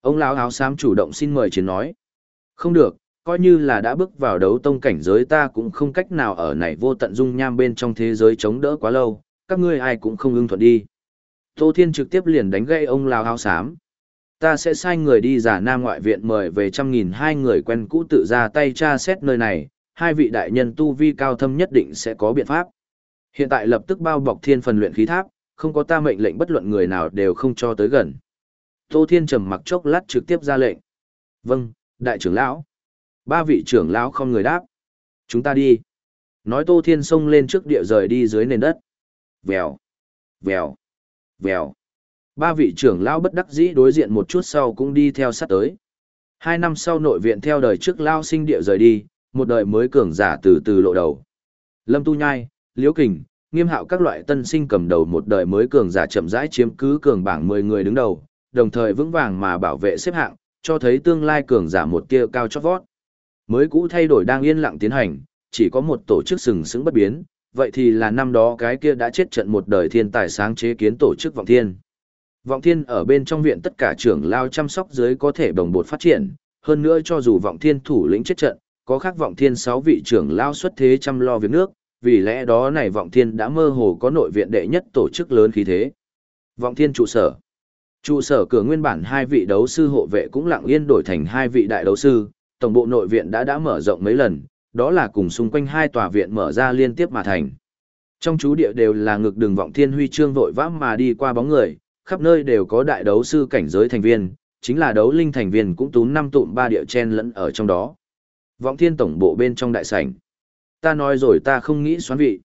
Ông lão áo xám chủ động xin mời chiến nói. Không được, coi như là đã bước vào đấu tông cảnh giới ta cũng không cách nào ở này vô tận dung nham bên trong thế giới chống đỡ quá lâu, các ngươi ai cũng không ưng thuận đi. Tô Thiên trực tiếp liền đánh gây ông lão áo xám. Ta sẽ sai người đi giả nam ngoại viện mời về trăm nghìn hai người quen cũ tự ra tay tra xét nơi này, hai vị đại nhân tu vi cao thâm nhất định sẽ có biện pháp. Hiện tại lập tức bao bọc thiên phần luyện khí tháp, không có ta mệnh lệnh bất luận người nào đều không cho tới gần. Tô Thiên trầm mặc chốc lát trực tiếp ra lệnh. Vâng, đại trưởng lão. Ba vị trưởng lão không người đáp. Chúng ta đi. Nói Tô Thiên xông lên trước địa rời đi dưới nền đất. Vèo, vèo, vèo. Ba vị trưởng lão bất đắc dĩ đối diện một chút sau cũng đi theo sát tới. Hai năm sau nội viện theo đời trước lao sinh địa rời đi, một đời mới cường giả từ từ lộ đầu. Lâm Tu Nhai, Liễu Kình, Nghiêm Hạo các loại tân sinh cầm đầu một đời mới cường giả chậm rãi chiếm cứ cường bảng 10 người đứng đầu, đồng thời vững vàng mà bảo vệ xếp hạng, cho thấy tương lai cường giả một tia cao chót vót. Mới cũ thay đổi đang yên lặng tiến hành, chỉ có một tổ chức sừng sững bất biến, vậy thì là năm đó cái kia đã chết trận một đời thiên tài sáng chế kiến tổ chức Vọng Thiên. Vọng Thiên ở bên trong viện tất cả trưởng lao chăm sóc dưới có thể đồng bột phát triển, hơn nữa cho dù Vọng Thiên thủ lĩnh chết trận, có khác Vọng Thiên 6 vị trưởng lao xuất thế chăm lo việc nước, vì lẽ đó này Vọng Thiên đã mơ hồ có nội viện đệ nhất tổ chức lớn khí thế. Vọng Thiên trụ sở Trụ sở cửa nguyên bản hai vị đấu sư hộ vệ cũng lặng yên đổi thành hai vị đại đấu sư, tổng bộ nội viện đã đã mở rộng mấy lần, đó là cùng xung quanh hai tòa viện mở ra liên tiếp mà thành. Trong chú địa đều là ngực đường vọng thiên huy chương vội vã mà đi qua bóng người, khắp nơi đều có đại đấu sư cảnh giới thành viên, chính là đấu linh thành viên cũng tú năm tụm ba địa chen lẫn ở trong đó. Vọng thiên tổng bộ bên trong đại sảnh. Ta nói rồi ta không nghĩ xoán vị.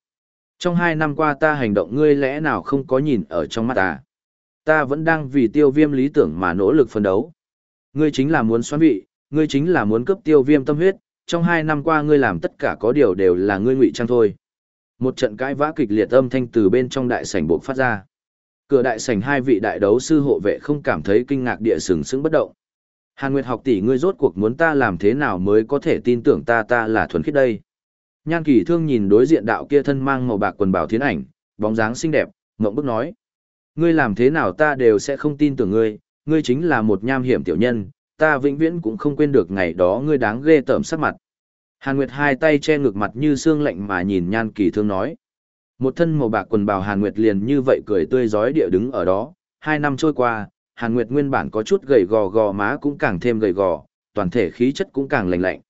Trong hai năm qua ta hành động ngươi lẽ nào không có nhìn ở trong mắt ta. Ta vẫn đang vì tiêu viêm lý tưởng mà nỗ lực phấn đấu. Ngươi chính là muốn xoắn vị, ngươi chính là muốn cướp tiêu viêm tâm huyết, trong hai năm qua ngươi làm tất cả có điều đều là ngươi ngụy trang thôi. Một trận cãi vã kịch liệt âm thanh từ bên trong đại sảnh buộc phát ra. Cửa đại sảnh hai vị đại đấu sư hộ vệ không cảm thấy kinh ngạc địa sừng sững bất động. Hàn Nguyệt học tỷ ngươi rốt cuộc muốn ta làm thế nào mới có thể tin tưởng ta ta là thuần khiết đây. Nhan kỳ thương nhìn đối diện đạo kia thân mang màu bạc quần bào thiến ảnh, bóng dáng xinh đẹp, ngậm bức nói. Ngươi làm thế nào ta đều sẽ không tin tưởng ngươi, ngươi chính là một nham hiểm tiểu nhân, ta vĩnh viễn cũng không quên được ngày đó ngươi đáng ghê tởm sắc mặt. Hàn Nguyệt hai tay che ngực mặt như xương lạnh mà nhìn Nhan Kỳ Thương nói. Một thân màu bạc quần bào Hàn Nguyệt liền như vậy cười tươi giói địa đứng ở đó, hai năm trôi qua, Hàn Nguyệt nguyên bản có chút gầy gò gò má cũng càng thêm gầy gò, toàn thể khí chất cũng càng lạnh lạnh.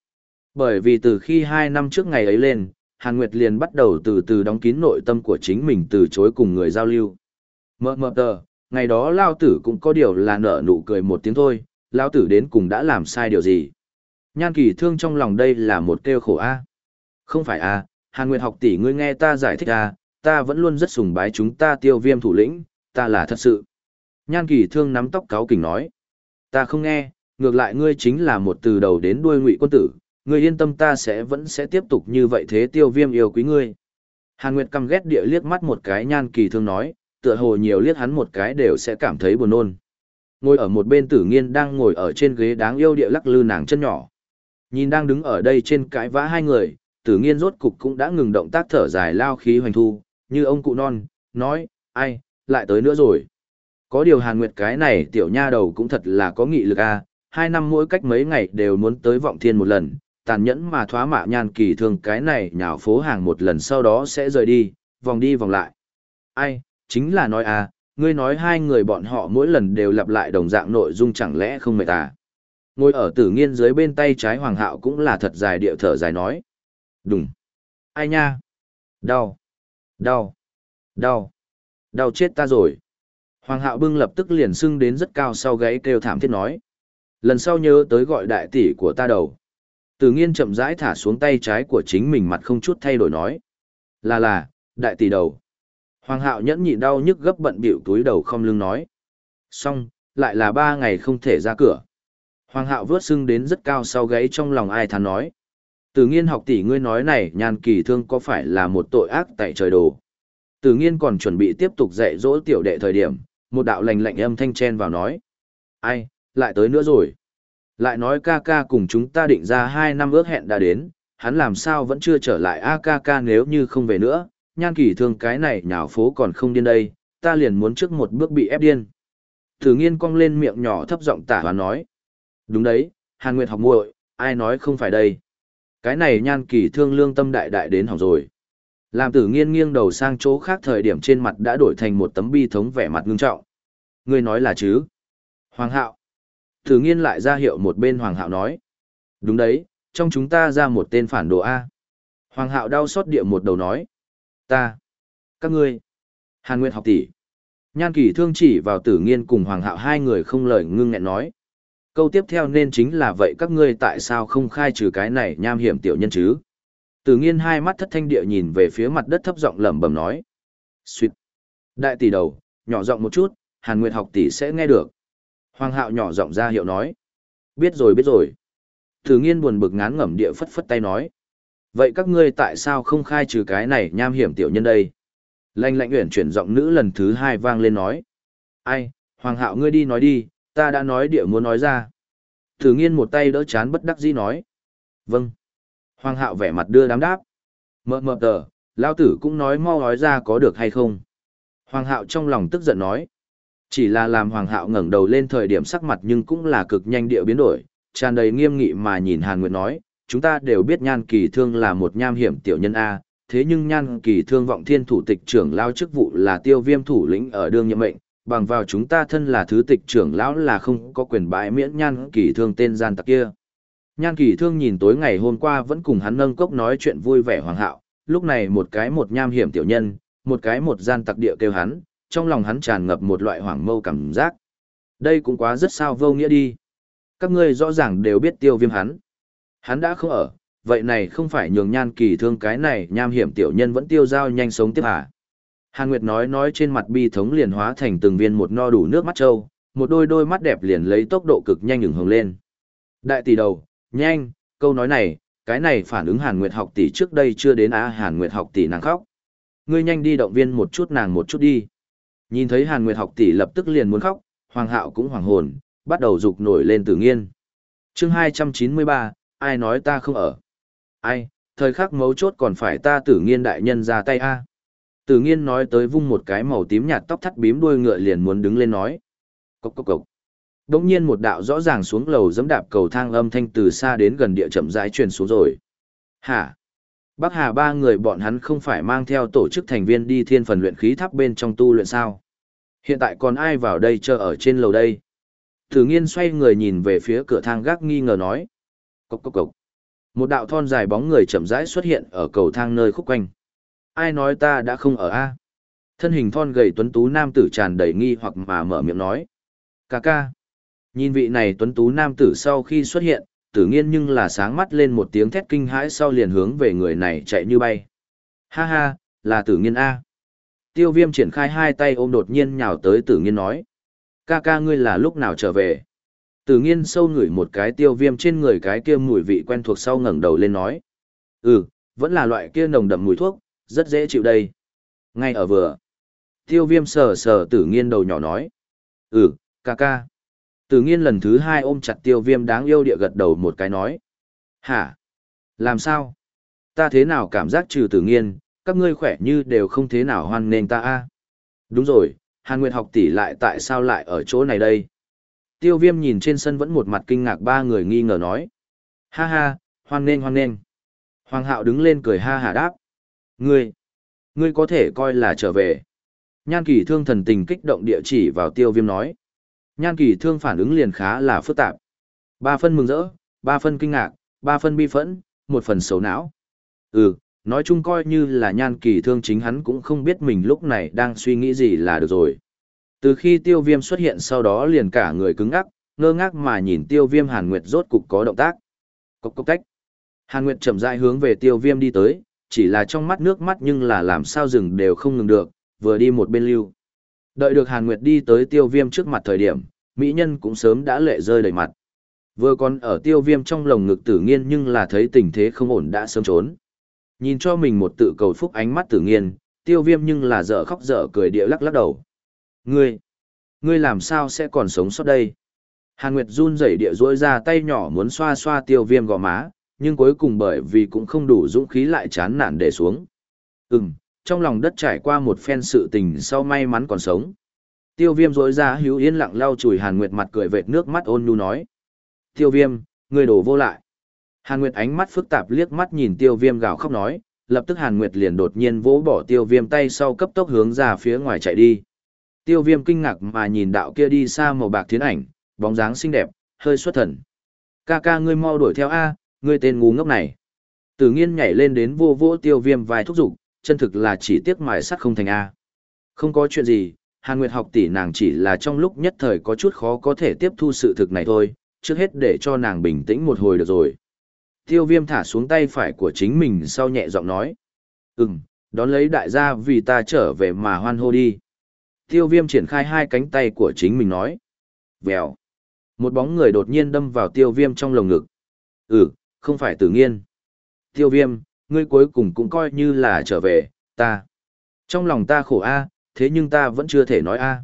Bởi vì từ khi hai năm trước ngày ấy lên, Hàn Nguyệt liền bắt đầu từ từ đóng kín nội tâm của chính mình từ chối cùng người giao lưu. Mờ mờ tờ, ngày đó Lao Tử cũng có điều là nở nụ cười một tiếng thôi, Lao Tử đến cùng đã làm sai điều gì. Nhan kỳ thương trong lòng đây là một kêu khổ a Không phải a Hàn Nguyệt học tỷ ngươi nghe ta giải thích a ta vẫn luôn rất sùng bái chúng ta tiêu viêm thủ lĩnh, ta là thật sự. Nhan kỳ thương nắm tóc cáo kỉnh nói. Ta không nghe, ngược lại ngươi chính là một từ đầu đến đuôi ngụy quân tử, ngươi yên tâm ta sẽ vẫn sẽ tiếp tục như vậy thế tiêu viêm yêu quý ngươi. Hàn Nguyệt căm ghét địa liếc mắt một cái nhan kỳ thương nói, tựa hồ nhiều liếc hắn một cái đều sẽ cảm thấy buồn nôn. Ngồi ở một bên tử nghiên đang ngồi ở trên ghế đáng yêu địa lắc lư nàng chân nhỏ. Nhìn đang đứng ở đây trên cãi vã hai người, tử nghiên rốt cục cũng đã ngừng động tác thở dài lao khí hoành thu, như ông cụ non, nói, ai, lại tới nữa rồi. Có điều hàn nguyệt cái này tiểu nha đầu cũng thật là có nghị lực a hai năm mỗi cách mấy ngày đều muốn tới vọng thiên một lần, tàn nhẫn mà thoá mạ nhan kỳ thường cái này nhào phố hàng một lần sau đó sẽ rời đi, vòng đi vòng lại. Ai, chính là nói à, ngươi nói hai người bọn họ mỗi lần đều lặp lại đồng dạng nội dung chẳng lẽ không mệt à. Ngồi ở tử nghiên dưới bên tay trái hoàng hạo cũng là thật dài điệu thở dài nói. Đúng. Ai nha? Đau. Đau. Đau. Đau chết ta rồi. Hoàng hạo bưng lập tức liền sưng đến rất cao sau gáy kêu thảm thiết nói. Lần sau nhớ tới gọi đại tỷ của ta đầu. Tử nghiên chậm rãi thả xuống tay trái của chính mình mặt không chút thay đổi nói. Là là, đại tỷ đầu. Hoàng hạo nhẫn nhịn đau nhức gấp bận bịu túi đầu không lưng nói. Xong, lại là ba ngày không thể ra cửa. Hoàng hạo vớt sưng đến rất cao sau gáy trong lòng ai thán nói. Tử nghiên học tỷ ngươi nói này nhàn kỳ thương có phải là một tội ác tại trời đồ. Tử nghiên còn chuẩn bị tiếp tục dạy dỗ tiểu đệ thời điểm, một đạo lành lạnh âm thanh chen vào nói. Ai, lại tới nữa rồi. Lại nói ca ca cùng chúng ta định ra hai năm ước hẹn đã đến, hắn làm sao vẫn chưa trở lại a ca ca nếu như không về nữa, nhan kỳ thương cái này nhào phố còn không điên đây, ta liền muốn trước một bước bị ép điên. Tử nghiên cong lên miệng nhỏ thấp giọng tả hoán nói. Đúng đấy, Hàn Nguyệt học muội, ai nói không phải đây. Cái này nhan kỳ thương lương tâm đại đại đến hỏng rồi. Làm tử nghiên nghiêng đầu sang chỗ khác thời điểm trên mặt đã đổi thành một tấm bi thống vẻ mặt ngưng trọng. Ngươi nói là chứ? Hoàng hạo. Tử nghiên lại ra hiệu một bên Hoàng hạo nói. Đúng đấy, trong chúng ta ra một tên phản đồ A. Hoàng hạo đau xót địa một đầu nói. Ta. Các ngươi. Hàn Nguyệt học tỷ. Nhan kỳ thương chỉ vào tử nghiên cùng Hoàng hạo hai người không lời ngưng nghẹn nói. Câu tiếp theo nên chính là vậy các ngươi tại sao không khai trừ cái này nham hiểm tiểu nhân chứ? Tử nghiên hai mắt thất thanh địa nhìn về phía mặt đất thấp giọng lẩm bẩm nói. Xuyệt. Đại tỷ đầu, nhỏ giọng một chút, Hàn Nguyệt học tỷ sẽ nghe được. Hoàng hạo nhỏ giọng ra hiệu nói. Biết rồi biết rồi. Tử nghiên buồn bực ngán ngẩm địa phất phất tay nói. Vậy các ngươi tại sao không khai trừ cái này nham hiểm tiểu nhân đây? Lanh lạnh uyển chuyển giọng nữ lần thứ hai vang lên nói. Ai, Hoàng hạo ngươi đi nói đi, ta đã nói địa muốn nói ra. thử nghiên một tay đỡ chán bất đắc dĩ nói. Vâng. Hoàng hạo vẻ mặt đưa đám đáp. Mờ mờ tờ, lao tử cũng nói mau nói ra có được hay không. Hoàng hạo trong lòng tức giận nói. Chỉ là làm hoàng hạo ngẩng đầu lên thời điểm sắc mặt nhưng cũng là cực nhanh địa biến đổi, tràn đầy nghiêm nghị mà nhìn Hàn Nguyệt nói, chúng ta đều biết nhan kỳ thương là một nham hiểm tiểu nhân A, thế nhưng nhan kỳ thương vọng thiên thủ tịch trưởng lao chức vụ là tiêu viêm thủ lĩnh ở đương nhiệm mệnh, bằng vào chúng ta thân là thứ tịch trưởng lão là không có quyền bãi miễn nhan kỳ thương tên gian tặc kia. Nhan kỳ thương nhìn tối ngày hôm qua vẫn cùng hắn nâng cốc nói chuyện vui vẻ hoàng hạo, lúc này một cái một nham hiểm tiểu nhân, một cái một gian tặc địa kêu hắn, trong lòng hắn tràn ngập một loại hoảng mâu cảm giác. Đây cũng quá rất sao vô nghĩa đi. Các ngươi rõ ràng đều biết tiêu viêm hắn. Hắn đã không ở, vậy này không phải nhường nhan kỳ thương cái này nham hiểm tiểu nhân vẫn tiêu giao nhanh sống tiếp à. Hàn Nguyệt nói nói trên mặt bi thống liền hóa thành từng viên một no đủ nước mắt trâu, một đôi đôi mắt đẹp liền lấy tốc độ cực nhanh ứng hồng lên. Đại tỷ đầu, nhanh, câu nói này, cái này phản ứng Hàn Nguyệt học tỷ trước đây chưa đến á Hàn Nguyệt học tỷ nàng khóc. Ngươi nhanh đi động viên một chút nàng một chút đi. Nhìn thấy Hàn Nguyệt học tỷ lập tức liền muốn khóc, Hoàng Hạo cũng hoàng hồn, bắt đầu dục nổi lên tử nghiên. Chương 293, ai nói ta không ở? Ai, thời khắc mấu chốt còn phải ta tử nghiên đại nhân ra tay a. Tử nghiên nói tới vung một cái màu tím nhạt tóc thắt bím đuôi ngựa liền muốn đứng lên nói. Cốc cốc cốc. Đống nhiên một đạo rõ ràng xuống lầu dẫm đạp cầu thang âm thanh từ xa đến gần địa chậm rãi truyền xuống rồi. Hả? Bắc Hà ba người bọn hắn không phải mang theo tổ chức thành viên đi thiên phần luyện khí tháp bên trong tu luyện sao? Hiện tại còn ai vào đây chờ ở trên lầu đây? Tử nghiên xoay người nhìn về phía cửa thang gác nghi ngờ nói. Cốc cốc cốc. Một đạo thon dài bóng người chậm rãi xuất hiện ở cầu thang nơi khúc quanh. Ai nói ta đã không ở a? Thân hình thon gầy tuấn tú nam tử tràn đầy nghi hoặc mà mở miệng nói. Cà ca. Nhìn vị này tuấn tú nam tử sau khi xuất hiện, tử nghiên nhưng là sáng mắt lên một tiếng thét kinh hãi sau liền hướng về người này chạy như bay. Ha ha, là tử nghiên A. Tiêu viêm triển khai hai tay ôm đột nhiên nhào tới tử nghiên nói. Ca ca ngươi là lúc nào trở về? Tử nghiên sâu ngửi một cái tiêu viêm trên người cái kia mùi vị quen thuộc sau ngẩng đầu lên nói. Ừ, vẫn là loại kia nồng đậm mùi thuốc, rất dễ chịu đây. Ngay ở vừa. Tiêu viêm sờ sờ tử nghiên đầu nhỏ nói. Ừ, ca ca. Tử nghiên lần thứ hai ôm chặt tiêu viêm đáng yêu địa gật đầu một cái nói. Hả? Làm sao? Ta thế nào cảm giác trừ tử nghiên, các ngươi khỏe như đều không thế nào hoan nên ta a Đúng rồi, Hàn Nguyệt học tỷ lại tại sao lại ở chỗ này đây? Tiêu viêm nhìn trên sân vẫn một mặt kinh ngạc ba người nghi ngờ nói. Ha ha, hoan nghênh hoan nghênh. Hoàng hạo đứng lên cười ha hà đáp. Ngươi, ngươi có thể coi là trở về. Nhan kỳ thương thần tình kích động địa chỉ vào tiêu viêm nói. Nhan kỳ thương phản ứng liền khá là phức tạp. Ba phân mừng rỡ, ba phân kinh ngạc, ba phân bi phẫn, một phần xấu não. Ừ, nói chung coi như là nhan kỳ thương chính hắn cũng không biết mình lúc này đang suy nghĩ gì là được rồi. Từ khi tiêu viêm xuất hiện sau đó liền cả người cứng ngắc, ngơ ngác mà nhìn tiêu viêm hàn nguyệt rốt cục có động tác. Cốc cốc tách. Hàn nguyệt chậm rãi hướng về tiêu viêm đi tới, chỉ là trong mắt nước mắt nhưng là làm sao dừng đều không ngừng được, vừa đi một bên lưu. Đợi được Hàn Nguyệt đi tới tiêu viêm trước mặt thời điểm, mỹ nhân cũng sớm đã lệ rơi đầy mặt. Vừa còn ở tiêu viêm trong lồng ngực tử nghiên nhưng là thấy tình thế không ổn đã sớm trốn. Nhìn cho mình một tự cầu phúc ánh mắt tử nghiên, tiêu viêm nhưng là dở khóc dở cười địa lắc lắc đầu. Ngươi, ngươi làm sao sẽ còn sống sót đây? Hàn Nguyệt run rẩy địa rỗi ra tay nhỏ muốn xoa xoa tiêu viêm gò má, nhưng cuối cùng bởi vì cũng không đủ dũng khí lại chán nản để xuống. Ừm, trong lòng đất trải qua một phen sự tình sau may mắn còn sống. Tiêu viêm rỗi ra hữu yên lặng lau chùi Hàn Nguyệt mặt cười vệt nước mắt ôn nhu nói. Tiêu viêm, người đổ vô lại. Hàn Nguyệt ánh mắt phức tạp liếc mắt nhìn tiêu viêm gào khóc nói, lập tức Hàn Nguyệt liền đột nhiên vỗ bỏ tiêu viêm tay sau cấp tốc hướng ra phía ngoài chạy đi. Tiêu viêm kinh ngạc mà nhìn đạo kia đi xa màu bạc thiến ảnh, bóng dáng xinh đẹp, hơi xuất thần. Ca ca ngươi mau đuổi theo A, ngươi tên ngu ngốc này. Tử nghiên nhảy lên đến vô vỗ tiêu viêm vài thúc giục, chân thực là chỉ tiếc mài sắt không thành A. Không có chuyện gì, Hàn Nguyệt học tỷ nàng chỉ là trong lúc nhất thời có chút khó có thể tiếp thu sự thực này thôi, trước hết để cho nàng bình tĩnh một hồi được rồi. Tiêu viêm thả xuống tay phải của chính mình sau nhẹ giọng nói. Ừm, đón lấy đại gia vì ta trở về mà hoan hô đi. Tiêu viêm triển khai hai cánh tay của chính mình nói. Vèo. Một bóng người đột nhiên đâm vào tiêu viêm trong lồng ngực. Ừ, không phải tử nghiên. Tiêu viêm, ngươi cuối cùng cũng coi như là trở về, ta. Trong lòng ta khổ a, thế nhưng ta vẫn chưa thể nói a.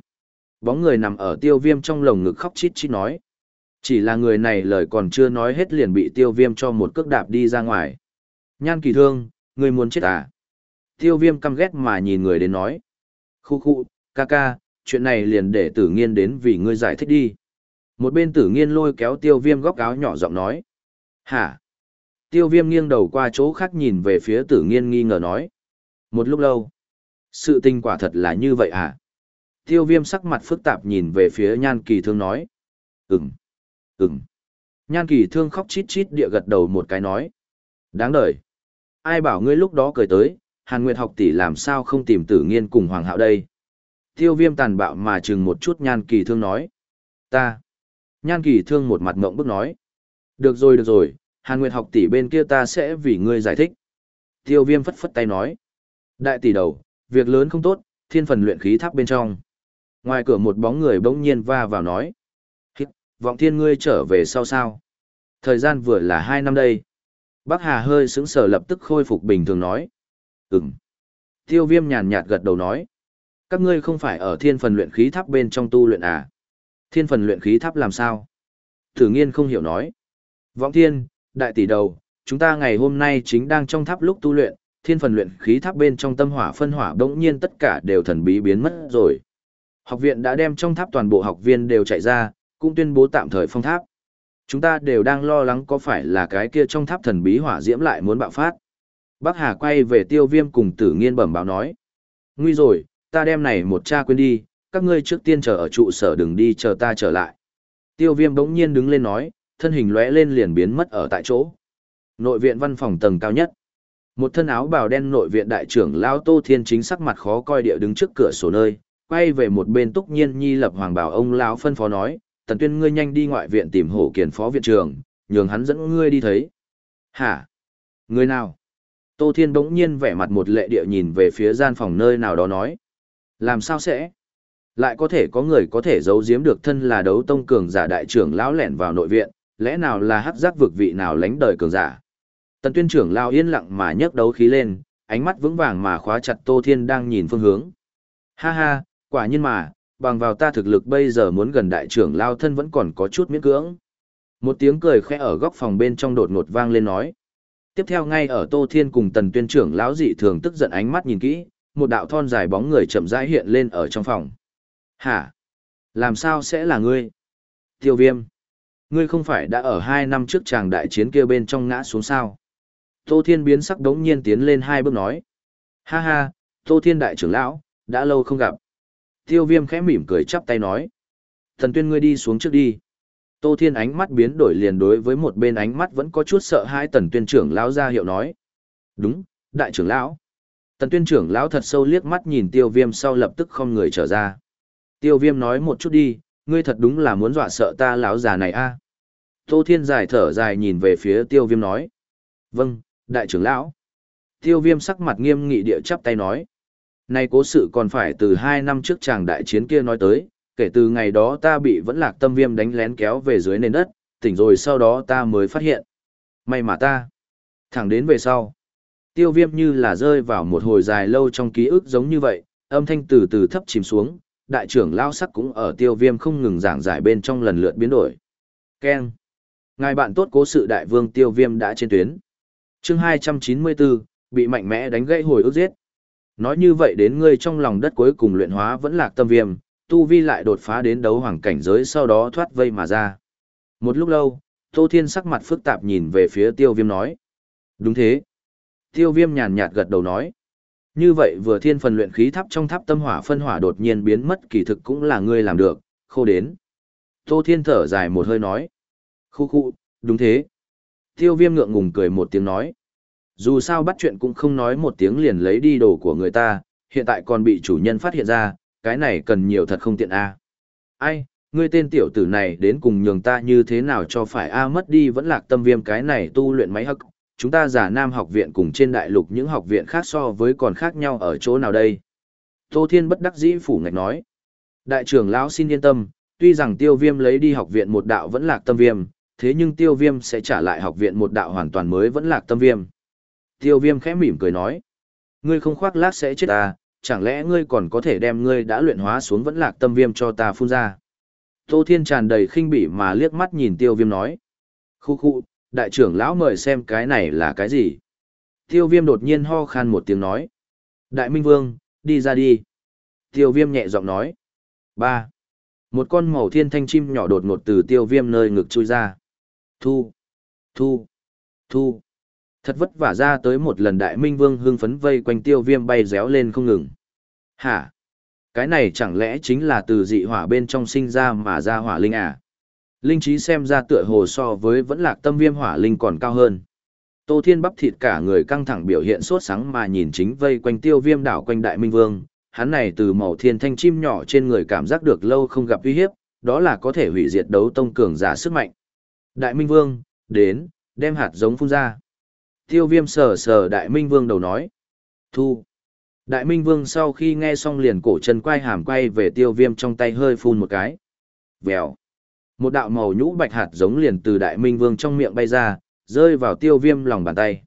Bóng người nằm ở tiêu viêm trong lồng ngực khóc chít chít nói. Chỉ là người này lời còn chưa nói hết liền bị tiêu viêm cho một cước đạp đi ra ngoài. Nhan kỳ thương, ngươi muốn chết à? Tiêu viêm căm ghét mà nhìn người đến nói. Khu khu, ca ca, chuyện này liền để tử nghiên đến vì ngươi giải thích đi. Một bên tử nghiên lôi kéo tiêu viêm góc áo nhỏ giọng nói. Hả? Tiêu viêm nghiêng đầu qua chỗ khác nhìn về phía tử nghiên nghi ngờ nói. Một lúc lâu. Sự tình quả thật là như vậy à? Tiêu viêm sắc mặt phức tạp nhìn về phía nhan kỳ thương nói. Ừm. Ừm. Nhan kỳ thương khóc chít chít địa gật đầu một cái nói. Đáng đời. Ai bảo ngươi lúc đó cười tới, Hàn Nguyệt học tỷ làm sao không tìm tử nghiên cùng Hoàng hạo đây? Tiêu viêm tàn bạo mà chừng một chút nhan kỳ thương nói. Ta. Nhan kỳ thương một mặt ngộng bức nói. Được rồi được rồi, Hàn Nguyệt học tỷ bên kia ta sẽ vì ngươi giải thích. Tiêu viêm phất phất tay nói. Đại tỷ đầu, việc lớn không tốt, thiên phần luyện khí tháp bên trong. Ngoài cửa một bóng người bỗng nhiên va vào nói. Hít, vọng thiên ngươi trở về sau sao? Thời gian vừa là hai năm đây. Bác Hà hơi sững sờ lập tức khôi phục bình thường nói. Ừm. Tiêu viêm nhàn nhạt gật đầu nói. Các ngươi không phải ở thiên phần luyện khí tháp bên trong tu luyện à? Thiên phần luyện khí tháp làm sao? Thử nghiên không hiểu nói. võng thiên, đại tỷ đầu, chúng ta ngày hôm nay chính đang trong tháp lúc tu luyện, thiên phần luyện khí tháp bên trong tâm hỏa phân hỏa bỗng nhiên tất cả đều thần bí biến mất rồi. Học viện đã đem trong tháp toàn bộ học viên đều chạy ra, cũng tuyên bố tạm thời phong tháp. Chúng ta đều đang lo lắng có phải là cái kia trong tháp thần bí hỏa diễm lại muốn bạo phát. Bác Hà quay về tiêu viêm cùng tử nghiên bẩm báo nói. Nguy rồi, ta đem này một cha quên đi, các ngươi trước tiên chờ ở trụ sở đừng đi chờ ta trở lại. Tiêu viêm bỗng nhiên đứng lên nói, thân hình lóe lên liền biến mất ở tại chỗ. Nội viện văn phòng tầng cao nhất. Một thân áo bào đen nội viện đại trưởng Lao Tô Thiên chính sắc mặt khó coi địa đứng trước cửa sổ nơi, quay về một bên túc nhiên nhi lập hoàng bảo ông lão phân phó nói, tần tuyên ngươi nhanh đi ngoại viện tìm hổ kiền phó viện trưởng, nhường hắn dẫn ngươi đi thấy. Hả? Người nào? Tô Thiên bỗng nhiên vẻ mặt một lệ địa nhìn về phía gian phòng nơi nào đó nói. Làm sao sẽ? Lại có thể có người có thể giấu giếm được thân là đấu tông cường giả đại trưởng lão lẻn vào nội viện, lẽ nào là hắc giác vực vị nào lánh đời cường giả? Tần tuyên trưởng lao yên lặng mà nhấc đấu khí lên, ánh mắt vững vàng mà khóa chặt Tô Thiên đang nhìn phương hướng. Ha ha, quả nhiên mà, bằng vào ta thực lực bây giờ muốn gần đại trưởng lao thân vẫn còn có chút miễn cưỡng. Một tiếng cười khẽ ở góc phòng bên trong đột ngột vang lên nói. Tiếp theo ngay ở Tô Thiên cùng tần tuyên trưởng lão dị thường tức giận ánh mắt nhìn kỹ, một đạo thon dài bóng người chậm rãi hiện lên ở trong phòng. Hả? Làm sao sẽ là ngươi? Tiêu viêm. Ngươi không phải đã ở hai năm trước chàng đại chiến kia bên trong ngã xuống sao? Tô Thiên biến sắc đống nhiên tiến lên hai bước nói. Ha ha, Tô Thiên đại trưởng lão, đã lâu không gặp. Tiêu viêm khẽ mỉm cười chắp tay nói. Thần tuyên ngươi đi xuống trước đi. Tô Thiên ánh mắt biến đổi liền đối với một bên ánh mắt vẫn có chút sợ hai tần tuyên trưởng lão ra hiệu nói. Đúng, đại trưởng lão. Tần tuyên trưởng lão thật sâu liếc mắt nhìn tiêu viêm sau lập tức không người trở ra. Tiêu viêm nói một chút đi, ngươi thật đúng là muốn dọa sợ ta lão già này a Tô Thiên dài thở dài nhìn về phía tiêu viêm nói. Vâng, đại trưởng lão. Tiêu viêm sắc mặt nghiêm nghị địa chắp tay nói. Này cố sự còn phải từ hai năm trước chàng đại chiến kia nói tới, kể từ ngày đó ta bị vẫn lạc tâm viêm đánh lén kéo về dưới nền đất, tỉnh rồi sau đó ta mới phát hiện. May mà ta. Thẳng đến về sau. Tiêu viêm như là rơi vào một hồi dài lâu trong ký ức giống như vậy, âm thanh từ từ thấp chìm xuống, đại trưởng lao sắc cũng ở tiêu viêm không ngừng giảng giải bên trong lần lượt biến đổi. Keng, Ngài bạn tốt cố sự đại vương tiêu viêm đã trên tuyến chương 294, bị mạnh mẽ đánh gãy hồi ức giết. Nói như vậy đến ngươi trong lòng đất cuối cùng luyện hóa vẫn lạc tâm viêm, tu vi lại đột phá đến đấu hoàng cảnh giới sau đó thoát vây mà ra. Một lúc lâu, Tô Thiên sắc mặt phức tạp nhìn về phía tiêu viêm nói. Đúng thế. Tiêu viêm nhàn nhạt gật đầu nói. Như vậy vừa thiên phần luyện khí tháp trong tháp tâm hỏa phân hỏa đột nhiên biến mất kỳ thực cũng là ngươi làm được, khô đến. Tô Thiên thở dài một hơi nói. Khu khu, đúng thế. Tiêu viêm ngượng ngùng cười một tiếng nói. Dù sao bắt chuyện cũng không nói một tiếng liền lấy đi đồ của người ta, hiện tại còn bị chủ nhân phát hiện ra, cái này cần nhiều thật không tiện a. Ai, ngươi tên tiểu tử này đến cùng nhường ta như thế nào cho phải a mất đi vẫn lạc tâm viêm cái này tu luyện máy hắc. Chúng ta giả nam học viện cùng trên đại lục những học viện khác so với còn khác nhau ở chỗ nào đây? Tô Thiên bất đắc dĩ phủ ngạch nói. Đại trưởng lão xin yên tâm, tuy rằng tiêu viêm lấy đi học viện một đạo vẫn lạc tâm viêm, thế nhưng tiêu viêm sẽ trả lại học viện một đạo hoàn toàn mới vẫn lạc tâm viêm. Tiêu viêm khẽ mỉm cười nói. Ngươi không khoác lác sẽ chết ta, chẳng lẽ ngươi còn có thể đem ngươi đã luyện hóa xuống vẫn lạc tâm viêm cho ta phun ra. Tô Thiên tràn đầy khinh bỉ mà liếc mắt nhìn tiêu viêm nói. Khu khu, đại trưởng lão mời xem cái này là cái gì. Tiêu viêm đột nhiên ho khan một tiếng nói. Đại Minh Vương, đi ra đi. Tiêu viêm nhẹ giọng nói. ba Một con màu thiên thanh chim nhỏ đột ngột từ tiêu viêm nơi ngực chui ra. Thu, thu, thu. Thật vất vả ra tới một lần đại minh vương hưng phấn vây quanh tiêu viêm bay réo lên không ngừng. Hả? Cái này chẳng lẽ chính là từ dị hỏa bên trong sinh ra mà ra hỏa linh à? Linh trí xem ra tựa hồ so với vẫn lạc tâm viêm hỏa linh còn cao hơn. Tô Thiên bắp thịt cả người căng thẳng biểu hiện sốt sáng mà nhìn chính vây quanh tiêu viêm đảo quanh đại minh vương. Hắn này từ màu thiên thanh chim nhỏ trên người cảm giác được lâu không gặp uy hiếp, đó là có thể hủy diệt đấu tông cường giả sức mạnh. Đại minh vương, đến, đem hạt giống phun ra. Tiêu viêm sờ sờ đại minh vương đầu nói. Thu. Đại minh vương sau khi nghe xong liền cổ chân quay hàm quay về tiêu viêm trong tay hơi phun một cái. Vèo. Một đạo màu nhũ bạch hạt giống liền từ đại minh vương trong miệng bay ra, rơi vào tiêu viêm lòng bàn tay.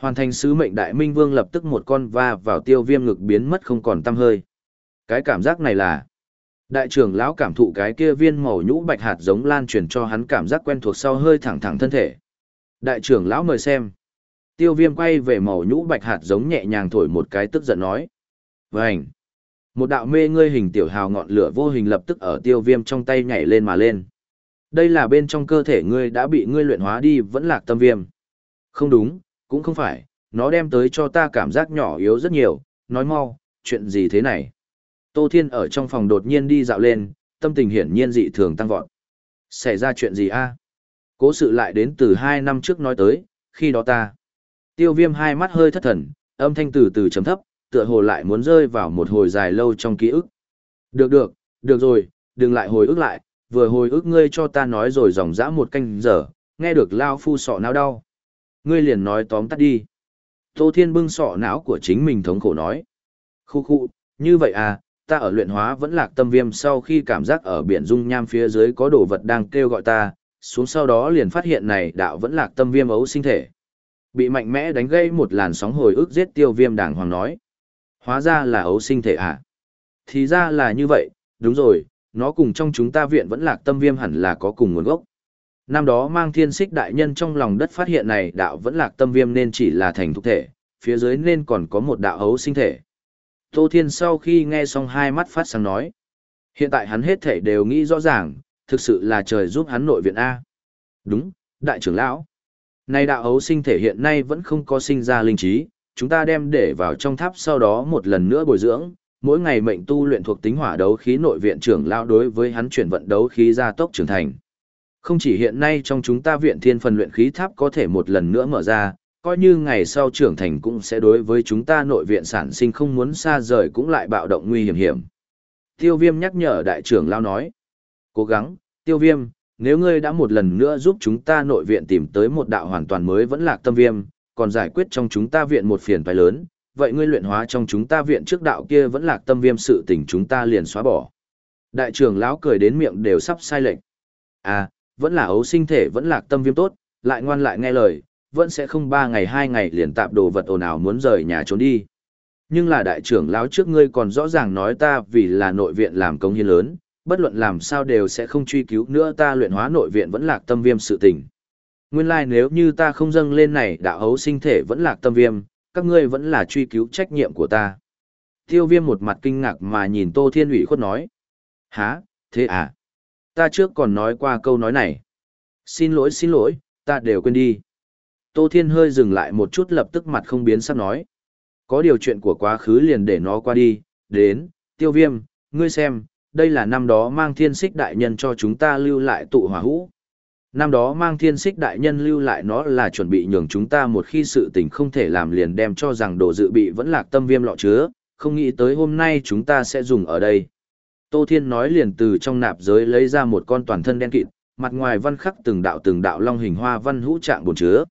Hoàn thành sứ mệnh đại minh vương lập tức một con va vào tiêu viêm ngực biến mất không còn tăm hơi. Cái cảm giác này là... Đại trưởng lão cảm thụ cái kia viên màu nhũ bạch hạt giống lan truyền cho hắn cảm giác quen thuộc sau hơi thẳng thẳng thân thể. Đại trưởng lão mời xem. Tiêu viêm quay về màu nhũ bạch hạt giống nhẹ nhàng thổi một cái tức giận nói. Vânh! Một đạo mê ngươi hình tiểu hào ngọn lửa vô hình lập tức ở tiêu viêm trong tay nhảy lên mà lên. Đây là bên trong cơ thể ngươi đã bị ngươi luyện hóa đi vẫn lạc tâm viêm. Không đúng, cũng không phải, nó đem tới cho ta cảm giác nhỏ yếu rất nhiều, nói mau, chuyện gì thế này. Tô Thiên ở trong phòng đột nhiên đi dạo lên, tâm tình hiển nhiên dị thường tăng vọt. Xảy ra chuyện gì a? Cố sự lại đến từ hai năm trước nói tới, khi đó ta. Tiêu viêm hai mắt hơi thất thần, âm thanh từ từ chấm thấp, tựa hồ lại muốn rơi vào một hồi dài lâu trong ký ức. Được được, được rồi, đừng lại hồi ức lại, vừa hồi ức ngươi cho ta nói rồi dòng dã một canh giờ, nghe được lao phu sọ não đau. Ngươi liền nói tóm tắt đi. Tô Thiên bưng sọ não của chính mình thống khổ nói. Khu khu, như vậy à, ta ở luyện hóa vẫn lạc tâm viêm sau khi cảm giác ở biển dung nham phía dưới có đồ vật đang kêu gọi ta, xuống sau đó liền phát hiện này đạo vẫn lạc tâm viêm ấu sinh thể. Bị mạnh mẽ đánh gây một làn sóng hồi ức giết tiêu viêm đàng hoàng nói. Hóa ra là ấu sinh thể à? Thì ra là như vậy, đúng rồi, nó cùng trong chúng ta viện vẫn lạc tâm viêm hẳn là có cùng nguồn gốc. Năm đó mang thiên xích đại nhân trong lòng đất phát hiện này đạo vẫn lạc tâm viêm nên chỉ là thành thục thể, phía dưới nên còn có một đạo hấu sinh thể. Tô Thiên sau khi nghe xong hai mắt phát sáng nói. Hiện tại hắn hết thể đều nghĩ rõ ràng, thực sự là trời giúp hắn nội viện A. Đúng, đại trưởng lão. Này đạo hấu sinh thể hiện nay vẫn không có sinh ra linh trí, chúng ta đem để vào trong tháp sau đó một lần nữa bồi dưỡng, mỗi ngày mệnh tu luyện thuộc tính hỏa đấu khí nội viện trưởng lao đối với hắn chuyển vận đấu khí gia tốc trưởng thành. Không chỉ hiện nay trong chúng ta viện thiên phần luyện khí tháp có thể một lần nữa mở ra, coi như ngày sau trưởng thành cũng sẽ đối với chúng ta nội viện sản sinh không muốn xa rời cũng lại bạo động nguy hiểm hiểm. Tiêu viêm nhắc nhở đại trưởng lao nói. Cố gắng, tiêu viêm, nếu ngươi đã một lần nữa giúp chúng ta nội viện tìm tới một đạo hoàn toàn mới vẫn lạc tâm viêm, còn giải quyết trong chúng ta viện một phiền phải lớn, vậy ngươi luyện hóa trong chúng ta viện trước đạo kia vẫn lạc tâm viêm sự tình chúng ta liền xóa bỏ. Đại trưởng lão cười đến miệng đều sắp sai lệch. À, vẫn là ấu sinh thể vẫn lạc tâm viêm tốt, lại ngoan lại nghe lời, vẫn sẽ không ba ngày hai ngày liền tạp đồ vật ồn ào muốn rời nhà trốn đi. Nhưng là đại trưởng lão trước ngươi còn rõ ràng nói ta vì là nội viện làm công hiến lớn, bất luận làm sao đều sẽ không truy cứu nữa ta luyện hóa nội viện vẫn lạc tâm viêm sự tình. Nguyên lai like nếu như ta không dâng lên này đạo hấu sinh thể vẫn lạc tâm viêm, các ngươi vẫn là truy cứu trách nhiệm của ta. Tiêu viêm một mặt kinh ngạc mà nhìn Tô Thiên ủy khuất nói. Hả, thế à? Ta trước còn nói qua câu nói này. Xin lỗi xin lỗi, ta đều quên đi. Tô Thiên hơi dừng lại một chút lập tức mặt không biến sắc nói. Có điều chuyện của quá khứ liền để nó qua đi, đến, tiêu viêm, ngươi xem, đây là năm đó mang thiên xích đại nhân cho chúng ta lưu lại tụ hỏa hũ. Năm đó mang thiên xích đại nhân lưu lại nó là chuẩn bị nhường chúng ta một khi sự tình không thể làm liền đem cho rằng đồ dự bị vẫn lạc tâm viêm lọ chứa, không nghĩ tới hôm nay chúng ta sẽ dùng ở đây. Tô Thiên nói liền từ trong nạp giới lấy ra một con toàn thân đen kịt, mặt ngoài văn khắc từng đạo từng đạo long hình hoa văn hũ trạng bồn chứa.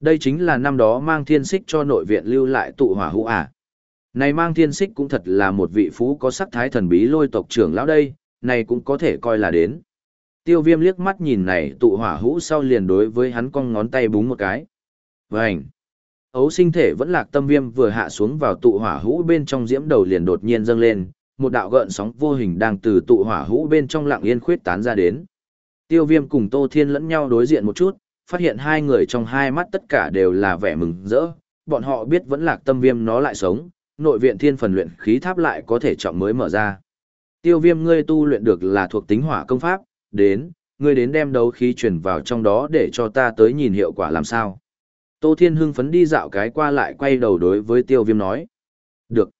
Đây chính là năm đó mang thiên xích cho nội viện lưu lại tụ hỏa hũ à. Này mang thiên xích cũng thật là một vị phú có sắc thái thần bí lôi tộc trưởng lão đây, này cũng có thể coi là đến. Tiêu viêm liếc mắt nhìn này tụ hỏa hũ sau liền đối với hắn cong ngón tay búng một cái. Vành! Ấu sinh thể vẫn lạc tâm viêm vừa hạ xuống vào tụ hỏa hũ bên trong diễm đầu liền đột nhiên dâng lên, một đạo gợn sóng vô hình đang từ tụ hỏa hũ bên trong lặng yên khuyết tán ra đến. Tiêu viêm cùng Tô Thiên lẫn nhau đối diện một chút, phát hiện hai người trong hai mắt tất cả đều là vẻ mừng rỡ, bọn họ biết vẫn lạc tâm viêm nó lại sống, nội viện thiên phần luyện khí tháp lại có thể trọng mới mở ra. Tiêu viêm ngươi tu luyện được là thuộc tính hỏa công pháp, đến, ngươi đến đem đấu khí chuyển vào trong đó để cho ta tới nhìn hiệu quả làm sao. Tô Thiên hưng phấn đi dạo cái qua lại quay đầu đối với tiêu viêm nói. Được.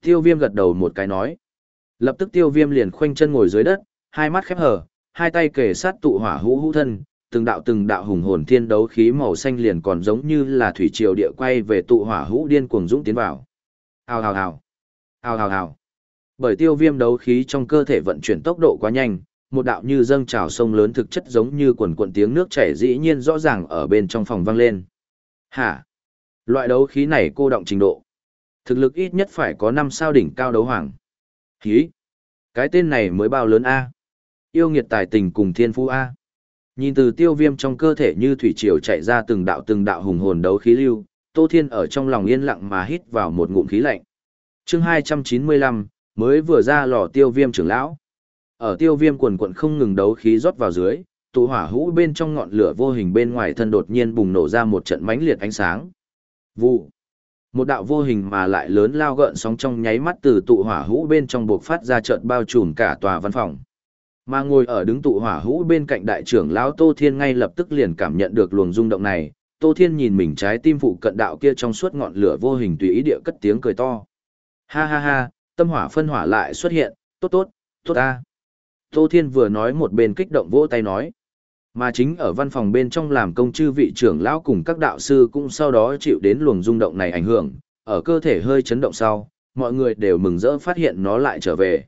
Tiêu viêm gật đầu một cái nói. Lập tức tiêu viêm liền khoanh chân ngồi dưới đất, hai mắt khép hờ, hai tay kề sát tụ hỏa hũ hũ thân, từng đạo từng đạo hùng hồn thiên đấu khí màu xanh liền còn giống như là thủy triều địa quay về tụ hỏa hũ điên cuồng dũng tiến vào. Hào hào hào. Hào hào hào. Bởi tiêu viêm đấu khí trong cơ thể vận chuyển tốc độ quá nhanh, một đạo như dâng trào sông lớn thực chất giống như quần quần tiếng nước chảy dĩ nhiên rõ ràng ở bên trong phòng vang lên. Hả? Loại đấu khí này cô động trình độ. Thực lực ít nhất phải có 5 sao đỉnh cao đấu hoàng. Khí? Cái tên này mới bao lớn A. Yêu nghiệt tài tình cùng thiên phú A. Nhìn từ tiêu viêm trong cơ thể như thủy triều chạy ra từng đạo từng đạo hùng hồn đấu khí lưu, Tô Thiên ở trong lòng yên lặng mà hít vào một ngụm khí lạnh. chương 295, mới vừa ra lò tiêu viêm trưởng lão. Ở tiêu viêm quần quận không ngừng đấu khí rót vào dưới, tụ hỏa hũ bên trong ngọn lửa vô hình bên ngoài thân đột nhiên bùng nổ ra một trận mãnh liệt ánh sáng. Vụ. Một đạo vô hình mà lại lớn lao gợn sóng trong nháy mắt từ tụ hỏa hũ bên trong buộc phát ra trận bao trùm cả tòa văn phòng. Mà ngồi ở đứng tụ hỏa hũ bên cạnh đại trưởng lão Tô Thiên ngay lập tức liền cảm nhận được luồng rung động này, Tô Thiên nhìn mình trái tim phụ cận đạo kia trong suốt ngọn lửa vô hình tùy ý địa cất tiếng cười to. Ha ha ha, tâm hỏa phân hỏa lại xuất hiện, tốt tốt, tốt ta. Tô Thiên vừa nói một bên kích động vỗ tay nói. Mà chính ở văn phòng bên trong làm công chư vị trưởng lão cùng các đạo sư cũng sau đó chịu đến luồng rung động này ảnh hưởng, ở cơ thể hơi chấn động sau, mọi người đều mừng rỡ phát hiện nó lại trở về.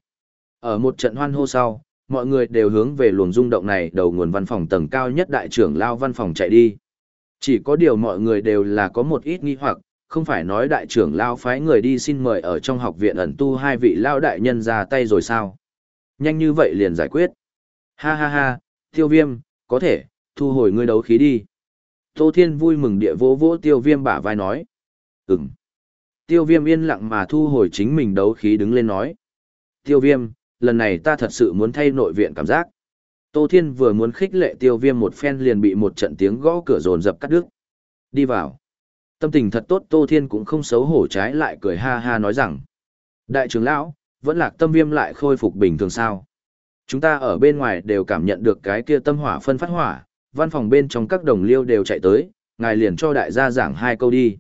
Ở một trận hoan hô sau, mọi người đều hướng về luồng rung động này đầu nguồn văn phòng tầng cao nhất đại trưởng lao văn phòng chạy đi. Chỉ có điều mọi người đều là có một ít nghi hoặc, không phải nói đại trưởng lao phái người đi xin mời ở trong học viện ẩn tu hai vị lao đại nhân ra tay rồi sao? Nhanh như vậy liền giải quyết. Ha ha ha, tiêu viêm, có thể, thu hồi ngươi đấu khí đi. Tô Thiên vui mừng địa vỗ vỗ tiêu viêm bả vai nói. Ừm. Tiêu viêm yên lặng mà thu hồi chính mình đấu khí đứng lên nói. Tiêu viêm, lần này ta thật sự muốn thay nội viện cảm giác. Tô Thiên vừa muốn khích lệ tiêu viêm một phen liền bị một trận tiếng gõ cửa rồn dập cắt đứt. Đi vào. Tâm tình thật tốt Tô Thiên cũng không xấu hổ trái lại cười ha ha nói rằng. Đại trưởng lão, vẫn lạc tâm viêm lại khôi phục bình thường sao. Chúng ta ở bên ngoài đều cảm nhận được cái kia tâm hỏa phân phát hỏa, văn phòng bên trong các đồng liêu đều chạy tới, ngài liền cho đại gia giảng hai câu đi.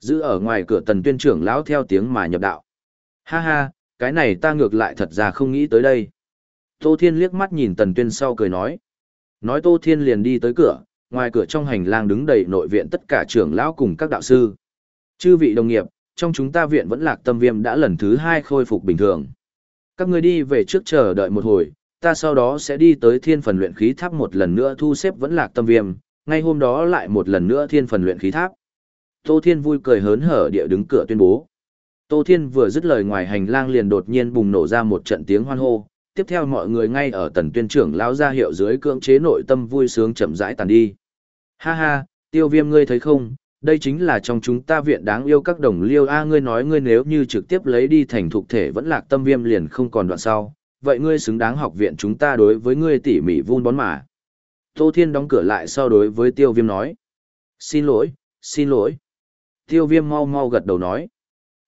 Giữ ở ngoài cửa tần tuyên trưởng lão theo tiếng mà nhập đạo. Ha ha, cái này ta ngược lại thật ra không nghĩ tới đây. Tô Thiên liếc mắt nhìn Tần Tuyên sau cười nói. Nói Tô Thiên liền đi tới cửa, ngoài cửa trong hành lang đứng đầy nội viện tất cả trưởng lão cùng các đạo sư. Chư vị đồng nghiệp, trong chúng ta viện vẫn lạc tâm viêm đã lần thứ hai khôi phục bình thường. Các người đi về trước chờ đợi một hồi, ta sau đó sẽ đi tới thiên phần luyện khí tháp một lần nữa thu xếp vẫn lạc tâm viêm, ngay hôm đó lại một lần nữa thiên phần luyện khí tháp. Tô Thiên vui cười hớn hở địa đứng cửa tuyên bố. Tô Thiên vừa dứt lời ngoài hành lang liền đột nhiên bùng nổ ra một trận tiếng hoan hô, tiếp theo mọi người ngay ở tần tuyên trưởng lão ra hiệu dưới cưỡng chế nội tâm vui sướng chậm rãi tàn đi. Ha ha, tiêu viêm ngươi thấy không, đây chính là trong chúng ta viện đáng yêu các đồng liêu A ngươi nói ngươi nếu như trực tiếp lấy đi thành thục thể vẫn lạc tâm viêm liền không còn đoạn sau, vậy ngươi xứng đáng học viện chúng ta đối với ngươi tỉ mỉ vun bón mà. Tô Thiên đóng cửa lại sau đối với tiêu viêm nói. Xin lỗi, xin lỗi. Tiêu viêm mau mau gật đầu nói.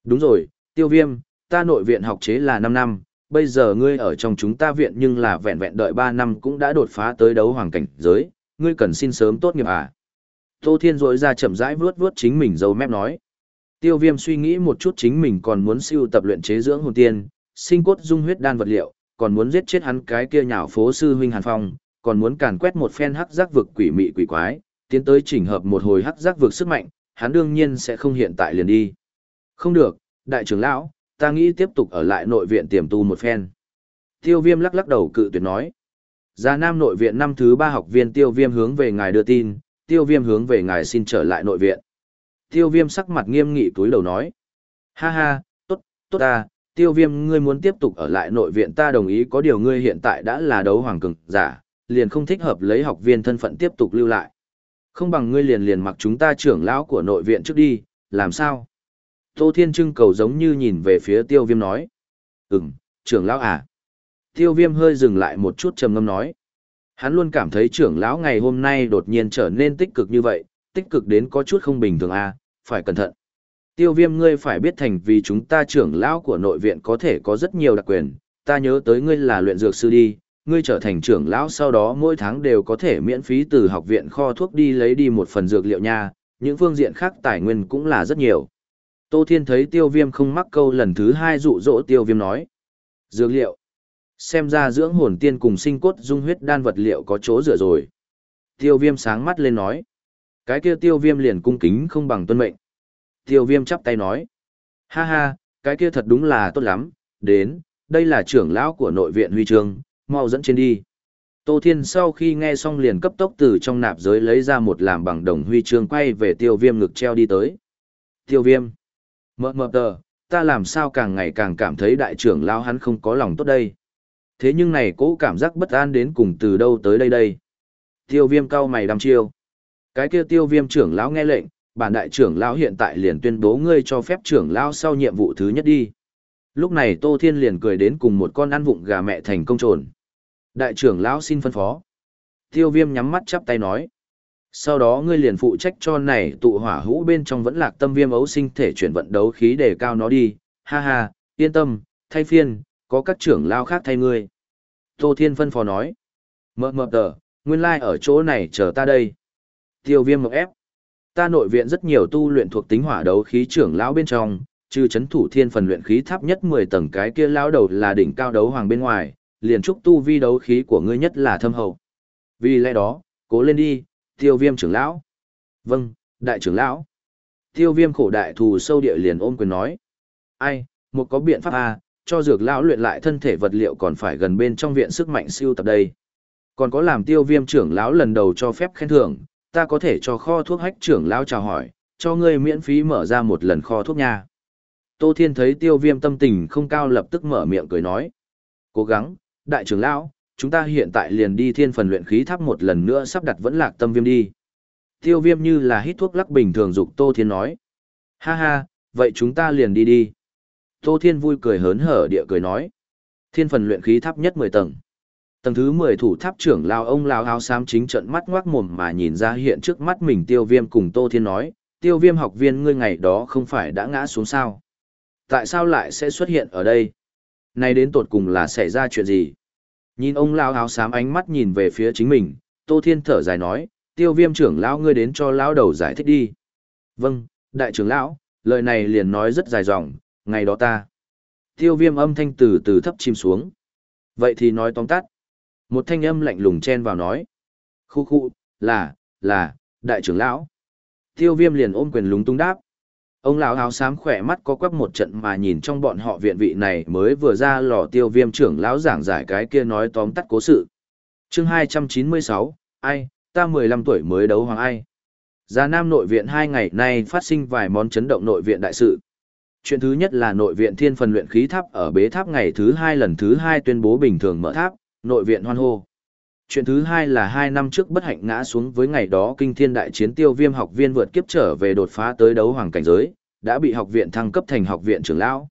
Đúng rồi, tiêu viêm, ta nội viện học chế là năm năm, bây giờ ngươi ở trong chúng ta viện nhưng là vẹn vẹn đợi ba năm cũng đã đột phá tới đấu hoàng cảnh giới, ngươi cần xin sớm tốt nghiệp à. Tô Thiên rỗi ra chậm rãi vuốt vuốt chính mình dâu mép nói. Tiêu viêm suy nghĩ một chút chính mình còn muốn siêu tập luyện chế dưỡng hồn tiên, sinh cốt dung huyết đan vật liệu, còn muốn giết chết hắn cái kia nhảo phố sư huynh Hàn Phong, còn muốn càn quét một phen hắc giác vực quỷ mị quỷ quái, tiến tới chỉnh hợp một hồi hắc giác vực sức mạnh, hắn đương nhiên sẽ không hiện tại liền đi. Không được, đại trưởng lão, ta nghĩ tiếp tục ở lại nội viện tiềm tu một phen. Tiêu viêm lắc lắc đầu cự tuyệt nói. Gia Nam nội viện năm thứ ba học viên tiêu viêm hướng về ngài đưa tin, tiêu viêm hướng về ngài xin trở lại nội viện. Tiêu viêm sắc mặt nghiêm nghị túi đầu nói. Ha ha, tốt, tốt ta, tiêu viêm ngươi muốn tiếp tục ở lại nội viện ta đồng ý có điều ngươi hiện tại đã là đấu hoàng cường giả, liền không thích hợp lấy học viên thân phận tiếp tục lưu lại. Không bằng ngươi liền liền mặc chúng ta trưởng lão của nội viện trước đi, làm sao? Tô Thiên Trưng cầu giống như nhìn về phía tiêu viêm nói. Ừm, trưởng lão à? Tiêu viêm hơi dừng lại một chút trầm ngâm nói. Hắn luôn cảm thấy trưởng lão ngày hôm nay đột nhiên trở nên tích cực như vậy, tích cực đến có chút không bình thường à, phải cẩn thận. Tiêu viêm ngươi phải biết thành vì chúng ta trưởng lão của nội viện có thể có rất nhiều đặc quyền, ta nhớ tới ngươi là luyện dược sư đi, ngươi trở thành trưởng lão sau đó mỗi tháng đều có thể miễn phí từ học viện kho thuốc đi lấy đi một phần dược liệu nha, những phương diện khác tài nguyên cũng là rất nhiều. Tô Thiên thấy tiêu viêm không mắc câu lần thứ hai dụ dỗ tiêu viêm nói. Dược liệu. Xem ra dưỡng hồn tiên cùng sinh cốt dung huyết đan vật liệu có chỗ rửa rồi. Tiêu viêm sáng mắt lên nói. Cái kia tiêu viêm liền cung kính không bằng tuân mệnh. Tiêu viêm chắp tay nói. Ha ha, cái kia thật đúng là tốt lắm, đến, đây là trưởng lão của nội viện huy chương, mau dẫn trên đi. Tô Thiên sau khi nghe xong liền cấp tốc từ trong nạp giới lấy ra một làm bằng đồng huy chương quay về tiêu viêm ngực treo đi tới. Tiêu viêm. Mờ mờ tờ, ta làm sao càng ngày càng cảm thấy đại trưởng lão hắn không có lòng tốt đây. Thế nhưng này cố cảm giác bất an đến cùng từ đâu tới đây đây. Tiêu viêm cao mày đăm chiêu. Cái kia tiêu viêm trưởng lão nghe lệnh, bản đại trưởng lão hiện tại liền tuyên bố ngươi cho phép trưởng lão sau nhiệm vụ thứ nhất đi. Lúc này Tô Thiên liền cười đến cùng một con ăn vụng gà mẹ thành công trồn. Đại trưởng lão xin phân phó. Tiêu viêm nhắm mắt chắp tay nói. Sau đó ngươi liền phụ trách cho này tụ hỏa hũ bên trong vẫn lạc tâm viêm ấu sinh thể chuyển vận đấu khí để cao nó đi. Ha ha, yên tâm, thay phiên, có các trưởng lão khác thay ngươi. Tô Thiên phân phó nói. Mờ mờ tờ, nguyên lai like ở chỗ này chờ ta đây. Tiêu viêm mộc ép. Ta nội viện rất nhiều tu luyện thuộc tính hỏa đấu khí trưởng lão bên trong, trừ chấn thủ thiên phần luyện khí thấp nhất 10 tầng cái kia lão đầu là đỉnh cao đấu hoàng bên ngoài, liền chúc tu vi đấu khí của ngươi nhất là thâm hậu. Vì lẽ đó, cố lên đi, tiêu viêm trưởng lão. Vâng, đại trưởng lão. Tiêu viêm khổ đại thù sâu địa liền ôm quyền nói. Ai, một có biện pháp à, cho dược lão luyện lại thân thể vật liệu còn phải gần bên trong viện sức mạnh siêu tập đây. Còn có làm tiêu viêm trưởng lão lần đầu cho phép khen thưởng, ta có thể cho kho thuốc hách trưởng lão chào hỏi, cho ngươi miễn phí mở ra một lần kho thuốc nha. Tô Thiên thấy tiêu viêm tâm tình không cao lập tức mở miệng cười nói. Cố gắng, đại trưởng lão, chúng ta hiện tại liền đi thiên phần luyện khí tháp một lần nữa sắp đặt vẫn lạc tâm viêm đi. Tiêu viêm như là hít thuốc lắc bình thường dục Tô Thiên nói. Ha ha, vậy chúng ta liền đi đi. Tô Thiên vui cười hớn hở địa cười nói. Thiên phần luyện khí tháp nhất 10 tầng. Tầng thứ 10 thủ tháp trưởng lao ông lao áo xám chính trận mắt ngoác mồm mà nhìn ra hiện trước mắt mình tiêu viêm cùng Tô Thiên nói. Tiêu viêm học viên ngươi ngày đó không phải đã ngã xuống sao tại sao lại sẽ xuất hiện ở đây? Nay đến tột cùng là xảy ra chuyện gì? Nhìn ông lão áo xám ánh mắt nhìn về phía chính mình, Tô Thiên thở dài nói, tiêu viêm trưởng lão ngươi đến cho lão đầu giải thích đi. Vâng, đại trưởng lão, lời này liền nói rất dài dòng, ngày đó ta. Tiêu viêm âm thanh từ từ thấp chim xuống. Vậy thì nói tóm tắt. Một thanh âm lạnh lùng chen vào nói. Khu khu, là, là, đại trưởng lão. Tiêu viêm liền ôm quyền lúng tung đáp, Ông lão áo xám khỏe mắt có quắc một trận mà nhìn trong bọn họ viện vị này mới vừa ra lò tiêu viêm trưởng lão giảng giải cái kia nói tóm tắt cố sự. chương 296, ai, ta 15 tuổi mới đấu hoàng ai. Gia Nam nội viện hai ngày nay phát sinh vài món chấn động nội viện đại sự. Chuyện thứ nhất là nội viện thiên phần luyện khí tháp ở bế tháp ngày thứ hai lần thứ hai tuyên bố bình thường mở tháp, nội viện hoan hô. Chuyện thứ hai là hai năm trước bất hạnh ngã xuống với ngày đó kinh thiên đại chiến tiêu viêm học viên vượt kiếp trở về đột phá tới đấu hoàng cảnh giới, đã bị học viện thăng cấp thành học viện trưởng lão.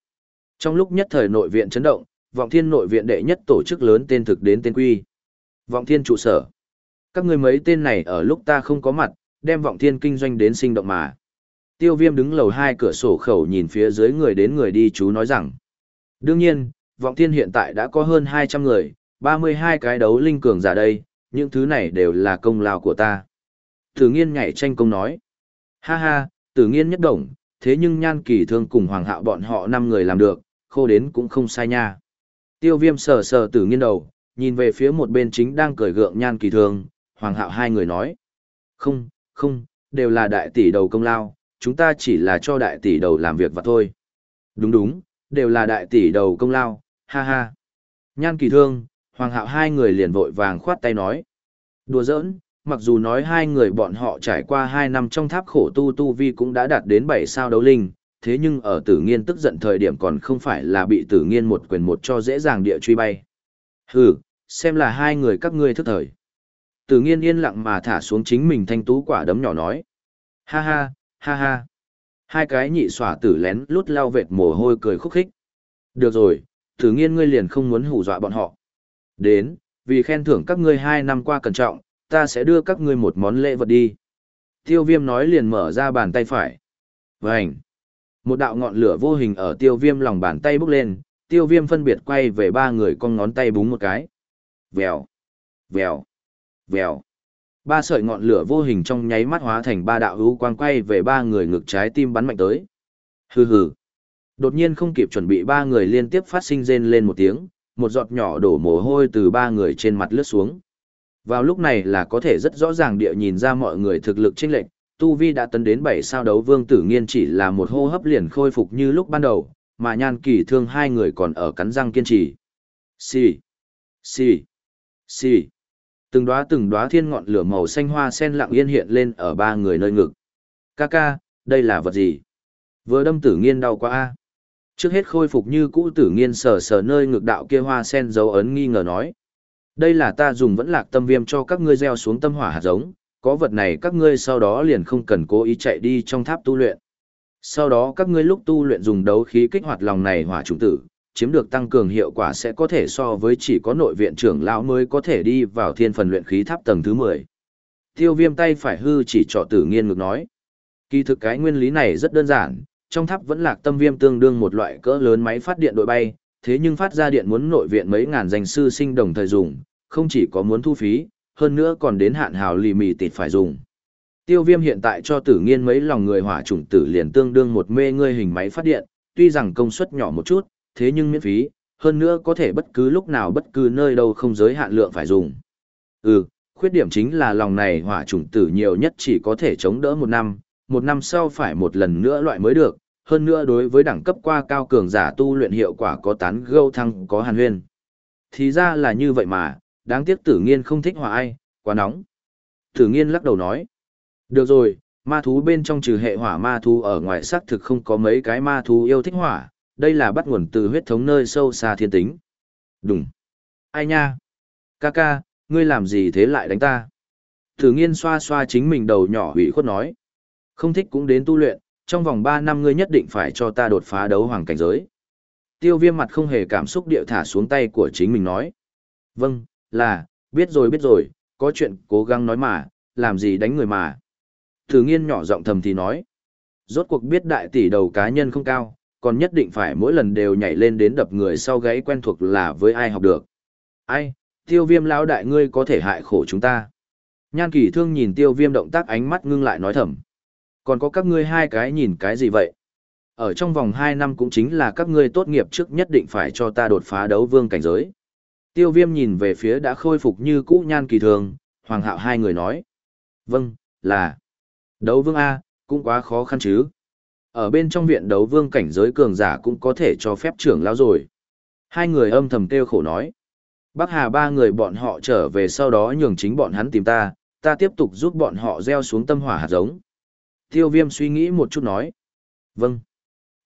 Trong lúc nhất thời nội viện chấn động, vọng thiên nội viện đệ nhất tổ chức lớn tên thực đến tên quy. Vọng thiên trụ sở. Các người mấy tên này ở lúc ta không có mặt, đem vọng thiên kinh doanh đến sinh động mà. Tiêu viêm đứng lầu hai cửa sổ khẩu nhìn phía dưới người đến người đi chú nói rằng. Đương nhiên, vọng thiên hiện tại đã có hơn 200 người, 32 cái đấu linh cường giả đây, những thứ này đều là công lao của ta. Tử nghiên nhảy tranh công nói. Ha ha, tử nghiên nhất động, thế nhưng nhan kỳ thương cùng hoàng hạo bọn họ 5 người làm được, khô đến cũng không sai nha. Tiêu viêm sờ sờ tử nghiên đầu, nhìn về phía một bên chính đang cởi gượng nhan kỳ thương, hoàng hạo hai người nói. Không, không, đều là đại tỷ đầu công lao, chúng ta chỉ là cho đại tỷ đầu làm việc và thôi. Đúng đúng, đều là đại tỷ đầu công lao, ha ha. Nhan kỳ thương, hoàng hạo hai người liền vội vàng khoát tay nói. Đùa giỡn, mặc dù nói hai người bọn họ trải qua hai năm trong tháp khổ tu tu vi cũng đã đạt đến bảy sao đấu linh, thế nhưng ở tử nghiên tức giận thời điểm còn không phải là bị tử nghiên một quyền một cho dễ dàng địa truy bay. Hừ, xem là hai người các ngươi thức thời. Tử nghiên yên lặng mà thả xuống chính mình thanh tú quả đấm nhỏ nói. Ha ha, ha ha. Hai cái nhị xỏa tử lén lút lao vệt mồ hôi cười khúc khích. Được rồi, thử nghiên ngươi liền không muốn hù dọa bọn họ. Đến, vì khen thưởng các ngươi hai năm qua cẩn trọng, ta sẽ đưa các ngươi một món lễ vật đi. Tiêu viêm nói liền mở ra bàn tay phải. Vânh! Một đạo ngọn lửa vô hình ở tiêu viêm lòng bàn tay bốc lên, tiêu viêm phân biệt quay về ba người con ngón tay búng một cái. Vèo! Vèo! Vèo! Ba sợi ngọn lửa vô hình trong nháy mắt hóa thành ba đạo hữu quang quay về ba người ngực trái tim bắn mạnh tới. Hừ hừ! Đột nhiên không kịp chuẩn bị ba người liên tiếp phát sinh rên lên một tiếng, một giọt nhỏ đổ mồ hôi từ ba người trên mặt lướt xuống. Vào lúc này là có thể rất rõ ràng địa nhìn ra mọi người thực lực chênh lệch, Tu Vi đã tấn đến 7 sao đấu vương tử nghiên chỉ là một hô hấp liền khôi phục như lúc ban đầu, mà nhan kỳ thương hai người còn ở cắn răng kiên trì. Xì, xì, xì. Từng đóa từng đóa thiên ngọn lửa màu xanh hoa sen lặng yên hiện lên ở ba người nơi ngực. Kaka, đây là vật gì? Vừa đâm tử nghiên đau quá a. Trước hết khôi phục như cũ tử nghiên sờ sờ nơi ngực đạo kia hoa sen dấu ấn nghi ngờ nói. Đây là ta dùng vẫn lạc tâm viêm cho các ngươi gieo xuống tâm hỏa hạt giống, có vật này các ngươi sau đó liền không cần cố ý chạy đi trong tháp tu luyện. Sau đó các ngươi lúc tu luyện dùng đấu khí kích hoạt lòng này hỏa trùng tử, chiếm được tăng cường hiệu quả sẽ có thể so với chỉ có nội viện trưởng lão mới có thể đi vào thiên phần luyện khí tháp tầng thứ 10. Tiêu viêm tay phải hư chỉ trọ tử nghiên ngược nói. Kỳ thực cái nguyên lý này rất đơn giản, trong tháp vẫn lạc tâm viêm tương đương một loại cỡ lớn máy phát điện đội bay, thế nhưng phát ra điện muốn nội viện mấy ngàn danh sư sinh đồng thời dùng, không chỉ có muốn thu phí, hơn nữa còn đến hạn hào lì mì tịt phải dùng. Tiêu viêm hiện tại cho tử nghiên mấy lòng người hỏa chủng tử liền tương đương một mê ngươi hình máy phát điện, tuy rằng công suất nhỏ một chút, thế nhưng miễn phí, hơn nữa có thể bất cứ lúc nào bất cứ nơi đâu không giới hạn lượng phải dùng. Ừ, khuyết điểm chính là lòng này hỏa chủng tử nhiều nhất chỉ có thể chống đỡ một năm, một năm sau phải một lần nữa loại mới được, hơn nữa đối với đẳng cấp qua cao cường giả tu luyện hiệu quả có tán gâu thăng có hàn huyên. Thì ra là như vậy mà, đáng tiếc tử nghiên không thích hỏa ai, quá nóng. Tử nghiên lắc đầu nói, được rồi, ma thú bên trong trừ hệ hỏa ma thú ở ngoài xác thực không có mấy cái ma thú yêu thích hỏa, đây là bắt nguồn từ huyết thống nơi sâu xa thiên tính. Đúng. Ai nha? Kaka, ngươi làm gì thế lại đánh ta? thử nghiên xoa xoa chính mình đầu nhỏ hủy khuất nói. Không thích cũng đến tu luyện, trong vòng 3 năm ngươi nhất định phải cho ta đột phá đấu hoàng cảnh giới. Tiêu viêm mặt không hề cảm xúc điệu thả xuống tay của chính mình nói. Vâng, là, biết rồi biết rồi, có chuyện cố gắng nói mà, làm gì đánh người mà. Thử nghiên nhỏ giọng thầm thì nói. Rốt cuộc biết đại tỷ đầu cá nhân không cao, còn nhất định phải mỗi lần đều nhảy lên đến đập người sau gáy quen thuộc là với ai học được. Ai, tiêu viêm lão đại ngươi có thể hại khổ chúng ta. Nhan kỳ thương nhìn tiêu viêm động tác ánh mắt ngưng lại nói thầm. Còn có các ngươi hai cái nhìn cái gì vậy? Ở trong vòng hai năm cũng chính là các ngươi tốt nghiệp trước nhất định phải cho ta đột phá đấu vương cảnh giới. Tiêu viêm nhìn về phía đã khôi phục như cũ nhan kỳ thường, hoàng hạo hai người nói. Vâng, là. Đấu vương A, cũng quá khó khăn chứ. Ở bên trong viện đấu vương cảnh giới cường giả cũng có thể cho phép trưởng lão rồi. Hai người âm thầm kêu khổ nói. Bắc Hà ba người bọn họ trở về sau đó nhường chính bọn hắn tìm ta, ta tiếp tục giúp bọn họ gieo xuống tâm hỏa hạt giống. Tiêu viêm suy nghĩ một chút nói. Vâng.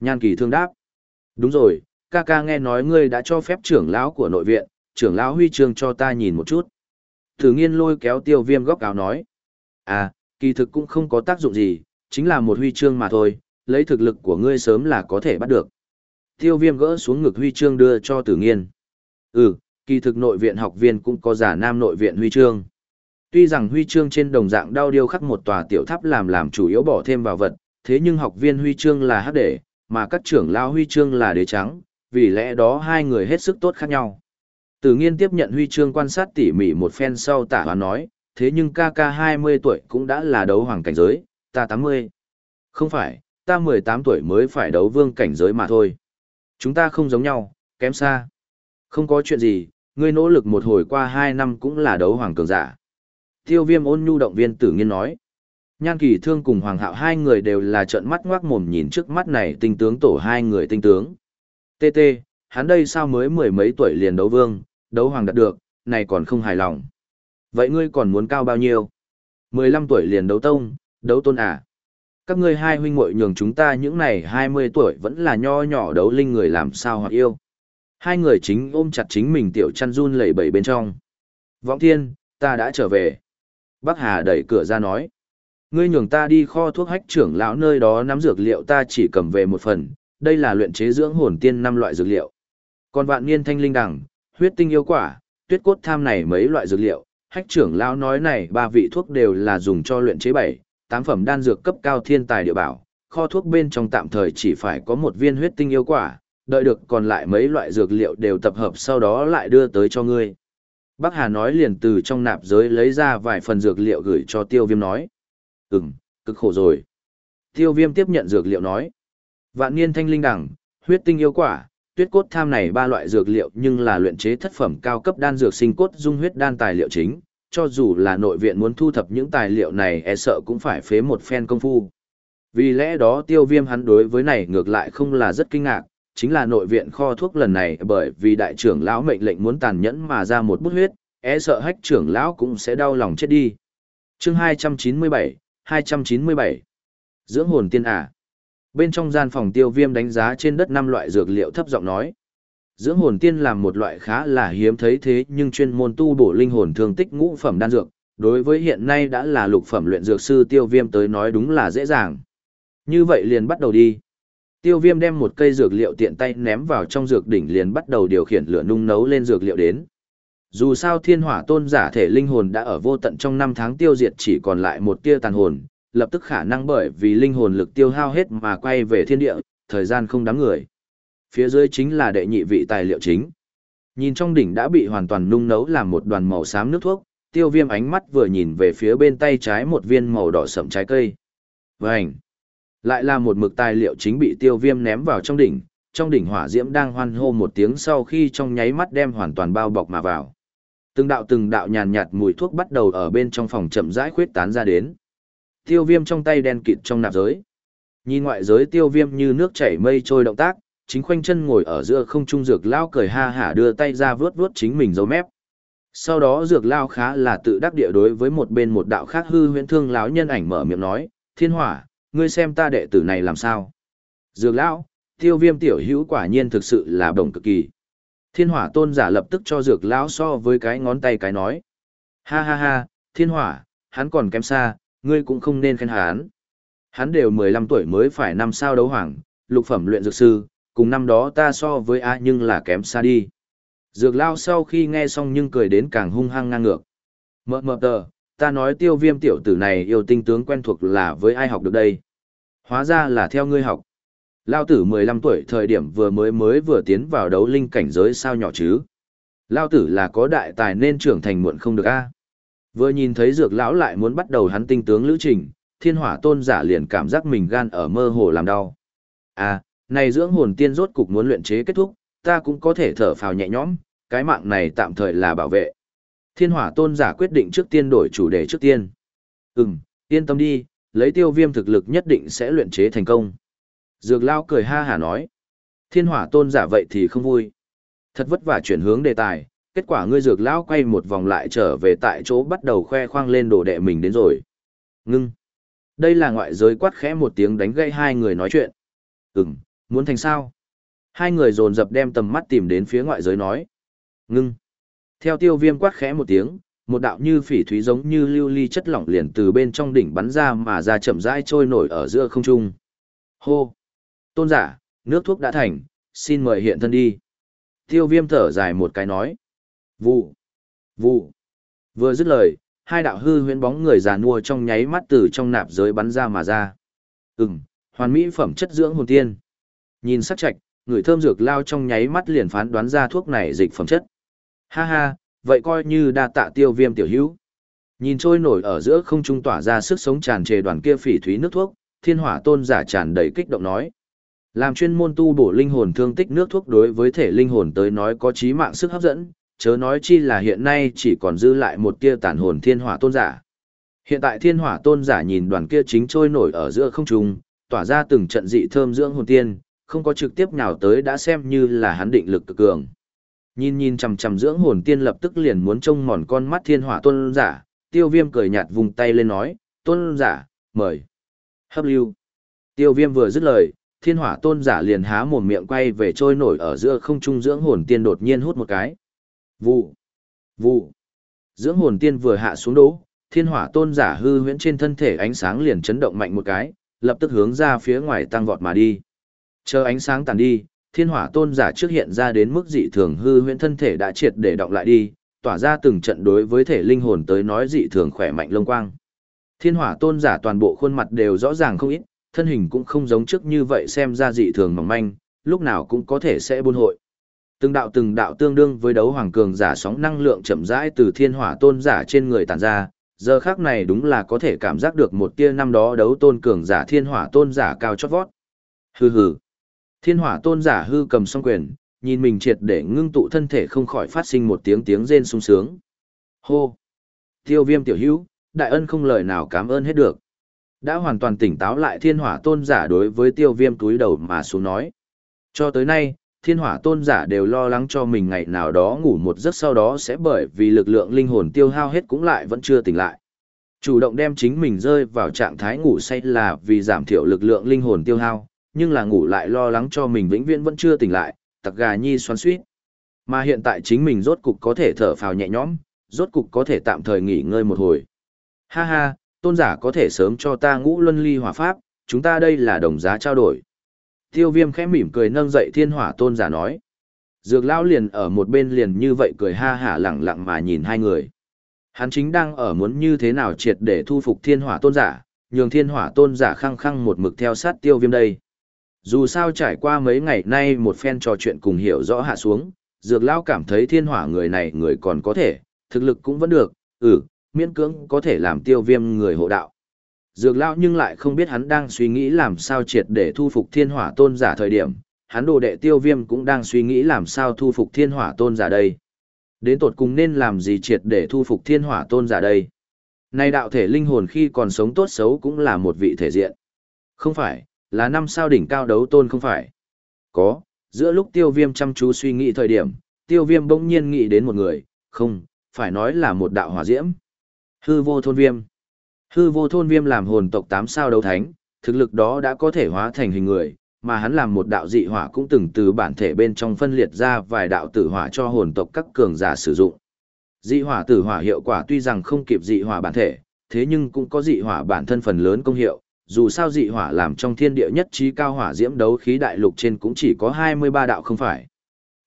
Nhan kỳ thương đáp. Đúng rồi, ca ca nghe nói ngươi đã cho phép trưởng lão của nội viện, trưởng lão huy chương cho ta nhìn một chút. Thử nghiên lôi kéo tiêu viêm góc áo nói. À, kỳ thực cũng không có tác dụng gì, chính là một huy chương mà thôi, lấy thực lực của ngươi sớm là có thể bắt được. Tiêu viêm gỡ xuống ngực huy chương đưa cho tử nghiên. Ừ, kỳ thực nội viện học viên cũng có giả nam nội viện huy chương. Tuy rằng huy chương trên đồng dạng đao điêu khắc một tòa tiểu tháp làm làm chủ yếu bỏ thêm vào vật, thế nhưng học viên huy chương là hắc để, mà các trưởng lao huy chương là đế trắng, vì lẽ đó hai người hết sức tốt khác nhau. Tử nghiên tiếp nhận huy chương quan sát tỉ mỉ một phen sau tả hoán nói, thế nhưng ca ca 20 tuổi cũng đã là đấu hoàng cảnh giới, ta 80. Không phải, ta 18 tuổi mới phải đấu vương cảnh giới mà thôi. Chúng ta không giống nhau, kém xa. Không có chuyện gì, ngươi nỗ lực một hồi qua 2 năm cũng là đấu hoàng cường giả. Tiêu viêm ôn nhu động viên tử nghiên nói. Nhan kỳ thương cùng hoàng hạo hai người đều là trợn mắt ngoác mồm nhìn trước mắt này tinh tướng tổ hai người tinh tướng. Tê tê, hắn đây sao mới mười mấy tuổi liền đấu vương, đấu hoàng đạt được, này còn không hài lòng. Vậy ngươi còn muốn cao bao nhiêu? 15 tuổi liền đấu tông, đấu tôn à? Các ngươi hai huynh muội nhường chúng ta những này 20 tuổi vẫn là nho nhỏ đấu linh người làm sao hoặc yêu. Hai người chính ôm chặt chính mình tiểu chăn run lẩy bẩy bên trong. Võng thiên, ta đã trở về. Bác Hà đẩy cửa ra nói. Ngươi nhường ta đi kho thuốc hách trưởng lão nơi đó nắm dược liệu ta chỉ cầm về một phần, đây là luyện chế dưỡng hồn tiên năm loại dược liệu. Còn vạn niên thanh linh đằng, huyết tinh yêu quả, tuyết cốt tham này mấy loại dược liệu, hách trưởng lão nói này ba vị thuốc đều là dùng cho luyện chế bảy, tám phẩm đan dược cấp cao thiên tài địa bảo, kho thuốc bên trong tạm thời chỉ phải có một viên huyết tinh yêu quả, đợi được còn lại mấy loại dược liệu đều tập hợp sau đó lại đưa tới cho ngươi. Bác Hà nói liền từ trong nạp giới lấy ra vài phần dược liệu gửi cho tiêu viêm nói. Ừm, cực khổ rồi. Tiêu viêm tiếp nhận dược liệu nói. Vạn niên thanh linh đẳng, huyết tinh yêu quả, tuyết cốt tham này ba loại dược liệu nhưng là luyện chế thất phẩm cao cấp đan dược sinh cốt dung huyết đan tài liệu chính, cho dù là nội viện muốn thu thập những tài liệu này e sợ cũng phải phế một phen công phu. Vì lẽ đó tiêu viêm hắn đối với này ngược lại không là rất kinh ngạc, chính là nội viện kho thuốc lần này bởi vì đại trưởng lão mệnh lệnh muốn tàn nhẫn mà ra một bút huyết, e sợ hách trưởng lão cũng sẽ đau lòng chết đi. chương 297, 297. Dưỡng hồn tiên à. Bên trong gian phòng tiêu viêm đánh giá trên đất năm loại dược liệu thấp giọng nói. Dưỡng hồn tiên làm một loại khá là hiếm thấy thế nhưng chuyên môn tu bổ linh hồn thương tích ngũ phẩm đan dược, đối với hiện nay đã là lục phẩm luyện dược sư tiêu viêm tới nói đúng là dễ dàng. Như vậy liền bắt đầu đi. Tiêu viêm đem một cây dược liệu tiện tay ném vào trong dược đỉnh liền bắt đầu điều khiển lửa nung nấu lên dược liệu đến. Dù sao thiên hỏa tôn giả thể linh hồn đã ở vô tận trong năm tháng tiêu diệt chỉ còn lại một tia tàn hồn, lập tức khả năng bởi vì linh hồn lực tiêu hao hết mà quay về thiên địa, thời gian không đáng người. Phía dưới chính là đệ nhị vị tài liệu chính. Nhìn trong đỉnh đã bị hoàn toàn nung nấu làm một đoàn màu xám nước thuốc, tiêu viêm ánh mắt vừa nhìn về phía bên tay trái một viên màu đỏ sậm trái cây. Vành! Lại là một mực tài liệu chính bị tiêu viêm ném vào trong đỉnh, trong đỉnh hỏa diễm đang hoan hô một tiếng sau khi trong nháy mắt đem hoàn toàn bao bọc mà vào. Từng đạo từng đạo nhàn nhạt mùi thuốc bắt đầu ở bên trong phòng chậm rãi khuyết tán ra đến. Tiêu viêm trong tay đen kịt trong nạp giới. Nhìn ngoại giới tiêu viêm như nước chảy mây trôi động tác, chính khoanh chân ngồi ở giữa không trung dược lao cười ha hả đưa tay ra vớt vớt chính mình dấu mép. Sau đó dược lao khá là tự đắc địa đối với một bên một đạo khác hư huyễn thương lão nhân ảnh mở miệng nói, thiên hỏa, ngươi xem ta đệ tử này làm sao. Dược lão, tiêu viêm tiểu hữu quả nhiên thực sự là đồng cực kỳ. Thiên hỏa tôn giả lập tức cho dược lão so với cái ngón tay cái nói. Ha ha ha, thiên hỏa, hắn còn kém xa, ngươi cũng không nên khen hắn. Hắn đều 15 tuổi mới phải năm sao đấu hoàng, lục phẩm luyện dược sư, cùng năm đó ta so với A nhưng là kém xa đi. Dược lao sau khi nghe xong nhưng cười đến càng hung hăng ngang ngược. Mờ mờ tờ, ta nói tiêu viêm tiểu tử này yêu tinh tướng quen thuộc là với ai học được đây. Hóa ra là theo ngươi học. Lao tử 15 tuổi thời điểm vừa mới mới vừa tiến vào đấu linh cảnh giới sao nhỏ chứ. Lao tử là có đại tài nên trưởng thành muộn không được a. Vừa nhìn thấy dược lão lại muốn bắt đầu hắn tinh tướng lữ trình, thiên hỏa tôn giả liền cảm giác mình gan ở mơ hồ làm đau. À, này dưỡng hồn tiên rốt cục muốn luyện chế kết thúc, ta cũng có thể thở phào nhẹ nhõm, cái mạng này tạm thời là bảo vệ. Thiên hỏa tôn giả quyết định trước tiên đổi chủ đề trước tiên. Ừm, yên tâm đi, lấy tiêu viêm thực lực nhất định sẽ luyện chế thành công. Dược lao cười ha hà nói. Thiên hỏa tôn giả vậy thì không vui. Thật vất vả chuyển hướng đề tài, kết quả ngươi dược lao quay một vòng lại trở về tại chỗ bắt đầu khoe khoang lên đồ đệ mình đến rồi. Ngưng. Đây là ngoại giới quát khẽ một tiếng đánh gây hai người nói chuyện. Ừm, muốn thành sao? Hai người dồn dập đem tầm mắt tìm đến phía ngoại giới nói. Ngưng. Theo tiêu viêm quát khẽ một tiếng, một đạo như phỉ thúy giống như lưu ly chất lỏng liền từ bên trong đỉnh bắn ra mà ra chậm rãi trôi nổi ở giữa không trung. Hô! Tôn giả, nước thuốc đã thành, xin mời hiện thân đi. Tiêu viêm thở dài một cái nói. Vụ! Vụ! Vừa dứt lời, hai đạo hư huyễn bóng người già nua trong nháy mắt từ trong nạp giới bắn ra mà ra. Ừm, hoàn mỹ phẩm chất dưỡng hồn tiên. Nhìn sắc trạch, người thơm dược lao trong nháy mắt liền phán đoán ra thuốc này dịch phẩm chất. Ha ha, vậy coi như đa tạ tiêu viêm tiểu hữu. Nhìn trôi nổi ở giữa không trung tỏa ra sức sống tràn trề đoàn kia phỉ thúy nước thuốc, thiên hỏa tôn giả tràn đầy kích động nói. Làm chuyên môn tu bổ linh hồn thương tích nước thuốc đối với thể linh hồn tới nói có trí mạng sức hấp dẫn, chớ nói chi là hiện nay chỉ còn dư lại một tia tản hồn thiên hỏa tôn giả. Hiện tại thiên hỏa tôn giả nhìn đoàn kia chính trôi nổi ở giữa không trung, tỏa ra từng trận dị thơm dưỡng hồn tiên, không có trực tiếp nào tới đã xem như là hắn định lực cực cường. Nhìn nhìn chằm chằm dưỡng hồn tiên lập tức liền muốn trông mòn con mắt thiên hỏa tôn giả, tiêu viêm cười nhạt vùng tay lên nói, tôn giả, mời. Hấp lưu. Tiêu viêm vừa dứt lời, thiên hỏa tôn giả liền há mồm miệng quay về trôi nổi ở giữa không trung dưỡng hồn tiên đột nhiên hút một cái. Vụ. Vụ. Dưỡng hồn tiên vừa hạ xuống đố, thiên hỏa tôn giả hư huyễn trên thân thể ánh sáng liền chấn động mạnh một cái, lập tức hướng ra phía ngoài tăng vọt mà đi. Chờ ánh sáng tàn đi, thiên hỏa tôn giả trước hiện ra đến mức dị thường hư huyễn thân thể đã triệt để động lại đi, tỏa ra từng trận đối với thể linh hồn tới nói dị thường khỏe mạnh lông quang. Thiên hỏa tôn giả toàn bộ khuôn mặt đều rõ ràng không ít, thân hình cũng không giống trước như vậy xem ra dị thường mỏng manh, lúc nào cũng có thể sẽ buôn hội. Từng đạo từng đạo tương đương với đấu hoàng cường giả sóng năng lượng chậm rãi từ thiên hỏa tôn giả trên người tản ra, giờ khác này đúng là có thể cảm giác được một tia năm đó đấu tôn cường giả thiên hỏa tôn giả cao chót vót. Hừ hừ. Thiên hỏa tôn giả hư cầm song quyền, nhìn mình triệt để ngưng tụ thân thể không khỏi phát sinh một tiếng tiếng rên sung sướng. Hô! Tiêu viêm tiểu hữu, đại ân không lời nào cảm ơn hết được. Đã hoàn toàn tỉnh táo lại thiên hỏa tôn giả đối với tiêu viêm túi đầu mà xuống nói. Cho tới nay, thiên hỏa tôn giả đều lo lắng cho mình ngày nào đó ngủ một giấc sau đó sẽ bởi vì lực lượng linh hồn tiêu hao hết cũng lại vẫn chưa tỉnh lại. Chủ động đem chính mình rơi vào trạng thái ngủ say là vì giảm thiểu lực lượng linh hồn tiêu hao, nhưng là ngủ lại lo lắng cho mình vĩnh viễn vẫn chưa tỉnh lại, tặc gà nhi xoắn suýt. Mà hiện tại chính mình rốt cục có thể thở phào nhẹ nhõm, rốt cục có thể tạm thời nghỉ ngơi một hồi. Ha ha, tôn giả có thể sớm cho ta ngũ luân ly hỏa pháp, chúng ta đây là đồng giá trao đổi. Tiêu viêm khẽ mỉm cười nâng dậy thiên hỏa tôn giả nói. Dược lão liền ở một bên liền như vậy cười ha hả lặng lặng mà nhìn hai người. Hắn chính đang ở muốn như thế nào triệt để thu phục thiên hỏa tôn giả, nhường thiên hỏa tôn giả khăng khăng một mực theo sát tiêu viêm đây. Dù sao trải qua mấy ngày nay một phen trò chuyện cùng hiểu rõ hạ xuống, dược lão cảm thấy thiên hỏa người này người còn có thể, thực lực cũng vẫn được, ừ, miễn cưỡng có thể làm tiêu viêm người hộ đạo. Dược lão nhưng lại không biết hắn đang suy nghĩ làm sao triệt để thu phục thiên hỏa tôn giả thời điểm, hắn đồ đệ tiêu viêm cũng đang suy nghĩ làm sao thu phục thiên hỏa tôn giả đây. Đến tột cùng nên làm gì triệt để thu phục thiên hỏa tôn giả đây. Này đạo thể linh hồn khi còn sống tốt xấu cũng là một vị thể diện. Không phải, là năm sao đỉnh cao đấu tôn không phải. Có, giữa lúc tiêu viêm chăm chú suy nghĩ thời điểm, tiêu viêm bỗng nhiên nghĩ đến một người, không, phải nói là một đạo hỏa diễm. Hư vô thôn viêm. Hư vô thôn viêm làm hồn tộc 8 sao đấu thánh, thực lực đó đã có thể hóa thành hình người, mà hắn làm một đạo dị hỏa cũng từng từ bản thể bên trong phân liệt ra vài đạo tử hỏa cho hồn tộc các cường giả sử dụng. Dị hỏa tử hỏa hiệu quả tuy rằng không kịp dị hỏa bản thể, thế nhưng cũng có dị hỏa bản thân phần lớn công hiệu, dù sao dị hỏa làm trong thiên địa nhất trí cao hỏa diễm đấu khí đại lục trên cũng chỉ có 23 đạo không phải.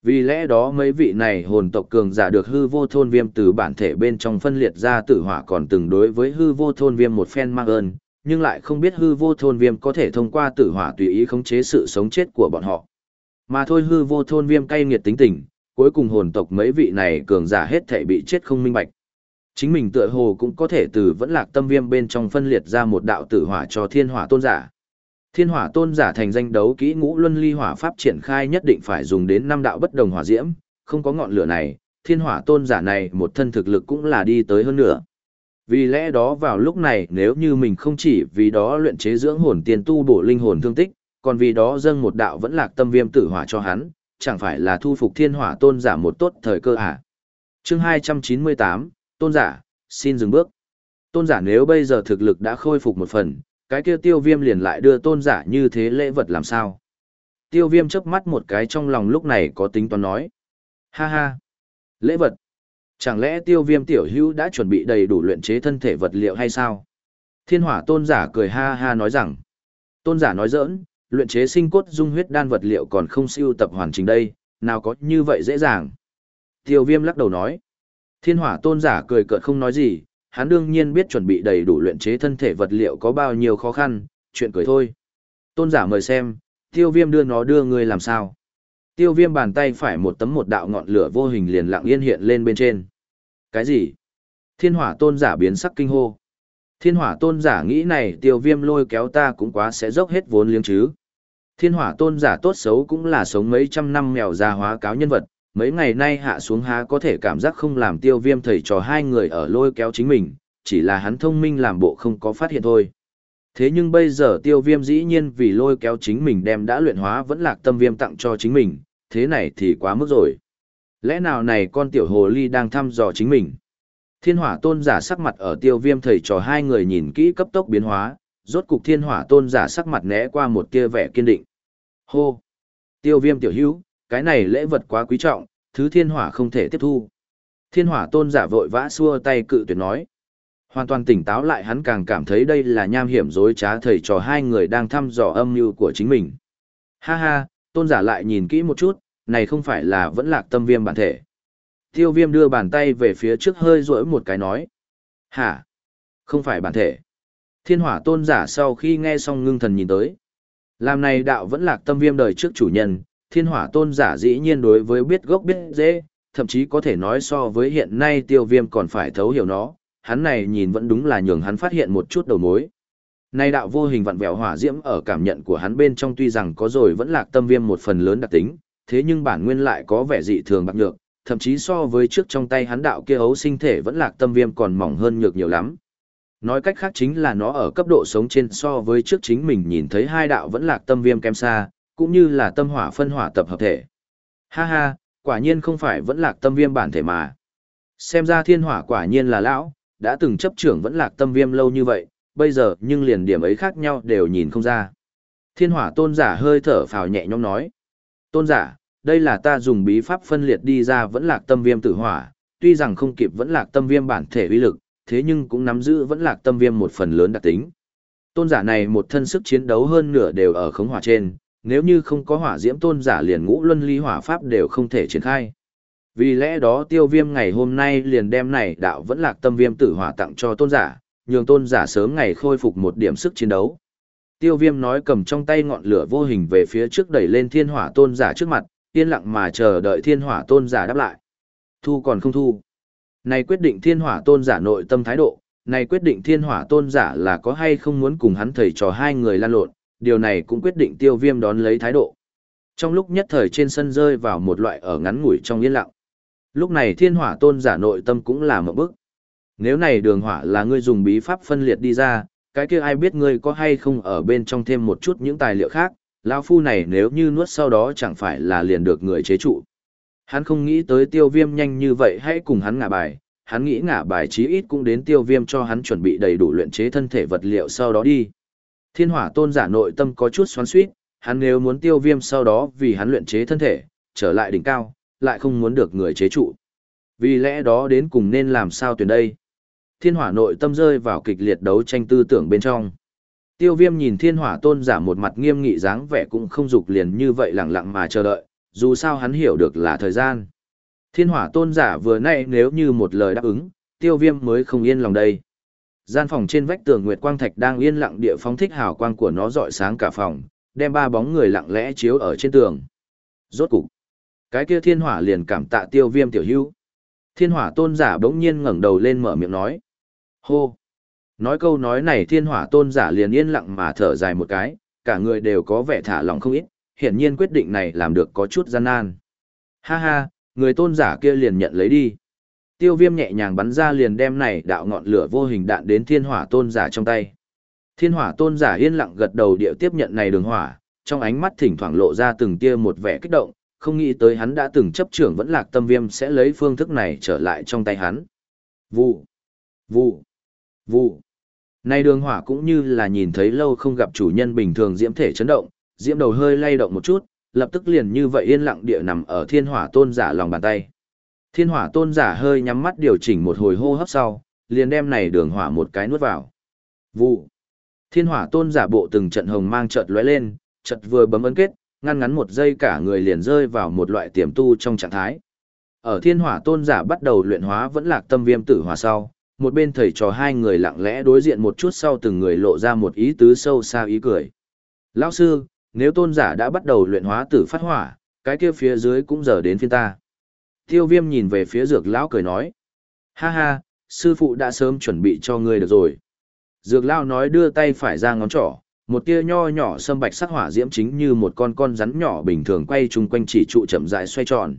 Vì lẽ đó mấy vị này hồn tộc cường giả được hư vô thôn viêm từ bản thể bên trong phân liệt ra tử hỏa còn từng đối với hư vô thôn viêm một phen mang ơn, nhưng lại không biết hư vô thôn viêm có thể thông qua tử hỏa tùy ý khống chế sự sống chết của bọn họ. Mà thôi hư vô thôn viêm cay nghiệt tính tình, cuối cùng hồn tộc mấy vị này cường giả hết thể bị chết không minh bạch. Chính mình tựa hồ cũng có thể từ vẫn lạc tâm viêm bên trong phân liệt ra một đạo tử hỏa cho thiên hỏa tôn giả. Thiên hỏa tôn giả thành danh đấu kỹ ngũ luân ly hỏa pháp triển khai nhất định phải dùng đến năm đạo bất đồng hỏa diễm, không có ngọn lửa này, thiên hỏa tôn giả này một thân thực lực cũng là đi tới hơn nữa. Vì lẽ đó vào lúc này nếu như mình không chỉ vì đó luyện chế dưỡng hồn tiền tu bổ linh hồn thương tích, còn vì đó dâng một đạo vẫn lạc tâm viêm tử hỏa cho hắn, chẳng phải là thu phục thiên hỏa tôn giả một tốt thời cơ à. Chương 298, tôn giả, xin dừng bước. Tôn giả nếu bây giờ thực lực đã khôi phục một phần, cái kia tiêu viêm liền lại đưa tôn giả như thế lễ vật làm sao. Tiêu viêm chớp mắt một cái trong lòng lúc này có tính toán nói. Ha ha, lễ vật. Chẳng lẽ tiêu viêm tiểu hữu đã chuẩn bị đầy đủ luyện chế thân thể vật liệu hay sao? Thiên hỏa tôn giả cười ha ha nói rằng. Tôn giả nói giỡn, luyện chế sinh cốt dung huyết đan vật liệu còn không siêu tập hoàn chỉnh đây, nào có như vậy dễ dàng. Tiêu viêm lắc đầu nói. Thiên hỏa tôn giả cười cợt không nói gì, hắn đương nhiên biết chuẩn bị đầy đủ luyện chế thân thể vật liệu có bao nhiêu khó khăn, chuyện cười thôi. Tôn giả mời xem, tiêu viêm đưa nó đưa người làm sao. Tiêu viêm bàn tay phải một tấm một đạo ngọn lửa vô hình liền lặng yên hiện lên bên trên. Cái gì? Thiên hỏa tôn giả biến sắc kinh hô. Thiên hỏa tôn giả nghĩ này tiêu viêm lôi kéo ta cũng quá sẽ dốc hết vốn liếng chứ. Thiên hỏa tôn giả tốt xấu cũng là sống mấy trăm năm mèo già hóa cáo nhân vật, mấy ngày nay hạ xuống há có thể cảm giác không làm tiêu viêm thầy trò hai người ở lôi kéo chính mình, chỉ là hắn thông minh làm bộ không có phát hiện thôi. Thế nhưng bây giờ tiêu viêm dĩ nhiên vì lôi kéo chính mình đem đã luyện hóa vẫn lạc tâm viêm tặng cho chính mình, thế này thì quá mức rồi. Lẽ nào này con tiểu hồ ly đang thăm dò chính mình? Thiên hỏa tôn giả sắc mặt ở tiêu viêm thầy trò hai người nhìn kỹ cấp tốc biến hóa, rốt cục thiên hỏa tôn giả sắc mặt né qua một tia vẻ kiên định. Hô! Tiêu viêm tiểu hữu, cái này lễ vật quá quý trọng, thứ thiên hỏa không thể tiếp thu. Thiên hỏa tôn giả vội vã xua tay cự tuyệt nói. Hoàn toàn tỉnh táo lại hắn càng cảm thấy đây là nham hiểm dối trá thầy trò hai người đang thăm dò âm mưu của chính mình. Ha ha, tôn giả lại nhìn kỹ một chút, này không phải là vẫn lạc tâm viêm bản thể. Tiêu viêm đưa bàn tay về phía trước hơi rỗi một cái nói. Hả? Không phải bản thể. Thiên hỏa tôn giả sau khi nghe xong ngưng thần nhìn tới. Làm này đạo vẫn lạc tâm viêm đời trước chủ nhân, thiên hỏa tôn giả dĩ nhiên đối với biết gốc biết dễ, thậm chí có thể nói so với hiện nay tiêu viêm còn phải thấu hiểu nó, hắn này nhìn vẫn đúng là nhường hắn phát hiện một chút đầu mối. Nay đạo vô hình vặn vẹo hỏa diễm ở cảm nhận của hắn bên trong tuy rằng có rồi vẫn lạc tâm viêm một phần lớn đặc tính, thế nhưng bản nguyên lại có vẻ dị thường bạc nhược, thậm chí so với trước trong tay hắn đạo kia ấu sinh thể vẫn lạc tâm viêm còn mỏng hơn nhược nhiều lắm. Nói cách khác chính là nó ở cấp độ sống trên so với trước chính mình nhìn thấy hai đạo vẫn lạc tâm viêm kém xa, cũng như là tâm hỏa phân hỏa tập hợp thể. Ha ha, quả nhiên không phải vẫn lạc tâm viêm bản thể mà. Xem ra thiên hỏa quả nhiên là lão, đã từng chấp trưởng vẫn lạc tâm viêm lâu như vậy, bây giờ nhưng liền điểm ấy khác nhau đều nhìn không ra. Thiên hỏa tôn giả hơi thở phào nhẹ nhõm nói. Tôn giả, đây là ta dùng bí pháp phân liệt đi ra vẫn lạc tâm viêm tử hỏa, tuy rằng không kịp vẫn lạc tâm viêm bản thể uy lực, thế nhưng cũng nắm giữ vẫn lạc tâm viêm một phần lớn đặc tính. Tôn giả này một thân sức chiến đấu hơn nửa đều ở khống hỏa trên, nếu như không có hỏa diễm tôn giả liền ngũ luân ly hỏa pháp đều không thể triển khai. Vì lẽ đó tiêu viêm ngày hôm nay liền đem này đạo vẫn lạc tâm viêm tử hỏa tặng cho tôn giả, nhường tôn giả sớm ngày khôi phục một điểm sức chiến đấu. Tiêu viêm nói cầm trong tay ngọn lửa vô hình về phía trước đẩy lên thiên hỏa tôn giả trước mặt, yên lặng mà chờ đợi thiên hỏa tôn giả đáp lại. Thu còn không thu. Này quyết định thiên hỏa tôn giả nội tâm thái độ, này quyết định thiên hỏa tôn giả là có hay không muốn cùng hắn thầy trò hai người lan lộn, điều này cũng quyết định tiêu viêm đón lấy thái độ. Trong lúc nhất thời trên sân rơi vào một loại ở ngắn ngủi trong yên lặng. Lúc này thiên hỏa tôn giả nội tâm cũng là một bức. Nếu này đường hỏa là ngươi dùng bí pháp phân liệt đi ra, cái kia ai biết ngươi có hay không ở bên trong thêm một chút những tài liệu khác, lão phu này nếu như nuốt sau đó chẳng phải là liền được người chế trụ. Hắn không nghĩ tới tiêu viêm nhanh như vậy hãy cùng hắn ngả bài, hắn nghĩ ngả bài chí ít cũng đến tiêu viêm cho hắn chuẩn bị đầy đủ luyện chế thân thể vật liệu sau đó đi. Thiên hỏa tôn giả nội tâm có chút xoắn suýt, hắn nếu muốn tiêu viêm sau đó vì hắn luyện chế thân thể, trở lại đỉnh cao, lại không muốn được người chế trụ. Vì lẽ đó đến cùng nên làm sao tuyển đây? Thiên hỏa nội tâm rơi vào kịch liệt đấu tranh tư tưởng bên trong. Tiêu viêm nhìn thiên hỏa tôn giả một mặt nghiêm nghị dáng vẻ cũng không dục liền như vậy lặng lặng mà chờ đợi, dù sao hắn hiểu được là thời gian. Thiên hỏa tôn giả vừa nay nếu như một lời đáp ứng, tiêu viêm mới không yên lòng đây. Gian phòng trên vách tường Nguyệt Quang Thạch đang yên lặng địa phóng thích hào quang của nó rọi sáng cả phòng, đem ba bóng người lặng lẽ chiếu ở trên tường. Rốt cục, cái kia thiên hỏa liền cảm tạ tiêu viêm tiểu hữu. Thiên hỏa tôn giả bỗng nhiên ngẩng đầu lên mở miệng nói. Hô! Nói câu nói này thiên hỏa tôn giả liền yên lặng mà thở dài một cái, cả người đều có vẻ thả lòng không ít, hiển nhiên quyết định này làm được có chút gian nan. Ha ha, người tôn giả kia liền nhận lấy đi. Tiêu viêm nhẹ nhàng bắn ra liền đem này đạo ngọn lửa vô hình đạn đến thiên hỏa tôn giả trong tay. Thiên hỏa tôn giả yên lặng gật đầu địa tiếp nhận này đường hỏa, trong ánh mắt thỉnh thoảng lộ ra từng tia một vẻ kích động, không nghĩ tới hắn đã từng chấp trưởng vẫn lạc tâm viêm sẽ lấy phương thức này trở lại trong tay hắn. Vụ, vụ, vụ. Này đường hỏa cũng như là nhìn thấy lâu không gặp chủ nhân bình thường diễm thể chấn động, diễm đầu hơi lay động một chút, lập tức liền như vậy yên lặng địa nằm ở thiên hỏa tôn giả lòng bàn tay. Thiên hỏa tôn giả hơi nhắm mắt điều chỉnh một hồi hô hấp sau, liền đem này đường hỏa một cái nuốt vào. Vụ. Thiên hỏa tôn giả bộ từng trận hồng mang chợt lóe lên, chợt vừa bấm ấn kết, ngăn ngắn một giây cả người liền rơi vào một loại tiềm tu trong trạng thái. Ở thiên hỏa tôn giả bắt đầu luyện hóa vẫn lạc tâm viêm tử hỏa sau, một bên thầy trò hai người lặng lẽ đối diện một chút sau từng người lộ ra một ý tứ sâu xa ý cười. Lão sư, nếu tôn giả đã bắt đầu luyện hóa tử phát hỏa, cái kia phía dưới cũng giờ đến phiên ta. Tiêu viêm nhìn về phía dược lão cười nói. Ha ha, sư phụ đã sớm chuẩn bị cho ngươi được rồi. Dược lão nói đưa tay phải ra ngón trỏ, một tia nho nhỏ sâm bạch sắc hỏa diễm chính như một con con rắn nhỏ bình thường quay chung quanh chỉ trụ chậm rãi xoay tròn.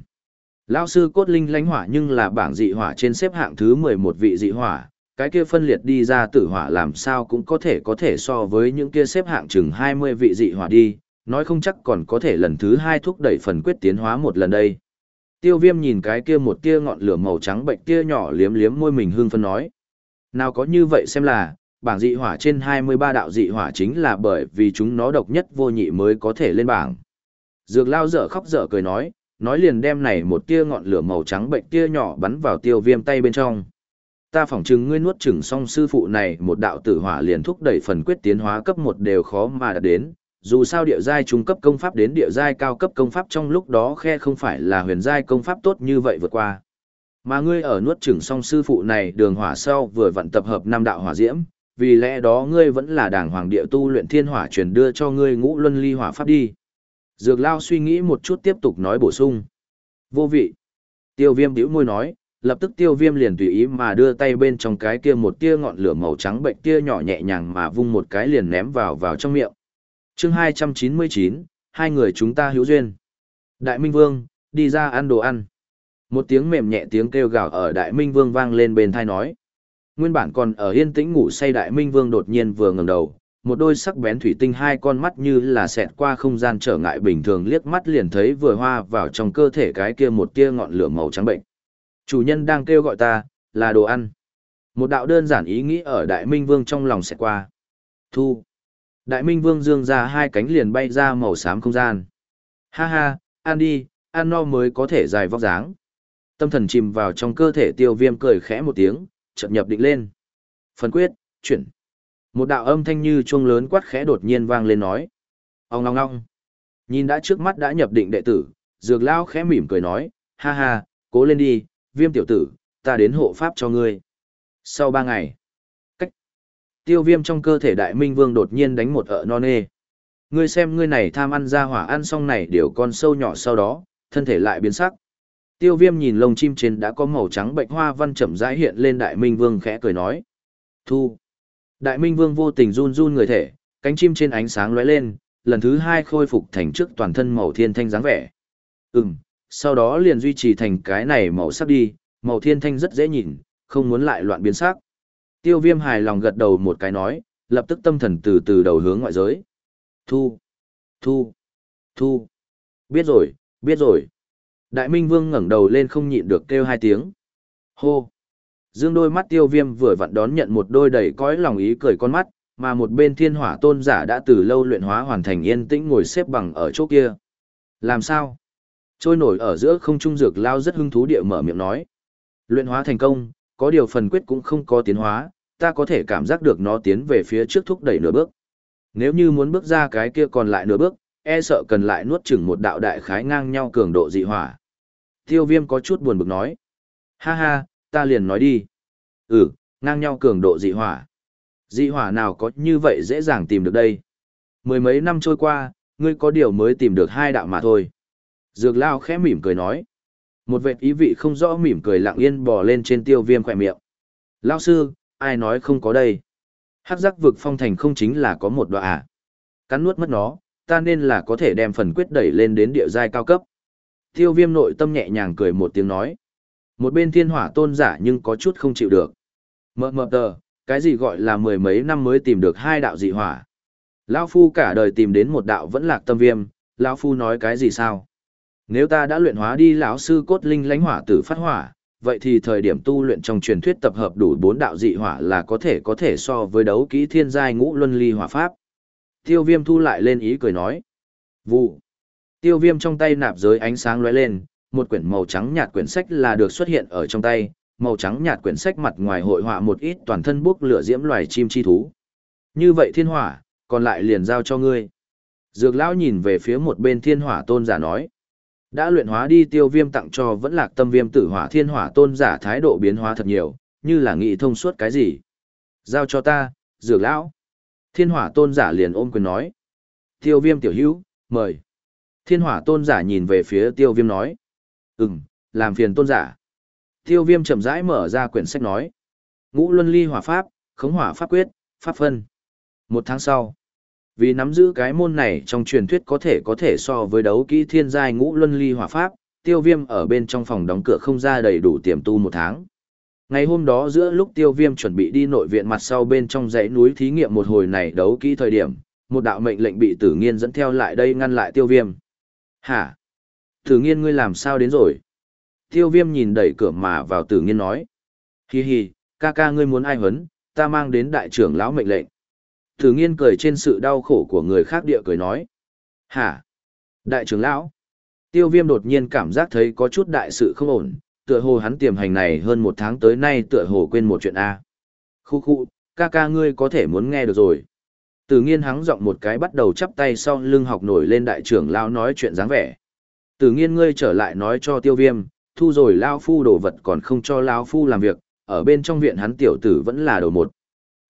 Lão sư cốt linh lánh hỏa nhưng là bảng dị hỏa trên xếp hạng thứ 11 vị dị hỏa, cái kia phân liệt đi ra tử hỏa làm sao cũng có thể có thể so với những kia xếp hạng chừng 20 vị dị hỏa đi, nói không chắc còn có thể lần thứ hai thúc đẩy phần quyết tiến hóa một lần đây. Tiêu viêm nhìn cái kia một tia ngọn lửa màu trắng bệnh tia nhỏ liếm liếm môi mình hương phân nói. Nào có như vậy xem là, bảng dị hỏa trên 23 đạo dị hỏa chính là bởi vì chúng nó độc nhất vô nhị mới có thể lên bảng. Dược lao dở khóc dở cười nói, nói liền đem này một tia ngọn lửa màu trắng bệnh tia nhỏ bắn vào tiêu viêm tay bên trong. Ta phỏng chừng ngươi nuốt chừng xong sư phụ này một đạo tử hỏa liền thúc đẩy phần quyết tiến hóa cấp một đều khó mà đạt đến, dù sao địa giai trung cấp công pháp đến địa giai cao cấp công pháp trong lúc đó khe không phải là huyền giai công pháp tốt như vậy vượt qua. Mà ngươi ở nuốt chửng song sư phụ này đường hỏa sau vừa vận tập hợp năm đạo hỏa diễm, vì lẽ đó ngươi vẫn là đảng hoàng địa tu luyện thiên hỏa truyền đưa cho ngươi ngũ luân ly hỏa pháp đi. Dược lao suy nghĩ một chút tiếp tục nói bổ sung. Vô vị. Tiêu viêm bĩu môi nói, lập tức tiêu viêm liền tùy ý mà đưa tay bên trong cái kia một tia ngọn lửa màu trắng bệnh tia nhỏ nhẹ nhàng mà vung một cái liền ném vào vào trong miệng chương hai trăm chín mươi chín, hai người chúng ta hữu duyên. Đại minh vương, đi ra ăn đồ ăn. Một tiếng mềm nhẹ tiếng kêu gào ở đại minh vương vang lên bên thai nói. Nguyên bản còn ở yên tĩnh ngủ say đại minh vương đột nhiên vừa ngẩng đầu, một đôi sắc bén thủy tinh hai con mắt như là xẹt qua không gian trở ngại bình thường liếc mắt liền thấy vừa hoa vào trong cơ thể cái kia một tia ngọn lửa màu trắng bệnh. Chủ nhân đang kêu gọi ta, là đồ ăn. Một đạo đơn giản ý nghĩ ở đại minh vương trong lòng xẹt qua. Thu. Đại Minh Vương dương ra hai cánh liền bay ra màu xám không gian. Ha ha, ăn đi, ăn no mới có thể dài vóc dáng. Tâm thần chìm vào trong cơ thể tiêu viêm cười khẽ một tiếng, chợt nhập định lên. Phần quyết, chuyển. Một đạo âm thanh như chuông lớn quát khẽ đột nhiên vang lên nói. Ông ngong ngong. Nhìn đã trước mắt đã nhập định đệ tử, dược lao khẽ mỉm cười nói, ha ha, cố lên đi, viêm tiểu tử, ta đến hộ pháp cho ngươi. Sau ba ngày, tiêu viêm trong cơ thể đại minh vương đột nhiên đánh một ợ non nê. Ngươi xem ngươi này tham ăn ra hỏa ăn xong này đều con sâu nhỏ sau đó, thân thể lại biến sắc. Tiêu viêm nhìn lông chim trên đã có màu trắng bệnh hoa văn chậm rãi hiện lên đại minh vương khẽ cười nói. Thu. Đại minh vương vô tình run run người thể, cánh chim trên ánh sáng lóe lên, lần thứ hai khôi phục thành trước toàn thân màu thiên thanh dáng vẻ. Ừm, sau đó liền duy trì thành cái này màu sắc đi, màu thiên thanh rất dễ nhìn, không muốn lại loạn biến sắc. Tiêu viêm hài lòng gật đầu một cái nói, lập tức tâm thần từ từ đầu hướng ngoại giới. Thu, thu, thu. Biết rồi, biết rồi. Đại Minh Vương ngẩng đầu lên không nhịn được kêu hai tiếng. Hô. Dương đôi mắt tiêu viêm vừa vặn đón nhận một đôi đầy cõi lòng ý cười con mắt, mà một bên thiên hỏa tôn giả đã từ lâu luyện hóa hoàn thành yên tĩnh ngồi xếp bằng ở chỗ kia. Làm sao? Trôi nổi ở giữa không trung dược lao rất hưng thú địa mở miệng nói. Luyện hóa thành công, có điều phần quyết cũng không có tiến hóa, ta có thể cảm giác được nó tiến về phía trước thúc đẩy nửa bước. Nếu như muốn bước ra cái kia còn lại nửa bước, e sợ cần lại nuốt chửng một đạo đại khái ngang nhau cường độ dị hỏa. Tiêu viêm có chút buồn bực nói. Ha ha, ta liền nói đi. Ừ, ngang nhau cường độ dị hỏa. Dị hỏa nào có như vậy dễ dàng tìm được đây. Mười mấy năm trôi qua, ngươi có điều mới tìm được hai đạo mà thôi. Dược lao khẽ mỉm cười nói. Một vệt ý vị không rõ mỉm cười lặng yên bò lên trên tiêu viêm khỏe miệng. Lao sư, ai nói không có đây? Hắc giác vực phong thành không chính là có một đoạn à? Cắn nuốt mất nó, ta nên là có thể đem phần quyết đẩy lên đến địa giai cao cấp. Tiêu viêm nội tâm nhẹ nhàng cười một tiếng nói. Một bên thiên hỏa tôn giả nhưng có chút không chịu được. Mờ mờ tờ, cái gì gọi là mười mấy năm mới tìm được hai đạo dị hỏa. Lão Phu cả đời tìm đến một đạo vẫn lạc tâm viêm, Lão Phu nói cái gì sao? Nếu ta đã luyện hóa đi lão sư cốt linh lãnh hỏa tử phát hỏa, vậy thì thời điểm tu luyện trong truyền thuyết tập hợp đủ bốn đạo dị hỏa là có thể có thể so với đấu kỹ thiên giai ngũ luân ly hỏa pháp. Tiêu viêm thu lại lên ý cười nói. Vụ. Tiêu viêm trong tay nạp giới ánh sáng lóe lên, một quyển màu trắng nhạt quyển sách là được xuất hiện ở trong tay, màu trắng nhạt quyển sách mặt ngoài hội họa một ít toàn thân bốc lửa diễm loài chim chi thú. Như vậy thiên hỏa, còn lại liền giao cho ngươi. Dược lão nhìn về phía một bên thiên hỏa tôn giả nói. Đã luyện hóa đi tiêu viêm tặng cho vẫn lạc tâm viêm tử hỏa thiên hỏa tôn giả thái độ biến hóa thật nhiều, như là nghĩ thông suốt cái gì. Giao cho ta, dược lão. Thiên hỏa tôn giả liền ôm quyền nói. Tiêu viêm tiểu hữu, mời. Thiên hỏa tôn giả nhìn về phía tiêu viêm nói. Ừm, làm phiền tôn giả. Tiêu viêm chậm rãi mở ra quyển sách nói. Ngũ luân ly hỏa pháp, khống hỏa pháp quyết, pháp phân. Một tháng sau, vì nắm giữ cái môn này trong truyền thuyết có thể có thể so với đấu kỹ thiên giai ngũ luân ly hỏa pháp, tiêu viêm ở bên trong phòng đóng cửa không ra đầy đủ tiềm tu một tháng. Ngày hôm đó giữa lúc tiêu viêm chuẩn bị đi nội viện mặt sau bên trong dãy núi thí nghiệm một hồi này đấu kỹ thời điểm, một đạo mệnh lệnh bị tử nghiên dẫn theo lại đây ngăn lại tiêu viêm. Hả? Tử nghiên ngươi làm sao đến rồi? Tiêu viêm nhìn đẩy cửa mà vào tử nghiên nói. Hi hi, ca ca ngươi muốn ai huấn ta mang đến đại trưởng lão mệnh lệnh. Tử nghiên cười trên sự đau khổ của người khác địa cười nói. Hả? Đại trưởng lão? Tiêu viêm đột nhiên cảm giác thấy có chút đại sự không ổn, tựa hồ hắn tiềm hành này hơn một tháng tới nay tựa hồ quên một chuyện A. Khu khu, ca ca ngươi có thể muốn nghe được rồi. Tử nghiên hắng giọng một cái bắt đầu chắp tay sau lưng học nổi lên đại trưởng lão nói chuyện dáng vẻ. Tử nghiên ngươi trở lại nói cho tiêu viêm, thu rồi lao phu đồ vật còn không cho lao phu làm việc, ở bên trong viện hắn tiểu tử vẫn là đầu một.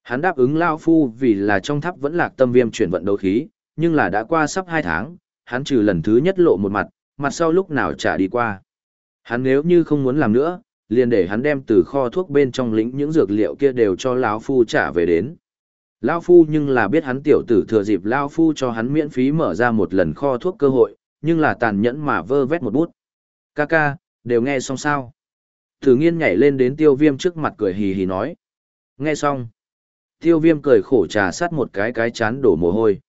Hắn đáp ứng lao phu vì là trong tháp vẫn lạc tâm viêm chuyển vận đấu khí, nhưng là đã qua sắp hai tháng, hắn trừ lần thứ nhất lộ một mặt, mặt sau lúc nào trả đi qua. Hắn nếu như không muốn làm nữa, liền để hắn đem từ kho thuốc bên trong lĩnh những dược liệu kia đều cho lão phu trả về đến. Lão phu nhưng là biết hắn tiểu tử thừa dịp lão phu cho hắn miễn phí mở ra một lần kho thuốc cơ hội, nhưng là tàn nhẫn mà vơ vét một bút. Ca ca, đều nghe xong sao? Thử nghiên nhảy lên đến tiêu viêm trước mặt cười hì hì nói. Nghe xong. Tiêu viêm cười khổ trà sát một cái cái chán đổ mồ hôi.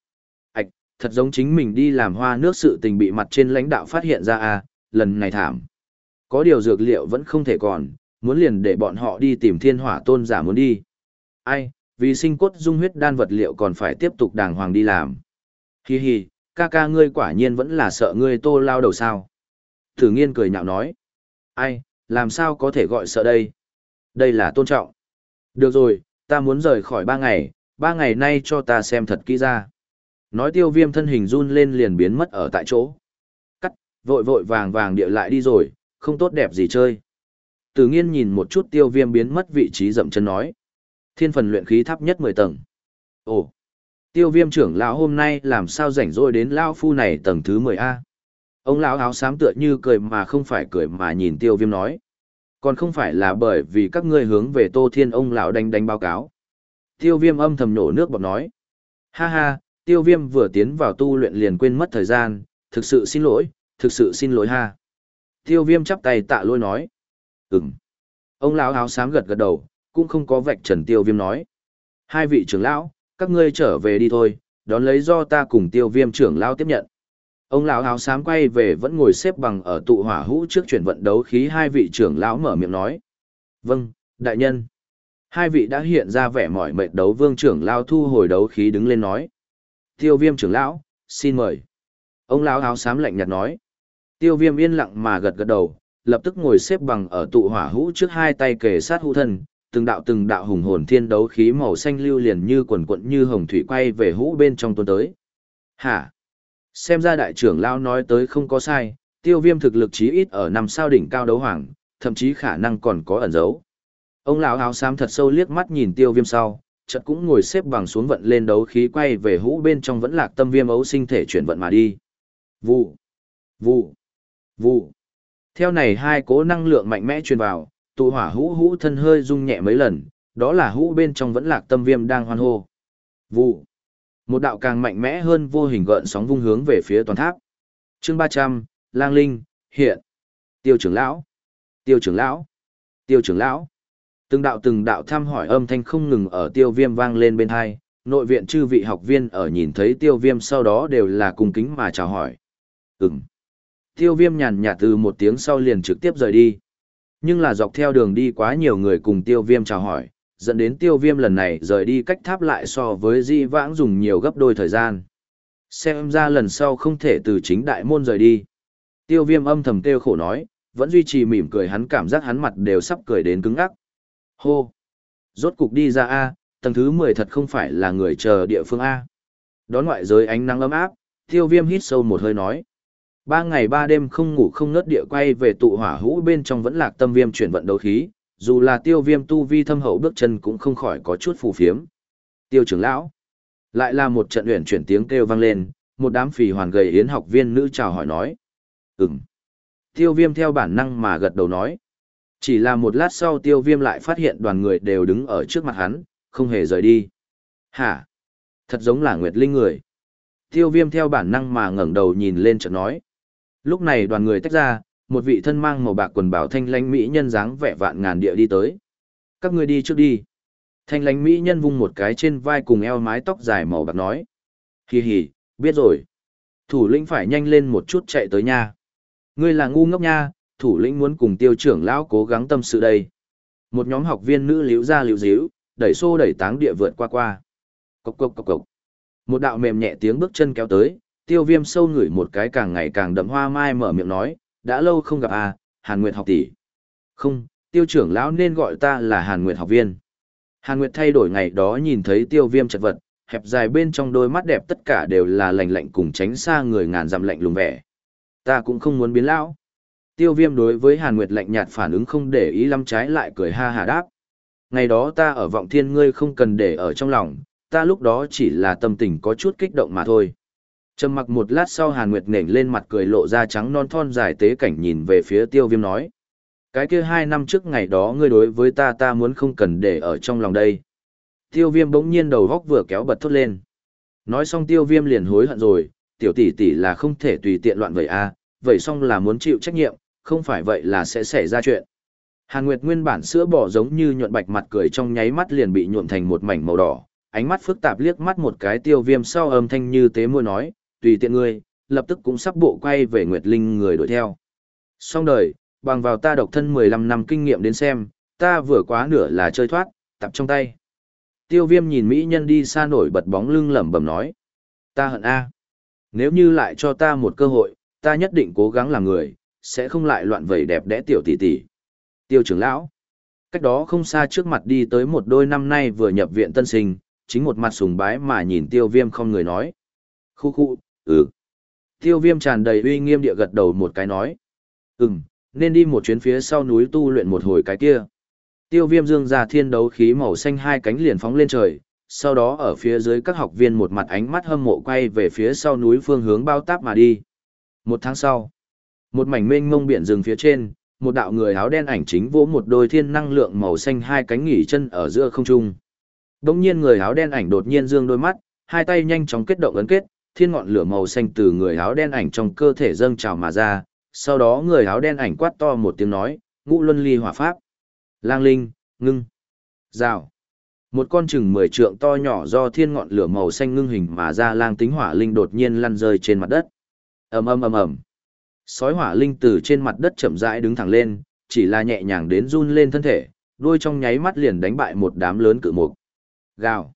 Ảch, thật giống chính mình đi làm hoa nước sự tình bị mặt trên lãnh đạo phát hiện ra à, lần này thảm. Có điều dược liệu vẫn không thể còn, muốn liền để bọn họ đi tìm thiên hỏa tôn giả muốn đi. Ai, vì sinh cốt dung huyết đan vật liệu còn phải tiếp tục đàng hoàng đi làm. Hi hi, ca ca ngươi quả nhiên vẫn là sợ ngươi tô lao đầu sao. Thử nghiên cười nhạo nói. Ai, làm sao có thể gọi sợ đây? Đây là tôn trọng. Được rồi, ta muốn rời khỏi ba ngày, ba ngày nay cho ta xem thật kỹ ra. Nói tiêu viêm thân hình run lên liền biến mất ở tại chỗ. Cắt, vội vội vàng vàng địa lại đi rồi, không tốt đẹp gì chơi. Tử nghiên nhìn một chút tiêu viêm biến mất vị trí dậm chân nói. Thiên phần luyện khí thấp nhất 10 tầng. Ồ, tiêu viêm trưởng lão hôm nay làm sao rảnh rỗi đến lão phu này tầng thứ 10A. Ông lão áo xám tựa như cười mà không phải cười mà nhìn tiêu viêm nói. Còn không phải là bởi vì các ngươi hướng về tô thiên ông lão đánh đánh báo cáo. Tiêu viêm âm thầm nổ nước bọt nói. Ha ha, tiêu viêm vừa tiến vào tu luyện liền quên mất thời gian, thực sự xin lỗi, thực sự xin lỗi ha. Tiêu viêm chắp tay tạ lôi nói. Ừm. Ông lão áo xám gật gật đầu, cũng không có vạch trần tiêu viêm nói. Hai vị trưởng lão, các ngươi trở về đi thôi, đón lấy do ta cùng tiêu viêm trưởng lão tiếp nhận. Ông lão áo xám quay về vẫn ngồi xếp bằng ở tụ hỏa hũ trước chuyển vận đấu khí hai vị trưởng lão mở miệng nói. Vâng, đại nhân. Hai vị đã hiện ra vẻ mỏi mệt đấu vương trưởng lão thu hồi đấu khí đứng lên nói. Tiêu viêm trưởng lão, xin mời. Ông lão áo xám lạnh nhạt nói. Tiêu viêm yên lặng mà gật gật đầu, lập tức ngồi xếp bằng ở tụ hỏa hũ trước hai tay kề sát hũ thân, từng đạo từng đạo hùng hồn thiên đấu khí màu xanh lưu liền như quần quận như hồng thủy quay về hũ bên trong tuôn tới. Hả? Xem ra đại trưởng lão nói tới không có sai, tiêu viêm thực lực chí ít ở năm sao đỉnh cao đấu hoàng, thậm chí khả năng còn có ẩn dấu. Ông lão áo xám thật sâu liếc mắt nhìn tiêu viêm sau, chợt cũng ngồi xếp bằng xuống vận lên đấu khí quay về hũ bên trong vẫn lạc tâm viêm ấu sinh thể chuyển vận mà đi. Vụ, vụ, vụ. Theo này hai cố năng lượng mạnh mẽ truyền vào, tụ hỏa hũ hũ thân hơi rung nhẹ mấy lần, đó là hũ bên trong vẫn lạc tâm viêm đang hoan hô. Vụ. Một đạo càng mạnh mẽ hơn vô hình gợn sóng vung hướng về phía toàn tháp. Chương ba trăm Lang Linh, hiện. Tiêu trưởng lão. Tiêu trưởng lão. Tiêu trưởng lão. Từng đạo từng đạo thăm hỏi âm thanh không ngừng ở tiêu viêm vang lên bên hai, nội viện chư vị học viên ở nhìn thấy tiêu viêm sau đó đều là cùng kính mà chào hỏi. Ừm. Tiêu viêm nhàn nhạt từ một tiếng sau liền trực tiếp rời đi. Nhưng là dọc theo đường đi quá nhiều người cùng tiêu viêm chào hỏi, dẫn đến tiêu viêm lần này rời đi cách tháp lại so với di vãng dùng nhiều gấp đôi thời gian. Xem ra lần sau không thể từ chính đại môn rời đi. Tiêu viêm âm thầm kêu khổ nói, vẫn duy trì mỉm cười hắn cảm giác hắn mặt đều sắp cười đến cứng ngắc. Hô! Rốt cục đi ra A, tầng thứ 10 thật không phải là người chờ địa phương A. Đón ngoại giới ánh nắng ấm áp, tiêu viêm hít sâu một hơi nói. Ba ngày ba đêm không ngủ không ngớt địa quay về tụ hỏa hũ bên trong vẫn lạc tâm viêm chuyển vận đấu khí, dù là tiêu viêm tu vi thâm hậu bước chân cũng không khỏi có chút phù phiếm. Tiêu trưởng lão. Lại là một trận luyện chuyển tiếng kêu vang lên, một đám phì hoàn gầy yến học viên nữ chào hỏi nói. Ừm. Tiêu viêm theo bản năng mà gật đầu nói. Chỉ là một lát sau tiêu viêm lại phát hiện đoàn người đều đứng ở trước mặt hắn, không hề rời đi. Hả? Thật giống là Nguyệt Linh người. Tiêu viêm theo bản năng mà ngẩng đầu nhìn lên chợt nói. Lúc này đoàn người tách ra, một vị thân mang màu bạc quần bảo thanh lãnh mỹ nhân dáng vẻ vạn ngàn địa đi tới. Các ngươi đi trước đi. Thanh lãnh mỹ nhân vung một cái trên vai cùng eo mái tóc dài màu bạc nói. Hì hì, biết rồi. Thủ lĩnh phải nhanh lên một chút chạy tới nha. Ngươi là ngu ngốc nha, thủ lĩnh muốn cùng tiêu trưởng lão cố gắng tâm sự đây. Một nhóm học viên nữ liễu ra liễu díu, đẩy xô đẩy táng địa vượt qua qua. Cộc cộc cộc cộc. Một đạo mềm nhẹ tiếng bước chân kéo tới, tiêu viêm sâu ngửi một cái càng ngày càng đậm hoa mai mở miệng nói, đã lâu không gặp à, Hàn Nguyệt học tỷ. Không, tiêu trưởng lão nên gọi ta là Hàn Nguyệt học viên. Hàn Nguyệt thay đổi ngày đó nhìn thấy tiêu viêm chật vật, hẹp dài bên trong đôi mắt đẹp tất cả đều là lạnh lạnh cùng tránh xa người ngàn dặm lạnh lùng vẻ. Ta cũng không muốn biến lão. Tiêu viêm đối với Hàn Nguyệt lạnh nhạt phản ứng không để ý lắm trái lại cười ha hà đáp. Ngày đó ta ở vọng thiên ngươi không cần để ở trong lòng, ta lúc đó chỉ là tâm tình có chút kích động mà thôi. Trầm mặc một lát sau Hàn Nguyệt nểnh lên mặt cười lộ ra trắng non thon dài tế cảnh nhìn về phía tiêu viêm nói. Cái kia hai năm trước ngày đó ngươi đối với ta ta muốn không cần để ở trong lòng đây. Tiêu viêm bỗng nhiên đầu góc vừa kéo bật thốt lên. Nói xong tiêu viêm liền hối hận rồi, tiểu tỷ tỷ là không thể tùy tiện loạn vậy à, vậy xong là muốn chịu trách nhiệm, không phải vậy là sẽ xảy ra chuyện. Hàn Nguyệt nguyên bản sữa bỏ giống như nhuận bạch mặt cười trong nháy mắt liền bị nhuộm thành một mảnh màu đỏ, ánh mắt phức tạp liếc mắt một cái tiêu viêm sau âm thanh như tế môi nói, tùy tiện ngươi, lập tức cũng sắp bộ quay về Nguyệt Linh người đuổi theo. Xong đời, bằng vào ta độc thân 15 năm kinh nghiệm đến xem, ta vừa quá nửa là chơi thoát, tập trong tay. Tiêu viêm nhìn Mỹ nhân đi xa nổi bật bóng lưng lẩm bẩm nói. Ta hận A. Nếu như lại cho ta một cơ hội, ta nhất định cố gắng làm người, sẽ không lại loạn vầy đẹp đẽ tiểu tỷ tỷ. Tiêu trưởng lão. Cách đó không xa trước mặt đi tới một đôi năm nay vừa nhập viện tân sinh, chính một mặt sùng bái mà nhìn tiêu viêm không người nói. Khu khu, ừ. Tiêu viêm tràn đầy uy nghiêm địa gật đầu một cái nói. Ừm, nên đi một chuyến phía sau núi tu luyện một hồi cái kia. Tiêu viêm dương ra thiên đấu khí màu xanh hai cánh liền phóng lên trời, sau đó ở phía dưới các học viên một mặt ánh mắt hâm mộ quay về phía sau núi phương hướng bao táp mà đi. Một tháng sau, một mảnh mênh mông biển rừng phía trên, một đạo người áo đen ảnh chính vỗ một đôi thiên năng lượng màu xanh hai cánh nghỉ chân ở giữa không trung. Đông nhiên người áo đen ảnh đột nhiên dương đôi mắt, hai tay nhanh chóng kết động ấn kết, thiên ngọn lửa màu xanh từ người áo đen ảnh trong cơ thể dâng trào mà ra, sau đó người áo đen ảnh quát to một tiếng nói, ngũ luân ly hỏa pháp. Lang linh, ngưng, rào. Một con chừng mười trượng to nhỏ do thiên ngọn lửa màu xanh ngưng hình mà ra lang tính hỏa linh đột nhiên lăn rơi trên mặt đất. ầm ầm ầm ầm. Sói hỏa linh từ trên mặt đất chậm rãi đứng thẳng lên, chỉ là nhẹ nhàng đến run lên thân thể, đuôi trong nháy mắt liền đánh bại một đám lớn cự mục. Gào.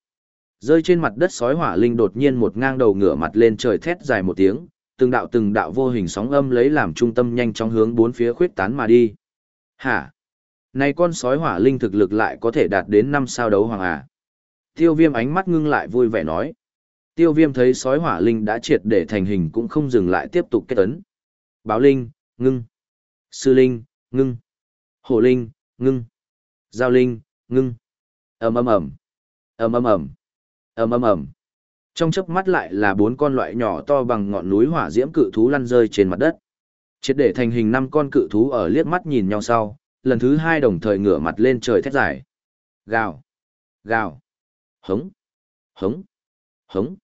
Rơi trên mặt đất sói hỏa linh đột nhiên một ngang đầu ngửa mặt lên trời thét dài một tiếng, từng đạo từng đạo vô hình sóng âm lấy làm trung tâm nhanh chóng hướng bốn phía khuyết tán mà đi. Hả? Này con sói hỏa linh thực lực lại có thể đạt đến năm sao đấu hoàng à? Tiêu viêm ánh mắt ngưng lại vui vẻ nói. Tiêu viêm thấy sói hỏa linh đã triệt để thành hình cũng không dừng lại tiếp tục kết tấn. Báo linh, ngưng. Sư linh, ngưng. Hổ linh, ngưng. Giao linh, ngưng. ầm ầm ầm ầm ầm ầm ầm ầm ầm. Trong chớp mắt lại là bốn con loại nhỏ to bằng ngọn núi hỏa diễm cự thú lăn rơi trên mặt đất. Triệt để thành hình năm con cự thú ở liếc mắt nhìn nhau sau, lần thứ hai đồng thời ngửa mặt lên trời thét dài. Gào gào, hống hống hống.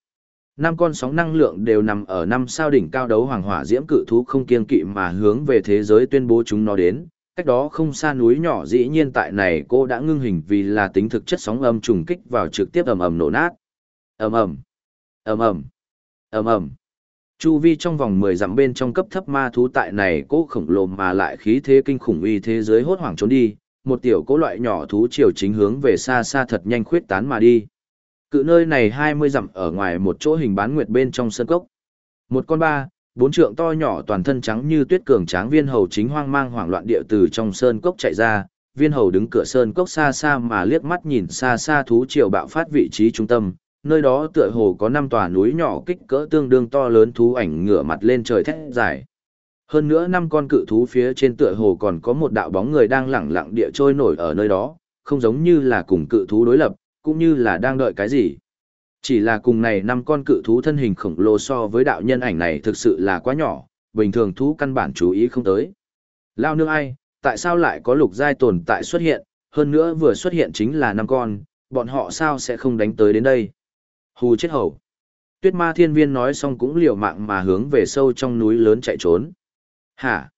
Năm con sóng năng lượng đều nằm ở năm sao đỉnh cao đấu hoàng hỏa diễm cự thú không kiên kỵ mà hướng về thế giới tuyên bố chúng nó đến. Cách đó không xa núi nhỏ dĩ nhiên tại này cô đã ngưng hình vì là tính thực chất sóng âm trùng kích vào trực tiếp ầm ầm nổ nát. Ầm ầm, ầm ầm, ầm ầm. Chu vi trong vòng 10 dặm bên trong cấp thấp ma thú tại này cỗ khổng lồ mà lại khí thế kinh khủng uy thế giới hốt hoảng trốn đi, một tiểu cỗ loại nhỏ thú chiều chính hướng về xa xa thật nhanh khuyết tán mà đi. Cự nơi này 20 dặm ở ngoài một chỗ hình bán nguyệt bên trong sân cốc. Một con ba, bốn trượng to nhỏ toàn thân trắng như tuyết cường tráng viên hầu chính hoang mang hoảng loạn địa từ trong sơn cốc chạy ra viên hầu đứng cửa sơn cốc xa xa mà liếc mắt nhìn xa xa thú triều bạo phát vị trí trung tâm nơi đó tựa hồ có năm tòa núi nhỏ kích cỡ tương đương to lớn thú ảnh ngửa mặt lên trời thét dài hơn nữa năm con cự thú phía trên tựa hồ còn có một đạo bóng người đang lẳng lặng địa trôi nổi ở nơi đó không giống như là cùng cự thú đối lập cũng như là đang đợi cái gì Chỉ là cùng này năm con cự thú thân hình khổng lồ so với đạo nhân ảnh này thực sự là quá nhỏ, bình thường thú căn bản chú ý không tới. Lao nương ai, tại sao lại có lục giai tồn tại xuất hiện, hơn nữa vừa xuất hiện chính là năm con, bọn họ sao sẽ không đánh tới đến đây. Hù chết hầu. Tuyết ma thiên viên nói xong cũng liều mạng mà hướng về sâu trong núi lớn chạy trốn. Hả?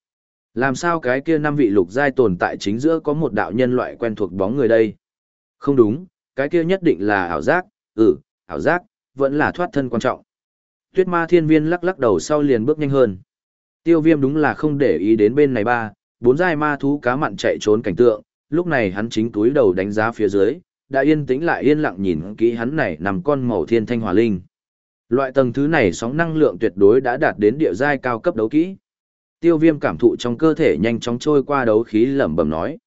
Làm sao cái kia năm vị lục giai tồn tại chính giữa có một đạo nhân loại quen thuộc bóng người đây? Không đúng, cái kia nhất định là ảo giác, ừ, ảo giác, vẫn là thoát thân quan trọng. Tuyết ma thiên viên lắc lắc đầu sau liền bước nhanh hơn. Tiêu viêm đúng là không để ý đến bên này ba, bốn giai ma thú cá mặn chạy trốn cảnh tượng, lúc này hắn chính túi đầu đánh giá phía dưới, đã yên tĩnh lại yên lặng nhìn kỹ hắn này nằm con màu thiên thanh hỏa linh. Loại tầng thứ này sóng năng lượng tuyệt đối đã đạt đến địa giai cao cấp đấu kỹ. Tiêu viêm cảm thụ trong cơ thể nhanh chóng trôi qua đấu khí lẩm bẩm nói.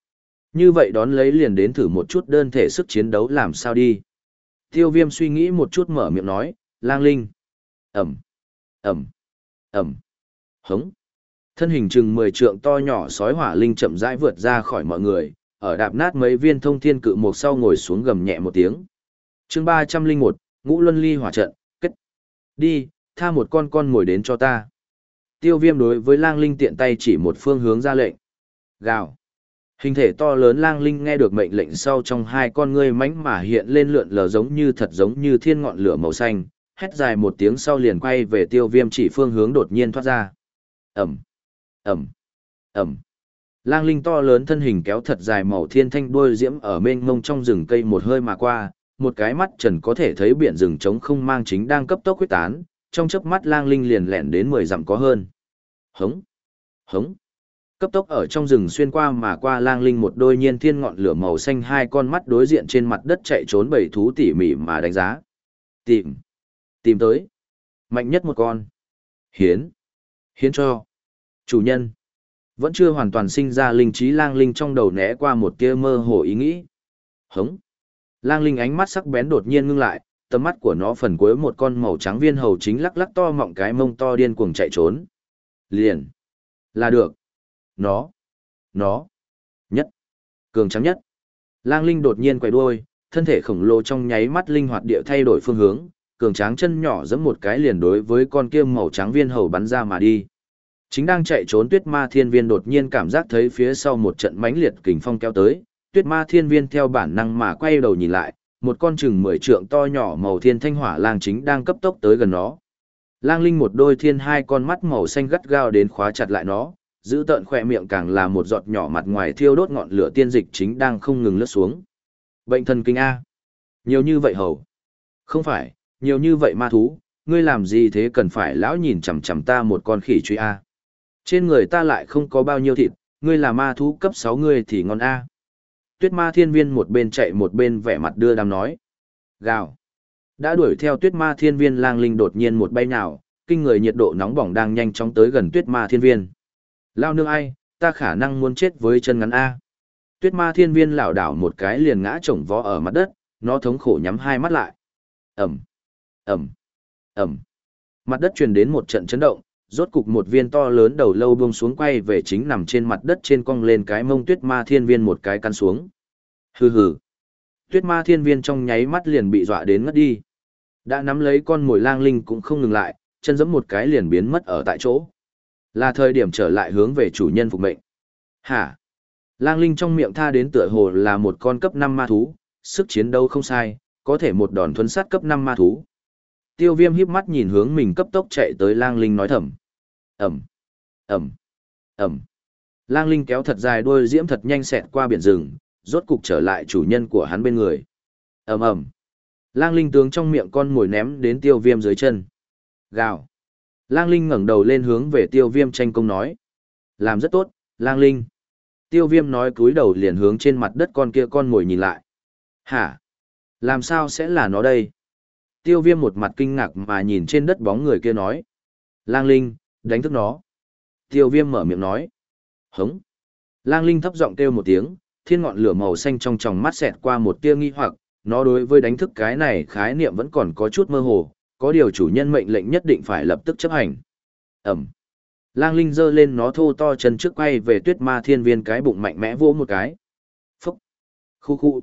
Như vậy đón lấy liền đến thử một chút đơn thể sức chiến đấu làm sao đi. Tiêu viêm suy nghĩ một chút mở miệng nói, lang linh. Ẩm, Ẩm, Ẩm, hống. Thân hình chừng 10 trượng to nhỏ sói hỏa linh chậm rãi vượt ra khỏi mọi người, ở đạp nát mấy viên thông thiên cự một sau ngồi xuống gầm nhẹ một tiếng. chương 301, ngũ luân ly hỏa trận, kết. Đi, tha một con con ngồi đến cho ta. Tiêu viêm đối với lang linh tiện tay chỉ một phương hướng ra lệnh. Gào. Hình thể to lớn lang linh nghe được mệnh lệnh sau trong hai con ngươi mánh mà hiện lên lượn lờ giống như thật giống như thiên ngọn lửa màu xanh, hét dài một tiếng sau liền quay về tiêu viêm chỉ phương hướng đột nhiên thoát ra. Ẩm, Ẩm, Ẩm. Lang linh to lớn thân hình kéo thật dài màu thiên thanh đuôi diễm ở mênh mông trong rừng cây một hơi mà qua, một cái mắt trần có thể thấy biển rừng trống không mang chính đang cấp tốc huyết tán, trong chớp mắt lang linh liền lẹn đến 10 dặm có hơn. Hống, hống. Cấp tốc ở trong rừng xuyên qua mà qua lang linh một đôi nhiên thiên ngọn lửa màu xanh hai con mắt đối diện trên mặt đất chạy trốn bầy thú tỉ mỉ mà đánh giá. Tìm, tìm tới. Mạnh nhất một con. Hiến, hiến cho. Chủ nhân. Vẫn chưa hoàn toàn sinh ra linh trí lang linh trong đầu né qua một tia mơ hồ ý nghĩ. Hống. Lang linh ánh mắt sắc bén đột nhiên ngưng lại, tầm mắt của nó phần cuối một con màu trắng viên hầu chính lắc lắc to mọng cái mông to điên cuồng chạy trốn. Liền. Là được. Nó. Nó. Nhất. Cường trắng nhất. Lang linh đột nhiên quay đuôi, thân thể khổng lồ trong nháy mắt linh hoạt địa thay đổi phương hướng, cường tráng chân nhỏ giẫm một cái liền đối với con kia màu trắng viên hầu bắn ra mà đi. Chính đang chạy trốn tuyết ma thiên viên đột nhiên cảm giác thấy phía sau một trận mãnh liệt kình phong kéo tới, tuyết ma thiên viên theo bản năng mà quay đầu nhìn lại, một con chừng mười trượng to nhỏ màu thiên thanh hỏa lang chính đang cấp tốc tới gần nó. Lang linh một đôi thiên hai con mắt màu xanh gắt gao đến khóa chặt lại nó, giữ tợn khỏe miệng càng là một giọt nhỏ mặt ngoài thiêu đốt ngọn lửa tiên dịch chính đang không ngừng lướt xuống. Bệnh thần kinh A. Nhiều như vậy hầu. Không phải, nhiều như vậy ma thú, ngươi làm gì thế cần phải lão nhìn chằm chằm ta một con khỉ truy A. Trên người ta lại không có bao nhiêu thịt, ngươi là ma thú cấp 6 ngươi thì ngon A. Tuyết ma thiên viên một bên chạy một bên vẻ mặt đưa đám nói. Gào. Đã đuổi theo tuyết ma thiên viên lang linh đột nhiên một bay nào, kinh người nhiệt độ nóng bỏng đang nhanh chóng tới gần tuyết ma thiên viên. Lao nương ai, ta khả năng muốn chết với chân ngắn A. Tuyết ma thiên viên lảo đảo một cái liền ngã chổng vó ở mặt đất, nó thống khổ nhắm hai mắt lại. Ẩm, Ẩm, Ẩm. Mặt đất truyền đến một trận chấn động, rốt cục một viên to lớn đầu lâu buông xuống quay về chính nằm trên mặt đất trên cong lên cái mông tuyết ma thiên viên một cái căn xuống. Hừ hừ. Tuyết ma thiên viên trong nháy mắt liền bị dọa đến ngất đi. Đã nắm lấy con mồi lang linh cũng không ngừng lại, chân giẫm một cái liền biến mất ở tại chỗ. Là thời điểm trở lại hướng về chủ nhân phục mệnh. Hả? Lang Linh trong miệng tha đến tựa hồ là một con cấp 5 ma thú, sức chiến đấu không sai, có thể một đòn thuấn sát cấp 5 ma thú. Tiêu viêm híp mắt nhìn hướng mình cấp tốc chạy tới Lang Linh nói thầm. Ẩm, Ẩm, Ẩm. Lang Linh kéo thật dài đuôi diễm thật nhanh xẹt qua biển rừng, rốt cục trở lại chủ nhân của hắn bên người. Ẩm Ẩm. Lang Linh tướng trong miệng con mồi ném đến tiêu viêm dưới chân. Gào. Lang Linh ngẩng đầu lên hướng về tiêu viêm tranh công nói. Làm rất tốt, Lang Linh. Tiêu viêm nói cúi đầu liền hướng trên mặt đất con kia con ngồi nhìn lại. Hả? Làm sao sẽ là nó đây? Tiêu viêm một mặt kinh ngạc mà nhìn trên đất bóng người kia nói. Lang Linh, đánh thức nó. Tiêu viêm mở miệng nói. Hống. Lang Linh thấp giọng kêu một tiếng, thiên ngọn lửa màu xanh trong tròng mắt xẹt qua một tia nghi hoặc, nó đối với đánh thức cái này khái niệm vẫn còn có chút mơ hồ, có điều chủ nhân mệnh lệnh nhất định phải lập tức chấp hành. Ẩm. Lang Linh giơ lên nó thô to chân trước quay về tuyết ma thiên viên cái bụng mạnh mẽ vỗ một cái. Phúc. Khu khu.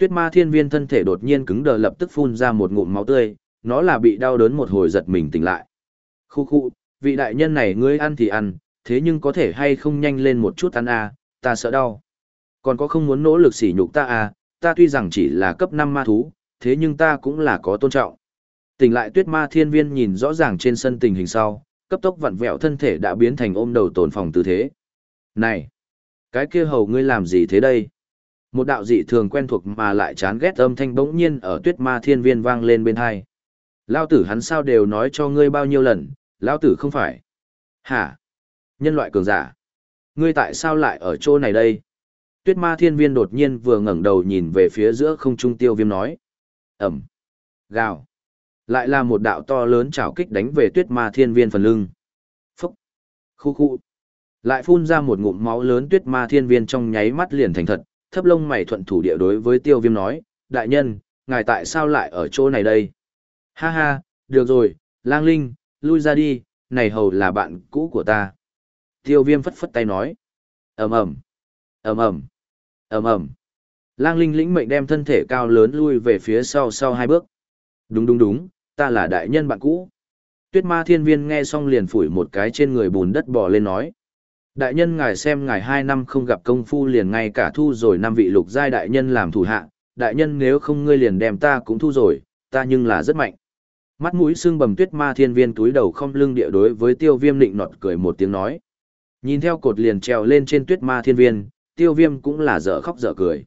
Tuyết ma thiên viên thân thể đột nhiên cứng đờ lập tức phun ra một ngụm máu tươi, nó là bị đau đớn một hồi giật mình tỉnh lại. Khu khu, vị đại nhân này ngươi ăn thì ăn, thế nhưng có thể hay không nhanh lên một chút ăn à, ta sợ đau. Còn có không muốn nỗ lực sỉ nhục ta à, ta tuy rằng chỉ là cấp năm ma thú, thế nhưng ta cũng là có tôn trọng. Tỉnh lại tuyết ma thiên viên nhìn rõ ràng trên sân tình hình sau, cấp tốc vặn vẹo thân thể đã biến thành ôm đầu tồn phòng tư thế. Này! Cái kia hầu ngươi làm gì thế đây? Một đạo dị thường quen thuộc mà lại chán ghét âm thanh bỗng nhiên ở tuyết ma thiên viên vang lên bên hai. Lao tử hắn sao đều nói cho ngươi bao nhiêu lần, lao tử không phải. Hả? Nhân loại cường giả. Ngươi tại sao lại ở chỗ này đây? Tuyết ma thiên viên đột nhiên vừa ngẩng đầu nhìn về phía giữa không trung tiêu viêm nói. Ẩm. Gào. Lại là một đạo to lớn chảo kích đánh về tuyết ma thiên viên phần lưng. Phúc. Khu khu. Lại phun ra một ngụm máu lớn tuyết ma thiên viên trong nháy mắt liền thành thật, thấp lông mày thuận thủ địa đối với tiêu viêm nói, đại nhân, ngài tại sao lại ở chỗ này đây? Ha ha, được rồi, lang linh, lui ra đi, này hầu là bạn cũ của ta. Tiêu viêm phất phất tay nói, ầm ầm ầm ầm ầm ầm. Lang linh lĩnh mệnh đem thân thể cao lớn lui về phía sau sau hai bước. Đúng đúng đúng ta là đại nhân bạn cũ. Tuyết ma thiên viên nghe xong liền phủi một cái trên người bùn đất bò lên nói đại nhân ngài xem ngài hai năm không gặp công phu liền ngay cả thu rồi năm vị lục giai đại nhân làm thủ hạ đại nhân nếu không ngươi liền đem ta cũng thu rồi ta nhưng là rất mạnh mắt mũi xương bầm tuyết ma thiên viên túi đầu không lưng địa đối với tiêu viêm nịnh nọt cười một tiếng nói nhìn theo cột liền trèo lên trên tuyết ma thiên viên tiêu viêm cũng là dở khóc dở cười.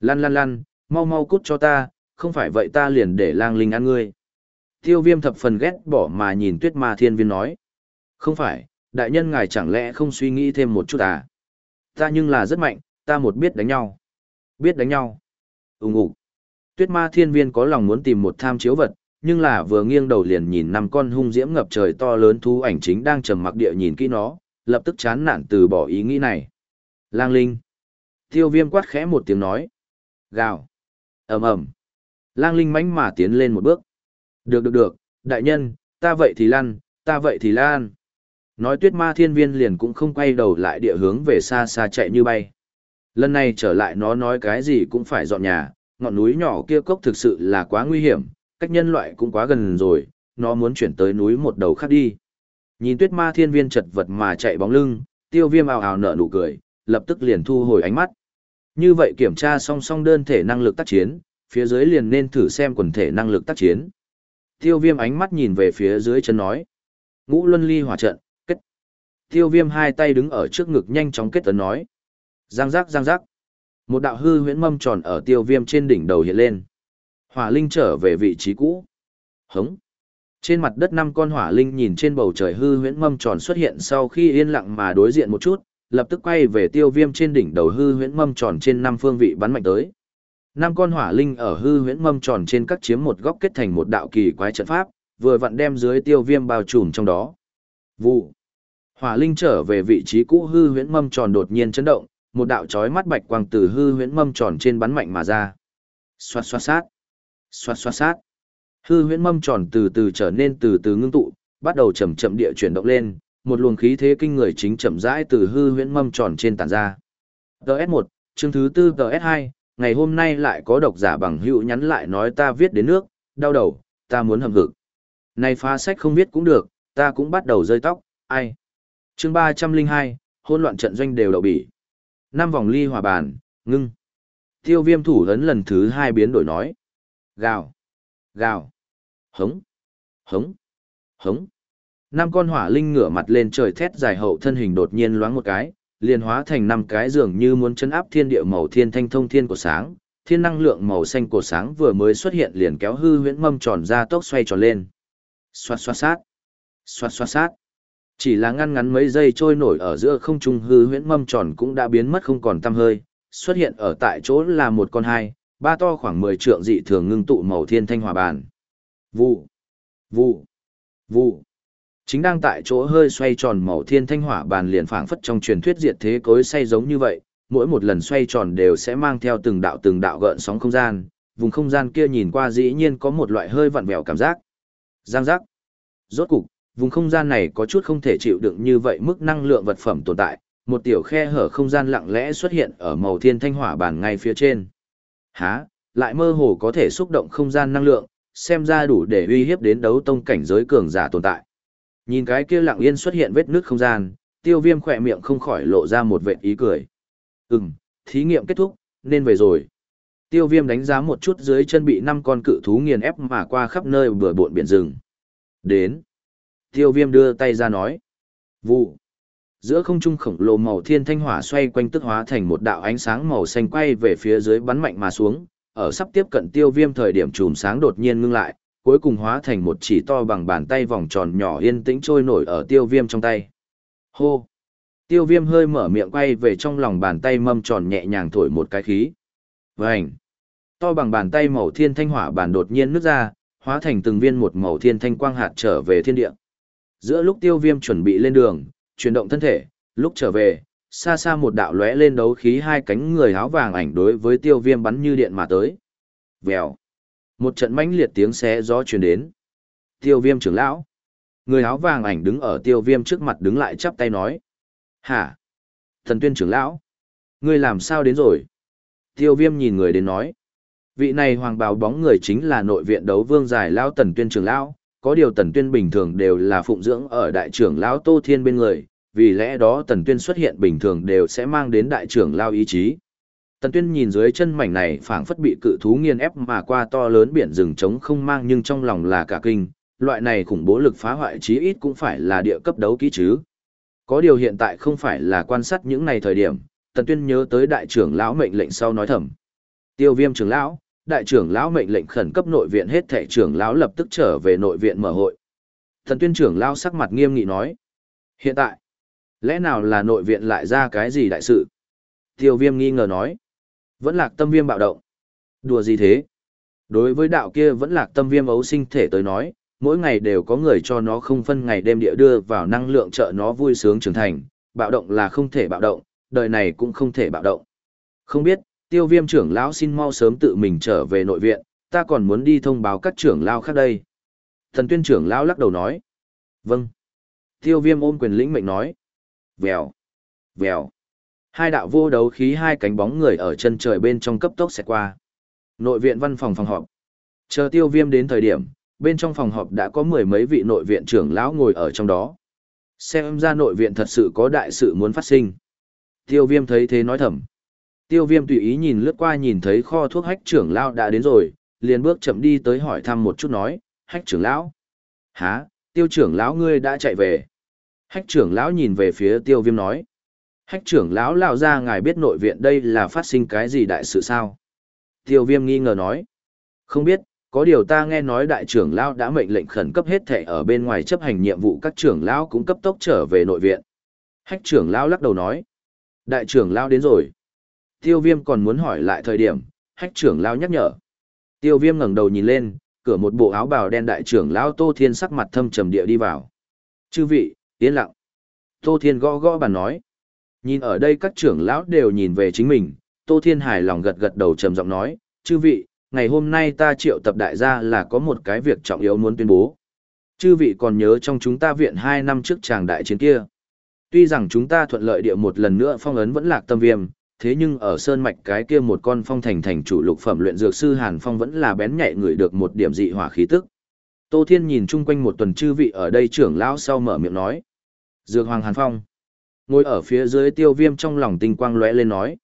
Lăn lăn lăn, mau mau cút cho ta, không phải vậy ta liền để lang linh ăn ngươi. Tiêu viêm thập phần ghét bỏ mà nhìn tuyết ma thiên viên nói. Không phải, đại nhân ngài chẳng lẽ không suy nghĩ thêm một chút à? Ta nhưng là rất mạnh, ta một biết đánh nhau. Biết đánh nhau. Úng ủ. Tuyết ma thiên viên có lòng muốn tìm một tham chiếu vật, nhưng là vừa nghiêng đầu liền nhìn năm con hung diễm ngập trời to lớn thú ảnh chính đang trầm mặc địa nhìn kỹ nó, lập tức chán nản từ bỏ ý nghĩ này. Lang Linh. Tiêu viêm quát khẽ một tiếng nói. Gào. ầm ầm Lang Linh mánh mà tiến lên một bước. Được được được, đại nhân, ta vậy thì lăn, ta vậy thì lan. Nói tuyết ma thiên viên liền cũng không quay đầu lại địa hướng về xa xa chạy như bay. Lần này trở lại nó nói cái gì cũng phải dọn nhà, ngọn núi nhỏ kia cốc thực sự là quá nguy hiểm, cách nhân loại cũng quá gần rồi, nó muốn chuyển tới núi một đầu khác đi. Nhìn tuyết ma thiên viên chật vật mà chạy bóng lưng, tiêu viêm ào ào nở nụ cười, lập tức liền thu hồi ánh mắt. Như vậy kiểm tra song song đơn thể năng lực tác chiến, phía dưới liền nên thử xem quần thể năng lực tác chiến. Tiêu viêm ánh mắt nhìn về phía dưới chân nói. Ngũ luân ly hỏa trận. Tiêu viêm hai tay đứng ở trước ngực nhanh chóng kết tấn nói. Giang giác giang giác. Một đạo hư huyễn mâm tròn ở tiêu viêm trên đỉnh đầu hiện lên. Hỏa linh trở về vị trí cũ. Hống. Trên mặt đất năm con hỏa linh nhìn trên bầu trời hư huyễn mâm tròn xuất hiện sau khi yên lặng mà đối diện một chút, lập tức quay về tiêu viêm trên đỉnh đầu hư huyễn mâm tròn trên năm phương vị bắn mạnh tới. Năm con hỏa linh ở hư huyễn mâm tròn trên các chiếm một góc kết thành một đạo kỳ quái trận pháp, vừa vặn đem dưới tiêu viêm bao trùm trong đó. Vụ. Hỏa linh trở về vị trí cũ hư huyễn mâm tròn đột nhiên chấn động, một đạo chói mắt bạch quang từ hư huyễn mâm tròn trên bắn mạnh mà ra. Xoa xoa sát. xoa xoa sát. Hư huyễn mâm tròn từ từ trở nên từ từ ngưng tụ, bắt đầu chậm chậm địa chuyển động lên, một luồng khí thế kinh người chính chậm rãi từ hư huyễn mâm tròn trên tàn ra. TS1, chương thứ tư TS2, ngày hôm nay lại có độc giả bằng hữu nhắn lại nói ta viết đến nước, đau đầu, ta muốn hầm hực. Này phá sách không viết cũng được, ta cũng bắt đầu rơi tóc, ai. Chương 302, hôn loạn trận doanh đều đậu bỉ. Năm vòng ly hòa bàn, ngưng. Tiêu viêm thủ ấn lần thứ hai biến đổi nói. Gào, gào, hống, hống, hống năm con hỏa linh ngửa mặt lên trời thét dài hậu thân hình đột nhiên loáng một cái, liền hóa thành năm cái dường như muốn chấn áp thiên địa màu thiên thanh thông thiên của sáng, thiên năng lượng màu xanh của sáng vừa mới xuất hiện liền kéo hư huyễn mâm tròn ra tốc xoay tròn lên. Xoát xoát sát, xoát xoát sát. Chỉ là ngăn ngắn mấy giây trôi nổi ở giữa không trung hư huyễn mâm tròn cũng đã biến mất không còn tăm hơi, xuất hiện ở tại chỗ là một con hai, ba to khoảng 10 trượng dị thường ngưng tụ màu thiên thanh hỏa bàn. Vụ, vụ, vụ. Chính đang tại chỗ hơi xoay tròn màu thiên thanh hỏa bàn liền phảng phất trong truyền thuyết diệt thế cối say giống như vậy, mỗi một lần xoay tròn đều sẽ mang theo từng đạo từng đạo gợn sóng không gian, vùng không gian kia nhìn qua dĩ nhiên có một loại hơi vặn vẹo cảm giác. Giang giác. Rốt cục, vùng không gian này có chút không thể chịu đựng như vậy mức năng lượng vật phẩm tồn tại, một tiểu khe hở không gian lặng lẽ xuất hiện ở màu thiên thanh hỏa bàn ngay phía trên. Há, lại mơ hồ có thể xúc động không gian năng lượng, xem ra đủ để uy hiếp đến đấu tông cảnh giới cường giả tồn tại. Nhìn cái kia lặng yên xuất hiện vết nước không gian, tiêu viêm khỏe miệng không khỏi lộ ra một vệt ý cười. Ừm, thí nghiệm kết thúc, nên về rồi. Tiêu viêm đánh giá một chút dưới chân bị năm con cự thú nghiền ép mà qua khắp nơi bừa bộn biển rừng. Đến. Tiêu viêm đưa tay ra nói. Vụ. Giữa không trung khổng lồ màu thiên thanh hỏa xoay quanh tức hóa thành một đạo ánh sáng màu xanh quay về phía dưới bắn mạnh mà xuống, ở sắp tiếp cận tiêu viêm thời điểm chùm sáng đột nhiên ngưng lại, cuối cùng hóa thành một chỉ to bằng bàn tay vòng tròn nhỏ yên tĩnh trôi nổi ở tiêu viêm trong tay. Hô! Tiêu viêm hơi mở miệng quay về trong lòng bàn tay mâm tròn nhẹ nhàng thổi một cái khí. Vành! To bằng bàn tay màu thiên thanh hỏa bàn đột nhiên nứt ra, hóa thành từng viên một màu thiên thanh quang hạt trở về thiên địa. Giữa lúc tiêu viêm chuẩn bị lên đường, chuyển động thân thể, lúc trở về, xa xa một đạo lóe lên đấu khí hai cánh người áo vàng ảnh đối với tiêu viêm bắn như điện mà tới. Vèo. Một trận mãnh liệt tiếng xé gió truyền đến. Tiêu viêm trưởng lão. Người áo vàng ảnh đứng ở tiêu viêm trước mặt đứng lại chắp tay nói. Hả? Thần tuyên trưởng lão. Ngươi làm sao đến rồi? Tiêu viêm nhìn người đến nói. Vị này hoàng bào bóng người chính là nội viện đấu vương giải lao tần tuyên trưởng lão. Có điều tần tuyên bình thường đều là phụng dưỡng ở đại trưởng lão Tô Thiên bên người, vì lẽ đó tần tuyên xuất hiện bình thường đều sẽ mang đến đại trưởng lao ý chí. Tần tuyên nhìn dưới chân mảnh này phảng phất bị cự thú nghiền ép mà qua to lớn biển rừng trống không mang nhưng trong lòng là cả kinh, loại này khủng bố lực phá hoại chí ít cũng phải là địa cấp đấu kỹ chứ. Có điều hiện tại không phải là quan sát những này thời điểm, tần tuyên nhớ tới đại trưởng lão mệnh lệnh sau nói thầm. Tiêu viêm trưởng lão, đại trưởng lão mệnh lệnh khẩn cấp nội viện hết thệ trưởng lão lập tức trở về nội viện mở hội. Thần tuyên trưởng lão sắc mặt nghiêm nghị nói. Hiện tại, Lẽ nào là nội viện lại ra cái gì đại sự? Tiêu viêm nghi ngờ nói. Vẫn lạc tâm viêm bạo động. Đùa gì thế? Đối với đạo kia vẫn lạc tâm viêm ấu sinh thể tới nói, mỗi ngày đều có người cho nó không phân ngày đêm địa đưa vào năng lượng trợ nó vui sướng trưởng thành, bạo động là không thể bạo động, đời này cũng không thể bạo động. Không biết, tiêu viêm trưởng lão xin mau sớm tự mình trở về nội viện, ta còn muốn đi thông báo các trưởng lão khác đây. Thần tuyên trưởng lão lắc đầu nói. Vâng. Tiêu viêm ôm quyền lĩnh mệnh nói. Vèo, vèo. Hai đạo vô đấu khí hai cánh bóng người ở chân trời bên trong cấp tốc xẹt qua. Nội viện văn phòng phòng họp. Chờ tiêu viêm đến thời điểm, bên trong phòng họp đã có mười mấy vị nội viện trưởng lão ngồi ở trong đó. Xem ra nội viện thật sự có đại sự muốn phát sinh. Tiêu viêm thấy thế nói thầm. Tiêu viêm tùy ý nhìn lướt qua nhìn thấy kho thuốc hách trưởng lão đã đến rồi, liền bước chậm đi tới hỏi thăm một chút nói, hách trưởng lão. Hả, tiêu trưởng lão ngươi đã chạy về. Hách trưởng lão nhìn về phía tiêu viêm nói. Hách trưởng lão lão ra ngài biết nội viện đây là phát sinh cái gì đại sự sao? Tiêu viêm nghi ngờ nói. Không biết, có điều ta nghe nói đại trưởng lão đã mệnh lệnh khẩn cấp hết thể ở bên ngoài chấp hành nhiệm vụ các trưởng lão cũng cấp tốc trở về nội viện. Hách trưởng lão lắc đầu nói. Đại trưởng lão đến rồi. Tiêu viêm còn muốn hỏi lại thời điểm, hách trưởng lão nhắc nhở. Tiêu viêm ngẩng đầu nhìn lên, cửa một bộ áo bào đen đại trưởng lão Tô Thiên sắc mặt thâm trầm địa đi vào. Chư vị, Yên lặng. Tô Thiên gõ gõ bàn nói. Nhìn ở đây các trưởng lão đều nhìn về chính mình, Tô Thiên hài lòng gật gật đầu trầm giọng nói, chư vị, ngày hôm nay ta triệu tập đại gia là có một cái việc trọng yếu muốn tuyên bố. Chư vị còn nhớ trong chúng ta viện hai năm trước tràng đại chiến kia. Tuy rằng chúng ta thuận lợi địa một lần nữa phong ấn vẫn lạc tâm viêm, thế nhưng ở sơn mạch cái kia một con phong thành thành chủ lục phẩm luyện dược sư Hàn Phong vẫn là bén nhạy người được một điểm dị hỏa khí tức. Tô Thiên nhìn chung quanh một tuần chư vị ở đây trưởng lão sau mở miệng nói. Dược Hoàng Hàn Phong. Ngồi ở phía dưới tiêu viêm trong lòng tinh quang lóe lên nói.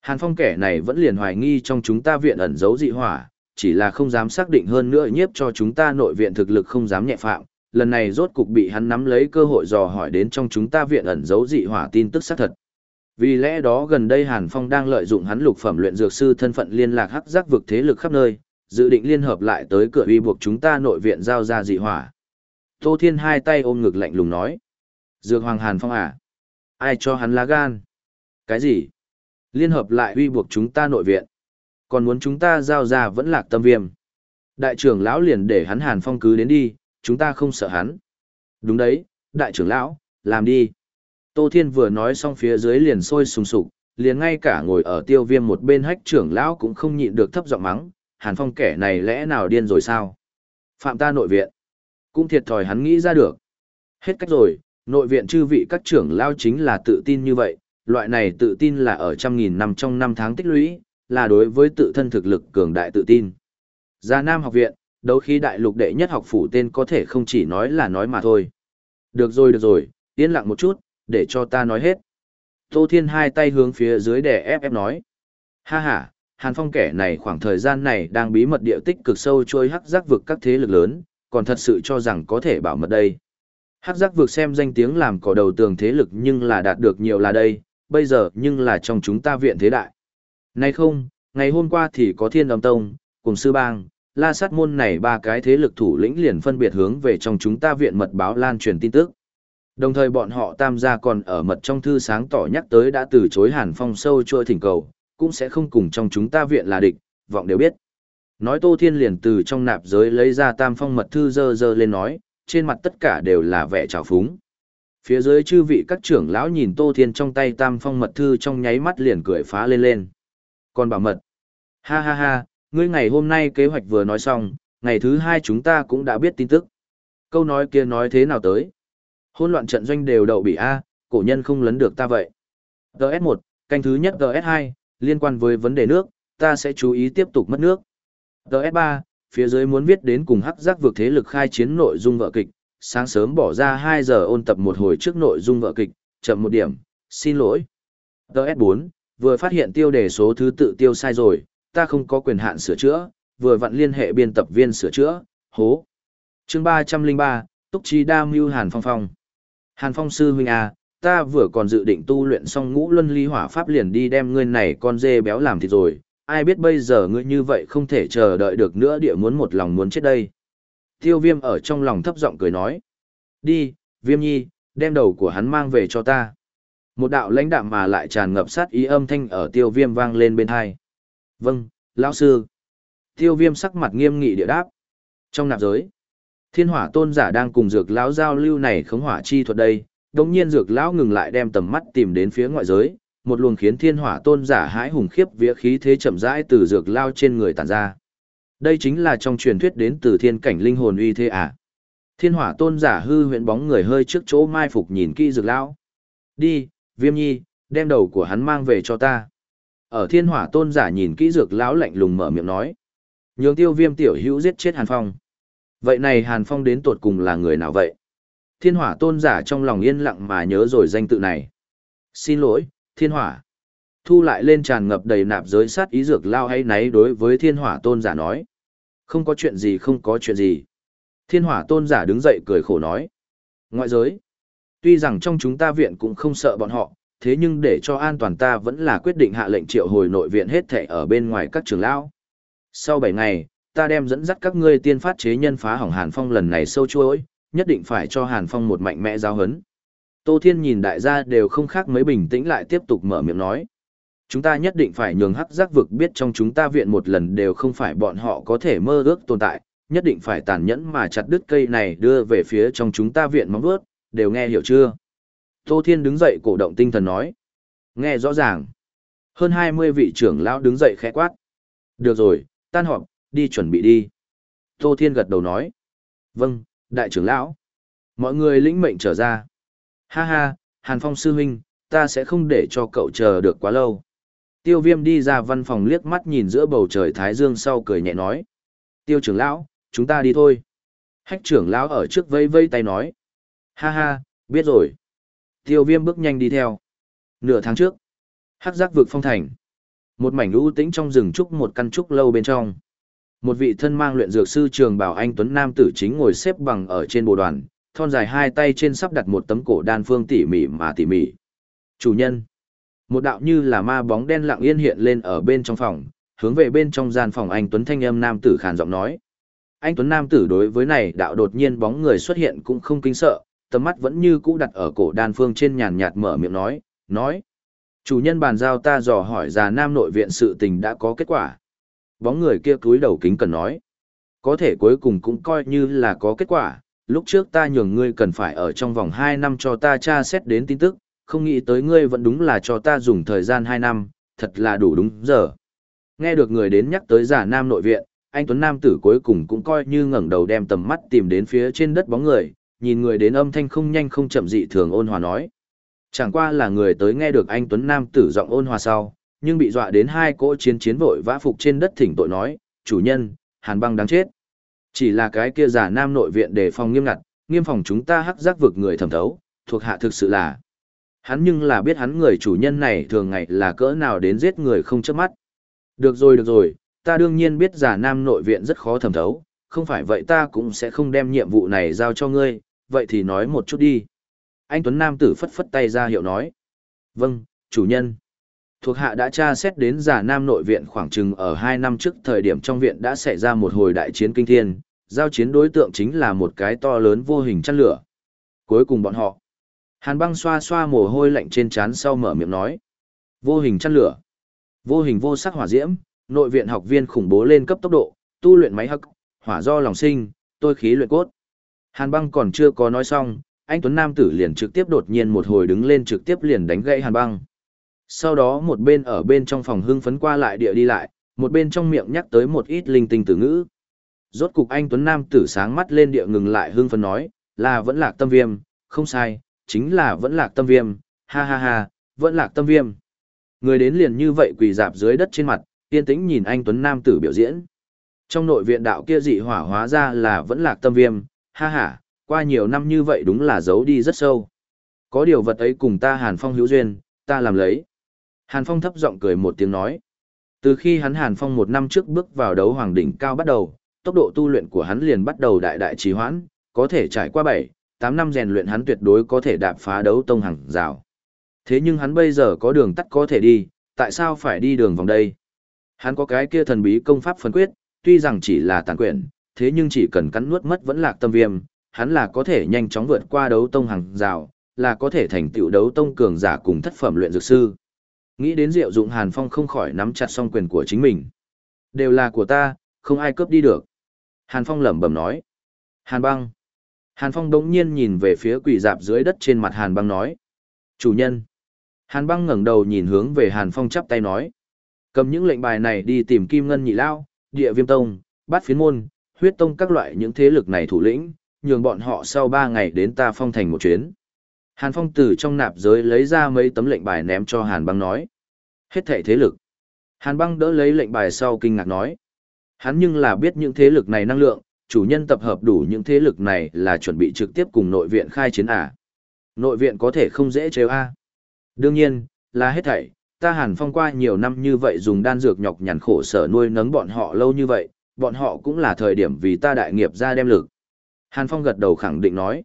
Hàn Phong kẻ này vẫn liền hoài nghi trong chúng ta viện ẩn giấu dị hỏa, chỉ là không dám xác định hơn nữa nhiếp cho chúng ta nội viện thực lực không dám nhẹ phạm. Lần này rốt cục bị hắn nắm lấy cơ hội dò hỏi đến trong chúng ta viện ẩn giấu dị hỏa tin tức xác thật. Vì lẽ đó gần đây Hàn Phong đang lợi dụng hắn lục phẩm luyện dược sư thân phận liên lạc hắc giác vực thế lực khắp nơi, dự định liên hợp lại tới cửa uy buộc chúng ta nội viện giao ra dị hỏa. Tô Thiên hai tay ôm ngực lạnh lùng nói. Dược Hoàng Hàn Phong à? Ai cho hắn lá gan? Cái gì? Liên hợp lại uy buộc chúng ta nội viện. Còn muốn chúng ta giao ra vẫn lạc tâm viêm. Đại trưởng lão liền để hắn Hàn Phong cứ đến đi, chúng ta không sợ hắn. Đúng đấy, đại trưởng lão, làm đi. Tô Thiên vừa nói xong phía dưới liền sôi sùng sục, liền ngay cả ngồi ở tiêu viêm một bên hách trưởng lão cũng không nhịn được thấp giọng mắng, Hàn Phong kẻ này lẽ nào điên rồi sao? Phạm ta nội viện. Cũng thiệt thòi hắn nghĩ ra được. Hết cách rồi, Nội viện chư vị các trưởng lão chính là tự tin như vậy, loại này tự tin là ở trăm nghìn năm trong năm tháng tích lũy, là đối với tự thân thực lực cường đại tự tin. Gia Nam học viện, đấu khí đại lục đệ nhất học phủ tên có thể không chỉ nói là nói mà thôi. Được rồi được rồi, yên lặng một chút, để cho ta nói hết. Tô Thiên hai tay hướng phía dưới để ép ép nói. Ha ha, Hàn Phong kẻ này khoảng thời gian này đang bí mật địa tích cực sâu trôi hắc giác vực các thế lực lớn, còn thật sự cho rằng có thể bảo mật đây. Hắc giác vực xem danh tiếng làm cỏ đầu tường thế lực nhưng là đạt được nhiều là đây, bây giờ nhưng là trong chúng ta viện thế đại. Nay không, ngày hôm qua thì có thiên âm tông, cùng sư bang, la sát môn này ba cái thế lực thủ lĩnh liền phân biệt hướng về trong chúng ta viện mật báo lan truyền tin tức. Đồng thời bọn họ tam gia còn ở mật trong thư sáng tỏ nhắc tới đã từ chối hàn phong sâu trôi thỉnh cầu, cũng sẽ không cùng trong chúng ta viện là địch, vọng đều biết. Nói Tô Thiên liền từ trong nạp giới lấy ra tam phong mật thư dơ dơ lên nói, trên mặt tất cả đều là vẻ trào phúng. Phía dưới chư vị các trưởng lão nhìn Tô Thiên trong tay tam phong mật thư trong nháy mắt liền cười phá lên lên. Còn bảo mật. Ha ha ha, ngươi ngày hôm nay kế hoạch vừa nói xong, ngày thứ hai chúng ta cũng đã biết tin tức. Câu nói kia nói thế nào tới? Hôn loạn trận doanh đều đậu bị A, cổ nhân không lấn được ta vậy. GS1, canh thứ nhất GS2, liên quan với vấn đề nước, ta sẽ chú ý tiếp tục mất nước. GS3, phía dưới muốn viết đến cùng hắc giác vượt thế lực khai chiến nội dung vợ kịch, sáng sớm bỏ ra 2 giờ ôn tập một hồi trước nội dung vợ kịch, chậm một điểm, xin lỗi. GS4, vừa phát hiện tiêu đề số thứ tự tiêu sai rồi, ta không có quyền hạn sửa chữa, vừa vặn liên hệ biên tập viên sửa chữa, hố. chương 303, Túc Chi Đa Mưu Hàn Phong Phong. Hàn Phong Sư Huynh A, ta vừa còn dự định tu luyện xong ngũ luân ly hỏa pháp liền đi đem ngươi này con dê béo làm thịt rồi, ai biết bây giờ ngươi như vậy không thể chờ đợi được nữa địa muốn một lòng muốn chết đây. Tiêu viêm ở trong lòng thấp giọng cười nói. Đi, viêm nhi, đem đầu của hắn mang về cho ta. Một đạo lãnh đạm mà lại tràn ngập sát ý âm thanh ở tiêu viêm vang lên bên hai. Vâng, lão sư. Tiêu viêm sắc mặt nghiêm nghị địa đáp. Trong nạp giới, thiên hỏa tôn giả đang cùng dược lão giao lưu này khống hỏa chi thuật đây. Đồng nhiên dược lão ngừng lại đem tầm mắt tìm đến phía ngoại giới, một luồng khiến thiên hỏa tôn giả hãi hùng khiếp vía khí thế chậm rãi từ dược lao trên người tản ra. Đây chính là trong truyền thuyết đến từ thiên cảnh linh hồn uy thế à. Thiên hỏa tôn giả hư huyện bóng người hơi trước chỗ mai phục nhìn kỹ dược lão. Đi, viêm nhi, đem đầu của hắn mang về cho ta. Ở thiên hỏa tôn giả nhìn kỹ dược lão lạnh lùng mở miệng nói. Nhường tiêu viêm tiểu hữu giết chết Hàn Phong. Vậy này Hàn Phong đến tột cùng là người nào vậy? Thiên hỏa tôn giả trong lòng yên lặng mà nhớ rồi danh tự này. Xin lỗi, thiên hỏa. Thu lại lên tràn ngập đầy nạp giới sát ý dược lao hay náy đối với thiên hỏa tôn giả nói. Không có chuyện gì không có chuyện gì. Thiên hỏa tôn giả đứng dậy cười khổ nói. Ngoại giới. Tuy rằng trong chúng ta viện cũng không sợ bọn họ, thế nhưng để cho an toàn ta vẫn là quyết định hạ lệnh triệu hồi nội viện hết thể ở bên ngoài các trường lão. Sau 7 ngày, ta đem dẫn dắt các ngươi tiên phát chế nhân phá hỏng Hàn Phong lần này sâu chuối, nhất định phải cho Hàn Phong một mạnh mẽ giáo hấn. Tô Thiên nhìn đại gia đều không khác mấy bình tĩnh lại tiếp tục mở miệng nói. Chúng ta nhất định phải nhường hắc giác vực biết trong chúng ta viện một lần đều không phải bọn họ có thể mơ ước tồn tại, nhất định phải tàn nhẫn mà chặt đứt cây này đưa về phía trong chúng ta viện mong ước, đều nghe hiểu chưa? Tô Thiên đứng dậy cổ động tinh thần nói. Nghe rõ ràng. Hơn 20 vị trưởng lão đứng dậy khẽ quát. Được rồi, tan họp, đi chuẩn bị đi. Tô Thiên gật đầu nói. Vâng, đại trưởng lão. Mọi người lĩnh mệnh trở ra. Ha ha, Hàn Phong sư huynh, ta sẽ không để cho cậu chờ được quá lâu. Tiêu viêm đi ra văn phòng liếc mắt nhìn giữa bầu trời Thái Dương sau cười nhẹ nói. Tiêu trưởng lão, chúng ta đi thôi. Hách trưởng lão ở trước vây vây tay nói. Ha ha, biết rồi. Tiêu viêm bước nhanh đi theo. Nửa tháng trước, hắc giác vực phong thành. Một mảnh u tĩnh trong rừng trúc một căn trúc lâu bên trong. Một vị thân mang luyện dược sư trường bảo anh Tuấn Nam tử chính ngồi xếp bằng ở trên bồ đoàn, thon dài hai tay trên sắp đặt một tấm cổ đan phương tỉ mỉ mà tỉ mỉ. Chủ nhân. Một đạo như là ma bóng đen lặng yên hiện lên ở bên trong phòng, hướng về bên trong gian phòng anh Tuấn thanh âm nam tử khàn giọng nói. Anh Tuấn nam tử đối với này đạo đột nhiên bóng người xuất hiện cũng không kinh sợ, tầm mắt vẫn như cũ đặt ở cổ đan phương trên nhàn nhạt mở miệng nói, nói. Chủ nhân bàn giao ta dò hỏi già nam nội viện sự tình đã có kết quả. Bóng người kia cúi đầu kính cần nói. Có thể cuối cùng cũng coi như là có kết quả, lúc trước ta nhường ngươi cần phải ở trong vòng 2 năm cho ta tra xét đến tin tức, không nghĩ tới ngươi vẫn đúng là cho ta dùng thời gian 2 năm, thật là đủ đúng giờ. Nghe được người đến nhắc tới giả nam nội viện, anh Tuấn Nam tử cuối cùng cũng coi như ngẩng đầu đem tầm mắt tìm đến phía trên đất bóng người, nhìn người đến âm thanh không nhanh không chậm dị thường ôn hòa nói. Chẳng qua là người tới nghe được anh Tuấn Nam tử giọng ôn hòa sau, nhưng bị dọa đến hai cỗ chiến chiến vội vã phục trên đất thỉnh tội nói, chủ nhân, hàn băng đáng chết. Chỉ là cái kia giả nam nội viện đề phòng nghiêm ngặt, nghiêm phòng chúng ta hắc giác vực người thẩm thấu, thuộc hạ thực sự là. Hắn nhưng là biết hắn người chủ nhân này thường ngày là cỡ nào đến giết người không chớp mắt. Được rồi được rồi, ta đương nhiên biết giả nam nội viện rất khó thẩm thấu, không phải vậy ta cũng sẽ không đem nhiệm vụ này giao cho ngươi, vậy thì nói một chút đi. Anh Tuấn Nam tử phất phất tay ra hiệu nói. Vâng, chủ nhân. Thuộc hạ đã tra xét đến giả nam nội viện khoảng chừng ở 2 năm trước thời điểm trong viện đã xảy ra một hồi đại chiến kinh thiên, giao chiến đối tượng chính là một cái to lớn vô hình chăn lửa. Cuối cùng bọn họ. Hàn băng xoa xoa mồ hôi lạnh trên trán sau mở miệng nói. Vô hình chăn lửa. Vô hình vô sắc hỏa diễm, nội viện học viên khủng bố lên cấp tốc độ, tu luyện máy hắc, hỏa do lòng sinh, tôi khí luyện cốt. Hàn băng còn chưa có nói xong, anh Tuấn Nam tử liền trực tiếp đột nhiên một hồi đứng lên trực tiếp liền đánh gãy hàn băng. Sau đó một bên ở bên trong phòng hưng phấn qua lại địa đi lại, một bên trong miệng nhắc tới một ít linh tinh từ ngữ. Rốt cục anh Tuấn Nam tử sáng mắt lên địa ngừng lại hưng phấn nói, là vẫn lạc tâm viêm, không sai, chính là vẫn lạc tâm viêm, ha ha ha, vẫn lạc tâm viêm. Người đến liền như vậy quỳ dạp dưới đất trên mặt, yên tĩnh nhìn anh Tuấn Nam tử biểu diễn. Trong nội viện đạo kia dị hỏa hóa ra là vẫn lạc tâm viêm, ha ha, qua nhiều năm như vậy đúng là giấu đi rất sâu. Có điều vật ấy cùng ta Hàn Phong hữu duyên, ta làm lấy. Hàn Phong thấp giọng cười một tiếng nói. Từ khi hắn Hàn Phong một năm trước bước vào đấu hoàng đỉnh cao bắt đầu, tốc độ tu luyện của hắn liền bắt đầu đại đại trì hoãn, có thể trải qua 7, 8 năm rèn luyện hắn tuyệt đối có thể đạp phá đấu tông hàng rào. Thế nhưng hắn bây giờ có đường tắt có thể đi, tại sao phải đi đường vòng đây? Hắn có cái kia thần bí công pháp phân quyết, tuy rằng chỉ là tàn quyển, thế nhưng chỉ cần cắn nuốt mất vẫn lạc tâm viêm, hắn là có thể nhanh chóng vượt qua đấu tông hàng rào, là có thể thành tựu đấu tông cường giả cùng thất phẩm luyện dược sư. Nghĩ đến Diệu Dụng Hàn Phong không khỏi nắm chặt song quyền của chính mình. Đều là của ta, không ai cướp đi được. Hàn Phong lẩm bẩm nói. Hàn băng. Hàn Phong đống nhiên nhìn về phía quỷ dạp dưới đất trên mặt Hàn băng nói. Chủ nhân. Hàn băng ngẩng đầu nhìn hướng về Hàn Phong chắp tay nói. Cầm những lệnh bài này đi tìm Kim Ngân Nhị Lao, Địa Viêm Tông, Bát Phiến Môn, Huyết Tông các loại những thế lực này thủ lĩnh, nhường bọn họ sau ba ngày đến ta phong thành một chuyến. Hàn Phong từ trong nạp giới lấy ra mấy tấm lệnh bài ném cho Hàn băng nói. Hết thảy thế lực. Hàn băng đỡ lấy lệnh bài sau kinh ngạc nói. Hắn nhưng là biết những thế lực này năng lượng, chủ nhân tập hợp đủ những thế lực này là chuẩn bị trực tiếp cùng nội viện khai chiến à. Nội viện có thể không dễ trêu a. Đương nhiên, là hết thảy, ta Hàn Phong qua nhiều năm như vậy dùng đan dược nhọc nhằn khổ sở nuôi nấng bọn họ lâu như vậy, bọn họ cũng là thời điểm vì ta đại nghiệp ra đem lực. Hàn Phong gật đầu khẳng định nói.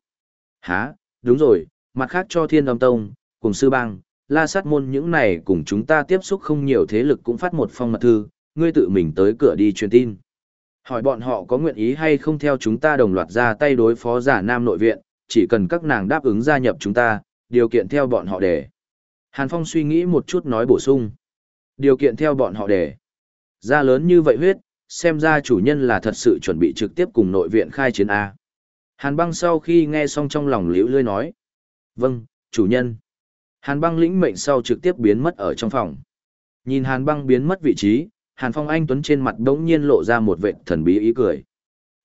Hả, đúng rồi, mặt khác cho thiên âm tông, cùng sư bang, la sát môn những này cùng chúng ta tiếp xúc không nhiều thế lực cũng phát một phong mật thư, ngươi tự mình tới cửa đi truyền tin. Hỏi bọn họ có nguyện ý hay không theo chúng ta đồng loạt ra tay đối phó giả nam nội viện, chỉ cần các nàng đáp ứng gia nhập chúng ta, điều kiện theo bọn họ để. Hàn Phong suy nghĩ một chút nói bổ sung. Điều kiện theo bọn họ để. Ra lớn như vậy huyết, xem ra chủ nhân là thật sự chuẩn bị trực tiếp cùng nội viện khai chiến A. Hàn băng sau khi nghe xong trong lòng liễu lươi nói. Vâng, chủ nhân. Hàn băng lĩnh mệnh sau trực tiếp biến mất ở trong phòng. Nhìn hàn băng biến mất vị trí, hàn phong anh tuấn trên mặt đống nhiên lộ ra một vệ thần bí ý cười.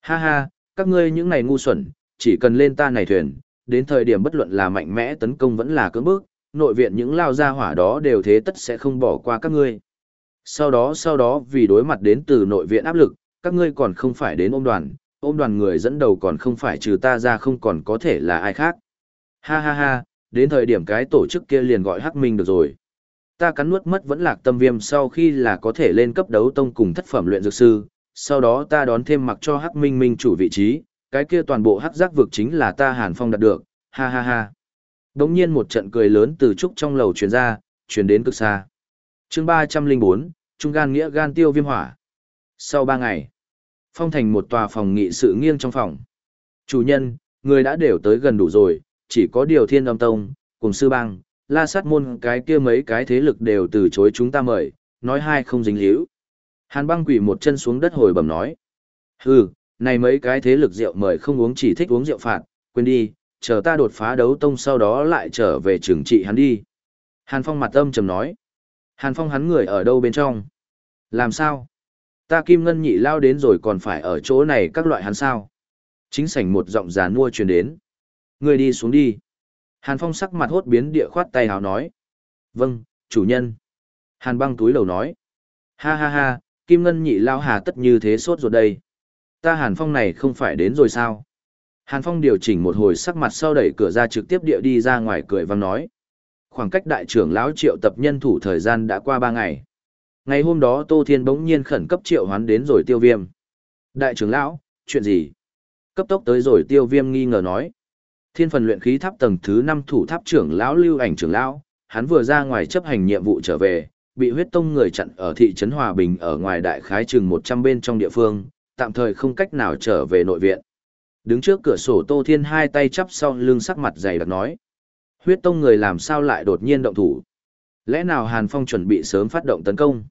Ha ha, các ngươi những này ngu xuẩn, chỉ cần lên ta này thuyền, đến thời điểm bất luận là mạnh mẽ tấn công vẫn là cưỡng bức, nội viện những lao gia hỏa đó đều thế tất sẽ không bỏ qua các ngươi. Sau đó sau đó vì đối mặt đến từ nội viện áp lực, các ngươi còn không phải đến ôm đoàn, ôm đoàn người dẫn đầu còn không phải trừ ta ra không còn có thể là ai khác. Ha ha ha, đến thời điểm cái tổ chức kia liền gọi Hắc Minh được rồi. Ta cắn nuốt mất vẫn lạc tâm viêm sau khi là có thể lên cấp đấu tông cùng thất phẩm luyện dược sư, sau đó ta đón thêm mặc cho Hắc Minh Minh chủ vị trí, cái kia toàn bộ Hắc giác vực chính là ta Hàn Phong đạt được, ha ha ha. Đống nhiên một trận cười lớn từ trúc trong lầu truyền ra, truyền đến cực xa. chương 304, Trung gan nghĩa gan tiêu viêm hỏa. Sau 3 ngày, phong thành một tòa phòng nghị sự nghiêng trong phòng. Chủ nhân, người đã đều tới gần đủ rồi, chỉ có điều thiên âm tông, cùng sư bang, la sát môn cái kia mấy cái thế lực đều từ chối chúng ta mời, nói hai không dính líu. Hàn băng quỷ một chân xuống đất hồi bẩm nói. Hừ, này mấy cái thế lực rượu mời không uống chỉ thích uống rượu phạt, quên đi, chờ ta đột phá đấu tông sau đó lại trở về trường trị hắn đi. Hàn Phong mặt âm trầm nói. Hàn Phong hắn người ở đâu bên trong? Làm sao? Ta kim ngân nhị lao đến rồi còn phải ở chỗ này các loại hắn sao? Chính sảnh một giọng già nua truyền đến. Ngươi đi xuống đi. Hàn Phong sắc mặt hốt biến địa khoát tay hào nói. Vâng, chủ nhân. Hàn băng túi lầu nói. Ha ha ha, Kim Ngân nhị lao hà tất như thế sốt rồi đây. Ta Hàn Phong này không phải đến rồi sao? Hàn Phong điều chỉnh một hồi sắc mặt sau đẩy cửa ra trực tiếp địa đi ra ngoài cười vang nói. Khoảng cách đại trưởng lão triệu tập nhân thủ thời gian đã qua ba ngày. Ngày hôm đó Tô Thiên bỗng nhiên khẩn cấp triệu hoán đến rồi tiêu viêm. Đại trưởng lão, chuyện gì? Cấp tốc tới rồi tiêu viêm nghi ngờ nói. Thiên phần luyện khí tháp tầng thứ 5 thủ tháp trưởng lão lưu ảnh trưởng lão, hắn vừa ra ngoài chấp hành nhiệm vụ trở về, bị huyết tông người chặn ở thị trấn Hòa Bình ở ngoài đại khái chừng 100 bên trong địa phương, tạm thời không cách nào trở về nội viện. Đứng trước cửa sổ Tô Thiên hai tay chắp sau lưng sắc mặt dày đặc nói. Huyết tông người làm sao lại đột nhiên động thủ? Lẽ nào Hàn Phong chuẩn bị sớm phát động tấn công?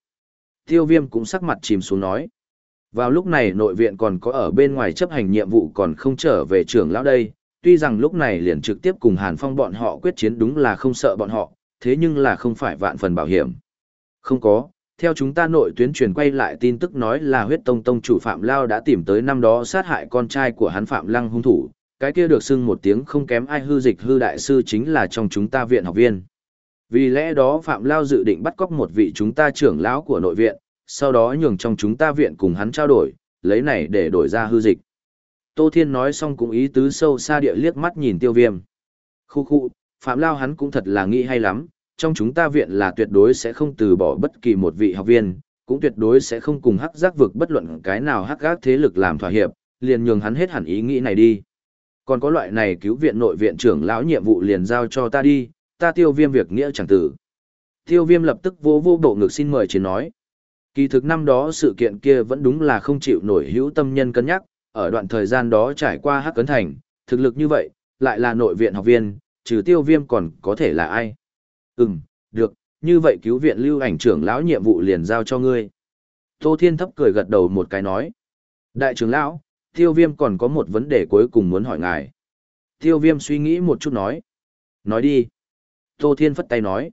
Tiêu viêm cũng sắc mặt chìm xuống nói. Vào lúc này nội viện còn có ở bên ngoài chấp hành nhiệm vụ còn không trở về trưởng lão đây, tuy rằng lúc này liền trực tiếp cùng Hàn Phong bọn họ quyết chiến đúng là không sợ bọn họ, thế nhưng là không phải vạn phần bảo hiểm. Không có, theo chúng ta nội tuyến truyền quay lại tin tức nói là huyết tông tông chủ Phạm Lao đã tìm tới năm đó sát hại con trai của hắn Phạm Lăng hung thủ, cái kia được xưng một tiếng không kém ai hư dịch hư đại sư chính là trong chúng ta viện học viên. Vì lẽ đó Phạm Lao dự định bắt cóc một vị chúng ta trưởng lão của nội viện, sau đó nhường trong chúng ta viện cùng hắn trao đổi, lấy này để đổi ra hư dịch. Tô Thiên nói xong cũng ý tứ sâu xa địa liếc mắt nhìn tiêu viêm. Khu khu, Phạm Lao hắn cũng thật là nghĩ hay lắm, trong chúng ta viện là tuyệt đối sẽ không từ bỏ bất kỳ một vị học viên, cũng tuyệt đối sẽ không cùng hắc giác vực bất luận cái nào hắc gác thế lực làm thỏa hiệp, liền nhường hắn hết hẳn ý nghĩ này đi. Còn có loại này cứu viện nội viện trưởng lão nhiệm vụ liền giao cho ta đi, ta tiêu viêm việc nghĩa chẳng tử. Tiêu viêm lập tức vô vô bộ ngực xin mời chiến nói. Kỳ thực năm đó sự kiện kia vẫn đúng là không chịu nổi hữu tâm nhân cân nhắc, ở đoạn thời gian đó trải qua hắc cấn thành, thực lực như vậy, lại là nội viện học viên, trừ tiêu viêm còn có thể là ai. Ừm, được, như vậy cứu viện lưu ảnh trưởng lão nhiệm vụ liền giao cho ngươi. Tô Thiên thấp cười gật đầu một cái nói. Đại trưởng lão, tiêu viêm còn có một vấn đề cuối cùng muốn hỏi ngài. Tiêu viêm suy nghĩ một chút nói. Nói đi. Tô Thiên phất tay nói.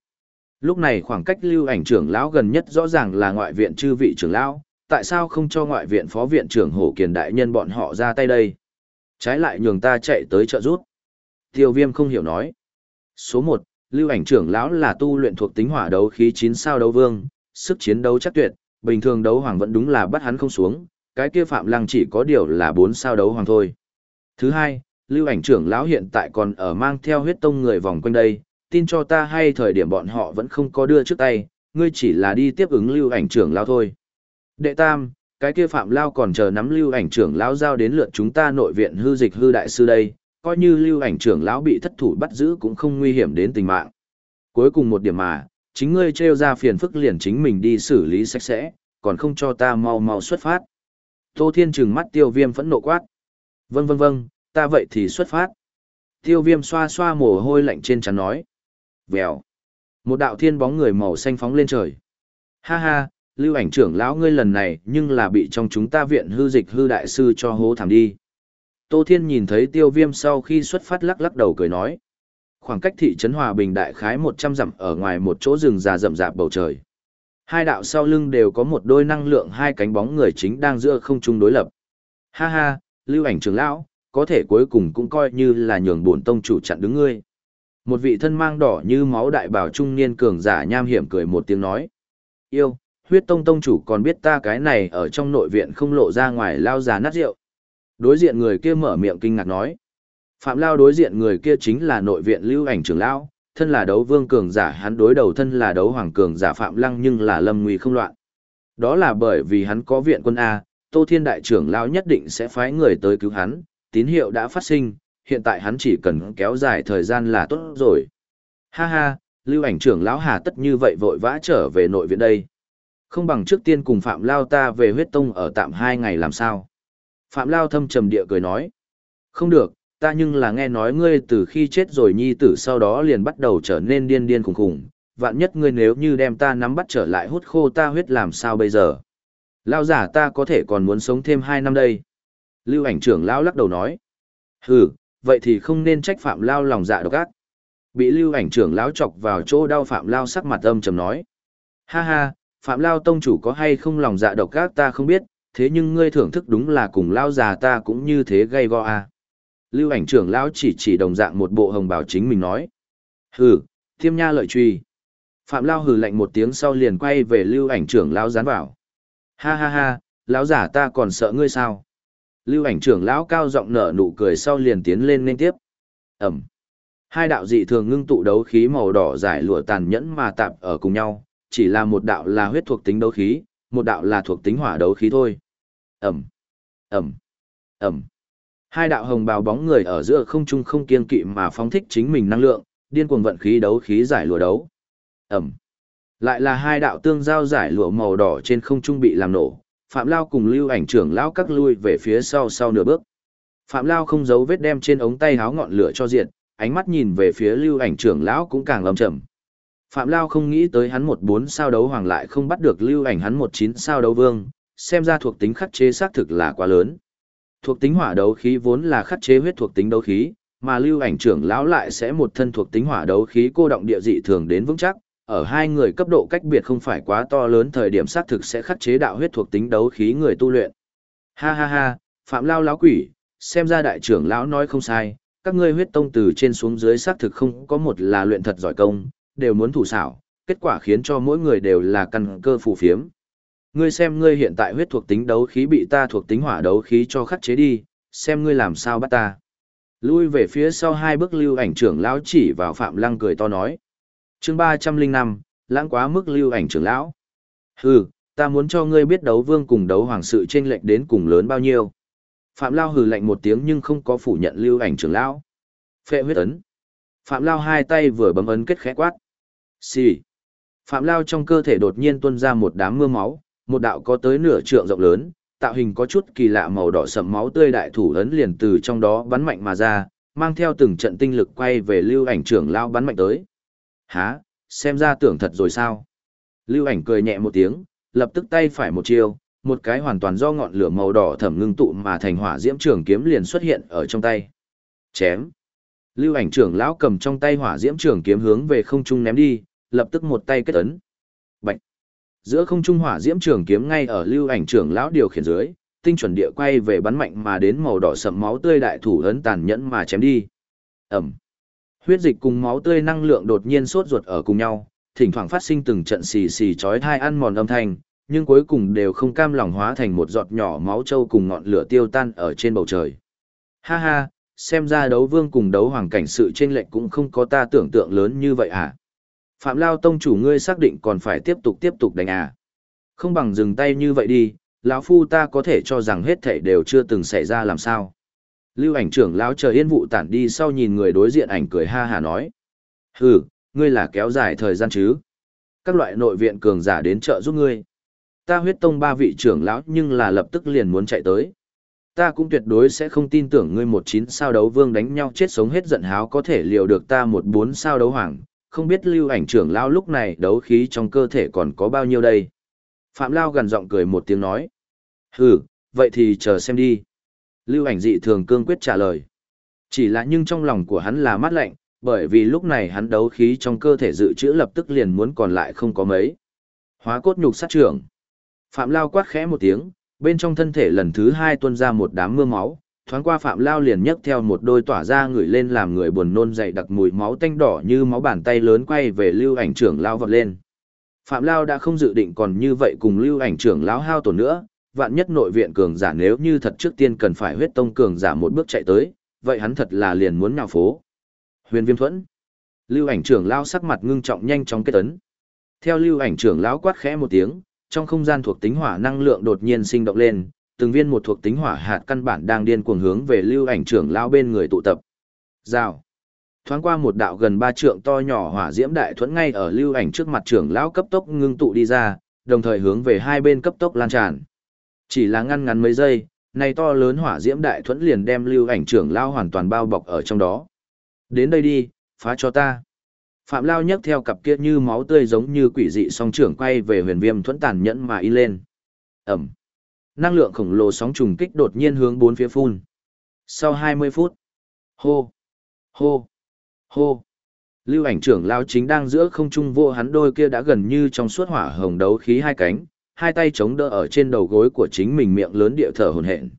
Lúc này khoảng cách lưu ảnh trưởng lão gần nhất rõ ràng là ngoại viện chư vị trưởng lão, tại sao không cho ngoại viện phó viện trưởng Hổ Kiền đại nhân bọn họ ra tay đây? Trái lại nhường ta chạy tới trợ rút. Tiêu Viêm không hiểu nói. Số một, lưu ảnh trưởng lão là tu luyện thuộc tính hỏa đấu khí chín sao đấu vương, sức chiến đấu chắc tuyệt, bình thường đấu hoàng vẫn đúng là bắt hắn không xuống, cái kia Phạm Lăng chỉ có điều là bốn sao đấu hoàng thôi. Thứ hai, lưu ảnh trưởng lão hiện tại còn ở mang theo huyết tông người vòng quanh đây, tin cho ta hay thời điểm bọn họ vẫn không có đưa trước tay, ngươi chỉ là đi tiếp ứng lưu ảnh trưởng lão thôi. Đệ tam, cái kia Phạm Lao còn chờ nắm lưu ảnh trưởng lão giao đến lượt chúng ta nội viện hư dịch hư đại sư đây, coi như lưu ảnh trưởng lão bị thất thủ bắt giữ cũng không nguy hiểm đến tình mạng. Cuối cùng một điểm mà, chính ngươi treo ra phiền phức liền chính mình đi xử lý sạch sẽ, còn không cho ta mau mau xuất phát. Tô Thiên trừng mắt tiêu viêm phẫn nộ quát. Vâng vâng vâng, ta vậy thì xuất phát. Tiêu viêm xoa xoa mồ hôi lạnh trên trán nói. Vèo. Một đạo thiên bóng người màu xanh phóng lên trời. Ha ha, lưu ảnh trưởng lão ngươi lần này nhưng là bị trong chúng ta viện hư dịch hư đại sư cho hố thảm đi. Tô Thiên nhìn thấy tiêu viêm sau khi xuất phát lắc lắc đầu cười nói. Khoảng cách thị trấn Hòa Bình đại khái 100 dặm ở ngoài một chỗ rừng già rậm rạp bầu trời. Hai đạo sau lưng đều có một đôi năng lượng hai cánh bóng người chính đang giữa không trung đối lập. Ha ha, lưu ảnh trưởng lão, có thể cuối cùng cũng coi như là nhường bổn tông chủ chặn đứng ngươi. Một vị thân mang đỏ như máu đại bảo trung niên cường giả nham hiểm cười một tiếng nói. Yêu, huyết tông tông chủ còn biết ta cái này ở trong nội viện không lộ ra ngoài lao già nát rượu. Đối diện người kia mở miệng kinh ngạc nói. Phạm Lao đối diện người kia chính là nội viện lưu ảnh trưởng lão, thân là đấu vương cường giả hắn đối đầu thân là đấu hoàng cường giả Phạm Lăng nhưng là lâm nguy không loạn. Đó là bởi vì hắn có viện quân A, Tô Thiên Đại trưởng lão nhất định sẽ phái người tới cứu hắn, tín hiệu đã phát sinh, hiện tại hắn chỉ cần kéo dài thời gian là tốt rồi. Ha ha, lưu ảnh trưởng lão hà tất như vậy vội vã trở về nội viện đây. Không bằng trước tiên cùng Phạm Lao ta về huyết tông ở tạm hai ngày làm sao. Phạm Lao thâm trầm địa cười nói. Không được, ta nhưng là nghe nói ngươi từ khi chết rồi nhi tử sau đó liền bắt đầu trở nên điên điên khủng khủng. Vạn nhất ngươi nếu như đem ta nắm bắt trở lại hút khô ta huyết làm sao bây giờ. Lao giả ta có thể còn muốn sống thêm hai năm đây. Lưu ảnh trưởng Lao lắc đầu nói. Hừ, vậy thì không nên trách Phạm Lao lòng dạ độc ác. Bị lưu ảnh trưởng lão chọc vào chỗ đau Phạm Lao sắc mặt âm trầm nói. Ha ha, Phạm Lao tông chủ có hay không lòng dạ độc ác ta không biết, thế nhưng ngươi thưởng thức đúng là cùng Lao già ta cũng như thế gây go à. Lưu ảnh trưởng lão chỉ chỉ đồng dạng một bộ hồng bảo chính mình nói. Hừ, thiêm nha lợi truy. Phạm Lao hừ lạnh một tiếng sau liền quay về lưu ảnh trưởng lão dán vào. Ha ha ha, lão giả ta còn sợ ngươi sao? Lưu ảnh trưởng lão cao giọng nở nụ cười sau liền tiến lên nên tiếp. Ẩm. Hai đạo dị thường ngưng tụ đấu khí màu đỏ giải lụa tàn nhẫn mà tạp ở cùng nhau, chỉ là một đạo là huyết thuộc tính đấu khí, một đạo là thuộc tính hỏa đấu khí thôi. Ẩm. Ẩm. Ẩm. Hai đạo hồng bào bóng người ở giữa không trung không kiên kỵ mà phóng thích chính mình năng lượng, điên cuồng vận khí đấu khí giải lụa đấu. Ẩm. Lại là hai đạo tương giao giải lụa màu đỏ trên không trung bị làm nổ, Phạm Lao cùng lưu ảnh trưởng lão cắt lui về phía sau sau nửa bước. Phạm Lao không giấu vết đem trên ống tay háo ngọn lửa cho diện, ánh mắt nhìn về phía lưu ảnh trưởng lão cũng càng lầm chậm. Phạm Lao không nghĩ tới hắn một bốn sao đấu hoàng lại không bắt được lưu ảnh hắn một chín sao đấu vương, xem ra thuộc tính khắc chế xác thực là quá lớn. Thuộc tính hỏa đấu khí vốn là khắc chế huyết thuộc tính đấu khí, mà lưu ảnh trưởng lão lại sẽ một thân thuộc tính hỏa đấu khí cô động địa dị thường đến vững chắc, ở hai người cấp độ cách biệt không phải quá to lớn thời điểm xác thực sẽ khắc chế đạo huyết thuộc tính đấu khí người tu luyện. Ha ha ha, Phạm Lao lão quỷ, xem ra đại trưởng lão nói không sai, các ngươi huyết tông từ trên xuống dưới xác thực không có một là luyện thật giỏi công, đều muốn thủ xảo, kết quả khiến cho mỗi người đều là căn cơ phù phiếm. Ngươi xem ngươi hiện tại huyết thuộc tính đấu khí bị ta thuộc tính hỏa đấu khí cho khắc chế đi, xem ngươi làm sao bắt ta. Lui về phía sau hai bước lưu ảnh trưởng lão chỉ vào Phạm Lăng cười to nói. chương ba trăm linh năm lãng quá mức lưu ảnh trưởng lão. Hừ, ta muốn cho ngươi biết đấu vương cùng đấu hoàng sự chênh lệch đến cùng lớn bao nhiêu. Phạm Lao hừ lạnh một tiếng nhưng không có phủ nhận lưu ảnh trưởng lão. Phệ huyết ấn. Phạm Lao hai tay vừa bấm ấn kết khẽ quát. Xì. Phạm Lao trong cơ thể đột nhiên tuôn ra một đám mưa máu, một đạo có tới nửa trượng rộng lớn, tạo hình có chút kỳ lạ màu đỏ sậm máu tươi đại thủ ấn liền từ trong đó bắn mạnh mà ra, mang theo từng trận tinh lực quay về lưu ảnh trưởng lao bắn mạnh tới. Hả, xem ra tưởng thật rồi sao? Lưu ảnh cười nhẹ một tiếng, lập tức tay phải một chiêu, một cái hoàn toàn do ngọn lửa màu đỏ thẩm ngưng tụ mà thành hỏa diễm trường kiếm liền xuất hiện ở trong tay. Chém. Lưu ảnh trưởng lão cầm trong tay hỏa diễm trường kiếm hướng về không trung ném đi, lập tức một tay kết ấn. Bạch. Giữa không trung hỏa diễm trường kiếm ngay ở lưu ảnh trưởng lão điều khiển dưới, tinh chuẩn địa quay về bắn mạnh mà đến màu đỏ sậm máu tươi đại thủ ấn tàn nhẫn mà chém đi. Ẩm. Huyết dịch cùng máu tươi năng lượng đột nhiên sốt ruột ở cùng nhau, thỉnh thoảng phát sinh từng trận xì xì chói tai ăn mòn âm thanh, nhưng cuối cùng đều không cam lòng hóa thành một giọt nhỏ máu trâu cùng ngọn lửa tiêu tan ở trên bầu trời. Ha ha, xem ra đấu vương cùng đấu hoàng cảnh sự chênh lệch cũng không có ta tưởng tượng lớn như vậy à. Phạm Lao Tông chủ ngươi xác định còn phải tiếp tục tiếp tục đánh à. Không bằng dừng tay như vậy đi, lão phu ta có thể cho rằng hết thảy đều chưa từng xảy ra làm sao. Lưu ảnh trưởng lão chờ yên vụ tản đi sau nhìn người đối diện ảnh cười ha hà nói. Hừ, ngươi là kéo dài thời gian chứ. Các loại nội viện cường giả đến trợ giúp ngươi. Ta huyết tông ba vị trưởng lão nhưng là lập tức liền muốn chạy tới. Ta cũng tuyệt đối sẽ không tin tưởng ngươi một chín sao đấu vương đánh nhau chết sống hết giận háo có thể liều được ta một bốn sao đấu hoàng, không biết lưu ảnh trưởng lao lúc này đấu khí trong cơ thể còn có bao nhiêu đây. Phạm Lao gần giọng cười một tiếng nói. Hừ, vậy thì chờ xem đi. Lưu ảnh dị thường cương quyết trả lời. Chỉ là nhưng trong lòng của hắn là mát lạnh, bởi vì lúc này hắn đấu khí trong cơ thể dự trữ lập tức liền muốn còn lại không có mấy. Hóa cốt nhục sát trưởng. Phạm Lao quát khẽ một tiếng, bên trong thân thể lần thứ hai tuôn ra một đám mưa máu, thoáng qua Phạm Lao liền nhấc theo một đôi tỏa ra người lên làm người buồn nôn dậy đặc mùi máu tanh đỏ như máu bàn tay lớn quay về lưu ảnh trưởng Lao vọt lên. Phạm Lao đã không dự định còn như vậy cùng lưu ảnh trưởng Lão hao tổn nữa, vạn nhất nội viện cường giả nếu như thật trước tiên cần phải huyết tông cường giả một bước chạy tới, vậy hắn thật là liền muốn nhào phố. Huyền Viêm Thuẫn. Lưu ảnh trưởng Lao sắc mặt ngưng trọng nhanh chóng kết tấn, Theo lưu ảnh trưởng lão quát khẽ một tiếng, trong không gian thuộc tính hỏa năng lượng đột nhiên sinh động lên, từng viên một thuộc tính hỏa hạt căn bản đang điên cuồng hướng về lưu ảnh trưởng lão bên người tụ tập. Rào. Thoáng qua một đạo gần ba trượng to nhỏ hỏa diễm đại thuẫn ngay ở lưu ảnh trước mặt trưởng lão cấp tốc ngưng tụ đi ra, đồng thời hướng về hai bên cấp tốc lan tràn. Chỉ là ngăn ngắn mấy giây, này to lớn hỏa diễm đại thuẫn liền đem lưu ảnh trưởng lão hoàn toàn bao bọc ở trong đó. Đến đây đi, phá cho ta. Phạm Lao nhấc theo cặp kia như máu tươi giống như quỷ dị song trưởng quay về huyền viêm thuẫn tàn nhẫn mà in lên. Ẩm. Năng lượng khổng lồ sóng trùng kích đột nhiên hướng bốn phía phun. Sau 20 phút. Hô. Hô. Hô. Lưu ảnh trưởng lao chính đang giữa không trung vô hắn đôi kia đã gần như trong suốt hỏa hồng đấu khí hai cánh, hai tay chống đỡ ở trên đầu gối của chính mình miệng lớn địa thở hồn hển.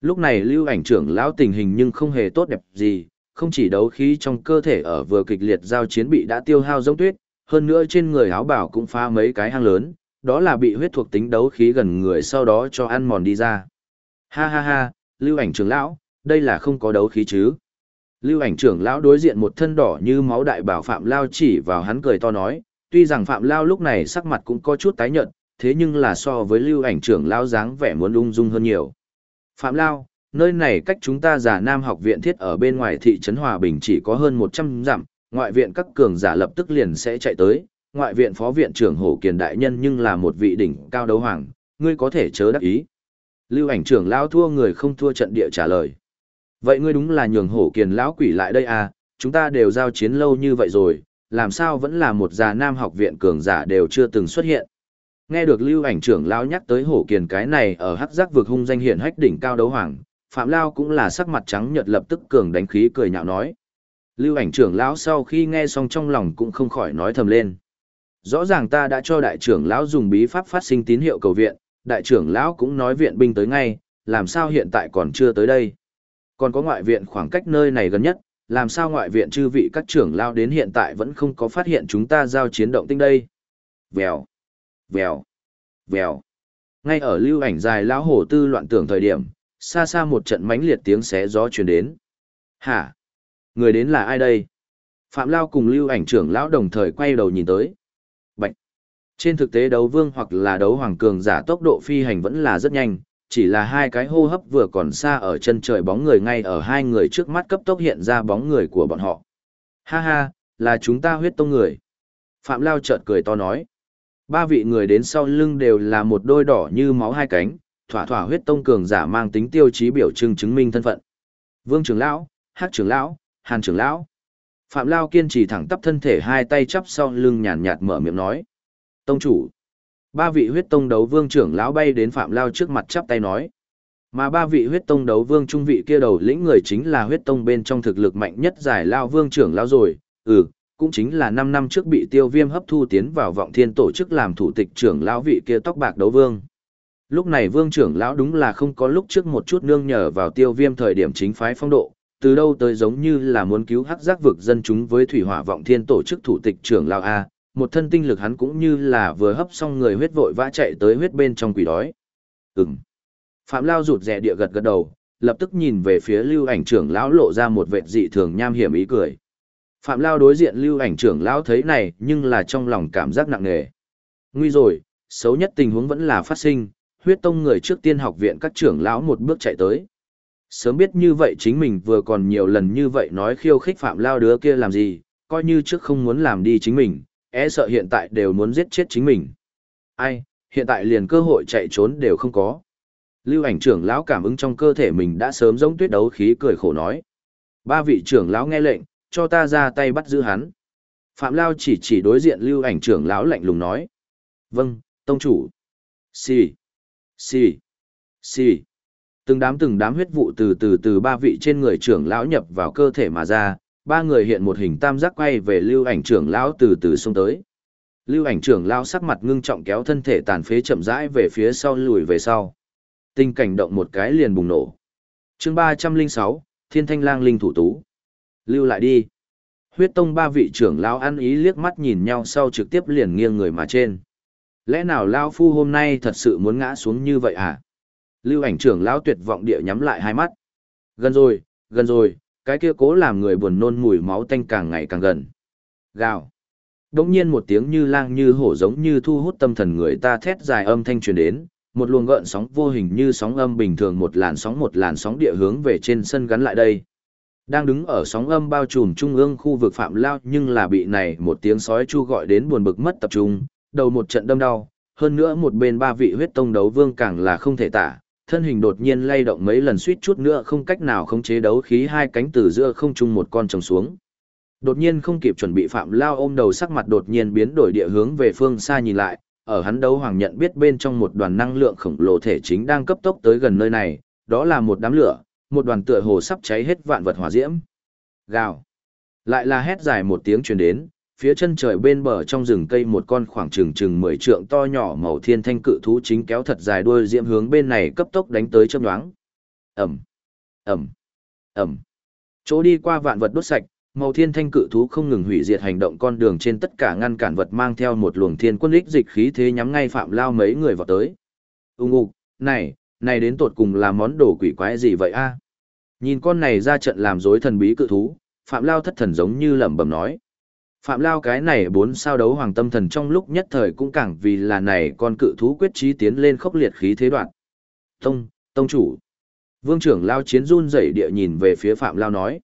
Lúc này lưu ảnh trưởng lão tình hình nhưng không hề tốt đẹp gì, không chỉ đấu khí trong cơ thể ở vừa kịch liệt giao chiến bị đã tiêu hao giống tuyết, hơn nữa trên người áo bảo cũng phá mấy cái hang lớn, đó là bị huyết thuộc tính đấu khí gần người sau đó cho ăn mòn đi ra. Ha ha ha, lưu ảnh trưởng lão, đây là không có đấu khí chứ. Lưu ảnh trưởng lão đối diện một thân đỏ như máu đại bảo Phạm Lao chỉ vào hắn cười to nói, tuy rằng Phạm Lao lúc này sắc mặt cũng có chút tái nhợt, thế nhưng là so với lưu ảnh trưởng lão dáng vẻ muốn ung dung hơn nhiều. Phạm Lao, nơi này cách chúng ta giả nam học viện thiết ở bên ngoài thị trấn Hòa Bình chỉ có hơn 100 dặm, ngoại viện các cường giả lập tức liền sẽ chạy tới, ngoại viện phó viện trưởng Hổ Kiền đại nhân nhưng là một vị đỉnh cao đấu hoàng, ngươi có thể chớ đắc ý. Lưu ảnh trưởng lão thua người không thua trận địa trả lời. Vậy ngươi đúng là nhường Hổ Kiền lão quỷ lại đây à, chúng ta đều giao chiến lâu như vậy rồi, làm sao vẫn là một già nam học viện cường giả đều chưa từng xuất hiện. Nghe được Lưu ảnh trưởng lão nhắc tới Hổ Kiền cái này ở hắc giác vực hung danh hiển hách đỉnh cao đấu hoàng, Phạm Lao cũng là sắc mặt trắng nhợt lập tức cường đánh khí cười nhạo nói. Lưu ảnh trưởng lão sau khi nghe xong trong lòng cũng không khỏi nói thầm lên. Rõ ràng ta đã cho đại trưởng lão dùng bí pháp phát sinh tín hiệu cầu viện, đại trưởng lão cũng nói viện binh tới ngay, làm sao hiện tại còn chưa tới đây. Còn có ngoại viện khoảng cách nơi này gần nhất, làm sao ngoại viện chư vị các trưởng lão đến hiện tại vẫn không có phát hiện chúng ta giao chiến động tinh đây. Vèo, vèo, vèo. Ngay ở lưu ảnh dài lão hổ tư loạn tưởng thời điểm, xa xa một trận mãnh liệt tiếng xé gió truyền đến. Hả? Người đến là ai đây? Phạm Lao cùng lưu ảnh trưởng lão đồng thời quay đầu nhìn tới. Bạch! Trên thực tế đấu vương hoặc là đấu hoàng cường giả tốc độ phi hành vẫn là rất nhanh, chỉ là hai cái hô hấp vừa còn xa ở chân trời bóng người ngay ở hai người trước mắt cấp tốc hiện ra bóng người của bọn họ. Ha ha, là chúng ta huyết tông người. Phạm Lao chợt cười to nói. Ba vị người đến sau lưng đều là một đôi đỏ như máu hai cánh, thỏa thỏa huyết tông cường giả mang tính tiêu chí biểu trưng chứng minh thân phận. Vương trưởng lão, Hắc trưởng lão, Hàn trưởng lão. Phạm Lao kiên trì thẳng tắp thân thể hai tay chắp sau lưng nhàn nhạt mở miệng nói. Tông chủ. Ba vị huyết tông đấu vương trưởng lão bay đến Phạm Lao trước mặt chắp tay nói. Mà ba vị huyết tông đấu vương trung vị kia đầu lĩnh người chính là huyết tông bên trong thực lực mạnh nhất giải Lao vương trưởng lão rồi. Ừ, cũng chính là 5 năm trước bị tiêu viêm hấp thu tiến vào vọng thiên tổ chức làm thủ tịch trưởng lão vị kia tóc bạc đấu vương. Lúc này vương trưởng lão đúng là không có lúc trước một chút nương nhờ vào tiêu viêm thời điểm chính phái phong độ, từ đâu tới giống như là muốn cứu hắc giác vực dân chúng với thủy hỏa vọng thiên tổ chức thủ tịch trưởng lão A, một thân tinh lực hắn cũng như là vừa hấp xong người huyết vội vã chạy tới huyết bên trong quỷ đói. Ừm. Phạm Lao rụt rè địa gật gật đầu, lập tức nhìn về phía lưu ảnh trưởng lão lộ ra một vệt dị thường nham hiểm ý cười. Phạm Lao đối diện lưu ảnh trưởng lão thấy này nhưng là trong lòng cảm giác nặng nề. Nguy rồi, xấu nhất tình huống vẫn là phát sinh, huyết tông người trước tiên học viện các trưởng lão một bước chạy tới. Sớm biết như vậy chính mình vừa còn nhiều lần như vậy nói khiêu khích Phạm Lao đứa kia làm gì, coi như trước không muốn làm đi chính mình, e sợ hiện tại đều muốn giết chết chính mình. Ai, hiện tại liền cơ hội chạy trốn đều không có. Lưu ảnh trưởng lão cảm ứng trong cơ thể mình đã sớm giống tuyết đấu khí cười khổ nói. Ba vị trưởng lão nghe lệnh, cho ta ra tay bắt giữ hắn. Phạm Lao chỉ chỉ đối diện lưu ảnh trưởng lão lạnh lùng nói. Vâng, tông chủ. Xì. Xì. Xì. Từng đám từng đám huyết vụ từ từ từ ba vị trên người trưởng lão nhập vào cơ thể mà ra, ba người hiện một hình tam giác quay về lưu ảnh trưởng lão từ từ xông tới. Lưu ảnh trưởng lão sắc mặt ngưng trọng kéo thân thể tàn phế chậm rãi về phía sau lùi về sau. Tình cảnh động một cái liền bùng nổ. chương ba trăm linh sáu Thiên Thanh Lang Linh Thủ Tú. Lưu lại đi. Huyết tông ba vị trưởng lão ăn ý liếc mắt nhìn nhau sau trực tiếp liền nghiêng người mà trên. Lẽ nào Lao Phu hôm nay thật sự muốn ngã xuống như vậy à? Lưu ảnh trưởng lão tuyệt vọng địa nhắm lại hai mắt. Gần rồi, gần rồi, cái kia cố làm người buồn nôn mùi máu tanh càng ngày càng gần. Gào. Đống nhiên một tiếng như lang như hổ giống như thu hút tâm thần người ta thét dài âm thanh truyền đến, một luồng gợn sóng vô hình như sóng âm bình thường một làn sóng một làn sóng địa hướng về trên sân gắn lại đây. Đang đứng ở sóng âm bao trùm trung ương khu vực phạm lao nhưng là bị này một tiếng sói chu gọi đến buồn bực mất tập trung, đầu một trận đâm đau, hơn nữa một bên ba vị huyết tông đấu vương càng là không thể tả, thân hình đột nhiên lay động mấy lần suýt chút nữa không cách nào khống chế đấu khí hai cánh từ giữa không trung một con trồng xuống. Đột nhiên không kịp chuẩn bị Phạm Lao ôm đầu sắc mặt đột nhiên biến đổi địa hướng về phương xa nhìn lại, ở hắn đấu hoàng nhận biết bên trong một đoàn năng lượng khổng lồ thể chính đang cấp tốc tới gần nơi này, đó là một đám lửa, một đoàn tựa hồ sắp cháy hết vạn vật hỏa diễm. Gào. Lại là hét dài một tiếng truyền đến, phía chân trời bên bờ trong rừng cây một con khoảng chừng chừng mười trượng to nhỏ màu thiên thanh cự thú chính kéo thật dài đuôi diễm hướng bên này cấp tốc đánh tới chớp nhoáng. ầm ầm ầm Chỗ đi qua vạn vật đốt sạch, màu thiên thanh cự thú không ngừng hủy diệt hành động con đường trên tất cả ngăn cản vật mang theo một luồng thiên quân lích dịch khí thế nhắm ngay phạm lao mấy người vào tới. Ung ục, này, này đến tột cùng là món đồ quỷ quái gì vậy a? Nhìn con này ra trận làm rối thần bí cự thú, phạm lao thất thần giống như lẩm bẩm nói. Phạm Lao cái này bốn sao đấu hoàng tâm thần trong lúc nhất thời cũng càng vì là này con cự thú quyết trí tiến lên khốc liệt khí thế đoạn. Tông, tông chủ. Vương trưởng Lao chiến run rẩy địa nhìn về phía Phạm Lao nói.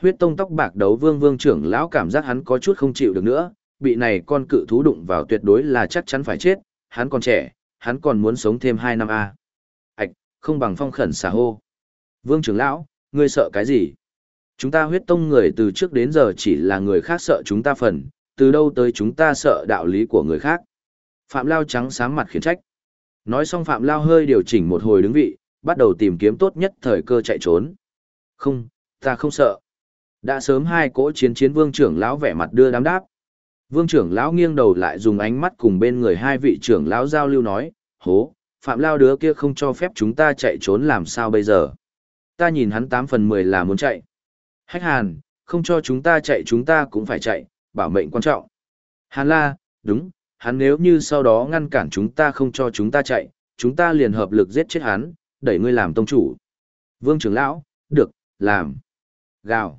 Huyết tông tóc bạc đấu vương vương trưởng lão cảm giác hắn có chút không chịu được nữa, bị này con cự thú đụng vào tuyệt đối là chắc chắn phải chết, hắn còn trẻ, hắn còn muốn sống thêm hai năm a. Ảch, không bằng phong khẩn xà hô. Vương trưởng lão, ngươi sợ cái gì? Chúng ta huyết tông người từ trước đến giờ chỉ là người khác sợ chúng ta phần, từ đâu tới chúng ta sợ đạo lý của người khác. Phạm Lao trắng sáng mặt khiển trách. Nói xong Phạm Lao hơi điều chỉnh một hồi đứng vị, bắt đầu tìm kiếm tốt nhất thời cơ chạy trốn. Không, ta không sợ. Đã sớm hai cỗ chiến chiến vương trưởng lão vẻ mặt đưa đám đáp. Vương trưởng lão nghiêng đầu lại dùng ánh mắt cùng bên người hai vị trưởng lão giao lưu nói, hố, Phạm Lao đứa kia không cho phép chúng ta chạy trốn làm sao bây giờ. Ta nhìn hắn tám phần mười là muốn chạy. Hách hàn, không cho chúng ta chạy chúng ta cũng phải chạy, bảo mệnh quan trọng. Hàn la, đúng, hắn nếu như sau đó ngăn cản chúng ta không cho chúng ta chạy, chúng ta liền hợp lực giết chết hắn, đẩy ngươi làm tông chủ. Vương trưởng lão, được, làm. Gào.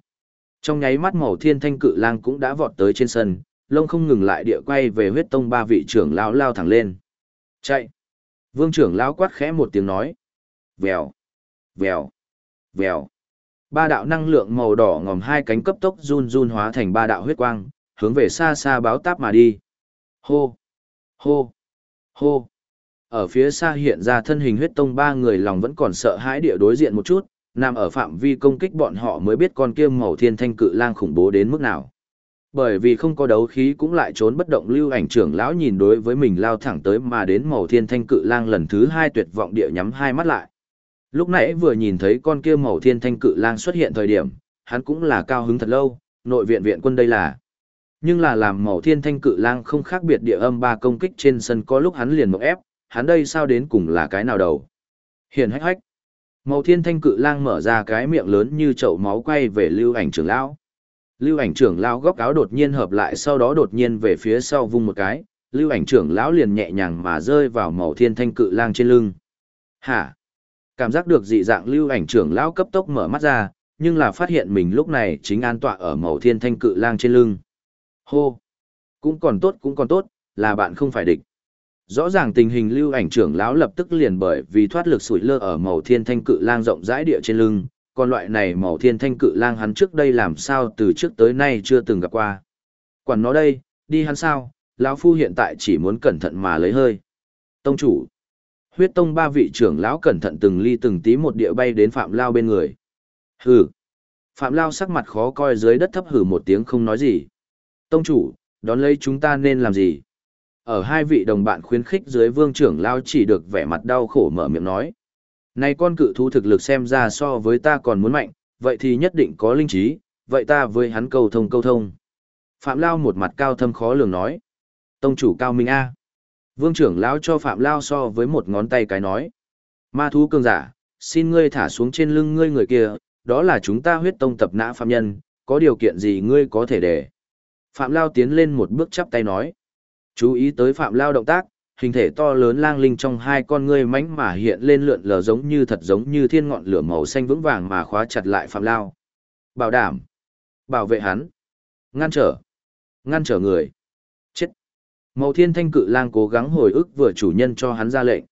Trong nháy mắt màu thiên thanh cự lang cũng đã vọt tới trên sân, lông không ngừng lại địa quay về huyết tông ba vị trưởng lão lao thẳng lên. Chạy. Vương trưởng lão quát khẽ một tiếng nói. Vèo. Vèo. Vèo. Ba đạo năng lượng màu đỏ ngòm hai cánh cấp tốc run run hóa thành ba đạo huyết quang, hướng về xa xa báo táp mà đi. Hô! Hô! Hô! Ở phía xa hiện ra thân hình huyết tông ba người lòng vẫn còn sợ hãi địa đối diện một chút, nằm ở phạm vi công kích bọn họ mới biết con kia màu thiên thanh cự lang khủng bố đến mức nào. Bởi vì không có đấu khí cũng lại trốn bất động lưu ảnh trưởng lão nhìn đối với mình lao thẳng tới mà đến màu thiên thanh cự lang lần thứ hai tuyệt vọng địa nhắm hai mắt lại. Lúc nãy vừa nhìn thấy con kia màu thiên thanh cự lang xuất hiện thời điểm, hắn cũng là cao hứng thật lâu, nội viện viện quân đây là. Nhưng là làm màu thiên thanh cự lang không khác biệt địa âm ba công kích trên sân có lúc hắn liền một ép, hắn đây sao đến cùng là cái nào đầu. Hiền hách hách. Màu thiên thanh cự lang mở ra cái miệng lớn như chậu máu quay về lưu ảnh trưởng lão. Lưu ảnh trưởng lão góc áo đột nhiên hợp lại sau đó đột nhiên về phía sau vung một cái, lưu ảnh trưởng lão liền nhẹ nhàng mà rơi vào màu thiên thanh cự lang trên lưng. Hả? Cảm giác được dị dạng lưu ảnh trưởng lão cấp tốc mở mắt ra, nhưng là phát hiện mình lúc này chính an tọa ở màu thiên thanh cự lang trên lưng. Hô! Cũng còn tốt cũng còn tốt, là bạn không phải địch. Rõ ràng tình hình lưu ảnh trưởng lão lập tức liền bởi vì thoát lực sủi lơ ở màu thiên thanh cự lang rộng rãi địa trên lưng, còn loại này màu thiên thanh cự lang hắn trước đây làm sao từ trước tới nay chưa từng gặp qua. Quản nó đây, đi hắn sao, lão phu hiện tại chỉ muốn cẩn thận mà lấy hơi. Tông chủ, huyết tông ba vị trưởng lão cẩn thận từng ly từng tí một địa bay đến phạm lao bên người. Hừ. Phạm lao sắc mặt khó coi dưới đất thấp hử một tiếng không nói gì. Tông chủ, đón lấy chúng ta nên làm gì? Ở hai vị đồng bạn khuyến khích dưới vương trưởng lao chỉ được vẻ mặt đau khổ mở miệng nói. Này con cự thú thực lực xem ra so với ta còn muốn mạnh, vậy thì nhất định có linh trí, vậy ta với hắn câu thông câu thông. Phạm lao một mặt cao thâm khó lường nói. Tông chủ cao minh a. Vương trưởng lão cho Phạm Lao so với một ngón tay cái nói. Ma thú cường giả, xin ngươi thả xuống trên lưng ngươi người kia, đó là chúng ta huyết tông tập nã phạm nhân, có điều kiện gì ngươi có thể để. Phạm Lao tiến lên một bước chắp tay nói. Chú ý tới Phạm Lao động tác, hình thể to lớn lang linh trong hai con ngươi mánh mà hiện lên lượn lờ giống như thật giống như thiên ngọn lửa màu xanh vững vàng mà khóa chặt lại Phạm Lao. Bảo đảm. Bảo vệ hắn. Ngăn trở. Ngăn trở người. Màu thiên thanh cự lang cố gắng hồi ức vừa chủ nhân cho hắn ra lệnh.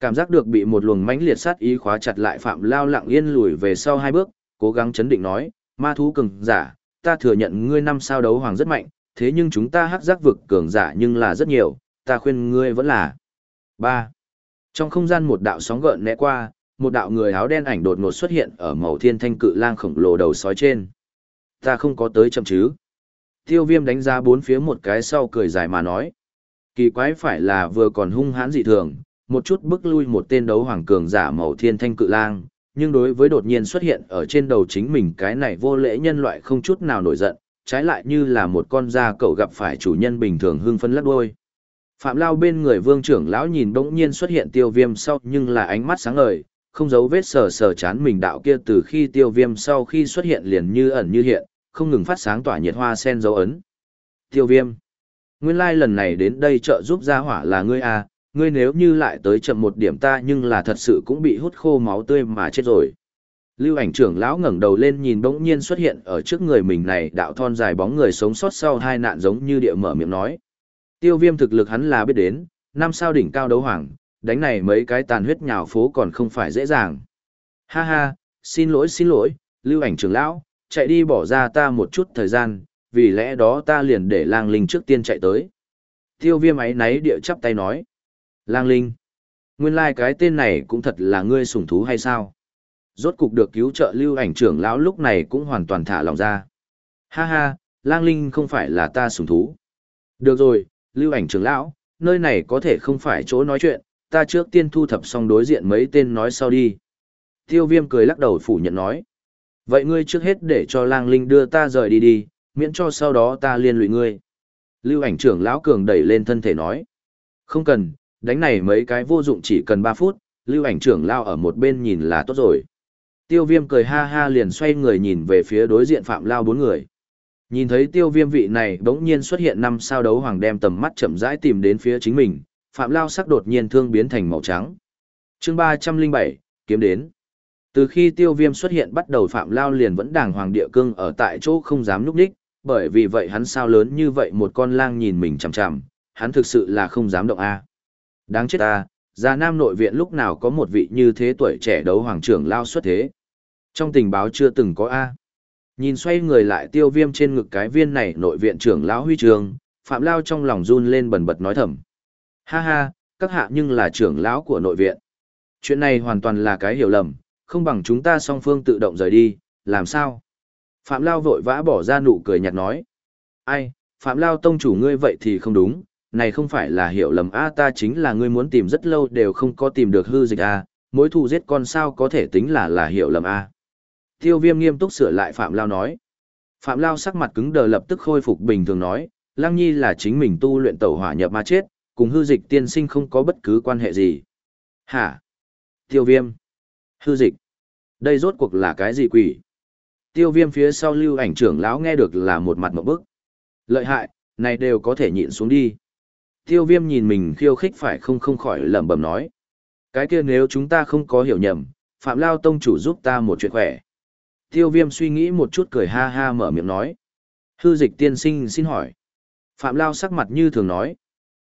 Cảm giác được bị một luồng mãnh liệt sát ý khóa chặt lại phạm lao lặng yên lùi về sau hai bước, cố gắng chấn định nói, ma thú cường giả, ta thừa nhận ngươi năm sao đấu hoàng rất mạnh, thế nhưng chúng ta hắc giác vực cường giả nhưng là rất nhiều, ta khuyên ngươi vẫn là. ba Trong không gian một đạo sóng gợn né qua, một đạo người áo đen ảnh đột ngột xuất hiện ở màu thiên thanh cự lang khổng lồ đầu sói trên. Ta không có tới chậm chứ. Tiêu viêm đánh giá bốn phía một cái sau cười dài mà nói. Kỳ quái phải là vừa còn hung hãn dị thường, một chút bức lui một tên đấu hoàng cường giả màu thiên thanh cự lang, nhưng đối với đột nhiên xuất hiện ở trên đầu chính mình cái này vô lễ nhân loại không chút nào nổi giận, trái lại như là một con da cậu gặp phải chủ nhân bình thường hưng phân lắc đôi. Phạm Lao bên người vương trưởng lão nhìn bỗng nhiên xuất hiện tiêu viêm sau nhưng là ánh mắt sáng ngời, không giấu vết sờ sờ chán mình đạo kia từ khi tiêu viêm sau khi xuất hiện liền như ẩn như hiện, không ngừng phát sáng tỏa nhiệt hoa sen dấu ấn. Tiêu viêm. Nguyên lai lần này đến đây trợ giúp gia hỏa là ngươi à, ngươi nếu như lại tới chậm một điểm ta nhưng là thật sự cũng bị hút khô máu tươi mà chết rồi. Lưu ảnh trưởng lão ngẩng đầu lên nhìn bỗng nhiên xuất hiện ở trước người mình này đạo thon dài bóng người sống sót sau hai nạn giống như địa mở miệng nói. Tiêu viêm thực lực hắn là biết đến, năm sao đỉnh cao đấu hoàng, đánh này mấy cái tàn huyết nhào phố còn không phải dễ dàng. Ha ha, xin lỗi xin lỗi, lưu ảnh trưởng lão, chạy đi bỏ ra ta một chút thời gian, vì lẽ đó ta liền để lang linh trước tiên chạy tới. Tiêu viêm ấy náy địa chắp tay nói. Lang linh, nguyên lai like cái tên này cũng thật là ngươi sủng thú hay sao? Rốt cục được cứu trợ lưu ảnh trưởng lão lúc này cũng hoàn toàn thả lòng ra. Ha ha, lang linh không phải là ta sủng thú. Được rồi, lưu ảnh trưởng lão, nơi này có thể không phải chỗ nói chuyện, ta trước tiên thu thập xong đối diện mấy tên nói sau đi. Tiêu viêm cười lắc đầu phủ nhận nói. Vậy ngươi trước hết để cho lang linh đưa ta rời đi đi, miễn cho sau đó ta liên lụy ngươi. Lưu ảnh trưởng lão cường đẩy lên thân thể nói. Không cần, đánh này mấy cái vô dụng chỉ cần 3 phút, lưu ảnh trưởng lao ở một bên nhìn là tốt rồi. Tiêu viêm cười ha ha liền xoay người nhìn về phía đối diện phạm lao bốn người. Nhìn thấy tiêu viêm vị này đống nhiên xuất hiện năm sao đấu hoàng đem tầm mắt chậm rãi tìm đến phía chính mình, phạm lao sắc đột nhiên thương biến thành màu trắng. chương 307, kiếm đến. Từ khi tiêu viêm xuất hiện bắt đầu phạm lao liền vẫn đàng hoàng địa cương ở tại chỗ không dám núp đích, bởi vì vậy hắn sao lớn như vậy một con lang nhìn mình chằm chằm, hắn thực sự là không dám động a. Đáng chết ta, già nam nội viện lúc nào có một vị như thế tuổi trẻ đấu hoàng trưởng lao xuất thế. Trong tình báo chưa từng có a. Nhìn xoay người lại tiêu viêm trên ngực cái viên này nội viện trưởng lão huy trường, phạm lao trong lòng run lên bần bật nói thầm. Ha ha, các hạ nhưng là trưởng lão của nội viện. Chuyện này hoàn toàn là cái hiểu lầm, không bằng chúng ta song phương tự động rời đi, làm sao? Phạm Lao vội vã bỏ ra nụ cười nhạt nói. Ai, Phạm Lao tông chủ ngươi vậy thì không đúng, này không phải là hiểu lầm a ta chính là ngươi muốn tìm rất lâu đều không có tìm được hư dịch a mối thù giết con sao có thể tính là là hiểu lầm a Tiêu viêm nghiêm túc sửa lại Phạm Lao nói. Phạm Lao sắc mặt cứng đờ lập tức khôi phục bình thường nói, Lăng Nhi là chính mình tu luyện tẩu hỏa nhập ma chết, cùng hư dịch tiên sinh không có bất cứ quan hệ gì. Hả? Tiêu viêm. Hư dịch. Đây rốt cuộc là cái gì quỷ? Tiêu viêm phía sau lưu ảnh trưởng lão nghe được là một mặt một bức. Lợi hại, này đều có thể nhịn xuống đi. Tiêu viêm nhìn mình khiêu khích phải không không khỏi lẩm bẩm nói. Cái kia nếu chúng ta không có hiểu nhầm, Phạm Lao Tông chủ giúp ta một chuyện khỏe. Tiêu viêm suy nghĩ một chút cười ha ha mở miệng nói. Hư dịch tiên sinh xin hỏi. Phạm Lao sắc mặt như thường nói.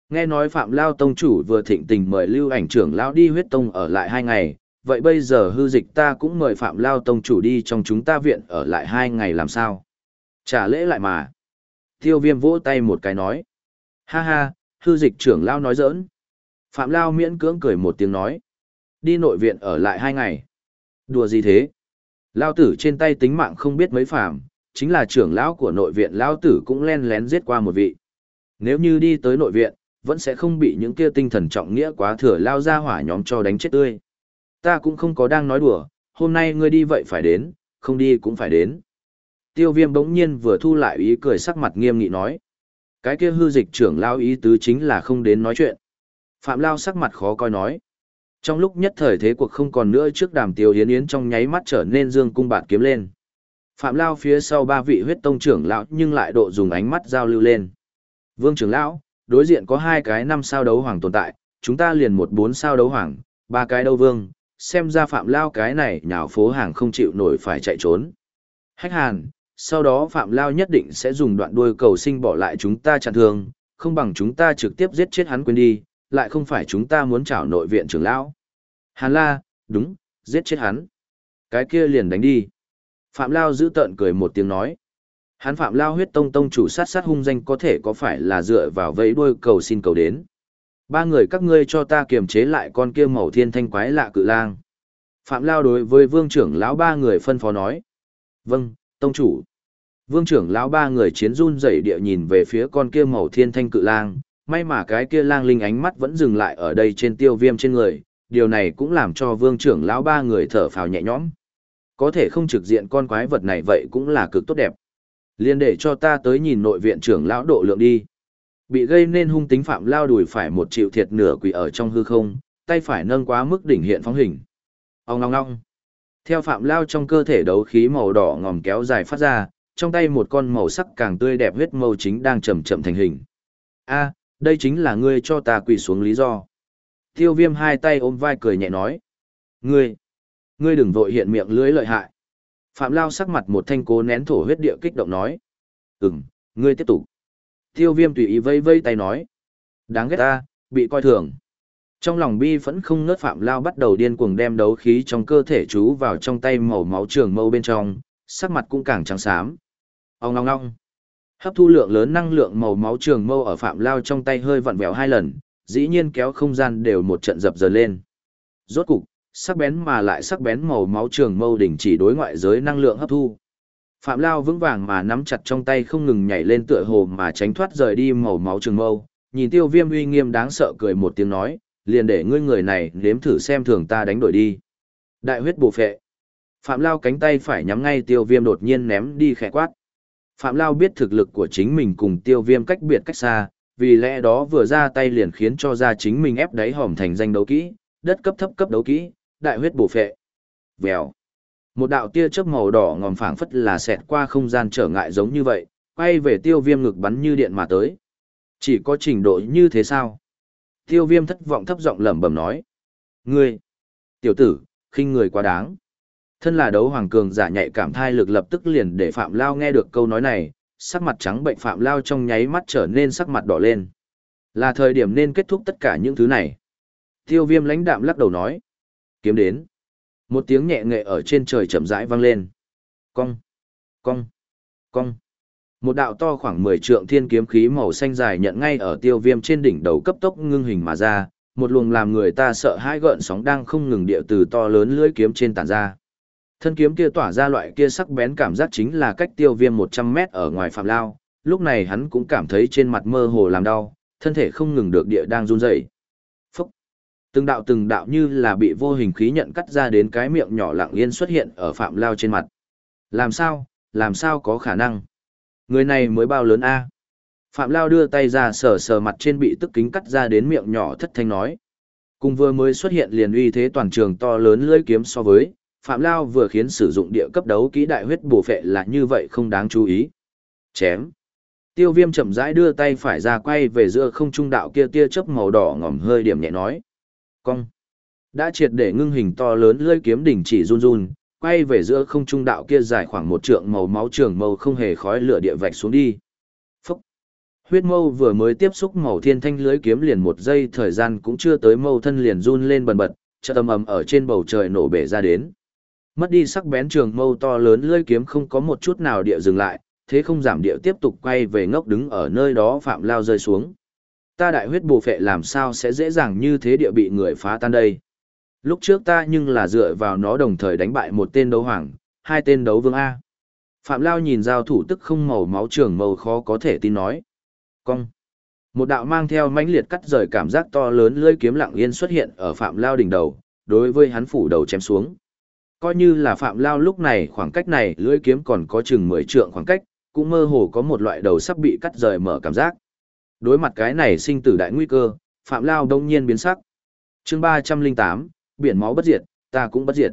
Nghe nói Phạm Lao Tông chủ vừa thịnh tình mời lưu ảnh trưởng lão đi huyết tông ở lại hai ngày, vậy bây giờ hư dịch ta cũng mời Phạm Lao Tông chủ đi trong chúng ta viện ở lại hai ngày làm sao? Trả lễ lại mà. Tiêu viêm vỗ tay một cái nói. Ha ha, hư dịch trưởng Lao nói dỡn Phạm Lao miễn cưỡng cười một tiếng nói. Đi nội viện ở lại hai ngày. Đùa gì thế? Lao tử trên tay tính mạng không biết mấy phạm, chính là trưởng lão của nội viện Lao tử cũng len lén giết qua một vị. Nếu như đi tới nội viện, vẫn sẽ không bị những kia tinh thần trọng nghĩa quá thừa lao ra hỏa nhóm cho đánh chết tươi. Ta cũng không có đang nói đùa, hôm nay ngươi đi vậy phải đến, không đi cũng phải đến. Tiêu viêm bỗng nhiên vừa thu lại ý cười sắc mặt nghiêm nghị nói. Cái kia hư dịch trưởng lao ý tứ chính là không đến nói chuyện. Phạm Lao sắc mặt khó coi nói. Trong lúc nhất thời thế cuộc không còn nữa trước đàm tiêu hiến yến trong nháy mắt trở nên dương cung bạt kiếm lên. Phạm Lao phía sau ba vị huyết tông trưởng lão nhưng lại độ dùng ánh mắt giao lưu lên. Vương trưởng lão, đối diện có hai cái năm sao đấu hoàng tồn tại, chúng ta liền một bốn sao đấu hoàng, ba cái đấu vương, xem ra phạm lao cái này nhào phố hàng không chịu nổi phải chạy trốn. Hách hàn, sau đó phạm lao nhất định sẽ dùng đoạn đuôi cầu sinh bỏ lại chúng ta chặn thương, không bằng chúng ta trực tiếp giết chết hắn quên đi, lại không phải chúng ta muốn trảo nội viện trưởng lão. Hàn la, đúng, giết chết hắn. Cái kia liền đánh đi. Phạm lao giữ tợn cười một tiếng nói. Hắn phạm lao huyết tông tông chủ sát sát hung danh có thể có phải là dựa vào vẫy đuôi cầu xin cầu đến. Ba người các ngươi cho ta kiềm chế lại con kia màu thiên thanh quái lạ cự lang. Phạm Lao đối với vương trưởng lão ba người phân phó nói. Vâng, tông chủ. Vương trưởng lão ba người chiến run rẩy địa nhìn về phía con kia màu thiên thanh cự lang, may mà cái kia lang linh ánh mắt vẫn dừng lại ở đây trên tiêu viêm trên người, điều này cũng làm cho vương trưởng lão ba người thở phào nhẹ nhõm. Có thể không trực diện con quái vật này vậy cũng là cực tốt đẹp. Liên để cho ta tới nhìn nội viện trưởng lão độ lượng đi. Bị gây nên hung tính phạm lao đùi phải một triệu thiệt nửa quỷ ở trong hư không, tay phải nâng quá mức đỉnh hiện phóng hình. Ông ngong ngong. Theo phạm lao trong cơ thể đấu khí màu đỏ ngòm kéo dài phát ra, trong tay một con màu sắc càng tươi đẹp huyết mâu chính đang chậm chậm thành hình. A, đây chính là ngươi cho ta quỳ xuống lý do. Tiêu viêm hai tay ôm vai cười nhẹ nói. Ngươi, ngươi đừng vội hiện miệng lưới lợi hại. Phạm Lao sắc mặt một thanh cố nén thổ huyết địa kích động nói. Ừm, ngươi tiếp tục. Tiêu viêm tùy ý vây vây tay nói. Đáng ghét ta, bị coi thường. Trong lòng bi vẫn không ngớt Phạm Lao bắt đầu điên cuồng đem đấu khí trong cơ thể chú vào trong tay màu máu trường mâu bên trong, sắc mặt cũng càng trắng xám. Ông ngong ngong. Hấp thu lượng lớn năng lượng màu máu trường mâu ở Phạm Lao trong tay hơi vặn vẹo hai lần, dĩ nhiên kéo không gian đều một trận dập dờn lên. Rốt cục, sắc bén mà lại sắc bén màu máu trường mâu đỉnh chỉ đối ngoại giới năng lượng hấp thu. Phạm Lao vững vàng mà nắm chặt trong tay không ngừng nhảy lên tựa hồ mà tránh thoát rời đi màu máu trường mâu, nhìn tiêu viêm uy nghiêm đáng sợ cười một tiếng nói, liền để ngươi người này nếm thử xem thường ta đánh đổi đi. Đại huyết bổ phệ. Phạm Lao cánh tay phải nhắm ngay tiêu viêm đột nhiên ném đi khẽ quát. Phạm Lao biết thực lực của chính mình cùng tiêu viêm cách biệt cách xa, vì lẽ đó vừa ra tay liền khiến cho ra chính mình ép đáy hòm thành danh đấu kỹ, đất cấp thấp cấp đấu kỹ, đại huyết bổ phệ. Vèo. Một đạo tia chớp màu đỏ ngòm phảng phất là xẹt qua không gian trở ngại giống như vậy, quay về tiêu viêm ngực bắn như điện mà tới. Chỉ có trình độ như thế sao? Tiêu viêm thất vọng thấp giọng lẩm bẩm nói. Ngươi! Tiểu tử, khinh người quá đáng. Thân là đấu hoàng cường giả nhạy cảm thai lực lập tức liền để Phạm Lao nghe được câu nói này, sắc mặt trắng bệnh Phạm Lao trong nháy mắt trở nên sắc mặt đỏ lên. Là thời điểm nên kết thúc tất cả những thứ này. Tiêu viêm lãnh đạm lắc đầu nói. Kiếm đến. Một tiếng nhẹ nghệ ở trên trời chậm rãi vang lên. Cong. Cong. Cong. Một đạo to khoảng 10 trượng thiên kiếm khí màu xanh dài nhận ngay ở tiêu viêm trên đỉnh đầu cấp tốc ngưng hình mà ra, một luồng làm người ta sợ hãi gợn sóng đang không ngừng địa từ to lớn lưỡi kiếm trên tản ra. Thân kiếm kia tỏa ra loại kia sắc bén cảm giác chính là cách tiêu viêm 100 mét ở ngoài phạm lao, lúc này hắn cũng cảm thấy trên mặt mơ hồ làm đau, thân thể không ngừng được địa đang run rẩy. Từng đạo từng đạo như là bị vô hình khí nhận cắt ra đến cái miệng nhỏ lặng yên xuất hiện ở phạm lao trên mặt. Làm sao, làm sao có khả năng? Người này mới bao lớn a Phạm Lao đưa tay ra sờ sờ mặt trên bị tức kính cắt ra đến miệng nhỏ thất thanh nói. Cùng vừa mới xuất hiện liền uy thế toàn trường to lớn lưỡi kiếm so với, Phạm Lao vừa khiến sử dụng địa cấp đấu kỹ đại huyết bổ phệ là như vậy không đáng chú ý. Chém. Tiêu viêm chậm rãi đưa tay phải ra quay về giữa không trung đạo kia tia chớp màu đỏ ngỏm hơi điểm nhẹ nói. Cong. Đã triệt để ngưng hình to lớn lưỡi kiếm đỉnh chỉ run run, quay về giữa không trung đạo kia dài khoảng một trượng màu máu trường mâu không hề khói lửa địa vạch xuống đi. Phúc! Huyết mâu vừa mới tiếp xúc màu thiên thanh lưới kiếm liền một giây thời gian cũng chưa tới mâu thân liền run lên bần bật, chợt âm ầm ở trên bầu trời nổ bể ra đến. Mất đi sắc bén trường mâu to lớn lưỡi kiếm không có một chút nào địa dừng lại, thế không giảm địa tiếp tục quay về ngốc đứng ở nơi đó phạm lao rơi xuống. Ta đại huyết bù phệ làm sao sẽ dễ dàng như thế địa bị người phá tan đây. Lúc trước ta nhưng là dựa vào nó đồng thời đánh bại một tên đấu hoàng, hai tên đấu vương A. Phạm Lao nhìn giao thủ tức không màu máu trường màu khó có thể tin nói. Cong. Một đạo mang theo mãnh liệt cắt rời cảm giác to lớn lưỡi kiếm lặng yên xuất hiện ở Phạm Lao đỉnh đầu, đối với hắn phủ đầu chém xuống. Coi như là Phạm Lao lúc này khoảng cách này lưỡi kiếm còn có chừng 10 trượng khoảng cách, cũng mơ hồ có một loại đầu sắp bị cắt rời mở cảm giác. Đối mặt cái này sinh tử đại nguy cơ, Phạm Lao đông nhiên biến sắc. chương 308, biển máu bất diệt, ta cũng bất diệt.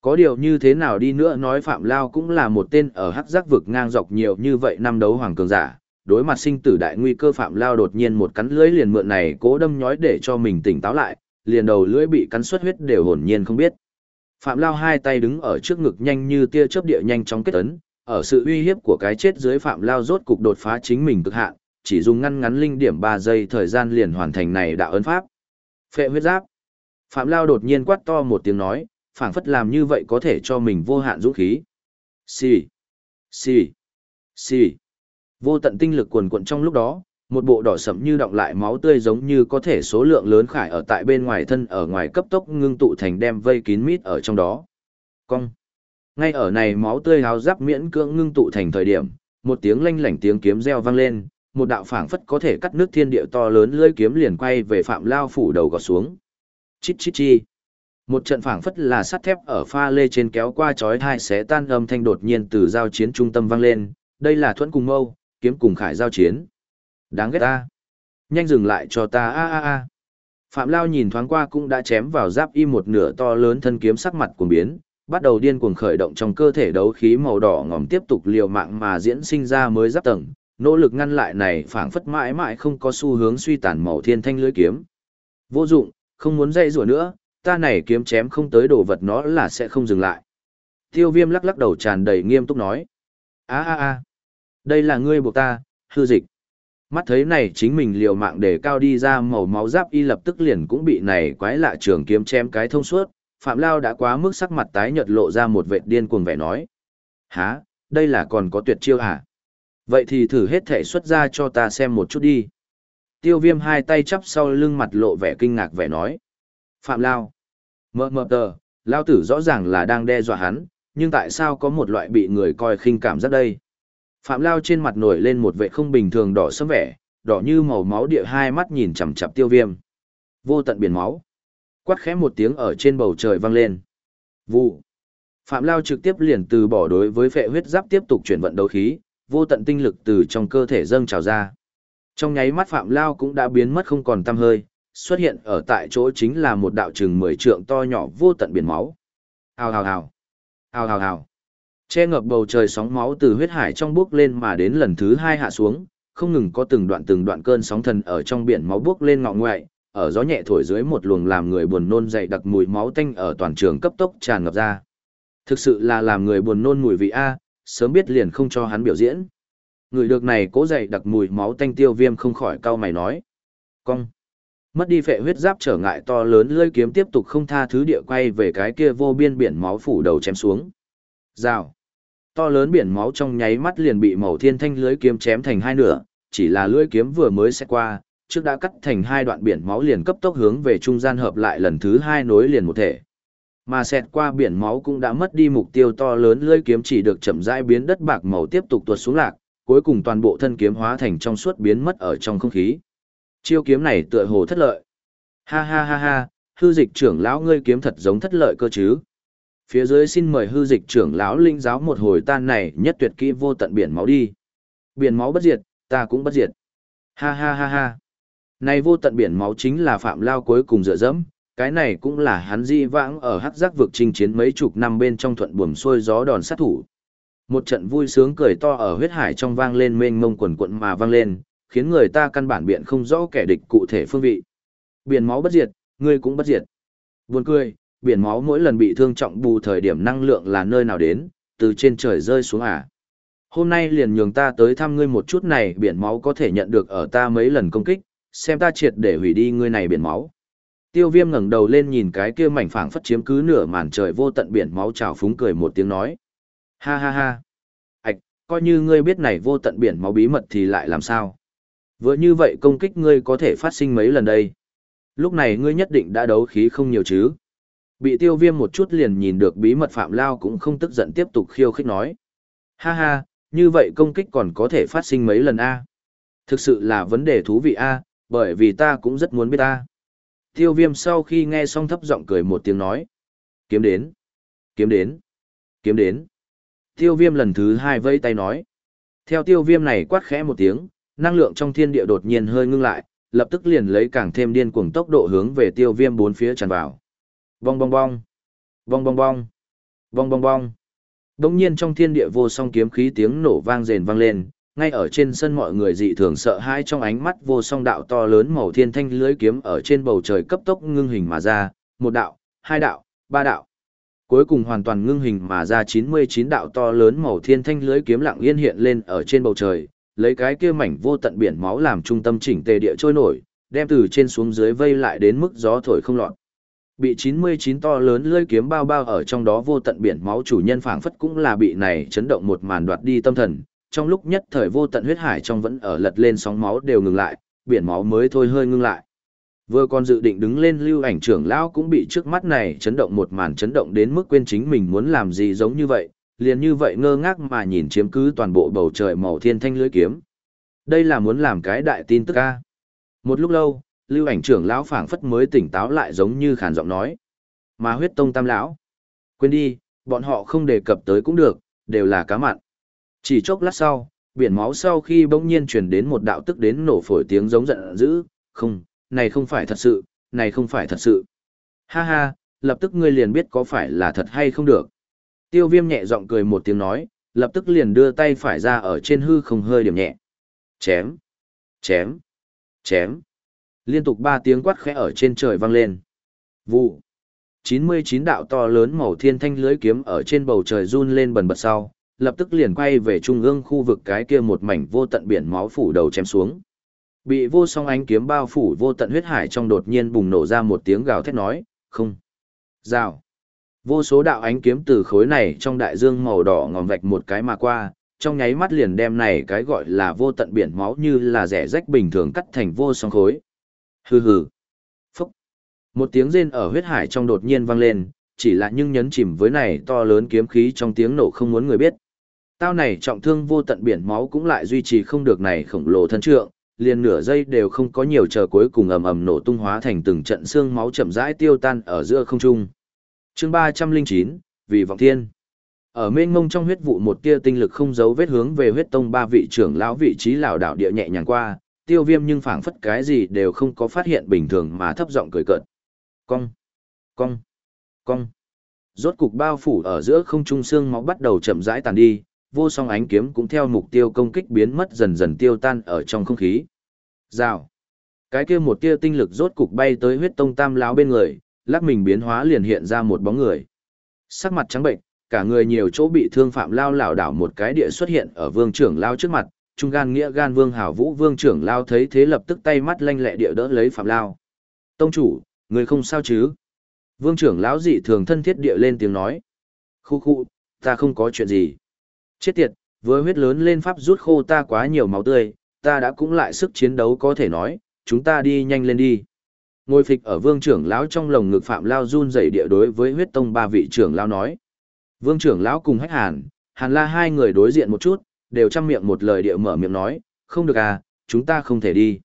Có điều như thế nào đi nữa nói Phạm Lao cũng là một tên ở hắc giác vực ngang dọc nhiều như vậy năm đấu hoàng cường giả, đối mặt sinh tử đại nguy cơ Phạm Lao đột nhiên một cắn lưỡi liền mượn này cố đâm nhói để cho mình tỉnh táo lại, liền đầu lưỡi bị cắn xuất huyết đều hồn nhiên không biết. Phạm Lao hai tay đứng ở trước ngực nhanh như tia chớp địa nhanh chóng kết ấn, ở sự uy hiếp của cái chết dưới Phạm Lao rốt cục đột phá chính mình cực hạn, chỉ dùng ngăn ngắn linh điểm 3 giây thời gian liền hoàn thành này đạo ấn pháp. Phệ huyết giáp. Phạm Lao đột nhiên quát to một tiếng nói, phảng phất làm như vậy có thể cho mình vô hạn dũng khí. Xì, xì, xì. Vô tận tinh lực cuồn cuộn trong lúc đó, một bộ đỏ sẫm như động lại máu tươi giống như có thể số lượng lớn khải ở tại bên ngoài thân ở ngoài cấp tốc ngưng tụ thành đem vây kín mít ở trong đó. Cong. Ngay ở này máu tươi háo giáp miễn cưỡng ngưng tụ thành thời điểm, một tiếng lanh lảnh tiếng kiếm reo vang lên, một đạo phảng phất có thể cắt nước thiên địa to lớn lưỡi kiếm liền quay về Phạm Lao phủ đầu gọt xuống chít chít chi. Một trận phảng phất là sắt thép ở pha lê trên kéo qua chói hai xé tan âm thanh đột nhiên từ giao chiến trung tâm vang lên, đây là thuẫn cùng mâu, kiếm cùng khải giao chiến. Đáng ghét ta. Nhanh dừng lại cho ta a a a. Phạm Lao nhìn thoáng qua cũng đã chém vào giáp y một nửa to lớn thân kiếm sắc mặt cuồng biến, bắt đầu điên cuồng khởi động trong cơ thể đấu khí màu đỏ ngòm tiếp tục liều mạng mà diễn sinh ra mới giáp tầng, nỗ lực ngăn lại này phảng phất mãi mãi không có xu hướng suy tàn màu thiên thanh lưới kiếm. Vô dụng, không muốn dây rủa nữa, ta này kiếm chém không tới đồ vật nó là sẽ không dừng lại. Tiêu viêm lắc lắc đầu tràn đầy nghiêm túc nói. a a a đây là ngươi buộc ta, hư dịch. Mắt thấy này chính mình liều mạng để cao đi ra màu máu giáp y lập tức liền cũng bị này quái lạ trường kiếm chém cái thông suốt, Phạm Lao đã quá mức sắc mặt tái nhợt lộ ra một vệt điên cuồng vẻ nói. Hả, đây là còn có tuyệt chiêu hả? Vậy thì thử hết thể xuất ra cho ta xem một chút đi. Tiêu viêm hai tay chắp sau lưng mặt lộ vẻ kinh ngạc vẻ nói. Phạm Lao. Mơ mơ tờ, Lao tử rõ ràng là đang đe dọa hắn, nhưng tại sao có một loại bị người coi khinh cảm giác đây? Phạm Lao trên mặt nổi lên một vệ không bình thường đỏ sẫm vẻ, đỏ như màu máu địa hai mắt nhìn chằm chằm tiêu viêm. Vô tận biển máu. Quát khẽ một tiếng ở trên bầu trời vang lên. Vụ. Phạm Lao trực tiếp liền từ bỏ đối với phệ huyết giáp tiếp tục chuyển vận đấu khí, vô tận tinh lực từ trong cơ thể dâng trào ra. Trong nháy mắt Phạm Lao cũng đã biến mất không còn tăm hơi, xuất hiện ở tại chỗ chính là một đạo trừng mười trượng to nhỏ vô tận biển máu. Hào hào hào. Hào hào hào. Che ngập bầu trời sóng máu từ huyết hải trong bước lên mà đến lần thứ hai hạ xuống, không ngừng có từng đoạn từng đoạn cơn sóng thần ở trong biển máu bước lên ngọ ngoại, ở gió nhẹ thổi dưới một luồng làm người buồn nôn dậy đặc mùi máu tanh ở toàn trường cấp tốc tràn ngập ra. Thực sự là làm người buồn nôn mùi vị A, sớm biết liền không cho hắn biểu diễn. Người được này cố dậy đặc mùi máu tanh tiêu viêm không khỏi cau mày nói. Cong. Mất đi phệ huyết giáp trở ngại to lớn lưỡi kiếm tiếp tục không tha thứ địa quay về cái kia vô biên biển máu phủ đầu chém xuống. Rào. To lớn biển máu trong nháy mắt liền bị màu thiên thanh lưỡi kiếm chém thành hai nửa, chỉ là lưỡi kiếm vừa mới xét qua, trước đã cắt thành hai đoạn biển máu liền cấp tốc hướng về trung gian hợp lại lần thứ hai nối liền một thể. Mà xẹt qua biển máu cũng đã mất đi mục tiêu to lớn lưỡi kiếm chỉ được chậm rãi biến đất bạc màu tiếp tục tuột xuống lạc, cuối cùng toàn bộ thân kiếm hóa thành trong suốt biến mất ở trong không khí. Chiêu kiếm này tựa hồ thất lợi. Ha ha ha ha, hư dịch trưởng lão ngươi kiếm thật giống thất lợi cơ chứ. Phía dưới xin mời hư dịch trưởng lão linh giáo một hồi tan này nhất tuyệt kỹ vô tận biển máu đi. Biển máu bất diệt, ta cũng bất diệt. Ha ha ha ha. Này vô tận biển máu chính là phạm lao cuối cùng dựa dẫm, cái này cũng là hắn di vãng ở hắc giác vực chinh chiến mấy chục năm bên trong thuận buồm xuôi gió đòn sát thủ. Một trận vui sướng cười to ở huyết hải trong vang lên mênh mông quần quận mà vang lên, khiến người ta căn bản biện không rõ kẻ địch cụ thể phương vị. Biển máu bất diệt, ngươi cũng bất diệt. Buồn cười, biển máu mỗi lần bị thương trọng bù thời điểm năng lượng là nơi nào đến, từ trên trời rơi xuống à. Hôm nay liền nhường ta tới thăm ngươi một chút này biển máu có thể nhận được ở ta mấy lần công kích, xem ta triệt để hủy đi ngươi này biển máu. Tiêu viêm ngẩng đầu lên nhìn cái kia mảnh phẳng phất chiếm cứ nửa màn trời vô tận biển máu trào phúng cười một tiếng nói. Ha ha ha. Ảch, coi như ngươi biết này vô tận biển máu bí mật thì lại làm sao? Vừa như vậy công kích ngươi có thể phát sinh mấy lần đây? Lúc này ngươi nhất định đã đấu khí không nhiều chứ? Bị tiêu viêm một chút liền nhìn được bí mật phạm lao cũng không tức giận tiếp tục khiêu khích nói. Ha ha, như vậy công kích còn có thể phát sinh mấy lần a Thực sự là vấn đề thú vị a bởi vì ta cũng rất muốn biết ta. Tiêu viêm sau khi nghe xong thấp giọng cười một tiếng nói. Kiếm đến. Kiếm đến. Kiếm đến. Tiêu viêm lần thứ hai vây tay nói. Theo tiêu viêm này quát khẽ một tiếng, năng lượng trong thiên địa đột nhiên hơi ngưng lại, lập tức liền lấy càng thêm điên cuồng tốc độ hướng về tiêu viêm bốn phía tràn vào. Bong bong bong. Bong bong bong. Bong bong bong. Đống nhiên trong thiên địa vô song kiếm khí tiếng nổ vang rền vang lên, ngay ở trên sân mọi người dị thường sợ hãi trong ánh mắt vô song đạo to lớn màu thiên thanh lưới kiếm ở trên bầu trời cấp tốc ngưng hình mà ra, một đạo, hai đạo, ba đạo. Cuối cùng hoàn toàn ngưng hình mà ra 99 đạo to lớn màu thiên thanh lưới kiếm lặng yên hiện lên ở trên bầu trời, lấy cái kia mảnh vô tận biển máu làm trung tâm chỉnh tề địa trôi nổi, đem từ trên xuống dưới vây lại đến mức gió thổi không lọt. Bị 99 to lớn lưỡi kiếm bao bao ở trong đó vô tận biển máu chủ nhân phảng phất cũng là bị này chấn động một màn đoạt đi tâm thần, trong lúc nhất thời vô tận huyết hải trong vẫn ở lật lên sóng máu đều ngừng lại, biển máu mới thôi hơi ngưng lại. Vừa còn dự định đứng lên lưu ảnh trưởng lão cũng bị trước mắt này chấn động một màn chấn động đến mức quên chính mình muốn làm gì giống như vậy, liền như vậy ngơ ngác mà nhìn chiếm cứ toàn bộ bầu trời màu thiên thanh lưới kiếm. Đây là muốn làm cái đại tin tức a Một lúc lâu, lưu ảnh trưởng lão phảng phất mới tỉnh táo lại giống như khàn giọng nói. Mà huyết tông tam lão. Quên đi, bọn họ không đề cập tới cũng được, đều là cá mặn. Chỉ chốc lát sau, biển máu sau khi bỗng nhiên truyền đến một đạo tức đến nổ phổi tiếng giống giận dữ, không, này không phải thật sự, này không phải thật sự. Ha ha, lập tức ngươi liền biết có phải là thật hay không được. Tiêu viêm nhẹ giọng cười một tiếng nói, lập tức liền đưa tay phải ra ở trên hư không hơi điểm nhẹ. Chém, chém, chém. Liên tục ba tiếng quát khẽ ở trên trời vang lên. Vụ. 99 đạo to lớn màu thiên thanh lưới kiếm ở trên bầu trời run lên bần bật sau, lập tức liền quay về trung ương khu vực cái kia một mảnh vô tận biển máu phủ đầu chém xuống. Bị vô song ánh kiếm bao phủ vô tận huyết hải trong đột nhiên bùng nổ ra một tiếng gào thét nói, không. Rào. Vô số đạo ánh kiếm từ khối này trong đại dương màu đỏ ngòm vạch một cái mà qua, trong nháy mắt liền đem này cái gọi là vô tận biển máu như là rẻ rách bình thường cắt thành vô song khối. Hừ hừ. Phúc. Một tiếng rên ở huyết hải trong đột nhiên vang lên, chỉ là nhưng nhấn chìm với này to lớn kiếm khí trong tiếng nổ không muốn người biết. Tao này trọng thương vô tận biển máu cũng lại duy trì không được này khổng lồ thân trượng, liền nửa giây đều không có nhiều chờ cuối cùng ầm ầm nổ tung hóa thành từng trận xương máu chậm rãi tiêu tan ở giữa không trung. Chương ba trăm linh chín vì vọng thiên. Ở mênh mông trong huyết vụ một tia tinh lực không giấu vết hướng về huyết tông ba vị trưởng lão vị trí lão đạo địa nhẹ nhàng qua, tiêu viêm nhưng phảng phất cái gì đều không có phát hiện bình thường mà thấp giọng cười cợt. Cong, cong, cong. Rốt cục bao phủ ở giữa không trung xương máu bắt đầu chậm rãi tàn đi, vô song ánh kiếm cũng theo mục tiêu công kích biến mất dần dần tiêu tan ở trong không khí. Rào. Cái kia một tia tinh lực rốt cục bay tới huyết tông tam lão bên người, lắc mình biến hóa liền hiện ra một bóng người. Sắc mặt trắng bệnh, cả người nhiều chỗ bị thương phạm lao lảo đảo một cái địa xuất hiện ở vương trưởng lao trước mặt, trung gan nghĩa gan vương hảo vũ vương trưởng lao thấy thế lập tức tay mắt lanh lẹ địa đỡ lấy phạm lao. Tông chủ, người không sao chứ? Vương trưởng lão dị thường thân thiết địa lên tiếng nói. Khu khu, ta không có chuyện gì. Chết tiệt, với huyết lớn lên pháp rút khô ta quá nhiều máu tươi, ta đã cũng lại sức chiến đấu có thể nói, chúng ta đi nhanh lên đi. Ngồi phịch ở vương trưởng lão trong lồng ngực phạm lao run dậy địa đối với huyết tông ba vị trưởng lão nói. Vương trưởng lão cùng hách hàn, hàn la hai người đối diện một chút, đều chăm miệng một lời địa mở miệng nói, không được à, chúng ta không thể đi.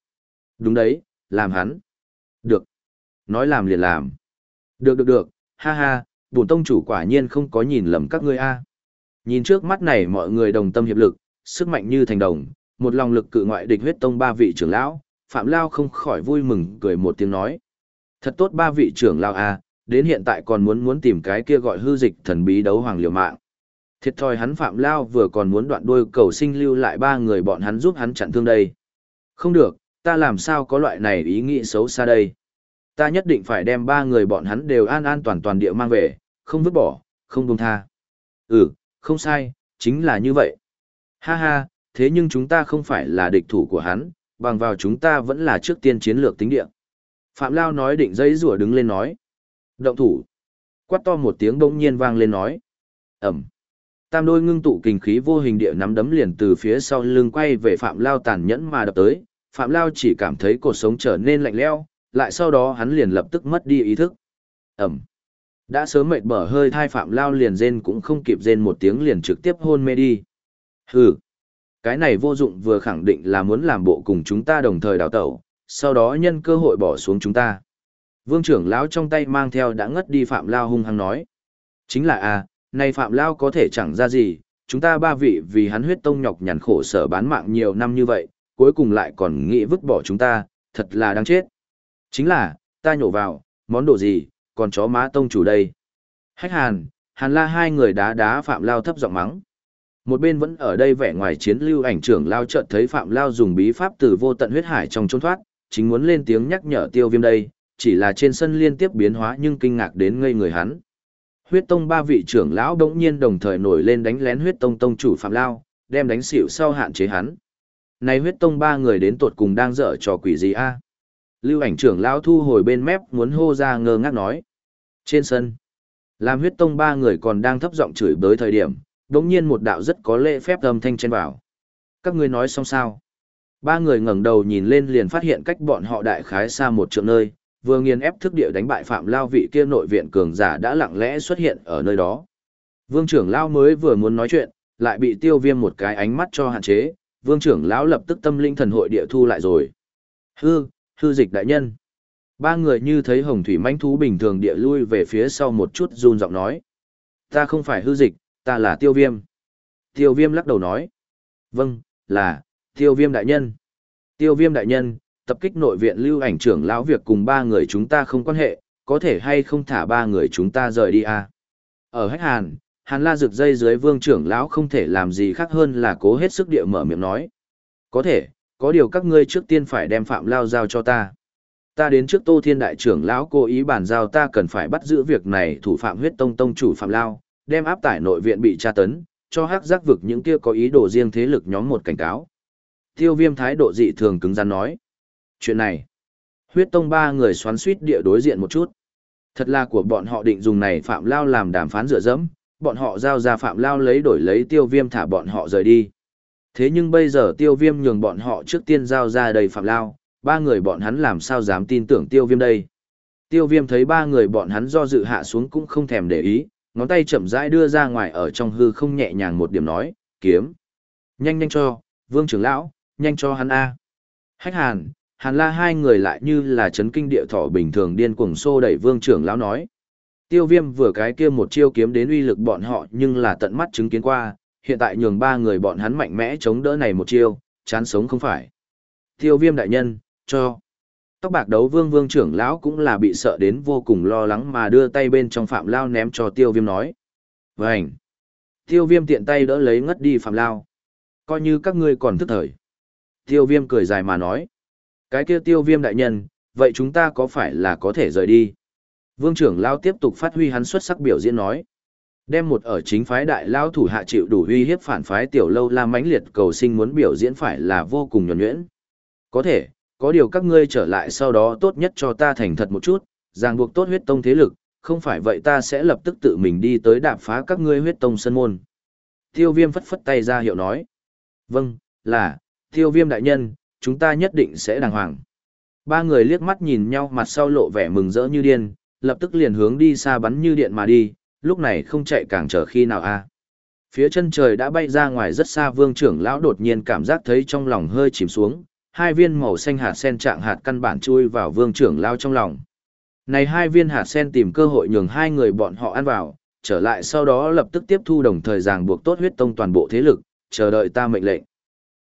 Đúng đấy, làm hắn. Được. Nói làm liền làm. Được được được, ha ha, bổn tông chủ quả nhiên không có nhìn lầm các ngươi a. Nhìn trước mắt này mọi người đồng tâm hiệp lực, sức mạnh như thành đồng, một lòng lực cự ngoại địch huyết tông ba vị trưởng lão, Phạm Lao không khỏi vui mừng cười một tiếng nói. Thật tốt ba vị trưởng lão a, đến hiện tại còn muốn muốn tìm cái kia gọi hư dịch thần bí đấu hoàng liều mạng. Thiệt thòi hắn Phạm Lao vừa còn muốn đoạn đuôi cầu sinh lưu lại ba người bọn hắn giúp hắn chặn thương đây. Không được, ta làm sao có loại này ý nghĩ xấu xa đây. Ta nhất định phải đem ba người bọn hắn đều an an toàn toàn địa mang về, không vứt bỏ, không buông tha. Ừ, không sai, chính là như vậy. Ha ha, thế nhưng chúng ta không phải là địch thủ của hắn, bằng vào chúng ta vẫn là trước tiên chiến lược tính địa. Phạm Lao nói định dây rùa đứng lên nói. Động thủ. Quát to một tiếng bỗng nhiên vang lên nói. Ẩm. Tam đôi ngưng tụ kình khí vô hình địa nắm đấm liền từ phía sau lưng quay về Phạm Lao tàn nhẫn mà đập tới. Phạm Lao chỉ cảm thấy cuộc sống trở nên lạnh leo, lại sau đó hắn liền lập tức mất đi ý thức. Ẩm. Đã sớm mệt bở hơi thai Phạm Lao liền rên cũng không kịp rên một tiếng liền trực tiếp hôn mê đi. Hừ. Cái này vô dụng vừa khẳng định là muốn làm bộ cùng chúng ta đồng thời đào tẩu, sau đó nhân cơ hội bỏ xuống chúng ta. Vương trưởng lão trong tay mang theo đã ngất đi Phạm Lao hung hăng nói. Chính là a, à, này Phạm Lao có thể chẳng ra gì, chúng ta ba vị vì hắn huyết tông nhọc nhằn khổ sở bán mạng nhiều năm như vậy, cuối cùng lại còn nghĩ vứt bỏ chúng ta, thật là đáng chết. Chính là, ta nhổ vào, món đồ gì, còn chó má tông chủ đây. Hách hàn, hàn la hai người đá đá Phạm Lao thấp giọng mắng. Một bên vẫn ở đây vẻ ngoài chiến lưu ảnh trưởng Lao chợt thấy Phạm Lao dùng bí pháp từ vô tận huyết hải trong trốn thoát, chính muốn lên tiếng nhắc nhở tiêu viêm đây, chỉ là trên sân liên tiếp biến hóa nhưng kinh ngạc đến ngây người hắn. Huyết tông ba vị trưởng lão đống nhiên đồng thời nổi lên đánh lén huyết tông tông chủ Phạm Lao, đem đánh xỉu sau hạn chế hắn. Này huyết tông ba người đến tột cùng đang dở trò quỷ gì a? Lưu ảnh trưởng lão thu hồi bên mép muốn hô ra ngơ ngác nói. Trên sân, làm huyết tông ba người còn đang thấp giọng chửi bới thời điểm, đống nhiên một đạo rất có lễ phép âm thanh chen vào. Các ngươi nói xong sao? Ba người ngẩng đầu nhìn lên liền phát hiện cách bọn họ đại khái xa một trượng nơi, vừa nghiền ép thức địa đánh bại phạm lao vị kia nội viện cường giả đã lặng lẽ xuất hiện ở nơi đó. Vương trưởng lao mới vừa muốn nói chuyện, lại bị tiêu viêm một cái ánh mắt cho hạn chế, vương trưởng lão lập tức tâm linh thần hội địa thu lại rồi. Hư, hư dịch đại nhân. Ba người như thấy hồng thủy manh thú bình thường địa lui về phía sau một chút run giọng nói. Ta không phải hư dịch, ta là tiêu viêm. Tiêu viêm lắc đầu nói. Vâng, là, tiêu viêm đại nhân. Tiêu viêm đại nhân, tập kích nội viện lưu ảnh trưởng lão việc cùng ba người chúng ta không quan hệ, có thể hay không thả ba người chúng ta rời đi à? Ở Hách Hàn, Hàn La rực dây dưới vương trưởng lão không thể làm gì khác hơn là cố hết sức địa mở miệng nói. Có thể, có điều các ngươi trước tiên phải đem Phạm Lao giao cho ta. Ta đến trước Tô Thiên Đại trưởng lão cố ý bàn giao ta cần phải bắt giữ việc này thủ phạm huyết tông tông chủ Phạm Lao, đem áp tải nội viện bị tra tấn, cho hắc giác vực những kia có ý đồ riêng thế lực nhóm một cảnh cáo. Tiêu viêm thái độ dị thường cứng rắn nói. Chuyện này, huyết tông ba người xoắn suýt địa đối diện một chút. Thật là của bọn họ định dùng này Phạm Lao làm đàm phán dựa dẫm, bọn họ giao ra Phạm Lao lấy đổi lấy tiêu viêm thả bọn họ rời đi. Thế nhưng bây giờ tiêu viêm nhường bọn họ trước tiên giao ra đầy Phạm Lao, ba người bọn hắn làm sao dám tin tưởng tiêu viêm đây. Tiêu viêm thấy ba người bọn hắn do dự hạ xuống cũng không thèm để ý, ngón tay chậm rãi đưa ra ngoài ở trong hư không nhẹ nhàng một điểm nói, kiếm. Nhanh nhanh cho, vương trưởng lão, nhanh cho hắn A. Hách hàn, hàn la hai người lại như là chấn kinh địa thỏ bình thường điên cuồng xô đẩy vương trưởng lão nói. Tiêu viêm vừa cái kia một chiêu kiếm đến uy lực bọn họ nhưng là tận mắt chứng kiến qua, hiện tại nhường ba người bọn hắn mạnh mẽ chống đỡ này một chiêu, chán sống không phải. Tiêu viêm đại nhân, cho. Tóc bạc đấu vương vương trưởng lão cũng là bị sợ đến vô cùng lo lắng mà đưa tay bên trong phạm lao ném cho tiêu viêm nói. Vânh! Tiêu viêm tiện tay đỡ lấy ngất đi phạm lao. Coi như các ngươi còn thức thời. Tiêu viêm cười dài mà nói. Cái kia tiêu viêm đại nhân, vậy chúng ta có phải là có thể rời đi? Vương trưởng lao tiếp tục phát huy hắn xuất sắc biểu diễn nói. Đem một ở chính phái đại lao thủ hạ chịu đủ uy hiếp phản phái tiểu lâu la mãnh liệt cầu sinh muốn biểu diễn phải là vô cùng nhuẩn nhuyễn. Có thể, có điều các ngươi trở lại sau đó tốt nhất cho ta thành thật một chút, ràng buộc tốt huyết tông thế lực, không phải vậy ta sẽ lập tức tự mình đi tới đạp phá các ngươi huyết tông sân môn. Tiêu viêm phất phất tay ra hiệu nói. Vâng, là, tiêu viêm đại nhân, chúng ta nhất định sẽ đàng hoàng. Ba người liếc mắt nhìn nhau mặt sau lộ vẻ mừng rỡ như điên, lập tức liền hướng đi xa bắn như điện mà đi, lúc này không chạy càng chờ khi nào a. Phía chân trời đã bay ra ngoài rất xa vương trưởng lão đột nhiên cảm giác thấy trong lòng hơi chìm xuống, hai viên màu xanh hạt sen trạng hạt căn bản chui vào vương trưởng lao trong lòng. Này hai viên hạt sen tìm cơ hội nhường hai người bọn họ ăn vào, trở lại sau đó lập tức tiếp thu đồng thời ràng buộc tốt huyết tông toàn bộ thế lực, chờ đợi ta mệnh lệnh.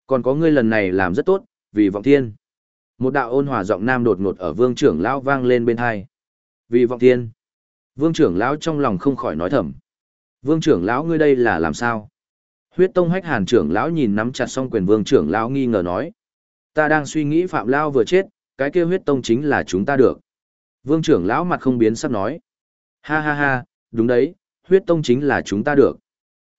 Còn có ngươi lần này làm rất tốt, vì vọng thiên. Một đạo ôn hòa giọng nam đột ngột ở vương trưởng lão vang lên bên hai. Vì vọng thiên. Vương trưởng lão trong lòng không khỏi nói thầm. Vương trưởng lão ngươi đây là làm sao? Huyết tông hách hàn trưởng lão nhìn nắm chặt song quyền vương trưởng lão nghi ngờ nói. Ta đang suy nghĩ Phạm Lao vừa chết, cái kia huyết tông chính là chúng ta được. Vương trưởng lão mặt không biến sắp nói. Ha ha ha, đúng đấy, huyết tông chính là chúng ta được.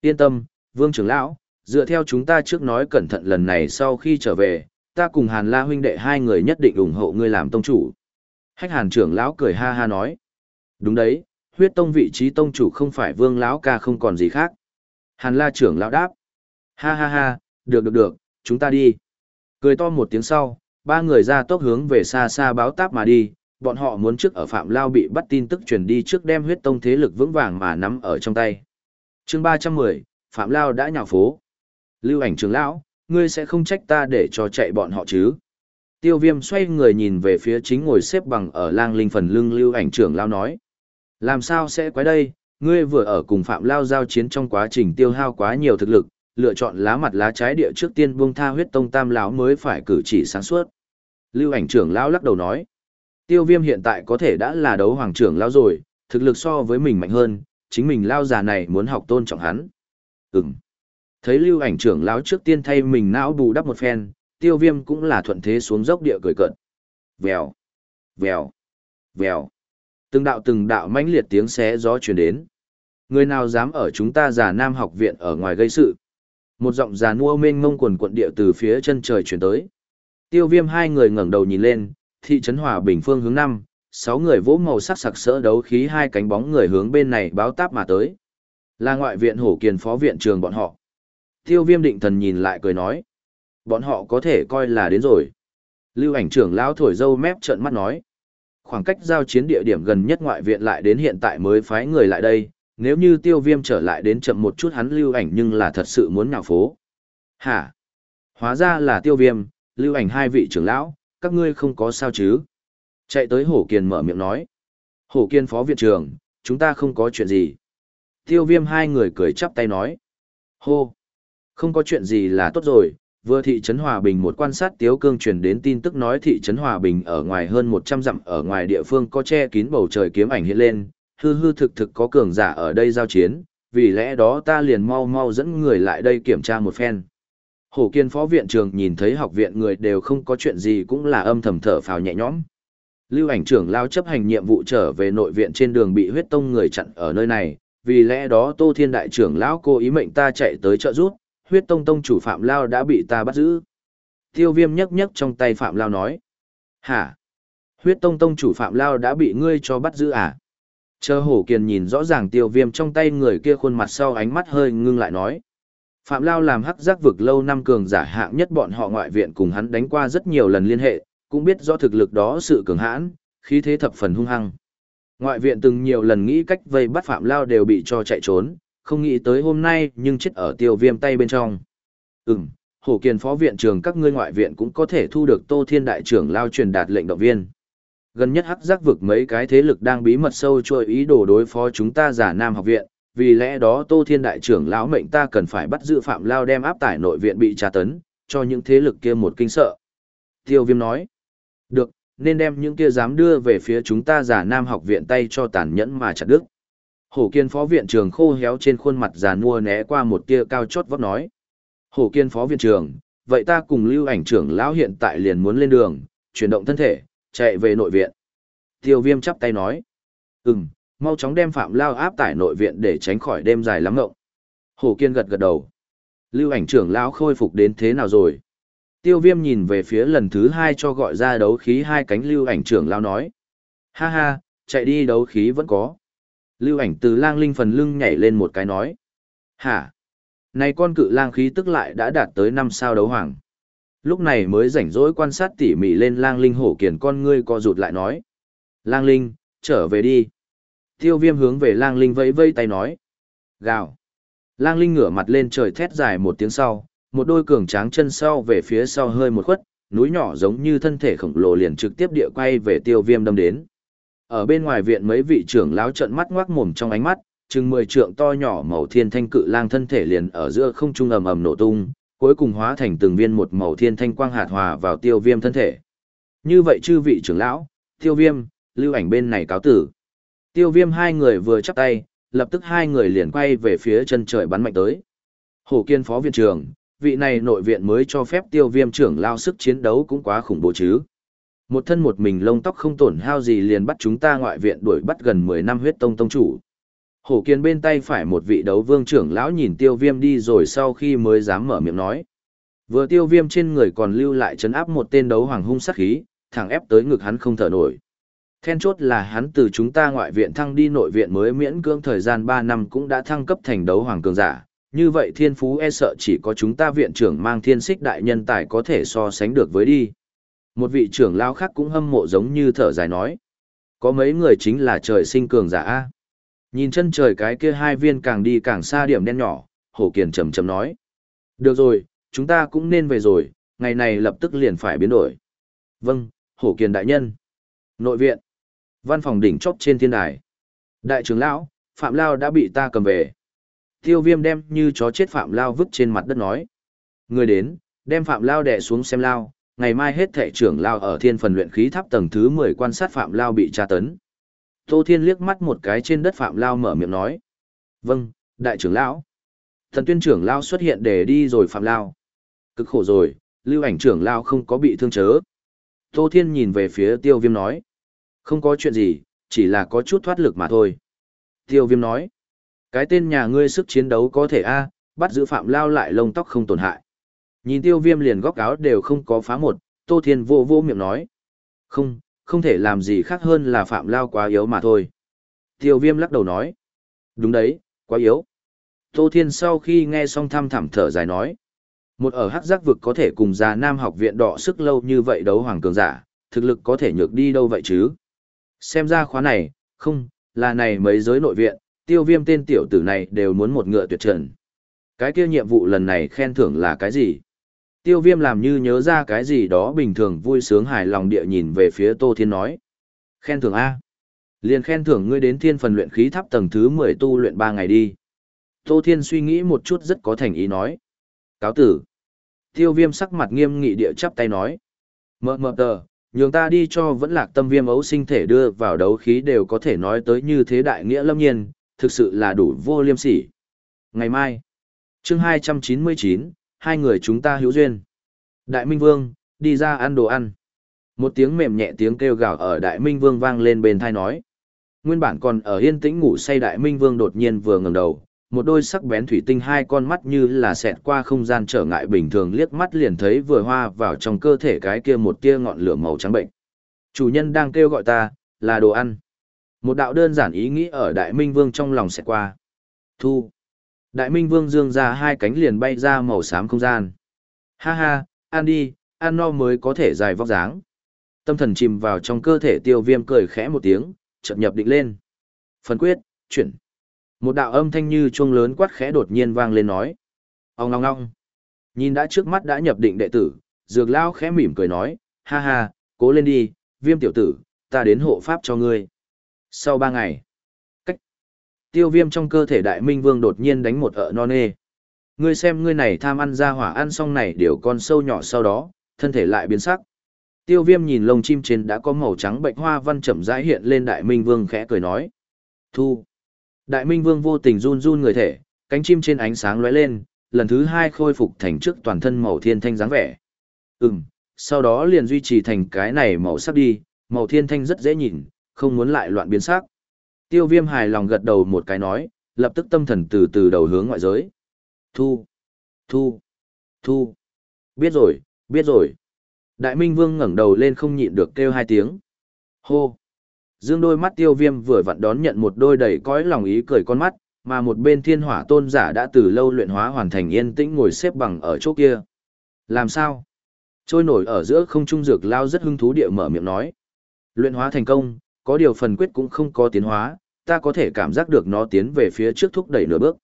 Yên tâm, vương trưởng lão, dựa theo chúng ta trước nói cẩn thận lần này sau khi trở về, ta cùng Hàn La huynh đệ hai người nhất định ủng hộ ngươi làm tông chủ. Hách Hàn trưởng lão cười ha ha nói. Đúng đấy, huyết tông vị trí tông chủ không phải vương lão ca không còn gì khác. Hàn La trưởng lão đáp. Ha ha ha, được được được, chúng ta đi. Cười to một tiếng sau, ba người ra tốc hướng về xa xa báo táp mà đi, bọn họ muốn trước ở Phạm Lao bị bắt tin tức truyền đi trước đem huyết tông thế lực vững vàng mà nắm ở trong tay. chương 310, Phạm Lao đã nhào phố. Lưu ảnh trưởng lão, ngươi sẽ không trách ta để cho chạy bọn họ chứ. Tiêu viêm xoay người nhìn về phía chính ngồi xếp bằng ở lang linh phần lưng lưu ảnh trưởng lao nói. Làm sao sẽ quái đây, ngươi vừa ở cùng Phạm Lao giao chiến trong quá trình tiêu hao quá nhiều thực lực, lựa chọn lá mặt lá trái địa trước tiên buông tha huyết tông tam lão mới phải cử chỉ sáng suốt. Lưu ảnh trưởng lão lắc đầu nói, tiêu viêm hiện tại có thể đã là đấu hoàng trưởng lão rồi, thực lực so với mình mạnh hơn, chính mình lao già này muốn học tôn trọng hắn. Ừm. Thấy lưu ảnh trưởng lão trước tiên thay mình não bù đắp một phen, tiêu viêm cũng là thuận thế xuống dốc địa cười cận. Vèo, vèo, vèo. Từng đạo từng đạo mãnh liệt tiếng xé gió truyền đến. Người nào dám ở chúng ta giả nam học viện ở ngoài gây sự, một giọng già nua mênh mông quần quận địa từ phía chân trời chuyển tới. Tiêu viêm hai người ngẩng đầu nhìn lên, thị trấn hòa bình phương hướng năm, sáu người vỗ màu sắc sặc sỡ đấu khí hai cánh bóng người hướng bên này báo táp mà tới. Là ngoại viện hổ kiền phó viện trường bọn họ. Tiêu viêm định thần nhìn lại cười nói. Bọn họ có thể coi là đến rồi. Lưu ảnh trưởng lão thổi dâu mép trợn mắt nói. Khoảng cách giao chiến địa điểm gần nhất ngoại viện lại đến hiện tại mới phái người lại đây, nếu như tiêu viêm trở lại đến chậm một chút hắn lưu ảnh nhưng là thật sự muốn nhào phố. Hả? Hóa ra là tiêu viêm, lưu ảnh hai vị trưởng lão, các ngươi không có sao chứ? Chạy tới hổ kiền mở miệng nói. Hổ kiên phó viện trưởng, chúng ta không có chuyện gì. Tiêu viêm hai người cười chắp tay nói. Hô! Không có chuyện gì là tốt rồi, vừa thị trấn Hòa Bình một quan sát Tiếu Cương truyền đến tin tức nói thị trấn Hòa Bình ở ngoài hơn 100 dặm ở ngoài địa phương có che kín bầu trời kiếm ảnh hiện lên, hư hư thực thực có cường giả ở đây giao chiến, vì lẽ đó ta liền mau mau dẫn người lại đây kiểm tra một phen. Hổ kiên phó viện trưởng nhìn thấy học viện người đều không có chuyện gì cũng là âm thầm thở phào nhẹ nhõm. Lưu ảnh trưởng lao chấp hành nhiệm vụ trở về nội viện trên đường bị huyết tông người chặn ở nơi này, vì lẽ đó Tô Thiên đại trưởng lão cố ý mệnh ta chạy tới trợ giúp, huyết tông tông chủ Phạm Lao đã bị ta bắt giữ. Tiêu viêm nhấc nhấc trong tay Phạm Lao nói. Hả? Huyết tông tông chủ Phạm Lao đã bị ngươi cho bắt giữ à? Chờ hổ kiền nhìn rõ ràng tiêu viêm trong tay người kia khuôn mặt sau ánh mắt hơi ngưng lại nói. Phạm Lao làm hắc giác vực lâu năm cường giả hạng nhất bọn họ ngoại viện cùng hắn đánh qua rất nhiều lần liên hệ, cũng biết rõ thực lực đó sự cường hãn, khí thế thập phần hung hăng. Ngoại viện từng nhiều lần nghĩ cách vây bắt Phạm Lao đều bị cho chạy trốn, không nghĩ tới hôm nay nhưng chết ở tiêu viêm tay bên trong. Ừm, hổ kiền phó viện trường các ngươi ngoại viện cũng có thể thu được Tô Thiên đại trưởng Lao truyền đạt lệnh động viên. Gần nhất hắc giác vực mấy cái thế lực đang bí mật sâu trôi ý đồ đối phó chúng ta giả nam học viện, vì lẽ đó Tô Thiên đại trưởng lão mệnh ta cần phải bắt giữ Phạm Lao đem áp tải nội viện bị tra tấn, cho những thế lực kia một kinh sợ. Tiêu viêm nói, được, nên đem những kia dám đưa về phía chúng ta giả nam học viện tay cho tàn nhẫn mà chặt đứt. Hổ kiên phó viện trường khô héo trên khuôn mặt già nua né qua một tia cao chót vót nói. Hổ kiên phó viện trường, vậy ta cùng lưu ảnh trưởng lão hiện tại liền muốn lên đường, chuyển động thân thể, chạy về nội viện. Tiêu viêm chắp tay nói. Ừm, mau chóng đem phạm lao áp tải nội viện để tránh khỏi đêm dài lắm ngộng. Hổ kiên gật gật đầu. Lưu ảnh trưởng lão khôi phục đến thế nào rồi? Tiêu viêm nhìn về phía lần thứ hai cho gọi ra đấu khí hai cánh lưu ảnh trưởng lão nói. Ha ha, chạy đi đấu khí vẫn có. Lưu ảnh từ lang linh phần lưng nhảy lên một cái nói. Hả? Này con cự lang khí tức lại đã đạt tới năm sao đấu hoàng. Lúc này mới rảnh rỗi quan sát tỉ mỉ lên lang linh hổ kiền con ngươi co rụt lại nói. Lang linh, trở về đi. Tiêu viêm hướng về lang linh vẫy vây tay nói. Gào. Lang linh ngửa mặt lên trời thét dài một tiếng sau, một đôi cường tráng chân sau về phía sau hơi một khuất, núi nhỏ giống như thân thể khổng lồ liền trực tiếp địa quay về tiêu viêm đâm đến. Ở bên ngoài viện mấy vị trưởng láo trận mắt ngoác mồm trong ánh mắt, chừng mười trượng to nhỏ màu thiên thanh cự lang thân thể liền ở giữa không trung ầm ầm nổ tung, cuối cùng hóa thành từng viên một màu thiên thanh quang hạt hòa vào tiêu viêm thân thể. Như vậy chư vị trưởng lão, tiêu viêm, lưu ảnh bên này cáo tử. Tiêu viêm hai người vừa chắp tay, lập tức hai người liền quay về phía chân trời bắn mạnh tới. Hổ kiên phó viện trưởng, vị này nội viện mới cho phép tiêu viêm trưởng lao sức chiến đấu cũng quá khủng bố chứ. Một thân một mình lông tóc không tổn hao gì liền bắt chúng ta ngoại viện đuổi bắt gần 10 năm huyết tông tông chủ. Hổ kiên bên tay phải một vị đấu vương trưởng lão nhìn tiêu viêm đi rồi sau khi mới dám mở miệng nói. Vừa tiêu viêm trên người còn lưu lại chấn áp một tên đấu hoàng hung sát khí, thẳng ép tới ngực hắn không thở nổi. Then chốt là hắn từ chúng ta ngoại viện thăng đi nội viện mới miễn cưỡng thời gian 3 năm cũng đã thăng cấp thành đấu hoàng cường giả. Như vậy thiên phú e sợ chỉ có chúng ta viện trưởng mang thiên xích đại nhân tài có thể so sánh được với đi. Một vị trưởng lao khác cũng hâm mộ giống như thở dài nói. Có mấy người chính là trời sinh cường giả A. Nhìn chân trời cái kia hai viên càng đi càng xa điểm đen nhỏ, Hổ Kiền trầm trầm nói. Được rồi, chúng ta cũng nên về rồi, ngày này lập tức liền phải biến đổi. Vâng, Hổ Kiền đại nhân. Nội viện. Văn phòng đỉnh chóp trên thiên đài. Đại trưởng lão, Phạm Lao đã bị ta cầm về. Tiêu viêm đem như chó chết Phạm Lao vứt trên mặt đất nói. Người đến, đem Phạm Lao đè xuống xem Lao, ngày mai hết thệ trưởng Lao ở thiên phần luyện khí tháp tầng thứ 10 quan sát Phạm Lao bị tra tấn. Tô Thiên liếc mắt một cái trên đất Phạm Lao mở miệng nói. Vâng, đại trưởng lão. Thần tuyên trưởng Lao xuất hiện để đi rồi Phạm Lao. Cực khổ rồi, lưu ảnh trưởng Lao không có bị thương chớ. Tô Thiên nhìn về phía tiêu viêm nói. Không có chuyện gì, chỉ là có chút thoát lực mà thôi. Tiêu viêm nói. Cái tên nhà ngươi sức chiến đấu có thể a bắt giữ Phạm Lao lại lông tóc không tổn hại. Nhìn tiêu viêm liền góc áo đều không có phá một, Tô Thiên vô vô miệng nói. Không, không thể làm gì khác hơn là Phạm Lao quá yếu mà thôi. Tiêu viêm lắc đầu nói. Đúng đấy, quá yếu. Tô Thiên sau khi nghe xong thăm thẳm thở dài nói. Một ở hắc giác vực có thể cùng già nam học viện đỏ sức lâu như vậy đấu hoàng cường giả, thực lực có thể nhược đi đâu vậy chứ? Xem ra khóa này, không, là này mấy giới nội viện, tiêu viêm tên tiểu tử này đều muốn một ngựa tuyệt trần. Cái kia nhiệm vụ lần này khen thưởng là cái gì? Tiêu viêm làm như nhớ ra cái gì đó bình thường vui sướng hài lòng địa nhìn về phía Tô Thiên nói. Khen thưởng A. Liền khen thưởng ngươi đến thiên phần luyện khí tháp tầng thứ 10 tu luyện ba ngày đi. Tô Thiên suy nghĩ một chút rất có thành ý nói. Cáo tử. Tiêu viêm sắc mặt nghiêm nghị địa chắp tay nói. Mờ mờ tờ, nhường ta đi cho vẫn lạc tâm viêm ấu sinh thể đưa vào đấu khí đều có thể nói tới như thế đại nghĩa lâm nhiên, thực sự là đủ vô liêm sỉ. Ngày mai, chương 299, hai người chúng ta hữu duyên. Đại Minh Vương, đi ra ăn đồ ăn. Một tiếng mềm nhẹ tiếng kêu gào ở Đại Minh Vương vang lên bên thai nói. Nguyên bản còn ở yên tĩnh ngủ say Đại Minh Vương đột nhiên vừa ngẩng đầu, một đôi sắc bén thủy tinh hai con mắt như là xẹt qua không gian trở ngại bình thường liếc mắt liền thấy vừa hoa vào trong cơ thể cái kia một tia ngọn lửa màu trắng bệnh. Chủ nhân đang kêu gọi ta, là đồ ăn. Một đạo đơn giản ý nghĩ ở Đại Minh Vương trong lòng xẹt qua. Thu. Đại Minh Vương dương ra hai cánh liền bay ra màu xám không gian. Ha ha, ăn đi, ăn no mới có thể dài vóc dáng. Tâm thần chìm vào trong cơ thể tiêu viêm cười khẽ một tiếng, chậm nhập định lên. Phần quyết, chuyển. Một đạo âm thanh như chuông lớn quát khẽ đột nhiên vang lên nói. Ông ngong ngong. Nhìn đã trước mắt đã nhập định đệ tử, dược lao khẽ mỉm cười nói, ha ha, cố lên đi, viêm tiểu tử, ta đến hộ pháp cho ngươi. Sau ba ngày, tiêu viêm trong cơ thể đại minh vương đột nhiên đánh một ợ non nê. Ngươi xem ngươi này tham ăn ra hỏa ăn xong này đều con sâu nhỏ sau đó, thân thể lại biến sắc. Tiêu viêm nhìn lông chim trên đã có màu trắng bệnh hoa văn chậm rãi hiện lên đại minh vương khẽ cười nói. Thu. Đại minh vương vô tình run run người thể, cánh chim trên ánh sáng lóe lên, lần thứ hai khôi phục thành trước toàn thân màu thiên thanh dáng vẻ. Ừm, sau đó liền duy trì thành cái này màu sắc đi, màu thiên thanh rất dễ nhìn, không muốn lại loạn biến sắc. Tiêu viêm hài lòng gật đầu một cái nói, lập tức tâm thần từ từ đầu hướng ngoại giới. Thu, thu, thu. Biết rồi, biết rồi. Đại Minh Vương ngẩng đầu lên không nhịn được kêu hai tiếng. Hô. Dương đôi mắt tiêu viêm vừa vặn đón nhận một đôi đầy cõi lòng ý cười con mắt, mà một bên thiên hỏa tôn giả đã từ lâu luyện hóa hoàn thành yên tĩnh ngồi xếp bằng ở chỗ kia. Làm sao? Trôi nổi ở giữa không trung dược lao rất hưng thú địa mở miệng nói. Luyện hóa thành công, có điều phần quyết cũng không có tiến hóa, ta có thể cảm giác được nó tiến về phía trước thúc đẩy nửa bước.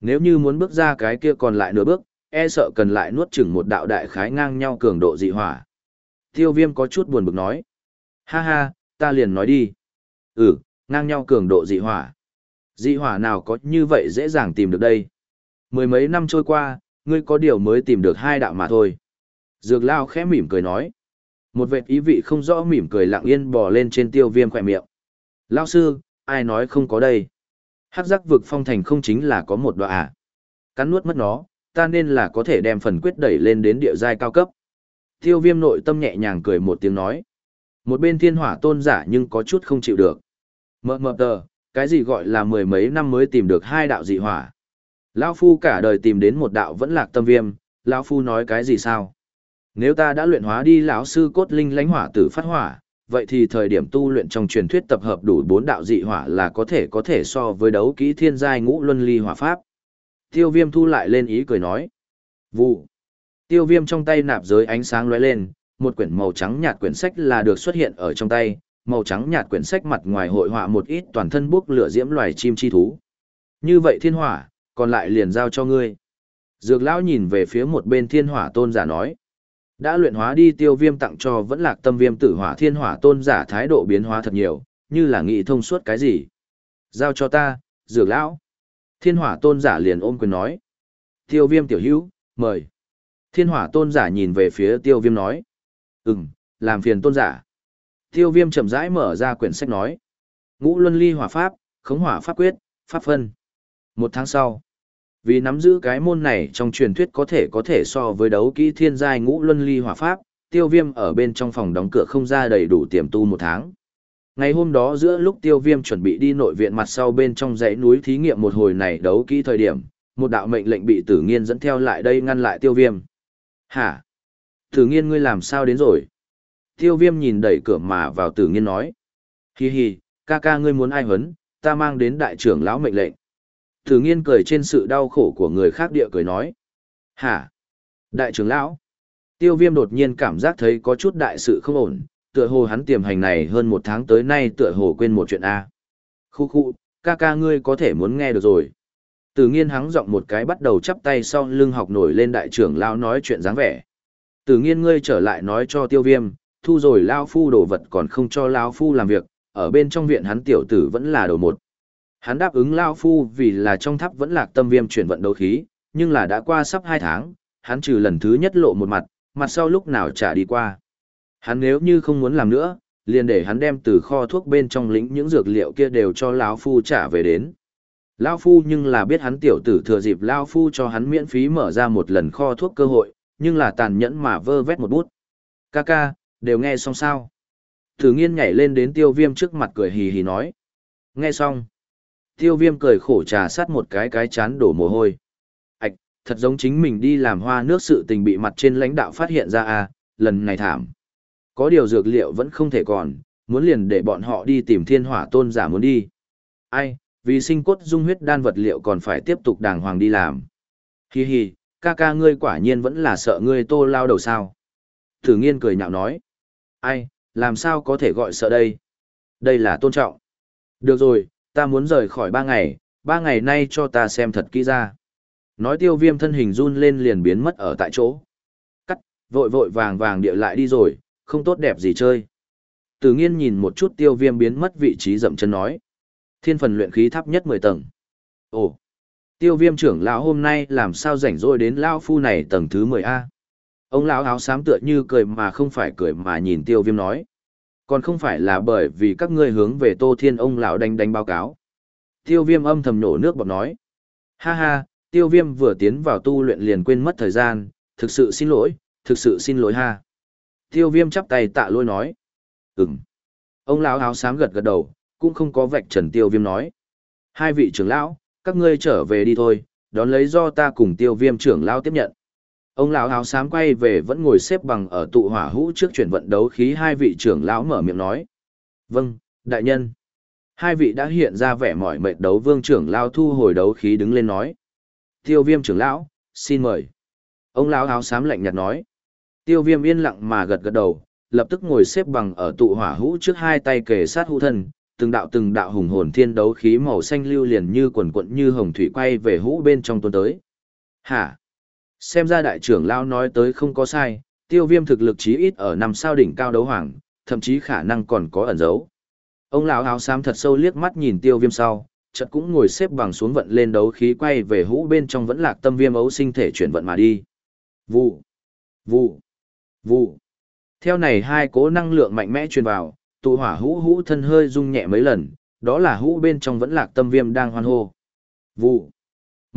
Nếu như muốn bước ra cái kia còn lại nửa bước, e sợ cần lại nuốt chửng một đạo đại khái ngang nhau cường độ dị hỏa. Tiêu viêm có chút buồn bực nói. Ha ha, ta liền nói đi. Ừ, ngang nhau cường độ dị hỏa. Dị hỏa nào có như vậy dễ dàng tìm được đây. Mười mấy năm trôi qua, ngươi có điều mới tìm được hai đạo mà thôi. Dược lao khẽ mỉm cười nói. Một vệt ý vị không rõ mỉm cười lặng yên bò lên trên tiêu viêm khỏe miệng. Lao sư, ai nói không có đây? Hắc giác vực phong thành không chính là có một đoạn à? Cắn nuốt mất nó, ta nên là có thể đem phần quyết đẩy lên đến địa giai cao cấp. Tiêu viêm nội tâm nhẹ nhàng cười một tiếng nói. Một bên thiên hỏa tôn giả nhưng có chút không chịu được. Mờ mờ tờ, cái gì gọi là mười mấy năm mới tìm được hai đạo dị hỏa. Lão Phu cả đời tìm đến một đạo vẫn lạc tâm viêm, Lão Phu nói cái gì sao? Nếu ta đã luyện hóa đi lão sư cốt linh lãnh hỏa tử phát hỏa, vậy thì thời điểm tu luyện trong truyền thuyết tập hợp đủ bốn đạo dị hỏa là có thể có thể so với đấu kỹ thiên giai ngũ luân ly hỏa pháp. Tiêu viêm thu lại lên ý cười nói. Vụ. Tiêu viêm trong tay nạp giới ánh sáng lóe lên, một quyển màu trắng nhạt quyển sách là được xuất hiện ở trong tay, màu trắng nhạt quyển sách mặt ngoài hội họa một ít toàn thân bốc lửa diễm loài chim chi thú. Như vậy thiên hỏa, còn lại liền giao cho ngươi. Dược lão nhìn về phía một bên thiên hỏa tôn giả nói. Đã luyện hóa đi tiêu viêm tặng cho vẫn lạc tâm viêm tử hỏa thiên hỏa tôn giả thái độ biến hóa thật nhiều, như là nghĩ thông suốt cái gì. Giao cho ta, dược lão. Thiên hỏa tôn giả liền ôm quyền nói. Tiêu viêm tiểu hữu, mời. Thiên hỏa tôn giả nhìn về phía tiêu viêm nói. Ừm, làm phiền tôn giả. Tiêu viêm chậm rãi mở ra quyển sách nói. Ngũ luân ly hỏa pháp, khống hỏa pháp quyết, pháp phân. Một tháng sau, vì nắm giữ cái môn này trong truyền thuyết có thể có thể so với đấu kỹ thiên giai ngũ luân ly hỏa pháp, tiêu viêm ở bên trong phòng đóng cửa không ra đầy đủ tiềm tu một tháng. Ngày hôm đó giữa lúc tiêu viêm chuẩn bị đi nội viện mặt sau bên trong dãy núi thí nghiệm một hồi này đấu kỹ thời điểm, một đạo mệnh lệnh bị tử nghiên dẫn theo lại đây ngăn lại tiêu viêm. Hả? Tử nghiên ngươi làm sao đến rồi? Tiêu viêm nhìn đẩy cửa mà vào tử nghiên nói. Hi hi, ca ca ngươi muốn ai hấn, ta mang đến đại trưởng lão mệnh lệnh. Tử nghiên cười trên sự đau khổ của người khác địa cười nói. Hả? Đại trưởng lão? Tiêu viêm đột nhiên cảm giác thấy có chút đại sự không ổn, tựa hồ hắn tiềm hành này hơn một tháng tới nay tựa hồ quên một chuyện A. Khu khu, ca ca ngươi có thể muốn nghe được rồi. Tử nghiên hắng giọng một cái bắt đầu chắp tay sau lưng học nổi lên đại trưởng lão nói chuyện dáng vẻ. Tử nghiên ngươi trở lại nói cho tiêu viêm, thu rồi lao phu đồ vật còn không cho lao phu làm việc, ở bên trong viện hắn tiểu tử vẫn là đầu một. Hắn đáp ứng Lao Phu vì là trong tháp vẫn lạc tâm viêm chuyển vận đấu khí, nhưng là đã qua sắp hai tháng, hắn trừ lần thứ nhất lộ một mặt, mặt sau lúc nào trả đi qua. Hắn nếu như không muốn làm nữa, liền để hắn đem từ kho thuốc bên trong lĩnh những dược liệu kia đều cho lão Phu trả về đến. Lao Phu nhưng là biết hắn tiểu tử thừa dịp Lao Phu cho hắn miễn phí mở ra một lần kho thuốc cơ hội, nhưng là tàn nhẫn mà vơ vét một bút. Ca ca, đều nghe xong sao? Thử nghiên nhảy lên đến tiêu viêm trước mặt cười hì hì nói. Nghe xong. Tiêu viêm cười khổ trà sát một cái cái chán đổ mồ hôi. Ảch, thật giống chính mình đi làm hoa nước sự tình bị mặt trên lãnh đạo phát hiện ra à, lần này thảm. Có điều dược liệu vẫn không thể còn, muốn liền để bọn họ đi tìm thiên hỏa tôn giả muốn đi. Ai, vì sinh cốt dung huyết đan vật liệu còn phải tiếp tục đàng hoàng đi làm. Hi hi, ca ca ngươi quả nhiên vẫn là sợ ngươi tô lao đầu sao. Thử nghiên cười nhạo nói. Ai, làm sao có thể gọi sợ đây? Đây là tôn trọng. Được rồi, ta muốn rời khỏi ba ngày, ba ngày nay cho ta xem thật kỹ ra. Nói tiêu viêm thân hình run lên liền biến mất ở tại chỗ. Cắt, vội vội vàng vàng địa lại đi rồi, không tốt đẹp gì chơi. Tử nghiên nhìn một chút tiêu viêm biến mất vị trí dậm chân nói. Thiên phần luyện khí thấp nhất 10 tầng. Ồ, tiêu viêm trưởng lão hôm nay làm sao rảnh rỗi đến lão phu này tầng thứ 10A. Ông lão áo xám tựa như cười mà không phải cười mà nhìn tiêu viêm nói. Còn không phải là bởi vì các ngươi hướng về tô thiên ông lão đánh đánh báo cáo. Tiêu viêm âm thầm nổ nước bọt nói. Ha ha, tiêu viêm vừa tiến vào tu luyện liền quên mất thời gian, thực sự xin lỗi, thực sự xin lỗi ha. Tiêu viêm chắp tay tạ lôi nói. ừng Ông lão áo xám gật gật đầu, cũng không có vạch trần tiêu viêm nói. Hai vị trưởng lão, các ngươi trở về đi thôi, đón lấy do ta cùng tiêu viêm trưởng lão tiếp nhận. Ông lão áo xám quay về vẫn ngồi xếp bằng ở tụ hỏa hũ trước chuyển vận đấu khí hai vị trưởng lão mở miệng nói. Vâng, đại nhân. Hai vị đã hiện ra vẻ mỏi mệt đấu vương trưởng lão thu hồi đấu khí đứng lên nói. Tiêu viêm trưởng lão, xin mời. Ông lão áo xám lạnh nhạt nói. Tiêu viêm yên lặng mà gật gật đầu, lập tức ngồi xếp bằng ở tụ hỏa hũ trước hai tay kề sát hũ thân, từng đạo từng đạo hùng hồn thiên đấu khí màu xanh lưu liền như quần quận như hồng thủy quay về hũ bên trong tuôn tới. Hả? Xem ra đại trưởng lão nói tới không có sai, tiêu viêm thực lực chí ít ở năm sao đỉnh cao đấu hoàng, thậm chí khả năng còn có ẩn dấu. Ông lão áo xám thật sâu liếc mắt nhìn tiêu viêm sau, chợt cũng ngồi xếp bằng xuống vận lên đấu khí quay về hũ bên trong vẫn lạc tâm viêm ấu sinh thể chuyển vận mà đi. Vụ, vụ, vụ. Theo này hai cố năng lượng mạnh mẽ truyền vào, tụ hỏa hũ hũ thân hơi rung nhẹ mấy lần, đó là hũ bên trong vẫn lạc tâm viêm đang hoan hô. Vụ.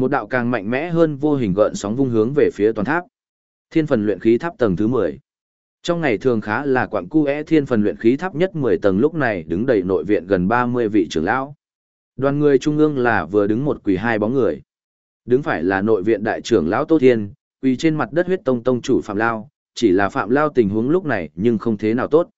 Một đạo càng mạnh mẽ hơn vô hình gợn sóng vung hướng về phía toàn tháp. Thiên phần luyện khí tháp tầng thứ 10. Trong ngày thường khá là quặng cu é thiên phần luyện khí tháp nhất 10 tầng lúc này đứng đầy nội viện gần 30 vị trưởng lão. Đoàn người trung ương là vừa đứng một quỳ hai bóng người. Đứng phải là nội viện đại trưởng lão Tô Thiên, quỳ trên mặt đất huyết tông tông chủ Phạm Lao, chỉ là Phạm Lao tình huống lúc này nhưng không thế nào tốt.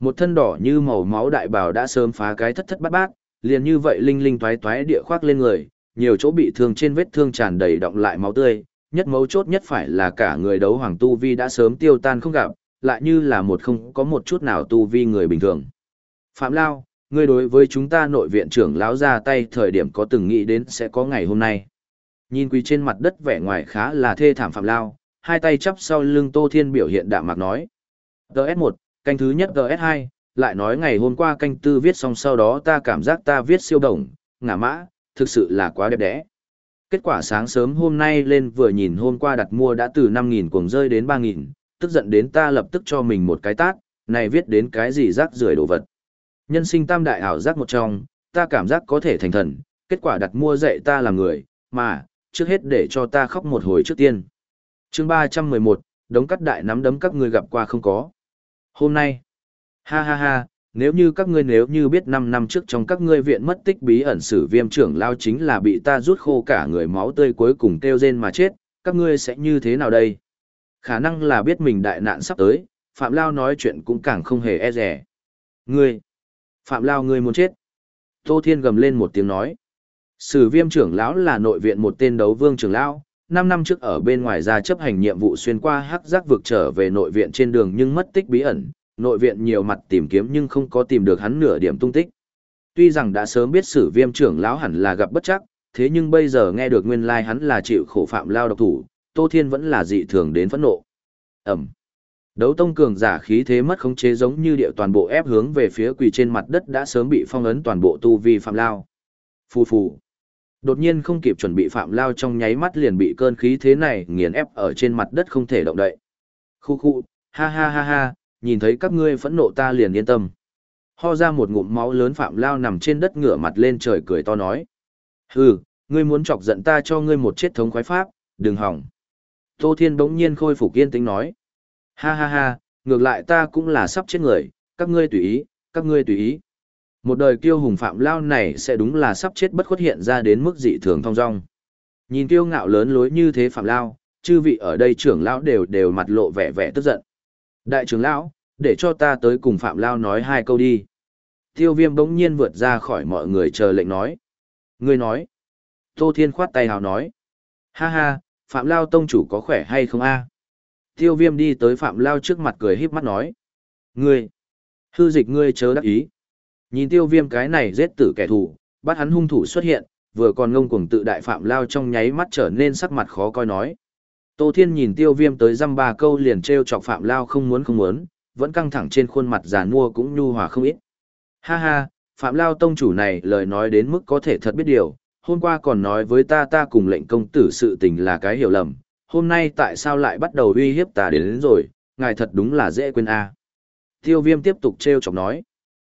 Một thân đỏ như màu máu đại bào đã sớm phá cái thất thất bát bát, liền như vậy linh linh toái toái địa khoác lên người, nhiều chỗ bị thương trên vết thương tràn đầy động lại máu tươi, nhất mấu chốt nhất phải là cả người đấu hoàng tu vi đã sớm tiêu tan không gặp, lại như là một không có một chút nào tu vi người bình thường. Phạm Lao, ngươi đối với chúng ta nội viện trưởng lão ra tay thời điểm có từng nghĩ đến sẽ có ngày hôm nay. Nhìn quỳ trên mặt đất vẻ ngoài khá là thê thảm Phạm Lao, hai tay chắp sau lưng Tô Thiên biểu hiện đạm mạc nói. DS1, canh thứ nhất DS2, lại nói ngày hôm qua canh tư viết xong sau đó ta cảm giác ta viết siêu đồng, ngả mã, thực sự là quá đẹp đẽ. Kết quả sáng sớm hôm nay lên vừa nhìn hôm qua đặt mua đã từ 5.000 cuồng rơi đến 3.000, tức giận đến ta lập tức cho mình một cái tát, này viết đến cái gì rác rưởi đồ vật. Nhân sinh tam đại ảo giác một trong, ta cảm giác có thể thành thần, kết quả đặt mua dạy ta làm người, mà, trước hết để cho ta khóc một hồi trước tiên. chương 311, đống cắt đại nắm đấm các người gặp qua không có. Hôm nay, ha ha ha, nếu như các ngươi nếu như biết 5 năm trước trong các ngươi viện mất tích bí ẩn sử viêm trưởng lao chính là bị ta rút khô cả người máu tươi cuối cùng kêu rên mà chết, các ngươi sẽ như thế nào đây? Khả năng là biết mình đại nạn sắp tới, Phạm Lao nói chuyện cũng càng không hề e rẻ. Ngươi! Phạm Lao ngươi muốn chết! Tô Thiên gầm lên một tiếng nói. Sử viêm trưởng lão là nội viện một tên đấu vương trưởng lão, 5 năm trước ở bên ngoài ra chấp hành nhiệm vụ xuyên qua hắc giác vực trở về nội viện trên đường nhưng mất tích bí ẩn, nội viện nhiều mặt tìm kiếm nhưng không có tìm được hắn nửa điểm tung tích. Tuy rằng đã sớm biết sử viêm trưởng lão hẳn là gặp bất chắc, thế nhưng bây giờ nghe được nguyên lai like hắn là chịu khổ phạm lao độc thủ, Tô Thiên vẫn là dị thường đến phẫn nộ. Ẩm. Đấu tông cường giả khí thế mất khống chế giống như địa toàn bộ ép hướng về phía quỳ trên mặt đất đã sớm bị phong ấn toàn bộ tu vi phạm lao. Phù phù. Đột nhiên không kịp chuẩn bị phạm lao trong nháy mắt liền bị cơn khí thế này nghiền ép ở trên mặt đất không thể động đậy. Khu khu, ha ha ha ha, nhìn thấy các ngươi phẫn nộ ta liền yên tâm. Ho ra một ngụm máu lớn phạm lao nằm trên đất ngửa mặt lên trời cười to nói. Hừ, ngươi muốn chọc giận ta cho ngươi một chết thống khoái pháp, đừng hỏng. Tô Thiên bỗng nhiên khôi phục yên tĩnh nói. Ha ha ha, ngược lại ta cũng là sắp chết người, các ngươi tùy ý, các ngươi tùy ý. Một đời kiêu hùng phạm lao này sẽ đúng là sắp chết bất khuất hiện ra đến mức dị thường thong dong. Nhìn kiêu ngạo lớn lối như thế phạm lao, chư vị ở đây trưởng lão đều đều mặt lộ vẻ vẻ tức giận. Đại trưởng lão, để cho ta tới cùng phạm lao nói hai câu đi. Tiêu viêm bỗng nhiên vượt ra khỏi mọi người chờ lệnh nói. Ngươi nói. Tô Thiên khoát tay hào nói. Ha ha, Phạm Lao Tông chủ có khỏe hay không a? Tiêu viêm đi tới Phạm Lao trước mặt cười híp mắt nói. Ngươi, hư dịch ngươi chớ đắc ý. Nhìn tiêu viêm cái này giết tử kẻ thù, bắt hắn hung thủ xuất hiện, vừa còn ngông cuồng tự đại Phạm Lao trong nháy mắt trở nên sắc mặt khó coi nói. Tô Thiên nhìn tiêu viêm tới dăm ba câu liền treo chọc Phạm Lao không muốn không muốn, vẫn căng thẳng trên khuôn mặt già nua cũng nhu hòa không ít. Ha ha, Phạm Lao Tông chủ này lời nói đến mức có thể thật biết điều, hôm qua còn nói với ta ta cùng lệnh công tử sự tình là cái hiểu lầm, hôm nay tại sao lại bắt đầu uy hiếp ta đến, đến rồi, ngài thật đúng là dễ quên a. Tiêu viêm tiếp tục trêu chọc nói.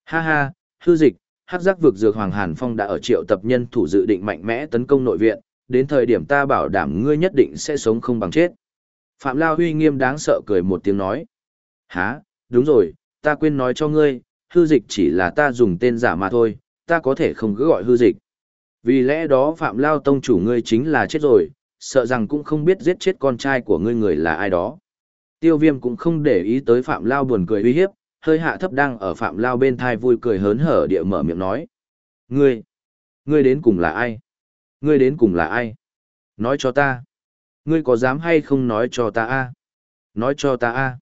Ha ha, hư dịch, hắc giác vực dược Hoàng Hàn Phong đã ở triệu tập nhân thủ dự định mạnh mẽ tấn công nội viện, đến thời điểm ta bảo đảm ngươi nhất định sẽ sống không bằng chết. Phạm Lao Huy nghiêm đáng sợ cười một tiếng nói. Hả, đúng rồi, ta quên nói cho ngươi, hư dịch chỉ là ta dùng tên giả mà thôi, ta có thể không cứ gọi hư dịch. Vì lẽ đó Phạm Lao Tông chủ ngươi chính là chết rồi, sợ rằng cũng không biết giết chết con trai của ngươi người là ai đó. Tiêu viêm cũng không để ý tới Phạm Lao buồn cười uy hiếp, hơi hạ thấp đang ở Phạm Lao bên thai vui cười hớn hở địa mở miệng nói. Ngươi, ngươi đến cùng là ai? Ngươi đến cùng là ai? Nói cho ta. Ngươi có dám hay không nói cho ta a? Nói cho ta a.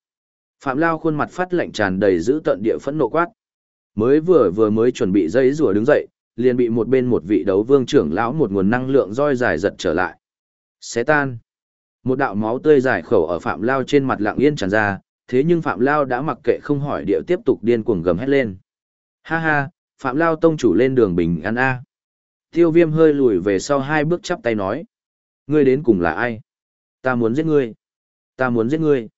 Phạm Lao khuôn mặt phát lạnh tràn đầy giữ tận địa phẫn nộ quát. Mới vừa vừa mới chuẩn bị dây rùa đứng dậy, liền bị một bên một vị đấu vương trưởng lão một nguồn năng lượng roi dài giật trở lại. Xé tan. Một đạo máu tươi dài khẩu ở Phạm Lao trên mặt lặng yên tràn ra, thế nhưng Phạm Lao đã mặc kệ không hỏi điệu tiếp tục điên cuồng gầm hét lên. Ha ha, Phạm Lao tông chủ lên đường bình an A. Tiêu viêm hơi lùi về sau hai bước chắp tay nói. Ngươi đến cùng là ai? Ta muốn giết ngươi. Ta muốn giết ngươi.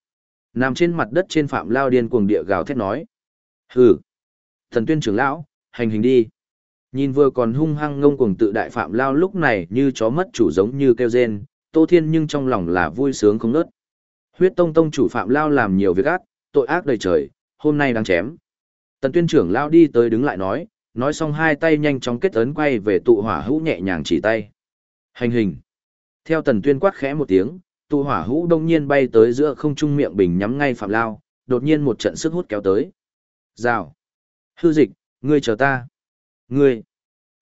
Nằm trên mặt đất trên Phạm Lao điên cuồng địa gào thét nói. Hừ. Thần tuyên trưởng lão, hành hình đi. Nhìn vừa còn hung hăng ngông cuồng tự đại phạm lao lúc này như chó mất chủ giống như kêu rên, Tô Thiên nhưng trong lòng là vui sướng không nớt. Huyết tông tông chủ phạm lao làm nhiều việc ác, tội ác đầy trời, hôm nay đang chém. Tần tuyên trưởng lao đi tới đứng lại nói, nói xong hai tay nhanh chóng kết ấn quay về tụ hỏa hữu nhẹ nhàng chỉ tay. Hành hình. Theo tần tuyên quát khẽ một tiếng, tụ hỏa hữu đông nhiên bay tới giữa không trung miệng bình nhắm ngay phạm lao, đột nhiên một trận sức hút kéo tới. Rào. Hư dịch, ngươi chờ ta. Ngươi,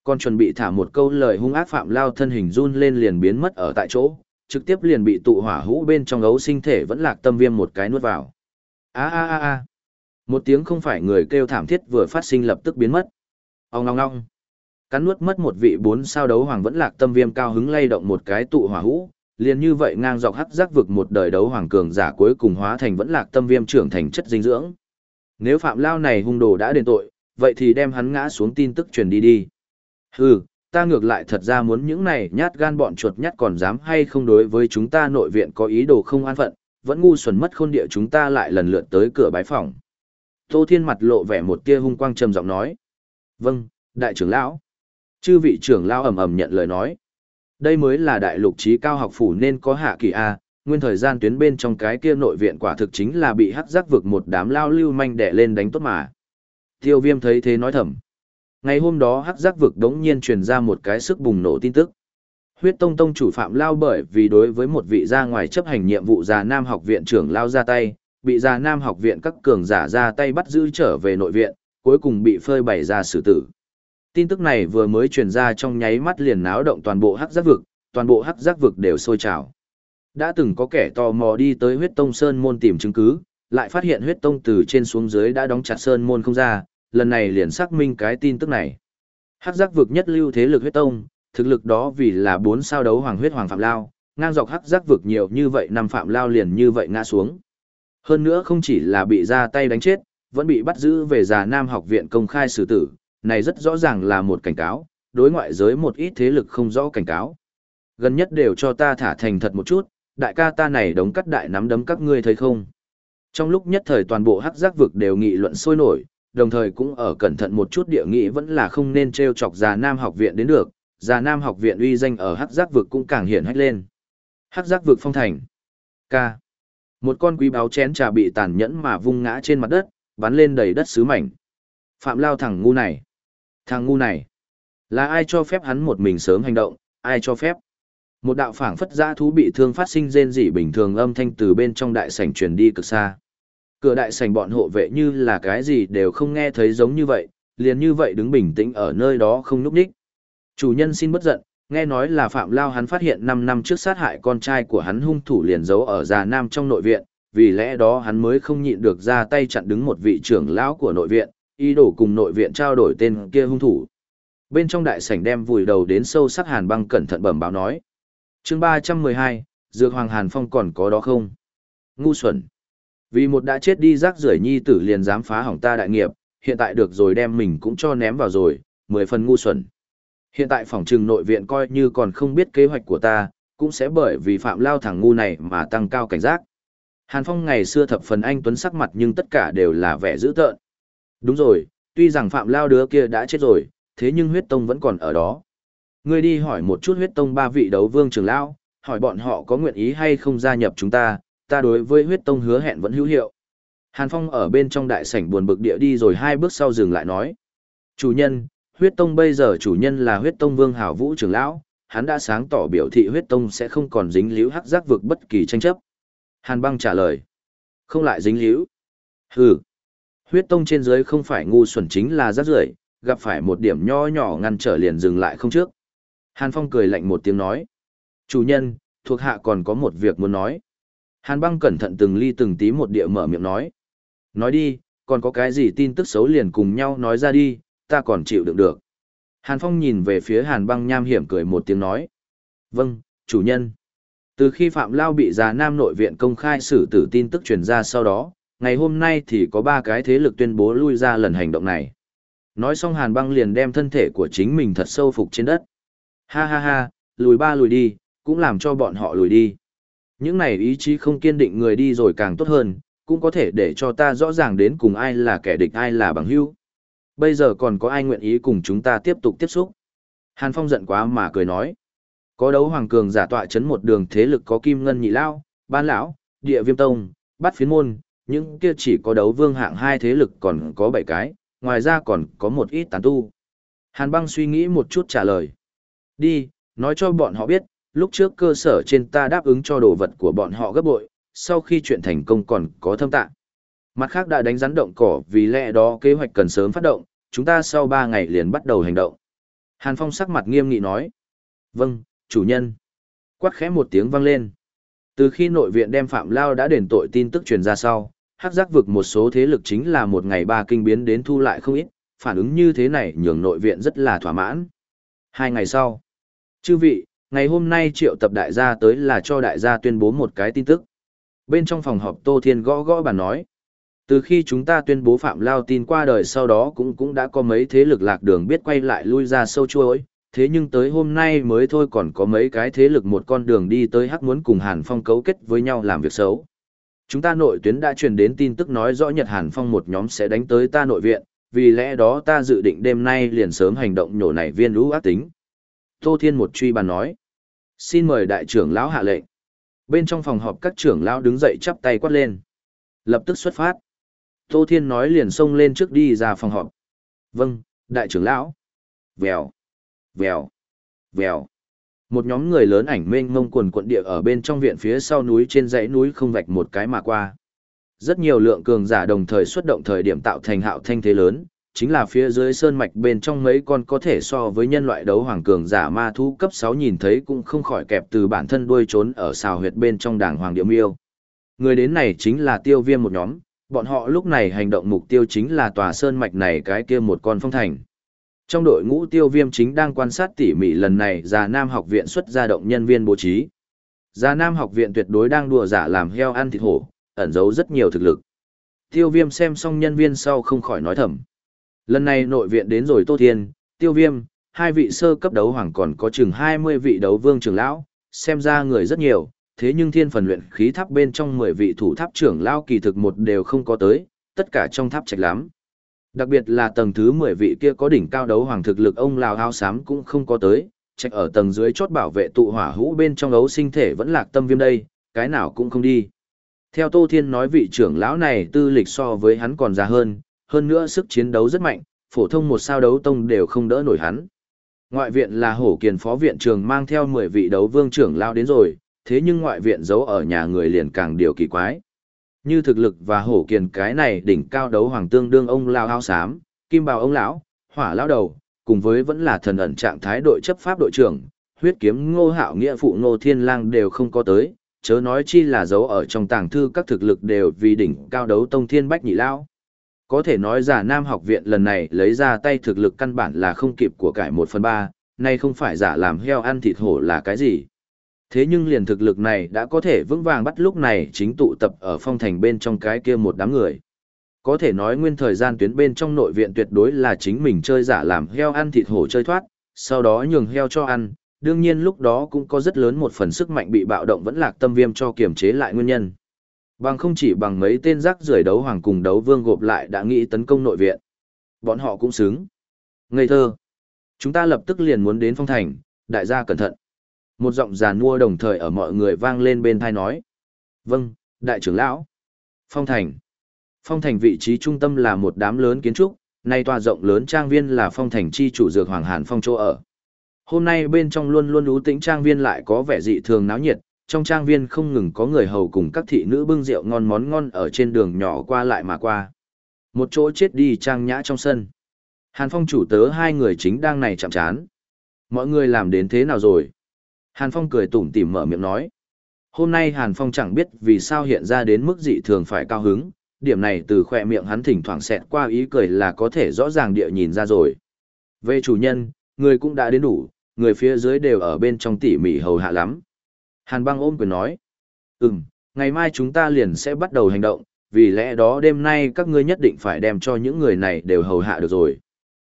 còn chuẩn bị thả một câu lời hung ác phạm lao thân hình run lên liền biến mất ở tại chỗ, trực tiếp liền bị tụ hỏa hũ bên trong ấu sinh thể vẫn lạc tâm viêm một cái nuốt vào. A a a a. Một tiếng không phải người kêu thảm thiết vừa phát sinh lập tức biến mất. Ông ngong ngong. Cắn nuốt mất một vị bốn sao đấu hoàng vẫn lạc tâm viêm cao hứng lay động một cái tụ hỏa hũ, liền như vậy ngang dọc hắc giác vực một đời đấu hoàng cường giả cuối cùng hóa thành vẫn lạc tâm viêm trưởng thành chất dinh dưỡng. Nếu phạm lao này hung đồ đã đền tội, vậy thì đem hắn ngã xuống tin tức truyền đi đi. Hừ, ta ngược lại thật ra muốn những này nhát gan bọn chuột nhát còn dám hay không đối với chúng ta nội viện có ý đồ không an phận, vẫn ngu xuẩn mất khôn địa chúng ta lại lần lượt tới cửa bái phòng. Tô Thiên mặt lộ vẻ một tia hung quang trầm giọng nói. Vâng, đại trưởng lão. Chư vị trưởng lão ầm ầm nhận lời nói. Đây mới là đại lục trí cao học phủ nên có hạ kỳ A, nguyên thời gian tuyến bên trong cái kia nội viện quả thực chính là bị hắc giác vực một đám lao lưu manh đẻ lên đánh tốt mà. Tiêu viêm thấy thế nói thầm. Ngày hôm đó hắc giác vực đống nhiên truyền ra một cái sức bùng nổ tin tức. Huyết tông tông chủ phạm lao bởi vì đối với một vị ra ngoài chấp hành nhiệm vụ già nam học viện trưởng lao ra tay, bị già nam học viện các cường giả ra tay bắt giữ trở về nội viện, cuối cùng bị phơi bày ra xử tử. Tin tức này vừa mới truyền ra trong nháy mắt liền náo động toàn bộ hắc giác vực, toàn bộ hắc giác vực đều sôi trào. Đã từng có kẻ tò mò đi tới huyết tông sơn môn tìm chứng cứ, lại phát hiện huyết tông từ trên xuống dưới đã đóng chặt sơn môn không ra, lần này liền xác minh cái tin tức này. Hắc giác vực nhất lưu thế lực huyết tông, thực lực đó vì là bốn sao đấu hoàng huyết hoàng phạm lao, ngang dọc hắc giác vực nhiều như vậy năm phạm lao liền như vậy ngã xuống. Hơn nữa không chỉ là bị ra tay đánh chết, vẫn bị bắt giữ về già nam học viện công khai xử tử, này rất rõ ràng là một cảnh cáo, đối ngoại giới một ít thế lực không rõ cảnh cáo. Gần nhất đều cho ta thả thành thật một chút, đại ca ta này đống cắt đại nắm đấm các ngươi thấy không? Trong lúc nhất thời toàn bộ hắc giác vực đều nghị luận sôi nổi, đồng thời cũng ở cẩn thận một chút địa nghị vẫn là không nên treo chọc già nam học viện đến được, già nam học viện uy danh ở hắc giác vực cũng càng hiển hách lên. Hắc giác vực phong thành. K. Một con quý báo chén trà bị tàn nhẫn mà vung ngã trên mặt đất, bắn lên đầy đất sứ mảnh. Phạm lao thằng ngu này. Thằng ngu này. Là ai cho phép hắn một mình sớm hành động, ai cho phép? Một đạo phảng phất giã thú bị thương phát sinh rên rỉ bình thường âm thanh từ bên trong đại sảnh truyền đi cực xa. Cửa đại sảnh bọn hộ vệ như là cái gì đều không nghe thấy giống như vậy, liền như vậy đứng bình tĩnh ở nơi đó không núp đích. Chủ nhân xin bất giận, nghe nói là Phạm Lao hắn phát hiện 5 năm trước sát hại con trai của hắn hung thủ liền giấu ở già nam trong nội viện, vì lẽ đó hắn mới không nhịn được ra tay chặn đứng một vị trưởng lão của nội viện, ý đồ cùng nội viện trao đổi tên kia hung thủ. Bên trong đại sảnh đem vùi đầu đến sâu sắc hàn băng cẩn thận bẩm báo nói. chương 312, Dược Hoàng Hàn Phong còn có đó không? Ngu xuẩn. Vì một đã chết đi rác rưởi nhi tử liền dám phá hỏng ta đại nghiệp, hiện tại được rồi đem mình cũng cho ném vào rồi, mười phần ngu xuẩn. Hiện tại phòng trừng nội viện coi như còn không biết kế hoạch của ta, cũng sẽ bởi vì phạm lao thằng ngu này mà tăng cao cảnh giác. Hàn Phong ngày xưa thập phần anh tuấn sắc mặt nhưng tất cả đều là vẻ dữ tợn. Đúng rồi, tuy rằng phạm lao đứa kia đã chết rồi, thế nhưng huyết tông vẫn còn ở đó. Ngươi đi hỏi một chút huyết tông ba vị đấu vương trưởng lão, hỏi bọn họ có nguyện ý hay không gia nhập chúng ta, ta đối với huyết tông hứa hẹn vẫn hữu hiệu. Hàn Phong ở bên trong đại sảnh buồn bực địa đi rồi hai bước sau dừng lại nói. Chủ nhân, huyết tông bây giờ chủ nhân là huyết tông vương hảo vũ trưởng lão, hắn đã sáng tỏ biểu thị huyết tông sẽ không còn dính líu hắc giác vực bất kỳ tranh chấp. Hàn băng trả lời. Không lại dính líu. Hừ. Huyết tông trên dưới không phải ngu xuẩn chính là rác rưởi, gặp phải một điểm nho nhỏ ngăn trở liền dừng lại không trước. Hàn Phong cười lạnh một tiếng nói. Chủ nhân, thuộc hạ còn có một việc muốn nói. Hàn băng cẩn thận từng ly từng tí một địa mở miệng nói. Nói đi, còn có cái gì tin tức xấu liền cùng nhau nói ra đi, ta còn chịu đựng được. Hàn Phong nhìn về phía Hàn băng nham hiểm cười một tiếng nói. Vâng, chủ nhân. Từ khi Phạm Lao bị già Nam nội viện công khai xử tử tin tức truyền ra sau đó, ngày hôm nay thì có ba cái thế lực tuyên bố lui ra lần hành động này. Nói xong Hàn băng liền đem thân thể của chính mình thật sâu phục trên đất. Ha ha ha, lùi ba lùi đi, cũng làm cho bọn họ lùi đi. Những này ý chí không kiên định người đi rồi càng tốt hơn, cũng có thể để cho ta rõ ràng đến cùng ai là kẻ địch ai là bằng hữu. Bây giờ còn có ai nguyện ý cùng chúng ta tiếp tục tiếp xúc? Hàn Phong giận quá mà cười nói. Có đấu hoàng cường giả tọa chấn một đường thế lực có kim ngân nhị lao, ban lão, địa viêm tông, bát phiến môn, những kia chỉ có đấu vương hạng hai thế lực còn có bảy cái, ngoài ra còn có một ít tán tu. Hàn băng suy nghĩ một chút trả lời. Đi, nói cho bọn họ biết, lúc trước cơ sở trên ta đáp ứng cho đồ vật của bọn họ gấp bội, sau khi chuyện thành công còn có thâm tạng. Mặt khác đã đánh rắn động cỏ vì lẽ đó kế hoạch cần sớm phát động, chúng ta sau 3 ngày liền bắt đầu hành động. Hàn Phong sắc mặt nghiêm nghị nói. Vâng, chủ nhân. Quát khẽ một tiếng vang lên. Từ khi nội viện đem Phạm Lao đã đền tội tin tức truyền ra sau, hắc giác vực một số thế lực chính là một ngày ba kinh biến đến thu lại không ít, phản ứng như thế này nhường nội viện rất là thỏa mãn. Hai ngày sau, chư vị, ngày hôm nay triệu tập đại gia tới là cho đại gia tuyên bố một cái tin tức. Bên trong phòng họp Tô Thiên gõ gõ bàn nói. Từ khi chúng ta tuyên bố Phạm Lao tin qua đời sau đó cũng cũng đã có mấy thế lực lạc đường biết quay lại lui ra sâu chuối, thế nhưng tới hôm nay mới thôi còn có mấy cái thế lực một con đường đi tới hắc muốn cùng Hàn Phong cấu kết với nhau làm việc xấu. Chúng ta nội tuyến đã truyền đến tin tức nói rõ Nhật Hàn Phong một nhóm sẽ đánh tới ta nội viện, vì lẽ đó ta dự định đêm nay liền sớm hành động nhổ nảy viên lũ ác tính. Tô Thiên một truy bàn nói. Xin mời đại trưởng lão hạ lệnh. Bên trong phòng họp các trưởng lão đứng dậy chắp tay quát lên. Lập tức xuất phát. Tô Thiên nói liền xông lên trước đi ra phòng họp. Vâng, đại trưởng lão. Vèo, vèo, vèo. Một nhóm người lớn ảnh mênh mông quần quận địa ở bên trong viện phía sau núi trên dãy núi không vạch một cái mà qua. Rất nhiều lượng cường giả đồng thời xuất động thời điểm tạo thành hạo thanh thế lớn, chính là phía dưới sơn mạch bên trong mấy con có thể so với nhân loại đấu hoàng cường giả ma thu cấp 6 nhìn thấy cũng không khỏi kẹp từ bản thân đuôi trốn ở xào huyệt bên trong đảng hoàng điệu miêu. Người đến này chính là tiêu viêm một nhóm, bọn họ lúc này hành động mục tiêu chính là tòa sơn mạch này cái kia một con phong thành. Trong đội ngũ tiêu viêm chính đang quan sát tỉ mỉ lần này già Nam học viện xuất ra động nhân viên bố trí. Già Nam học viện tuyệt đối đang đùa giả làm heo ăn thịt hổ, ẩn giấu rất nhiều thực lực. Tiêu viêm xem xong nhân viên sau không khỏi nói thầm. Lần này nội viện đến rồi Tô Thiên, Tiêu Viêm, hai vị sơ cấp đấu hoàng còn có chừng 20 vị đấu vương trưởng lão, xem ra người rất nhiều, thế nhưng thiên phần luyện khí tháp bên trong 10 vị thủ tháp trưởng lão kỳ thực một đều không có tới, tất cả trong tháp trạch lắm. Đặc biệt là tầng thứ 10 vị kia có đỉnh cao đấu hoàng thực lực ông Lào Hao Sám cũng không có tới, trạch ở tầng dưới chốt bảo vệ tụ hỏa hũ bên trong ấu sinh thể vẫn lạc tâm viêm đây, cái nào cũng không đi. Theo Tô Thiên nói vị trưởng lão này tư lịch so với hắn còn già hơn, hơn nữa sức chiến đấu rất mạnh, phổ thông một sao đấu tông đều không đỡ nổi hắn. Ngoại viện là hổ kiền phó viện trường mang theo 10 vị đấu vương trưởng lao đến rồi, thế nhưng ngoại viện giấu ở nhà người liền càng điều kỳ quái. Như thực lực và hổ kiền cái này đỉnh cao đấu hoàng tương đương ông lao áo xám, kim bào ông lão, hỏa lão đầu, cùng với vẫn là thần ẩn trạng thái đội chấp pháp đội trưởng, huyết kiếm ngô hạo nghĩa phụ ngô thiên lang đều không có tới, chớ nói chi là giấu ở trong tàng thư các thực lực đều vì đỉnh cao đấu tông thiên bách nhị lao. Có thể nói giả nam học viện lần này lấy ra tay thực lực căn bản là không kịp của cải một phần ba, nay không phải giả làm heo ăn thịt hổ là cái gì. Thế nhưng liền thực lực này đã có thể vững vàng bắt lúc này chính tụ tập ở phong thành bên trong cái kia một đám người. Có thể nói nguyên thời gian tuyến bên trong nội viện tuyệt đối là chính mình chơi giả làm heo ăn thịt hổ chơi thoát, sau đó nhường heo cho ăn, đương nhiên lúc đó cũng có rất lớn một phần sức mạnh bị bạo động vẫn lạc tâm viêm cho kiềm chế lại nguyên nhân. Bằng không chỉ bằng mấy tên rác rưởi đấu hoàng cùng đấu vương gộp lại đã nghĩ tấn công nội viện. Bọn họ cũng xứng. Ngây thơ. Chúng ta lập tức liền muốn đến phong thành, đại gia cẩn thận. Một giọng giàn mua đồng thời ở mọi người vang lên bên thai nói. Vâng, đại trưởng lão. Phong thành. Phong thành vị trí trung tâm là một đám lớn kiến trúc, nay tòa rộng lớn trang viên là phong thành chi chủ dược Hoàng Hàn Phong chỗ ở. Hôm nay bên trong luôn luôn ú tĩnh trang viên lại có vẻ dị thường náo nhiệt, trong trang viên không ngừng có người hầu cùng các thị nữ bưng rượu ngon món ngon ở trên đường nhỏ qua lại mà qua. Một chỗ chết đi trang nhã trong sân. Hàn Phong chủ tớ hai người chính đang này chạm chán. Mọi người làm đến thế nào rồi? Hàn Phong cười tủm tỉm mở miệng nói. Hôm nay Hàn Phong chẳng biết vì sao hiện ra đến mức dị thường phải cao hứng, điểm này từ khỏe miệng hắn thỉnh thoảng xẹt qua ý cười là có thể rõ ràng địa nhìn ra rồi. Về chủ nhân, người cũng đã đến đủ, người phía dưới đều ở bên trong tỉ mỉ hầu hạ lắm. Hàn băng ôm quyền nói. Ừm, ngày mai chúng ta liền sẽ bắt đầu hành động, vì lẽ đó đêm nay các ngươi nhất định phải đem cho những người này đều hầu hạ được rồi.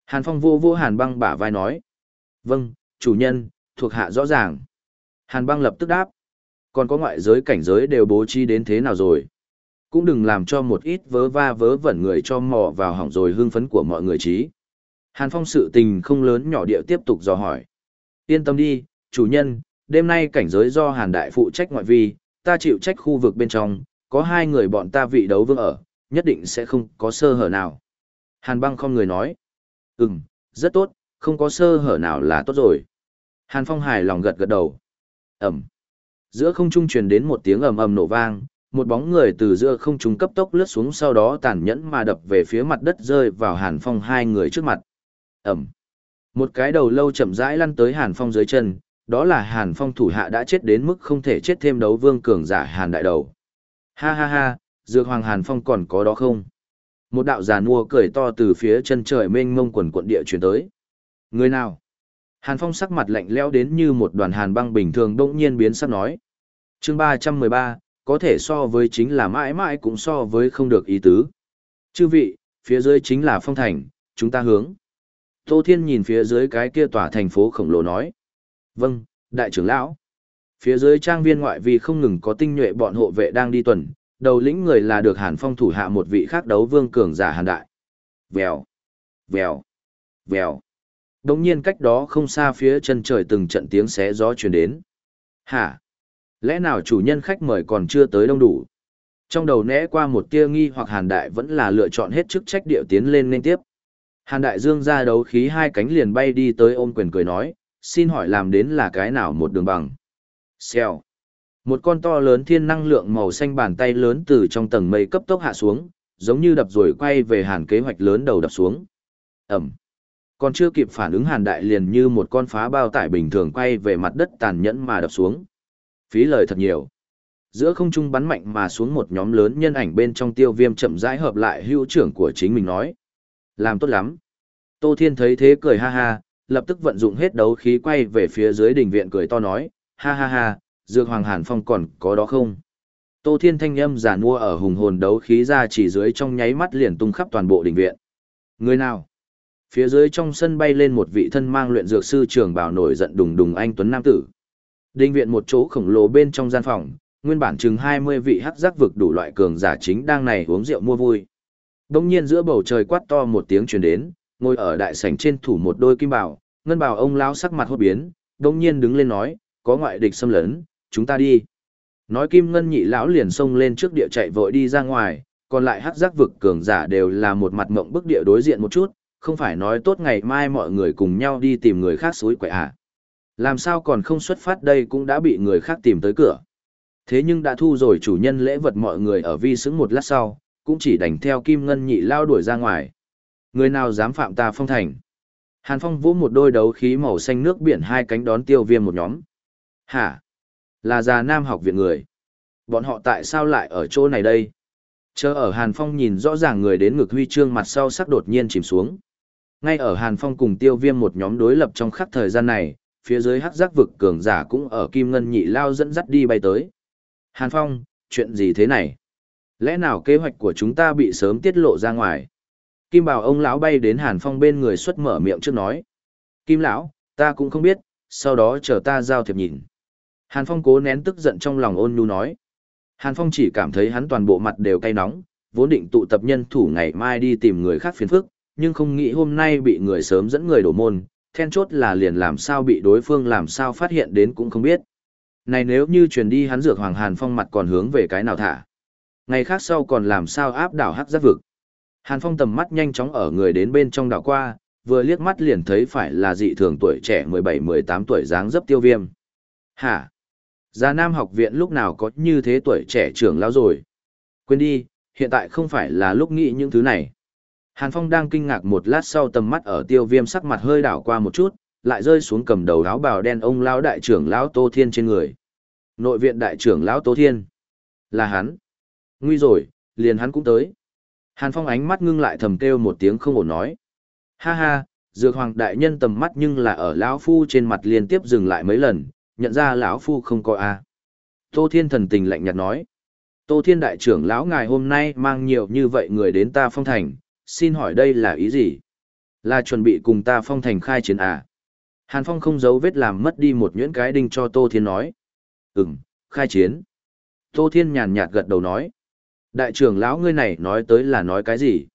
Hàn Phong vô vô Hàn băng bả vai nói. Vâng, chủ nhân, thuộc hạ rõ ràng. Hàn băng lập tức đáp. Còn có ngoại giới cảnh giới đều bố trí đến thế nào rồi? Cũng đừng làm cho một ít vớ va vớ vẩn người cho mò vào hỏng rồi hưng phấn của mọi người trí. Hàn Phong sự tình không lớn nhỏ địa tiếp tục dò hỏi. Yên tâm đi, chủ nhân, đêm nay cảnh giới do Hàn Đại phụ trách ngoại vi, ta chịu trách khu vực bên trong, có hai người bọn ta vị đấu vương ở, nhất định sẽ không có sơ hở nào. Hàn băng không người nói. Ừm, rất tốt, không có sơ hở nào là tốt rồi. Hàn Phong hài lòng gật gật đầu ầm Giữa không trung truyền đến một tiếng ầm ầm nổ vang, một bóng người từ giữa không trung cấp tốc lướt xuống sau đó tàn nhẫn mà đập về phía mặt đất rơi vào Hàn Phong hai người trước mặt. ầm Một cái đầu lâu chậm rãi lăn tới Hàn Phong dưới chân, đó là Hàn Phong thủ hạ đã chết đến mức không thể chết thêm đấu vương cường giả Hàn đại đầu. Ha ha ha, dược hoàng Hàn Phong còn có đó không? Một đạo giàn mua cười to từ phía chân trời mênh mông quần quận địa chuyển tới. Người nào? Hàn Phong sắc mặt lạnh lẽo đến như một đoàn hàn băng bình thường đột nhiên biến sắc nói. chương ba trăm mười ba có thể so với chính là mãi mãi cũng so với không được ý tứ. Chư vị, phía dưới chính là phong thành, chúng ta hướng. Tô Thiên nhìn phía dưới cái kia tòa thành phố khổng lồ nói. Vâng, đại trưởng lão. Phía dưới trang viên ngoại vì không ngừng có tinh nhuệ bọn hộ vệ đang đi tuần, đầu lĩnh người là được Hàn Phong thủ hạ một vị khác đấu vương cường giả Hàn Đại. Vèo, vèo, vèo. Đồng nhiên cách đó không xa phía chân trời từng trận tiếng xé gió truyền đến. Hả? Lẽ nào chủ nhân khách mời còn chưa tới đông đủ? Trong đầu né qua một tia nghi hoặc Hàn Đại vẫn là lựa chọn hết chức trách điệu tiến lên nên tiếp. Hàn Đại Dương ra đấu khí hai cánh liền bay đi tới ôm quyền cười nói, xin hỏi làm đến là cái nào một đường bằng. Xèo. Một con to lớn thiên năng lượng màu xanh bàn tay lớn từ trong tầng mây cấp tốc hạ xuống, giống như đập rồi quay về hàn kế hoạch lớn đầu đập xuống. Ẩm. Còn chưa kịp phản ứng hàn đại liền như một con phá bao tải bình thường quay về mặt đất tàn nhẫn mà đập xuống. Phí lời thật nhiều. Giữa không trung bắn mạnh mà xuống một nhóm lớn nhân ảnh bên trong tiêu viêm chậm rãi hợp lại hữu trưởng của chính mình nói. Làm tốt lắm. Tô Thiên thấy thế cười ha ha, lập tức vận dụng hết đấu khí quay về phía dưới đình viện cười to nói, ha ha ha, dược hoàng hàn phong còn có đó không? Tô Thiên thanh âm giả mua ở hùng hồn đấu khí ra chỉ dưới trong nháy mắt liền tung khắp toàn bộ đình viện. Người nào? Phía dưới trong sân bay lên một vị thân mang luyện dược sư trường bảo nổi giận đùng đùng anh tuấn nam tử. đinh viện một chỗ khổng lồ bên trong gian phòng, nguyên bản chừng 20 vị hắc giác vực đủ loại cường giả chính đang này uống rượu mua vui. Đông nhiên giữa bầu trời quát to một tiếng truyền đến, ngồi ở đại sảnh trên thủ một đôi kim bảo, ngân bảo ông lão sắc mặt hốt biến, đông nhiên đứng lên nói, có ngoại địch xâm lấn, chúng ta đi. Nói kim ngân nhị lão liền xông lên trước địa chạy vội đi ra ngoài, còn lại hắc giác vực cường giả đều là một mặt mộng bức địa đối diện một chút, không phải nói tốt ngày mai mọi người cùng nhau đi tìm người khác suối quậy à. Làm sao còn không xuất phát đây cũng đã bị người khác tìm tới cửa. Thế nhưng đã thu rồi chủ nhân lễ vật mọi người ở vi xứng một lát sau, cũng chỉ đành theo kim ngân nhị lao đuổi ra ngoài. Người nào dám phạm ta phong thành. Hàn Phong vũ một đôi đấu khí màu xanh nước biển hai cánh đón tiêu viêm một nhóm. Hả? Là già nam học viện người. Bọn họ tại sao lại ở chỗ này đây? Chờ ở Hàn Phong nhìn rõ ràng người đến ngực huy chương mặt sau sắc đột nhiên chìm xuống. Ngay ở Hàn Phong cùng tiêu viêm một nhóm đối lập trong khắc thời gian này, phía dưới hắc giác vực cường giả cũng ở kim ngân nhị lao dẫn dắt đi bay tới. Hàn Phong, chuyện gì thế này? Lẽ nào kế hoạch của chúng ta bị sớm tiết lộ ra ngoài? Kim bảo ông lão bay đến Hàn Phong bên người xuất mở miệng trước nói. Kim lão, ta cũng không biết, sau đó chờ ta giao thiệp nhìn. Hàn Phong cố nén tức giận trong lòng ôn nhu nói. Hàn Phong chỉ cảm thấy hắn toàn bộ mặt đều cay nóng, vốn định tụ tập nhân thủ ngày mai đi tìm người khác phiền phức, nhưng không nghĩ hôm nay bị người sớm dẫn người đổ môn, then chốt là liền làm sao bị đối phương làm sao phát hiện đến cũng không biết. Này nếu như truyền đi hắn dược Hoàng Hàn Phong mặt còn hướng về cái nào thả. Ngày khác sau còn làm sao áp đảo hắc giác vực. Hàn Phong tầm mắt nhanh chóng ở người đến bên trong đảo qua, vừa liếc mắt liền thấy phải là dị thường tuổi trẻ 17-18 tuổi dáng dấp tiêu viêm. Hả? Gia Nam học viện lúc nào có như thế tuổi trẻ trưởng lão rồi? Quên đi, hiện tại không phải là lúc nghĩ những thứ này. Hàn Phong đang kinh ngạc một lát sau tầm mắt ở tiêu viêm sắc mặt hơi đảo qua một chút, lại rơi xuống cầm đầu áo bào đen ông lão đại trưởng lão Tô Thiên trên người. Nội viện đại trưởng lão Tô Thiên. Là hắn. Nguy rồi, liền hắn cũng tới. Hàn Phong ánh mắt ngưng lại thầm kêu một tiếng không ổn nói. Ha ha, dược hoàng đại nhân tầm mắt nhưng là ở lão phu trên mặt liên tiếp dừng lại mấy lần, nhận ra lão phu không có a. Tô Thiên thần tình lạnh nhạt nói. Tô Thiên đại trưởng lão ngài hôm nay mang nhiều như vậy người đến ta phong thành, xin hỏi đây là ý gì? Là chuẩn bị cùng ta phong thành khai chiến à? Hàn Phong không giấu vết làm mất đi một nhuyễn cái đinh cho Tô Thiên nói. Ừm, khai chiến. Tô Thiên nhàn nhạt gật đầu nói. Đại trưởng lão ngươi này nói tới là nói cái gì?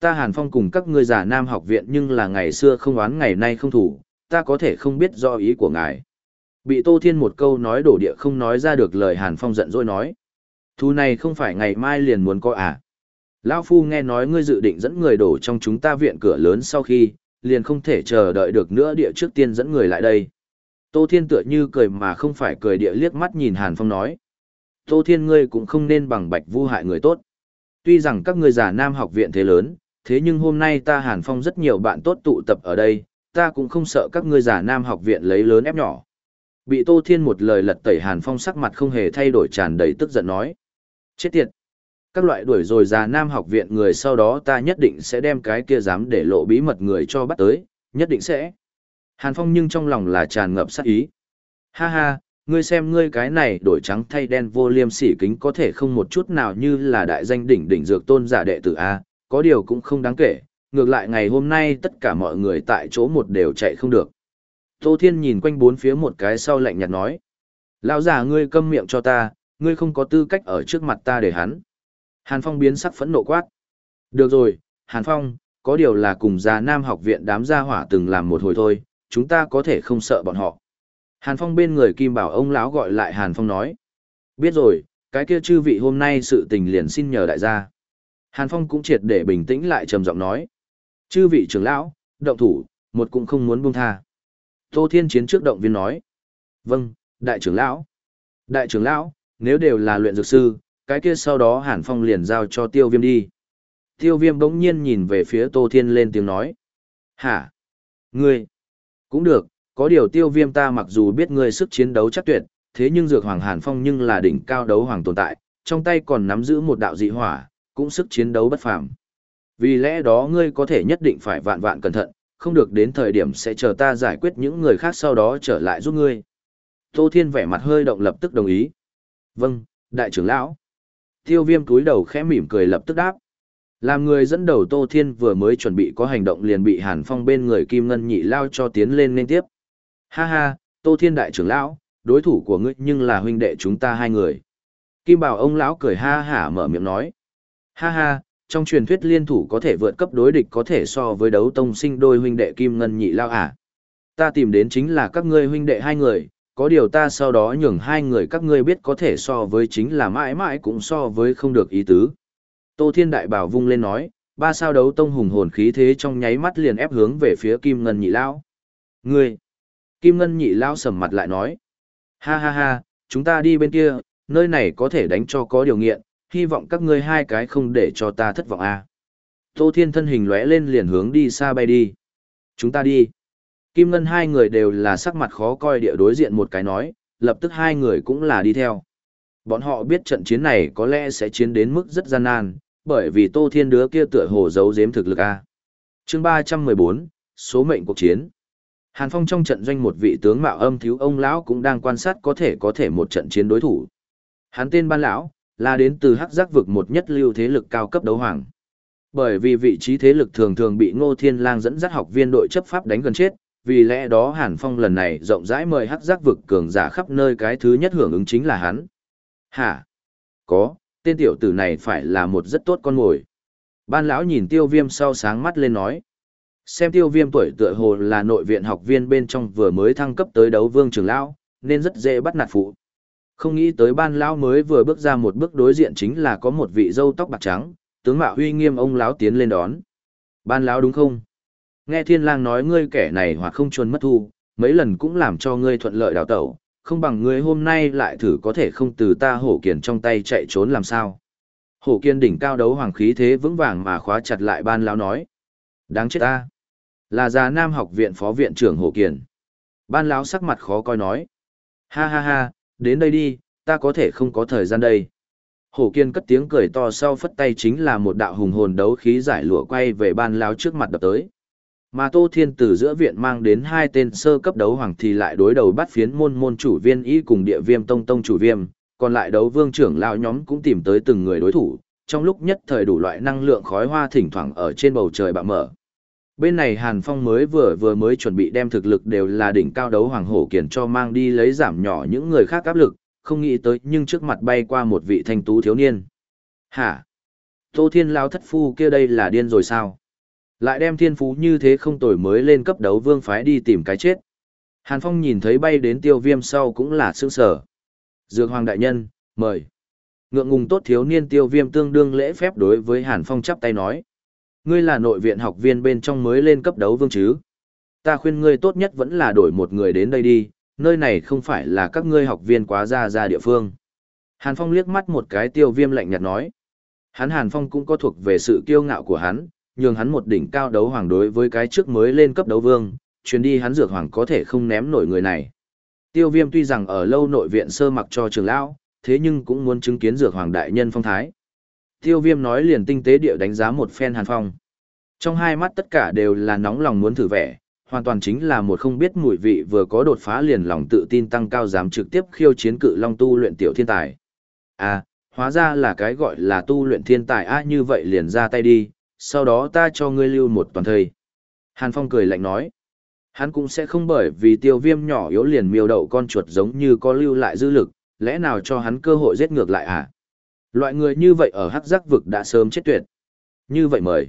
Ta Hàn Phong cùng các ngươi giả nam học viện nhưng là ngày xưa không oán ngày nay không thủ, ta có thể không biết do ý của ngài. Bị Tô Thiên một câu nói đổ địa không nói ra được lời Hàn Phong giận dỗi nói. Thu này không phải ngày mai liền muốn coi à? Lão Phu nghe nói ngươi dự định dẫn người đổ trong chúng ta viện cửa lớn sau khi, liền không thể chờ đợi được nữa địa trước tiên dẫn người lại đây. Tô Thiên tựa như cười mà không phải cười địa liếc mắt nhìn Hàn Phong nói. Tô Thiên ngươi cũng không nên bằng bạch vu hại người tốt. Tuy rằng các ngươi giả nam học viện thế lớn, thế nhưng hôm nay ta Hàn Phong rất nhiều bạn tốt tụ tập ở đây, ta cũng không sợ các ngươi giả nam học viện lấy lớn ép nhỏ. Bị Tô Thiên một lời lật tẩy Hàn Phong sắc mặt không hề thay đổi tràn đầy tức giận nói. Chết tiệt! Các loại đuổi rồi già nam học viện người sau đó ta nhất định sẽ đem cái kia dám để lộ bí mật người cho bắt tới, nhất định sẽ. Hàn Phong nhưng trong lòng là tràn ngập sát ý. Ha ha, ngươi xem ngươi cái này đổi trắng thay đen vô liêm sỉ kính có thể không một chút nào như là đại danh đỉnh đỉnh dược tôn giả đệ tử A, có điều cũng không đáng kể, ngược lại ngày hôm nay tất cả mọi người tại chỗ một đều chạy không được. Tô Thiên nhìn quanh bốn phía một cái sau lạnh nhạt nói. Lão già ngươi câm miệng cho ta, ngươi không có tư cách ở trước mặt ta để hắn. Hàn Phong biến sắc phẫn nộ quát. Được rồi, Hàn Phong, có điều là cùng già nam học viện đám gia hỏa từng làm một hồi thôi, chúng ta có thể không sợ bọn họ. Hàn Phong bên người Kim Bảo ông lão gọi lại Hàn Phong nói. Biết rồi, cái kia chư vị hôm nay sự tình liền xin nhờ đại gia. Hàn Phong cũng triệt để bình tĩnh lại trầm giọng nói. Chư vị trưởng lão, động thủ, một cũng không muốn buông tha. Tô Thiên Chiến trước động viên nói. Vâng, đại trưởng lão. Đại trưởng lão, nếu đều là luyện dược sư, cái kia sau đó Hàn Phong liền giao cho tiêu viêm đi. Tiêu viêm bỗng nhiên nhìn về phía Tô Thiên lên tiếng nói. Hả? Ngươi? Cũng được, có điều tiêu viêm ta mặc dù biết ngươi sức chiến đấu chắc tuyệt, thế nhưng dược hoàng Hàn Phong nhưng là đỉnh cao đấu hoàng tồn tại, trong tay còn nắm giữ một đạo dị hỏa, cũng sức chiến đấu bất phàm. Vì lẽ đó ngươi có thể nhất định phải vạn vạn cẩn thận, không được đến thời điểm sẽ chờ ta giải quyết những người khác sau đó trở lại giúp ngươi. Tô Thiên vẻ mặt hơi động lập tức đồng ý. Vâng, đại trưởng lão. Tiêu viêm túi đầu khẽ mỉm cười lập tức đáp. Làm người dẫn đầu Tô Thiên vừa mới chuẩn bị có hành động liền bị Hàn Phong bên người Kim Ngân nhị lao cho tiến lên nên tiếp. Ha ha, Tô Thiên đại trưởng lão, đối thủ của ngươi nhưng là huynh đệ chúng ta hai người. Kim Bảo ông lão cười ha hả mở miệng nói. Ha ha, trong truyền thuyết liên thủ có thể vượt cấp đối địch có thể so với đấu tông sinh đôi huynh đệ Kim Ngân nhị lao à. Ta tìm đến chính là các ngươi huynh đệ hai người, có điều ta sau đó nhường hai người các ngươi biết có thể so với chính là mãi mãi cũng so với không được ý tứ. Tô Thiên Đại Bảo vung lên nói, ba sao đấu tông hùng hồn khí thế trong nháy mắt liền ép hướng về phía Kim Ngân Nhị Lão. Ngươi! Kim Ngân Nhị Lão sầm mặt lại nói, ha ha ha, chúng ta đi bên kia, nơi này có thể đánh cho có điều nghiện, hy vọng các ngươi hai cái không để cho ta thất vọng a. À. Tô Thiên thân hình lóe lên liền hướng đi xa bay đi. Chúng ta đi. Kim Ngân hai người đều là sắc mặt khó coi địa đối diện một cái nói, lập tức hai người cũng là đi theo. Bọn họ biết trận chiến này có lẽ sẽ chiến đến mức rất gian nan, bởi vì Tô Thiên đứa kia tựa hồ giấu giếm thực lực a. Chương 314, số mệnh cuộc chiến. Hàn Phong trong trận doanh một vị tướng mạo âm thiếu ông lão cũng đang quan sát có thể có thể một trận chiến đối thủ. Hắn tên Ban lão, là đến từ Hắc Giác vực một nhất lưu thế lực cao cấp đấu hoàng. Bởi vì vị trí thế lực thường thường bị Ngô Thiên Lang dẫn dắt học viên đội chấp pháp đánh gần chết, vì lẽ đó Hàn Phong lần này rộng rãi mời Hắc Giác vực cường giả khắp nơi cái thứ nhất hưởng ứng chính là hắn. Hả? Có, tên tiểu tử này phải là một rất tốt con mồi. Ban lão nhìn tiêu viêm sau sáng mắt lên nói. Xem tiêu viêm tuổi tựa hồ là nội viện học viên bên trong vừa mới thăng cấp tới đấu vương trường lão, nên rất dễ bắt nạt phụ. Không nghĩ tới ban lão mới vừa bước ra một bước đối diện chính là có một vị dâu tóc bạc trắng, tướng mạo huy nghiêm ông lão tiến lên đón. Ban lão đúng không? Nghe thiên lang nói ngươi kẻ này hoặc không chuồn mất thu, mấy lần cũng làm cho ngươi thuận lợi đào tẩu, không bằng ngươi hôm nay lại thử có thể không từ ta hổ kiền trong tay chạy trốn làm sao. Hổ kiên đỉnh cao đấu hoàng khí thế vững vàng mà khóa chặt lại ban lão nói. Đáng chết ta. Là già nam học viện phó viện trưởng hổ kiền. Ban lão sắc mặt khó coi nói. Ha ha ha, đến đây đi, ta có thể không có thời gian đây. Hổ kiên cất tiếng cười to sau phất tay chính là một đạo hùng hồn đấu khí giải lụa quay về ban lão trước mặt đập tới. Mà Tô Thiên từ giữa viện mang đến hai tên sơ cấp đấu hoàng thì lại đối đầu bắt phiến môn môn chủ viên y cùng địa viêm tông tông chủ viêm, còn lại đấu vương trưởng lão nhóm cũng tìm tới từng người đối thủ, trong lúc nhất thời đủ loại năng lượng khói hoa thỉnh thoảng ở trên bầu trời bạo mở. Bên này Hàn Phong mới vừa vừa mới chuẩn bị đem thực lực đều là đỉnh cao đấu hoàng hổ kiền cho mang đi lấy giảm nhỏ những người khác áp lực, không nghĩ tới nhưng trước mặt bay qua một vị thanh tú thiếu niên. Hả? Tô Thiên Lao thất phu kia đây là điên rồi sao? Lại đem thiên phú như thế không tồi mới lên cấp đấu vương phái đi tìm cái chết. Hàn Phong nhìn thấy bay đến tiêu viêm sau cũng là sương sở. Dược Hoàng Đại Nhân, mời. Ngượng ngùng tốt thiếu niên tiêu viêm tương đương lễ phép đối với Hàn Phong chắp tay nói. Ngươi là nội viện học viên bên trong mới lên cấp đấu vương chứ. Ta khuyên ngươi tốt nhất vẫn là đổi một người đến đây đi, nơi này không phải là các ngươi học viên quá ra ra địa phương. Hàn Phong liếc mắt một cái tiêu viêm lạnh nhạt nói. Hắn Hàn Phong cũng có thuộc về sự kiêu ngạo của hắn, nhường hắn một đỉnh cao đấu hoàng đối với cái trước mới lên cấp đấu vương, chuyến đi hắn dược hoàng có thể không ném nổi người này. Tiêu viêm tuy rằng ở lâu nội viện sơ mặc cho trường lão, thế nhưng cũng muốn chứng kiến dược hoàng đại nhân phong thái. Tiêu viêm nói liền tinh tế địa đánh giá một phen hàn phong. Trong hai mắt tất cả đều là nóng lòng muốn thử vẻ, hoàn toàn chính là một không biết mùi vị vừa có đột phá liền lòng tự tin tăng cao dám trực tiếp khiêu chiến cự long tu luyện tiểu thiên tài. À, hóa ra là cái gọi là tu luyện thiên tài a như vậy liền ra tay đi, sau đó ta cho ngươi lưu một toàn thời. Hàn Phong cười lạnh nói, hắn cũng sẽ không bởi vì tiêu viêm nhỏ yếu liền miêu đậu con chuột giống như có lưu lại dư lực, lẽ nào cho hắn cơ hội giết ngược lại à? Loại người như vậy ở hắc giác vực đã sớm chết tuyệt. Như vậy mời.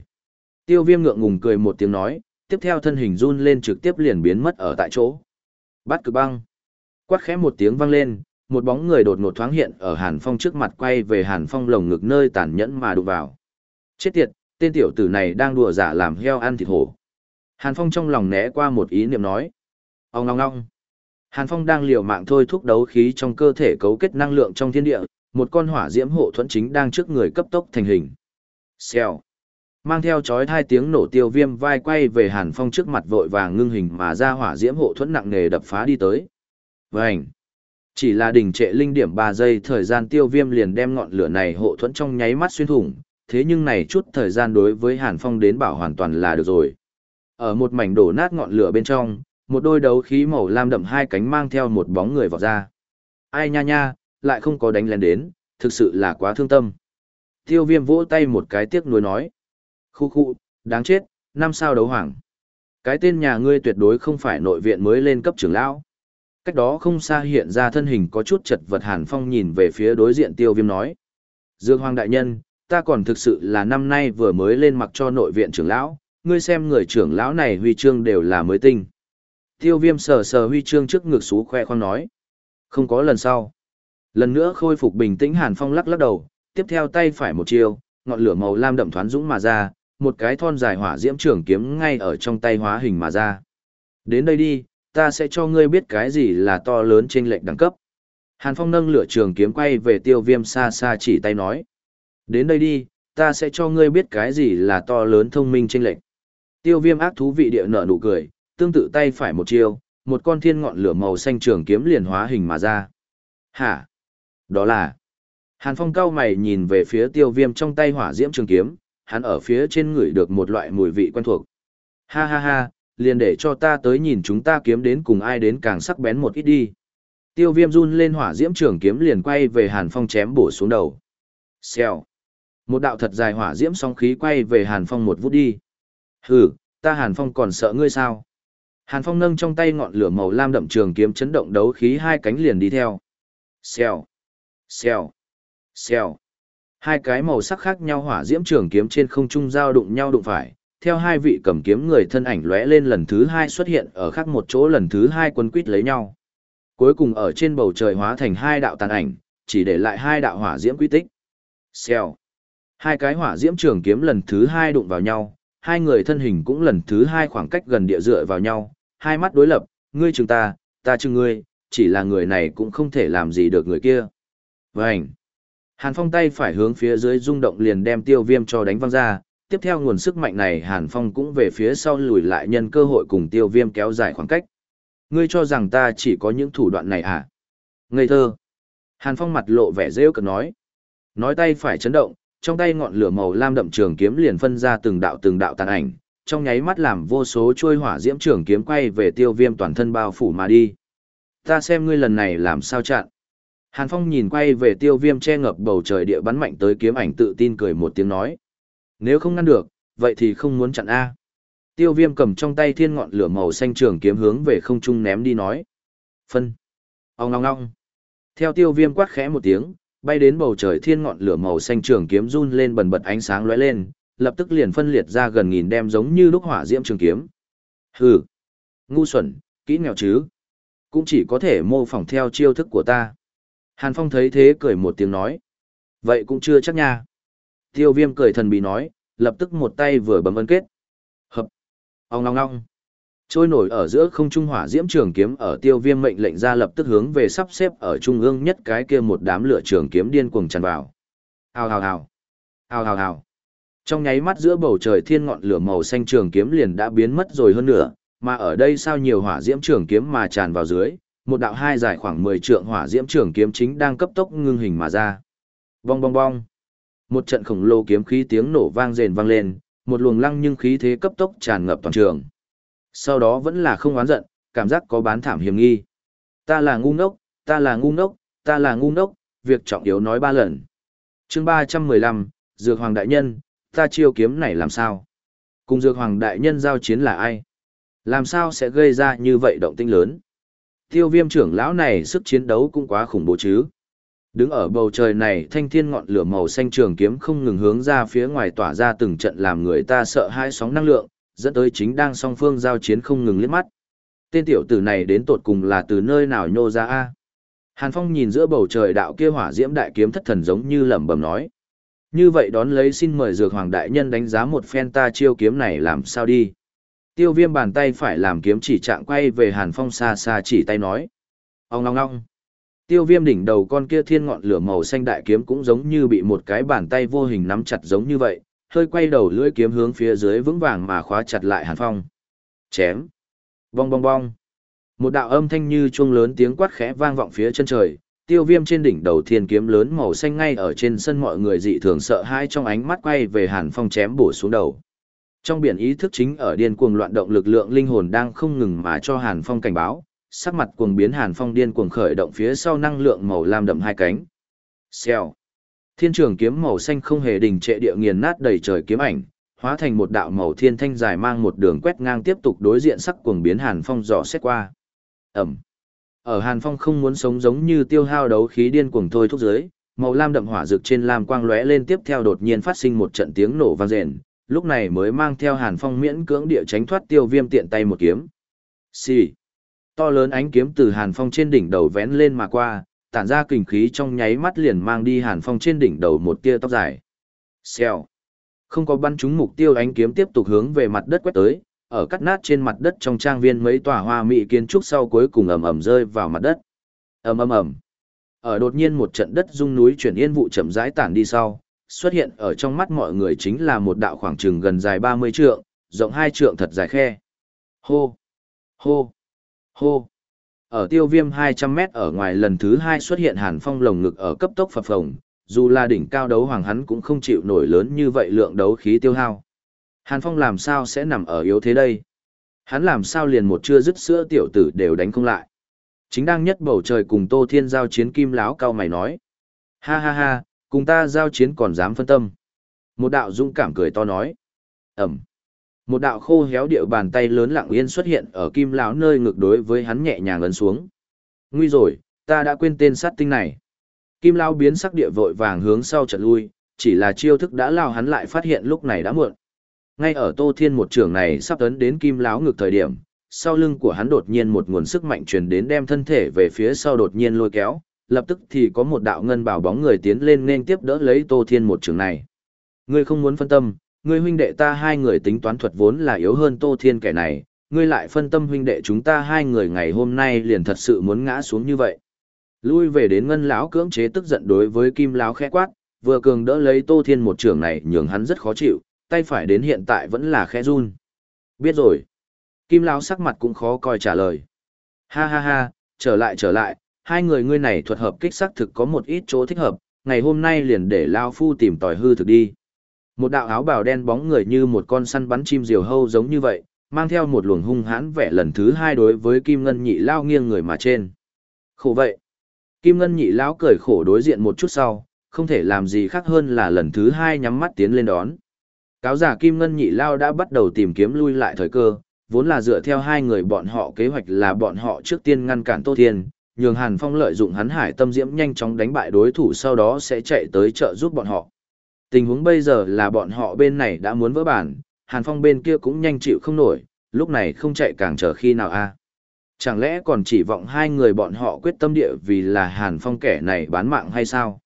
Tiêu viêm ngượng ngùng cười một tiếng nói, tiếp theo thân hình run lên trực tiếp liền biến mất ở tại chỗ. Bắt cực băng. Quát khẽ một tiếng vang lên, một bóng người đột ngột thoáng hiện ở Hàn Phong trước mặt quay về Hàn Phong lồng ngực nơi tàn nhẫn mà đụng vào. Chết tiệt, tên tiểu tử này đang đùa giả làm heo ăn thịt hổ. Hàn Phong trong lòng né qua một ý niệm nói. Ông ngong ngong. Hàn Phong đang liều mạng thôi thúc đấu khí trong cơ thể cấu kết năng lượng trong thiên địa, một con hỏa diễm hộ thuẫn chính đang trước người cấp tốc thành hình. Xèo. Mang theo chói hai tiếng nổ tiêu viêm vai quay về Hàn Phong trước mặt vội vàng ngưng hình mà ra hỏa diễm hộ thuẫn nặng nề đập phá đi tới. Vành. Chỉ là đỉnh trệ linh điểm 3 giây thời gian tiêu viêm liền đem ngọn lửa này hộ thuẫn trong nháy mắt xuyên thủng, thế nhưng này chút thời gian đối với Hàn Phong đến bảo hoàn toàn là được rồi. Ở một mảnh đổ nát ngọn lửa bên trong, một đôi đấu khí màu lam đậm hai cánh mang theo một bóng người vọt ra. Ai nha nha, lại không có đánh lén đến, thực sự là quá thương tâm. Tiêu viêm vỗ tay một cái tiếc nuối nói. Khu khu, đáng chết, năm sao đấu hoàng. Cái tên nhà ngươi tuyệt đối không phải nội viện mới lên cấp trưởng lão. Cách đó không xa hiện ra thân hình có chút chật vật Hàn Phong nhìn về phía đối diện tiêu viêm nói. Dương Hoàng Đại Nhân, ta còn thực sự là năm nay vừa mới lên mặc cho nội viện trưởng lão, ngươi xem người trưởng lão này huy chương đều là mới tinh. Tiêu viêm sờ sờ huy chương trước ngực xú khoe khoang nói. Không có lần sau. Lần nữa khôi phục bình tĩnh Hàn Phong lắc lắc đầu, tiếp theo tay phải một chiều, ngọn lửa màu lam đậm thoáng dũng mà ra, một cái thon dài hỏa diễm trường kiếm ngay ở trong tay hóa hình mà ra. Đến đây đi, ta sẽ cho ngươi biết cái gì là to lớn trên lệnh đẳng cấp. Hàn Phong nâng lửa trường kiếm quay về tiêu viêm xa xa chỉ tay nói. Đến đây đi, ta sẽ cho ngươi biết cái gì là to lớn thông minh chênh lệch. Tiêu viêm ác thú vị địa nở nụ cười, tương tự tay phải một chiêu, một con thiên ngọn lửa màu xanh trường kiếm liền hóa hình mà ra. Hả? Đó là... Hàn Phong cao mày nhìn về phía tiêu viêm trong tay hỏa diễm trường kiếm, hắn ở phía trên người được một loại mùi vị quen thuộc. Ha ha ha, liền để cho ta tới nhìn chúng ta kiếm đến cùng ai đến càng sắc bén một ít đi. Tiêu viêm run lên hỏa diễm trường kiếm liền quay về Hàn Phong chém bổ xuống đầu. Xèo. Một đạo thật dài hỏa diễm song khí quay về Hàn Phong một vút đi. Hừ, ta Hàn Phong còn sợ ngươi sao? Hàn Phong nâng trong tay ngọn lửa màu lam đậm trường kiếm chấn động đấu khí hai cánh liền đi theo. Xèo. Xèo. Xèo. Hai cái màu sắc khác nhau hỏa diễm trường kiếm trên không trung giao đụng nhau đụng phải, theo hai vị cầm kiếm người thân ảnh lóe lên lần thứ hai xuất hiện ở khác một chỗ lần thứ hai quân quýt lấy nhau. Cuối cùng ở trên bầu trời hóa thành hai đạo tàn ảnh, chỉ để lại hai đạo hỏa diễm quy tích. Xèo. Hai cái hỏa diễm trường kiếm lần thứ hai đụng vào nhau, hai người thân hình cũng lần thứ hai khoảng cách gần địa dựa vào nhau, hai mắt đối lập, ngươi chừng ta, ta chừng ngươi, chỉ là người này cũng không thể làm gì được người kia. Vânh! Hàn Phong tay phải hướng phía dưới rung động liền đem tiêu viêm cho đánh văng ra, tiếp theo nguồn sức mạnh này Hàn Phong cũng về phía sau lùi lại nhân cơ hội cùng tiêu viêm kéo dài khoảng cách. Ngươi cho rằng ta chỉ có những thủ đoạn này à? Ngây thơ! Hàn Phong mặt lộ vẻ rêu cực nói. Nói tay phải chấn động, trong tay ngọn lửa màu lam đậm trường kiếm liền phân ra từng đạo từng đạo tàn ảnh, trong nháy mắt làm vô số chuôi hỏa diễm trường kiếm quay về tiêu viêm toàn thân bao phủ mà đi. Ta xem ngươi lần này làm sao chặn. Hàn Phong nhìn quay về tiêu viêm che ngập bầu trời địa bắn mạnh tới kiếm ảnh tự tin cười một tiếng nói. Nếu không ngăn được, vậy thì không muốn chặn A. Tiêu viêm cầm trong tay thiên ngọn lửa màu xanh trường kiếm hướng về không trung ném đi nói. Phân. Ông ngong ngong. Theo tiêu viêm quát khẽ một tiếng, bay đến bầu trời thiên ngọn lửa màu xanh trường kiếm run lên bần bật ánh sáng lóe lên, lập tức liền phân liệt ra gần nghìn đem giống như lúc hỏa diễm trường kiếm. Hừ, ngu xuẩn, kỹ nghèo chứ. Cũng chỉ có thể mô phỏng theo chiêu thức của ta. Hàn Phong thấy thế cười một tiếng nói. Vậy cũng chưa chắc nha. Tiêu viêm cười thần bí nói, lập tức một tay vừa bấm ấn kết. Hợp. ong ong ong. Trôi nổi ở giữa không trung hỏa diễm trường kiếm ở tiêu viêm mệnh lệnh ra lập tức hướng về sắp xếp ở trung ương nhất cái kia một đám lửa trường kiếm điên cuồng tràn vào. Hào hào hào. Hào hào hào. Trong nháy mắt giữa bầu trời thiên ngọn lửa màu xanh trường kiếm liền đã biến mất rồi hơn nữa, mà ở đây sao nhiều hỏa diễm trường kiếm mà tràn vào dưới, một đạo hai dài khoảng 10 trượng hỏa diễm trường kiếm chính đang cấp tốc ngưng hình mà ra. Bong bong bong. Một trận khổng lồ kiếm khí tiếng nổ vang rền vang lên, một luồng lăng nhưng khí thế cấp tốc tràn ngập toàn trường. Sau đó vẫn là không oán giận, cảm giác có bán thảm hiểm nghi. Ta là ngu ngốc, ta là ngu ngốc, ta là ngu ngốc, việc trọng yếu nói ba lần. chương 315, Dược Hoàng Đại Nhân, ta chiêu kiếm này làm sao? Cùng Dược Hoàng Đại Nhân giao chiến là ai? Làm sao sẽ gây ra như vậy động tinh lớn? Tiêu viêm trưởng lão này sức chiến đấu cũng quá khủng bố chứ. Đứng ở bầu trời này thanh thiên ngọn lửa màu xanh trường kiếm không ngừng hướng ra phía ngoài tỏa ra từng trận làm người ta sợ hai sóng năng lượng, dẫn tới chính đang song phương giao chiến không ngừng liếc mắt. Tên tiểu tử này đến tột cùng là từ nơi nào nhô ra a? Hàn Phong nhìn giữa bầu trời đạo kia hỏa diễm đại kiếm thất thần giống như lẩm bẩm nói. Như vậy đón lấy xin mời dược hoàng đại nhân đánh giá một phen ta chiêu kiếm này làm sao đi. Tiêu viêm bàn tay phải làm kiếm chỉ trạng quay về Hàn Phong xa xa chỉ tay nói. Ông ngong ngong. Tiêu viêm đỉnh đầu con kia thiên ngọn lửa màu xanh đại kiếm cũng giống như bị một cái bàn tay vô hình nắm chặt giống như vậy, hơi quay đầu lưỡi kiếm hướng phía dưới vững vàng mà khóa chặt lại Hàn Phong. Chém. Bong bong bong. Một đạo âm thanh như chuông lớn tiếng quát khẽ vang vọng phía chân trời, tiêu viêm trên đỉnh đầu thiên kiếm lớn màu xanh ngay ở trên sân mọi người dị thường sợ hãi trong ánh mắt quay về Hàn Phong chém bổ xuống đầu. Trong biển ý thức chính ở điên cuồng loạn động lực lượng linh hồn đang không ngừng mà cho Hàn Phong cảnh báo, sắc mặt cuồng biến Hàn Phong điên cuồng khởi động phía sau năng lượng màu lam đậm hai cánh. Xèo. Thiên trường kiếm màu xanh không hề đình trệ địa nghiền nát đầy trời kiếm ảnh, hóa thành một đạo màu thiên thanh dài mang một đường quét ngang tiếp tục đối diện sắc cuồng biến Hàn Phong dò xét qua. Ẩm. Ở Hàn Phong không muốn sống giống như tiêu hao đấu khí điên cuồng thôi thúc dưới, màu lam đậm hỏa rực trên lam quang lóe lên tiếp theo đột nhiên phát sinh một trận tiếng nổ vang rền, lúc này mới mang theo Hàn Phong miễn cưỡng địa tránh thoát tiêu viêm tiện tay một kiếm. Xì. To lớn ánh kiếm từ Hàn Phong trên đỉnh đầu vén lên mà qua, tản ra kình khí trong nháy mắt liền mang đi Hàn Phong trên đỉnh đầu một tia tóc dài. Xèo. Không có bắn trúng mục tiêu ánh kiếm tiếp tục hướng về mặt đất quét tới, ở cắt nát trên mặt đất trong trang viên mấy tòa hoa mỹ kiến trúc sau cuối cùng ầm ầm rơi vào mặt đất. Ầm ầm ầm. Ở đột nhiên một trận đất rung núi chuyển yên vụ chậm rãi tản đi sau, xuất hiện ở trong mắt mọi người chính là một đạo khoảng trường gần dài 30 trượng, rộng hai trượng thật dài khe. Hô, hô, hô. Ở tiêu viêm 200 mét ở ngoài lần thứ hai xuất hiện hàn phong lồng ngực ở cấp tốc phập phồng, dù là đỉnh cao đấu hoàng hắn cũng không chịu nổi lớn như vậy lượng đấu khí tiêu hao. Hàn phong làm sao sẽ nằm ở yếu thế đây? Hắn làm sao liền một chưa dứt sữa tiểu tử đều đánh không lại? Chính đang nhất bầu trời cùng Tô Thiên giao chiến kim láo cao mày nói. Ha ha ha, cùng ta giao chiến còn dám phân tâm. Một đạo dũng cảm cười to nói. Ẩm. Một đạo khô héo điệu bàn tay lớn lặng yên xuất hiện ở kim lão nơi ngược đối với hắn nhẹ nhàng ấn xuống. Nguy rồi, ta đã quên tên sát tinh này. Kim lão biến sắc địa vội vàng hướng sau trận lui, chỉ là chiêu thức đã lao hắn lại phát hiện lúc này đã muộn. Ngay ở Tô Thiên một trường này sắp tấn đến kim lão ngược thời điểm, sau lưng của hắn đột nhiên một nguồn sức mạnh truyền đến đem thân thể về phía sau đột nhiên lôi kéo, lập tức thì có một đạo ngân bảo bóng người tiến lên nên tiếp đỡ lấy Tô Thiên một trường này. Ngươi không muốn phân tâm, ngươi huynh đệ ta hai người tính toán thuật vốn là yếu hơn Tô Thiên kẻ này, ngươi lại phân tâm huynh đệ chúng ta hai người ngày hôm nay liền thật sự muốn ngã xuống như vậy. Lui về đến ngân lão cưỡng chế tức giận đối với kim lão khẽ quát, vừa cường đỡ lấy Tô Thiên một trường này nhường hắn rất khó chịu, tay phải đến hiện tại vẫn là khẽ run. Biết rồi. Kim lão sắc mặt cũng khó coi trả lời. Ha ha ha, trở lại trở lại, hai người ngươi này thuật hợp kích xác thực có một ít chỗ thích hợp, ngày hôm nay liền để Lao Phu tìm tòi hư thực đi. Một đạo áo bào đen bóng người như một con săn bắn chim diều hâu giống như vậy, mang theo một luồng hung hãn vẻ lần thứ hai đối với Kim Ngân nhị lao nghiêng người mà trên. Khổ vậy. Kim Ngân nhị lão cười khổ đối diện một chút sau, không thể làm gì khác hơn là lần thứ hai nhắm mắt tiến lên đón. Cáo giả Kim Ngân nhị lao đã bắt đầu tìm kiếm lui lại thời cơ, vốn là dựa theo hai người bọn họ kế hoạch là bọn họ trước tiên ngăn cản Tô Thiên, nhường Hàn Phong lợi dụng hắn hải tâm diễm nhanh chóng đánh bại đối thủ sau đó sẽ chạy tới trợ giúp bọn họ. Tình huống bây giờ là bọn họ bên này đã muốn vỡ bản, Hàn Phong bên kia cũng nhanh chịu không nổi, lúc này không chạy càng chờ khi nào a? À? Chẳng lẽ còn chỉ vọng hai người bọn họ quyết tâm địa vì là Hàn Phong kẻ này bán mạng hay sao?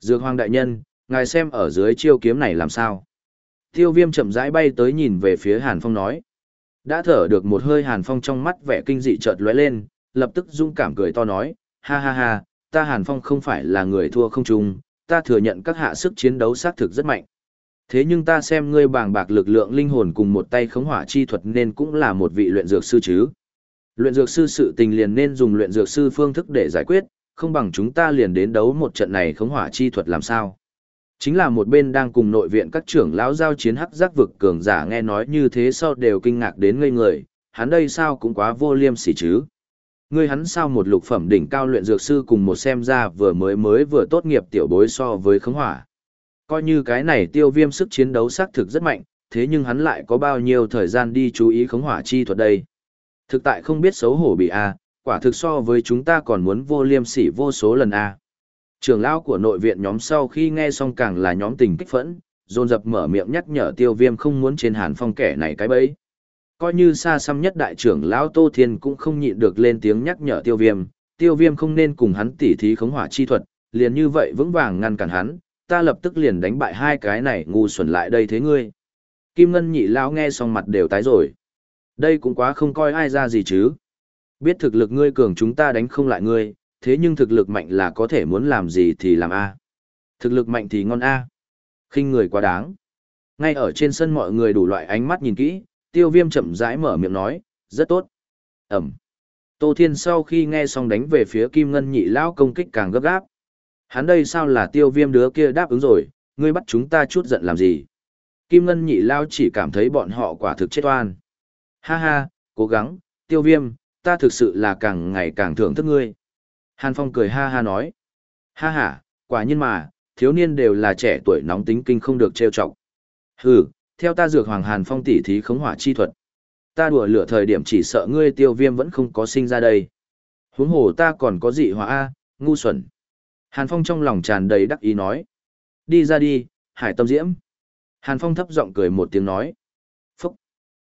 Dược Hoàng đại nhân, ngài xem ở dưới chiêu kiếm này làm sao? Tiêu Viêm chậm rãi bay tới nhìn về phía Hàn Phong nói. Đã thở được một hơi Hàn Phong trong mắt vẻ kinh dị chợt lóe lên, lập tức dung cảm cười to nói, ha ha ha, ta Hàn Phong không phải là người thua không chung, ta thừa nhận các hạ sức chiến đấu xác thực rất mạnh. Thế nhưng ta xem ngươi bàng bạc lực lượng linh hồn cùng một tay khống hỏa chi thuật nên cũng là một vị luyện dược sư chứ. Luyện dược sư sự tình liền nên dùng luyện dược sư phương thức để giải quyết, không bằng chúng ta liền đến đấu một trận này khống hỏa chi thuật làm sao. Chính là một bên đang cùng nội viện các trưởng lão giao chiến hắc giác vực cường giả nghe nói như thế sau đều kinh ngạc đến ngây người, hắn đây sao cũng quá vô liêm sỉ chứ. Ngươi hắn sao một lục phẩm đỉnh cao luyện dược sư cùng một xem ra vừa mới mới vừa tốt nghiệp tiểu bối so với khống hỏa. Coi như cái này tiêu viêm sức chiến đấu xác thực rất mạnh, thế nhưng hắn lại có bao nhiêu thời gian đi chú ý khống hỏa chi thuật đây. Thực tại không biết xấu hổ bị a, quả thực so với chúng ta còn muốn vô liêm sỉ vô số lần a. Trưởng lão của nội viện nhóm sau khi nghe xong càng là nhóm tình kích phẫn, dồn dập mở miệng nhắc nhở tiêu viêm không muốn trên hàn phong kẻ này cái bẫy coi như xa xăm nhất đại trưởng lão Tô Thiên cũng không nhịn được lên tiếng nhắc nhở tiêu viêm, tiêu viêm không nên cùng hắn tỉ thí khống hỏa chi thuật, liền như vậy vững vàng ngăn cản hắn, ta lập tức liền đánh bại hai cái này ngu xuẩn lại đây thế ngươi. Kim Ngân nhị lão nghe xong mặt đều tái rồi. Đây cũng quá không coi ai ra gì chứ. Biết thực lực ngươi cường chúng ta đánh không lại ngươi, thế nhưng thực lực mạnh là có thể muốn làm gì thì làm A. Thực lực mạnh thì ngon A. khinh người quá đáng. Ngay ở trên sân mọi người đủ loại ánh mắt nhìn kỹ, tiêu viêm chậm rãi mở miệng nói, rất tốt. Ẩm. Tô Thiên sau khi nghe xong đánh về phía Kim Ngân nhị lão công kích càng gấp gáp. Hắn đây sao là tiêu viêm đứa kia đáp ứng rồi, ngươi bắt chúng ta chút giận làm gì? Kim Ngân nhị lão chỉ cảm thấy bọn họ quả thực chết oan. Ha ha, cố gắng, tiêu viêm, ta thực sự là càng ngày càng thưởng thức ngươi. Hàn Phong cười ha ha nói. Ha ha, quả nhiên mà, thiếu niên đều là trẻ tuổi nóng tính kinh không được trêu chọc. Hừ, theo ta dược hoàng hàn phong tỉ thí khống hỏa chi thuật. Ta đùa lửa thời điểm chỉ sợ ngươi tiêu viêm vẫn không có sinh ra đây. Huống hồ ta còn có dị hỏa A, ngu xuẩn. Hàn phong trong lòng tràn đầy đắc ý nói. Đi ra đi, hải tâm diễm. Hàn phong thấp giọng cười một tiếng nói. Phúc.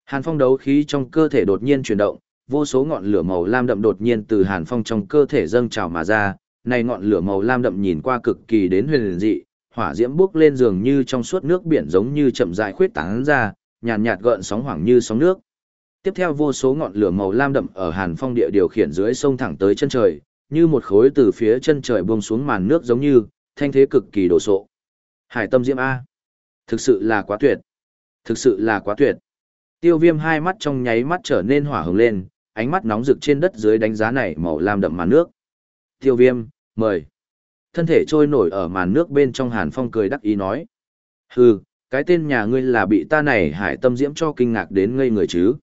Hàn phong đấu khí trong cơ thể đột nhiên chuyển động, vô số ngọn lửa màu lam đậm đột nhiên từ Hàn Phong trong cơ thể dâng trào mà ra, này ngọn lửa màu lam đậm nhìn qua cực kỳ đến huyền dị, hỏa diễm bước lên giường như trong suốt nước biển giống như chậm rãi khuyết tán ra, nhàn nhạt, gợn sóng hoảng như sóng nước. Tiếp theo vô số ngọn lửa màu lam đậm ở Hàn Phong địa điều khiển dưới sông thẳng tới chân trời, như một khối từ phía chân trời buông xuống màn nước giống như, thanh thế cực kỳ đồ sộ. Hải tâm diễm A. Thực sự là quá tuyệt. Thực sự là quá tuyệt. Tiêu viêm hai mắt trong nháy mắt trở nên hỏa hồng lên, ánh mắt nóng rực trên đất dưới đánh giá này màu lam đậm màn nước. Tiêu viêm, mời. Thân thể trôi nổi ở màn nước bên trong hàn phong cười đắc ý nói. Hừ, cái tên nhà ngươi là bị ta này hải tâm diễm cho kinh ngạc đến ngây người chứ.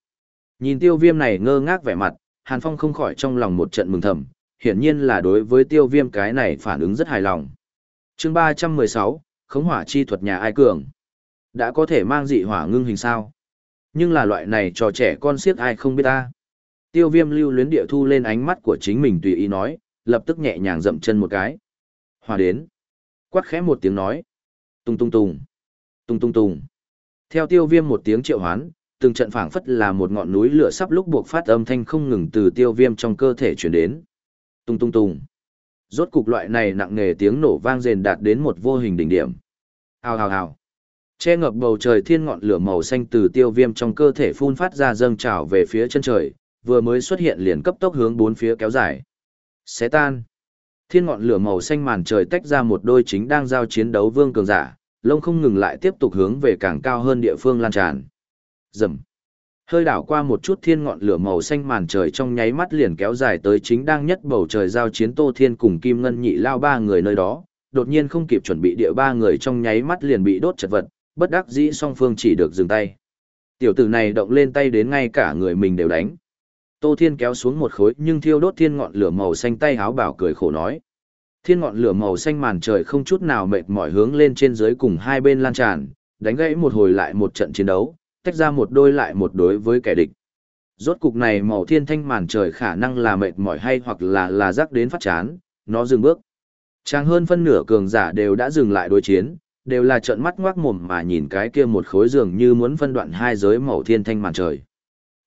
Nhìn tiêu viêm này ngơ ngác vẻ mặt, hàn phong không khỏi trong lòng một trận mừng thầm, hiển nhiên là đối với tiêu viêm cái này phản ứng rất hài lòng. chương ba trăm mười sáu khống hỏa chi thuật nhà ai cường. Đã có thể mang dị hỏa ngưng hình sao. Nhưng là loại này trò trẻ con siết ai không biết ta. Tiêu viêm lưu luyến địa thu lên ánh mắt của chính mình tùy ý nói, lập tức nhẹ nhàng dậm chân một cái. Hòa đến. Quát khẽ một tiếng nói. Tung tung tung. Tung tung tung. Theo tiêu viêm một tiếng triệu hoán, từng trận phảng phất là một ngọn núi lửa sắp lúc buộc phát âm thanh không ngừng từ tiêu viêm trong cơ thể chuyển đến. Tung tung tung. Rốt cục loại này nặng nề tiếng nổ vang rền đạt đến một vô hình đỉnh điểm. Hào hào hào. Che ngập bầu trời thiên ngọn lửa màu xanh từ tiêu viêm trong cơ thể phun phát ra dâng trào về phía chân trời, vừa mới xuất hiện liền cấp tốc hướng bốn phía kéo dài. Xé tan. Thiên ngọn lửa màu xanh màn trời tách ra một đôi chính đang giao chiến đấu vương cường giả, lông không ngừng lại tiếp tục hướng về càng cao hơn địa phương lan tràn. Rầm. Hơi đảo qua một chút thiên ngọn lửa màu xanh màn trời trong nháy mắt liền kéo dài tới chính đang nhất bầu trời giao chiến Tô Thiên cùng Kim Ngân nhị lao ba người nơi đó, đột nhiên không kịp chuẩn bị địa ba người trong nháy mắt liền bị đốt chật vật, bất đắc dĩ song phương chỉ được dừng tay. Tiểu tử này động lên tay đến ngay cả người mình đều đánh. Tô Thiên kéo xuống một khối nhưng thiêu đốt thiên ngọn lửa màu xanh tay háo bảo cười khổ nói. Thiên ngọn lửa màu xanh màn trời không chút nào mệt mỏi hướng lên trên dưới cùng hai bên lan tràn, đánh gãy một hồi lại một trận chiến đấu, tách ra một đôi lại một đối với kẻ địch. Rốt cục này màu thiên thanh màn trời khả năng là mệt mỏi hay hoặc là là rắc đến phát chán, nó dừng bước. Trang hơn phân nửa cường giả đều đã dừng lại đối chiến, đều là trợn mắt ngoác mồm mà nhìn cái kia một khối giường như muốn phân đoạn hai giới màu thiên thanh màn trời.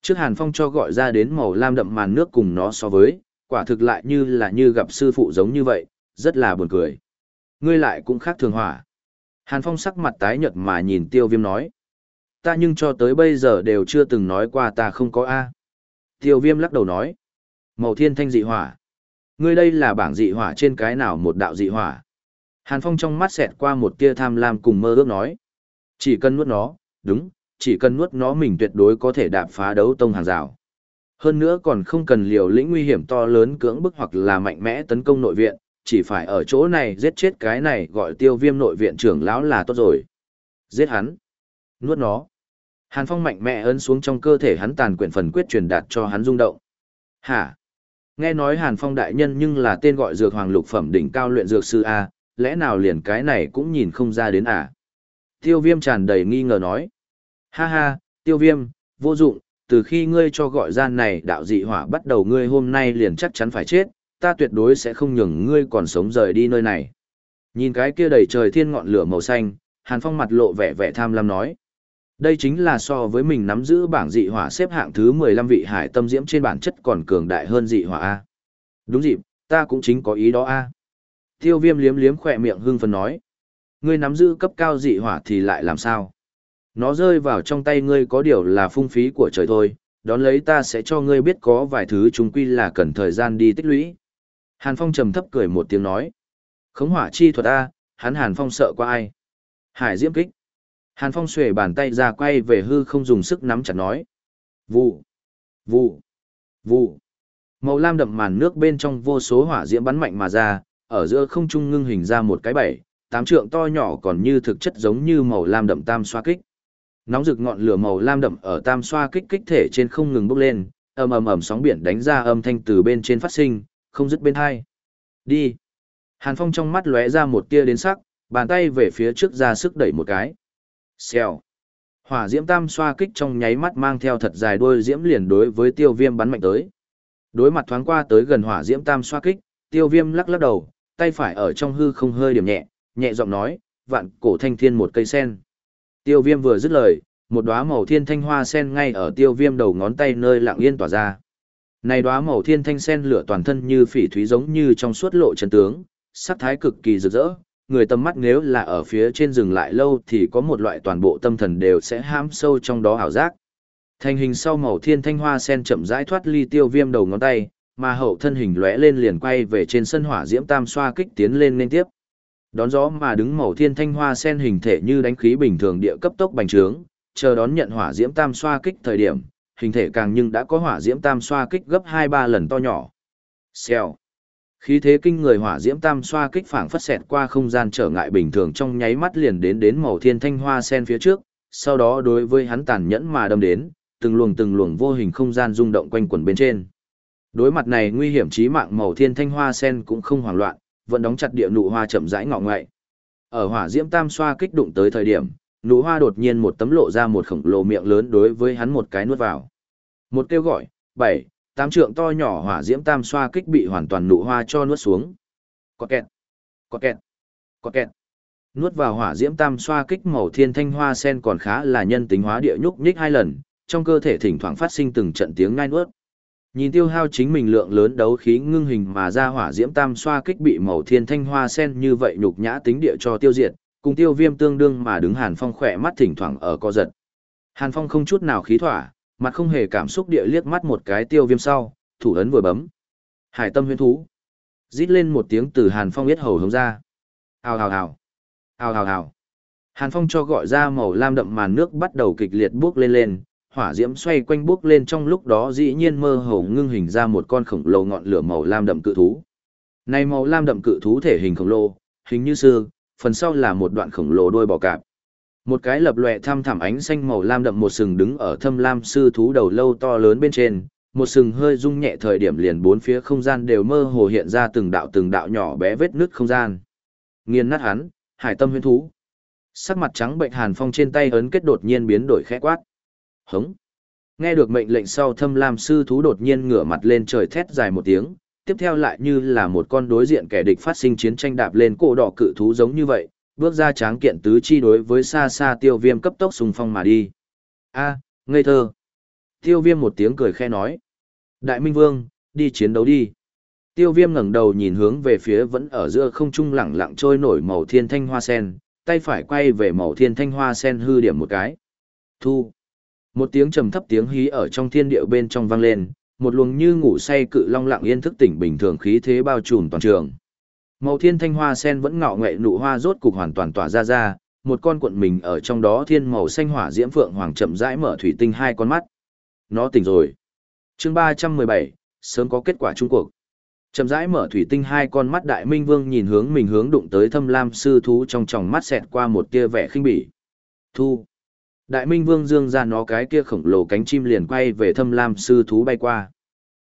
Trước Hàn Phong cho gọi ra đến màu lam đậm màn nước cùng nó so với, quả thực lại như là như gặp sư phụ giống như vậy, rất là buồn cười. Ngươi lại cũng khác thường hỏa. Hàn Phong sắc mặt tái nhợt mà nhìn tiêu viêm nói. Ta nhưng cho tới bây giờ đều chưa từng nói qua ta không có A. Tiêu viêm lắc đầu nói. Màu thiên thanh dị hỏa. Ngươi đây là bảng dị hỏa trên cái nào một đạo dị hỏa. Hàn Phong trong mắt xẹt qua một tia tham lam cùng mơ ước nói. Chỉ cần nuốt nó, đúng, chỉ cần nuốt nó mình tuyệt đối có thể đạp phá đấu tông hàng rào. Hơn nữa còn không cần liều lĩnh nguy hiểm to lớn cưỡng bức hoặc là mạnh mẽ tấn công nội viện, chỉ phải ở chỗ này giết chết cái này gọi tiêu viêm nội viện trưởng lão là tốt rồi. Giết hắn. Nuốt nó. Hàn Phong mạnh mẽ ấn xuống trong cơ thể hắn tàn quyển phần quyết truyền đạt cho hắn rung động. Hả? Nghe nói Hàn Phong đại nhân nhưng là tên gọi dược hoàng lục phẩm đỉnh cao luyện dược sư A, lẽ nào liền cái này cũng nhìn không ra đến à? Tiêu viêm tràn đầy nghi ngờ nói. Ha ha, tiêu viêm, vô dụng, từ khi ngươi cho gọi gian này đạo dị hỏa bắt đầu ngươi hôm nay liền chắc chắn phải chết, ta tuyệt đối sẽ không nhường ngươi còn sống rời đi nơi này. Nhìn cái kia đầy trời thiên ngọn lửa màu xanh, Hàn Phong mặt lộ vẻ vẻ tham lam nói. Đây chính là so với mình nắm giữ bảng dị hỏa xếp hạng thứ 15 vị hải tâm diễm trên bản chất còn cường đại hơn dị hỏa A. Đúng dịp, ta cũng chính có ý đó A. Tiêu viêm liếm liếm khỏe miệng hưng phấn nói. Ngươi nắm giữ cấp cao dị hỏa thì lại làm sao? Nó rơi vào trong tay ngươi có điều là phung phí của trời thôi, đón lấy ta sẽ cho ngươi biết có vài thứ chúng quy là cần thời gian đi tích lũy. Hàn Phong trầm thấp cười một tiếng nói. Khống hỏa chi thuật A, hắn Hàn Phong sợ qua ai? Hải diễm kích. Hàn Phong xuề bàn tay ra quay về hư không dùng sức nắm chặt nói. Vụ, vụ, vụ. Màu lam đậm màn nước bên trong vô số hỏa diễm bắn mạnh mà ra, ở giữa không trung ngưng hình ra một cái bảy, tám trượng to nhỏ còn như thực chất giống như màu lam đậm tam xoa kích. Nóng rực ngọn lửa màu lam đậm ở tam xoa kích kích thể trên không ngừng bốc lên, ầm ầm ầm sóng biển đánh ra âm thanh từ bên trên phát sinh, không dứt bên hai. Đi. Hàn Phong trong mắt lóe ra một tia đến sắc, bàn tay về phía trước ra sức đẩy một cái. Xèo. Hỏa diễm tam xoa kích trong nháy mắt mang theo thật dài đôi diễm liền đối với tiêu viêm bắn mạnh tới. Đối mặt thoáng qua tới gần hỏa diễm tam xoa kích, tiêu viêm lắc lắc đầu, tay phải ở trong hư không hơi điểm nhẹ, nhẹ giọng nói, vạn cổ thanh thiên một cây sen. Tiêu viêm vừa dứt lời, một đóa màu thiên thanh hoa sen ngay ở tiêu viêm đầu ngón tay nơi lặng yên tỏa ra. Này đóa màu thiên thanh sen lửa toàn thân như phỉ thúy giống như trong suốt lộ chân tướng, sắc thái cực kỳ rực rỡ, người tầm mắt nếu là ở phía trên rừng lại lâu thì có một loại toàn bộ tâm thần đều sẽ ham sâu trong đó ảo giác. Thành hình sau màu thiên thanh hoa sen chậm rãi thoát ly tiêu viêm đầu ngón tay, mà hậu thân hình lóe lên liền quay về trên sân hỏa diễm tam xoa kích tiến lên liên tiếp. Đón gió mà đứng màu thiên thanh hoa sen hình thể như đánh khí bình thường địa cấp tốc bành trướng, chờ đón nhận hỏa diễm tam xoa kích thời điểm, hình thể càng nhưng đã có hỏa diễm tam xoa kích gấp 2-3 lần to nhỏ. Xèo. Khí thế kinh người hỏa diễm tam xoa kích phảng phất xẹt qua không gian trở ngại bình thường trong nháy mắt liền đến đến màu thiên thanh hoa sen phía trước, sau đó đối với hắn tàn nhẫn mà đâm đến, từng luồng từng luồng vô hình không gian rung động quanh quẩn bên trên. Đối mặt này nguy hiểm chí mạng màu thiên thanh hoa sen cũng không hoảng loạn, vẫn đóng chặt địa nụ hoa chậm rãi ngọ ngoại. Ở hỏa diễm tam xoa kích đụng tới thời điểm, nụ hoa đột nhiên một tấm lộ ra một khổng lồ miệng lớn đối với hắn một cái nuốt vào. Một kêu gọi, bảy, tám trượng to nhỏ hỏa diễm tam xoa kích bị hoàn toàn nụ hoa cho nuốt xuống. Có kẹt, có kẹt, có kẹt. Nuốt vào hỏa diễm tam xoa kích màu thiên thanh hoa sen còn khá là nhân tính hóa địa nhúc nhích hai lần, trong cơ thể thỉnh thoảng phát sinh từng trận tiếng ngai nuốt. Nhìn tiêu hao chính mình lượng lớn đấu khí ngưng hình mà ra hỏa diễm tam xoa kích bị màu thiên thanh hoa sen như vậy nhục nhã tính địa cho tiêu diệt, cùng tiêu viêm tương đương mà đứng Hàn Phong khỏe mắt thỉnh thoảng ở co giật. Hàn Phong không chút nào khí thỏa, mặt không hề cảm xúc địa liếc mắt một cái tiêu viêm sau, thủ ấn vừa bấm. Hải tâm huyễn thú. Rít lên một tiếng từ Hàn Phong biết hầu hống ra. Hào hào hào. Hào hào hào. Hàn Phong cho gọi ra màu lam đậm màn nước bắt đầu kịch liệt bước lên lên, hỏa diễm xoay quanh bước lên trong lúc đó dĩ nhiên mơ hồ ngưng hình ra một con khổng lồ ngọn lửa màu lam đậm cự thú. Này màu lam đậm cự thú thể hình khổng lồ, hình như xưa, phần sau là một đoạn khổng lồ đôi bò cạp. Một cái lập lòe tham thẳm ánh xanh màu lam đậm một sừng đứng ở thâm lam sư thú đầu lâu to lớn bên trên, một sừng hơi rung nhẹ thời điểm liền bốn phía không gian đều mơ hồ hiện ra từng đạo từng đạo nhỏ bé vết nứt không gian. Nghiền nát hắn, hải tâm huyễn thú. Sắc mặt trắng bệnh hàn phong trên tay ấn kết đột nhiên biến đổi khẽ quát. Hống. Nghe được mệnh lệnh sau thâm lam sư thú đột nhiên ngửa mặt lên trời thét dài một tiếng, tiếp theo lại như là một con đối diện kẻ địch phát sinh chiến tranh đạp lên cổ đỏ cự thú giống như vậy, bước ra tráng kiện tứ chi đối với xa xa tiêu viêm cấp tốc sùng phong mà đi. A, ngây thơ. Tiêu viêm một tiếng cười khe nói. Đại Minh Vương, đi chiến đấu đi. Tiêu viêm ngẩng đầu nhìn hướng về phía vẫn ở giữa không trung lẳng lặng trôi nổi màu thiên thanh hoa sen, tay phải quay về màu thiên thanh hoa sen hư điểm một cái. Thu. Một tiếng trầm thấp tiếng hí ở trong thiên địa bên trong vang lên, một luồng như ngủ say cự long lặng yên thức tỉnh bình thường khí thế bao trùm toàn trường. Màu thiên thanh hoa sen vẫn ngạo nghệ nụ hoa rốt cục hoàn toàn tỏa ra ra, một con cuộn mình ở trong đó thiên màu xanh hỏa diễm phượng hoàng chậm rãi mở thủy tinh hai con mắt. Nó tỉnh rồi. Chương ba trăm mười bảy sớm có kết quả chung cuộc. Chậm rãi mở thủy tinh hai con mắt đại minh vương nhìn hướng mình hướng đụng tới thâm lam sư thú trong tròng mắt xẹt qua một tia vẻ khinh bỉ. Thu. Đại minh vương dương ra nó cái kia khổng lồ cánh chim liền quay về thâm lam sư thú bay qua.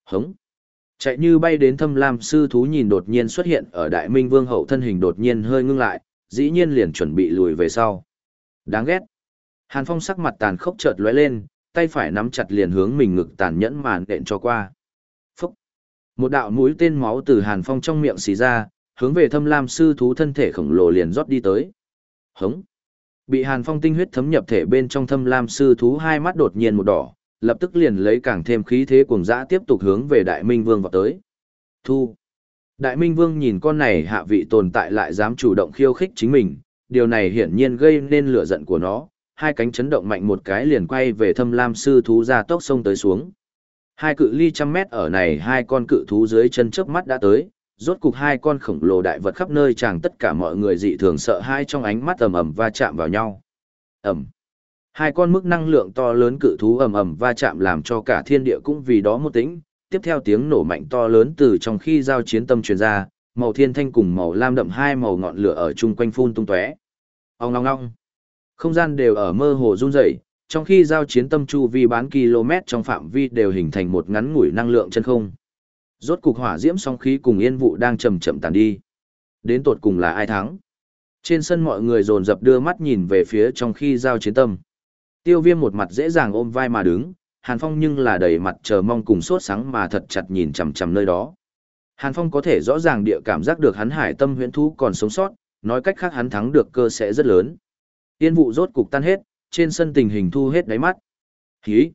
Hống. Chạy như bay đến thâm lam sư thú nhìn đột nhiên xuất hiện ở đại minh vương hậu thân hình đột nhiên hơi ngưng lại, dĩ nhiên liền chuẩn bị lùi về sau. Đáng ghét. Hàn Phong sắc mặt tàn khốc chợt lóe lên, tay phải nắm chặt liền hướng mình ngực tàn nhẫn màn đện cho qua. Phúc. Một đạo mũi tên máu từ Hàn Phong trong miệng xì ra, hướng về thâm lam sư thú thân thể khổng lồ liền rót đi tới. Hống. Bị Hàn Phong tinh huyết thấm nhập thể bên trong thâm lam sư thú hai mắt đột nhiên một đỏ, lập tức liền lấy càng thêm khí thế cuồng dã tiếp tục hướng về Đại Minh Vương vào tới. Thu. Đại Minh Vương nhìn con này hạ vị tồn tại lại dám chủ động khiêu khích chính mình, điều này hiển nhiên gây nên lửa giận của nó, hai cánh chấn động mạnh một cái liền quay về thâm lam sư thú ra tốc sông tới xuống. Hai cự ly trăm mét ở này hai con cự thú dưới chân trước mắt đã tới, rốt cục hai con khổng lồ đại vật khắp nơi chàng tất cả mọi người dị thường sợ hai trong ánh mắt ầm ầm va chạm vào nhau. Ầm. Hai con mức năng lượng to lớn cự thú ầm ầm va chạm làm cho cả thiên địa cũng vì đó một tĩnh, tiếp theo tiếng nổ mạnh to lớn từ trong khi giao chiến tâm truyền ra, màu thiên thanh cùng màu lam đậm hai màu ngọn lửa ở chung quanh phun tung tóe. Ong ong ong. Không gian đều ở mơ hồ run rẩy, trong khi giao chiến tâm chu vi bán km trong phạm vi đều hình thành một ngắn ngủi năng lượng chân không. Rốt cục hỏa diễm song khí cùng yên vụ đang chậm chậm tàn đi. Đến tột cùng là ai thắng? Trên sân mọi người dồn dập đưa mắt nhìn về phía trong khi giao chiến tâm. Tiêu viêm một mặt dễ dàng ôm vai mà đứng, Hàn Phong nhưng là đầy mặt chờ mong cùng sốt sáng mà thật chặt nhìn chằm chằm nơi đó. Hàn Phong có thể rõ ràng địa cảm giác được hắn hải tâm huyễn thú còn sống sót, nói cách khác hắn thắng được cơ sẽ rất lớn. Tiên vụ rốt cục tan hết, trên sân tình hình thu hết đáy mắt. Khí.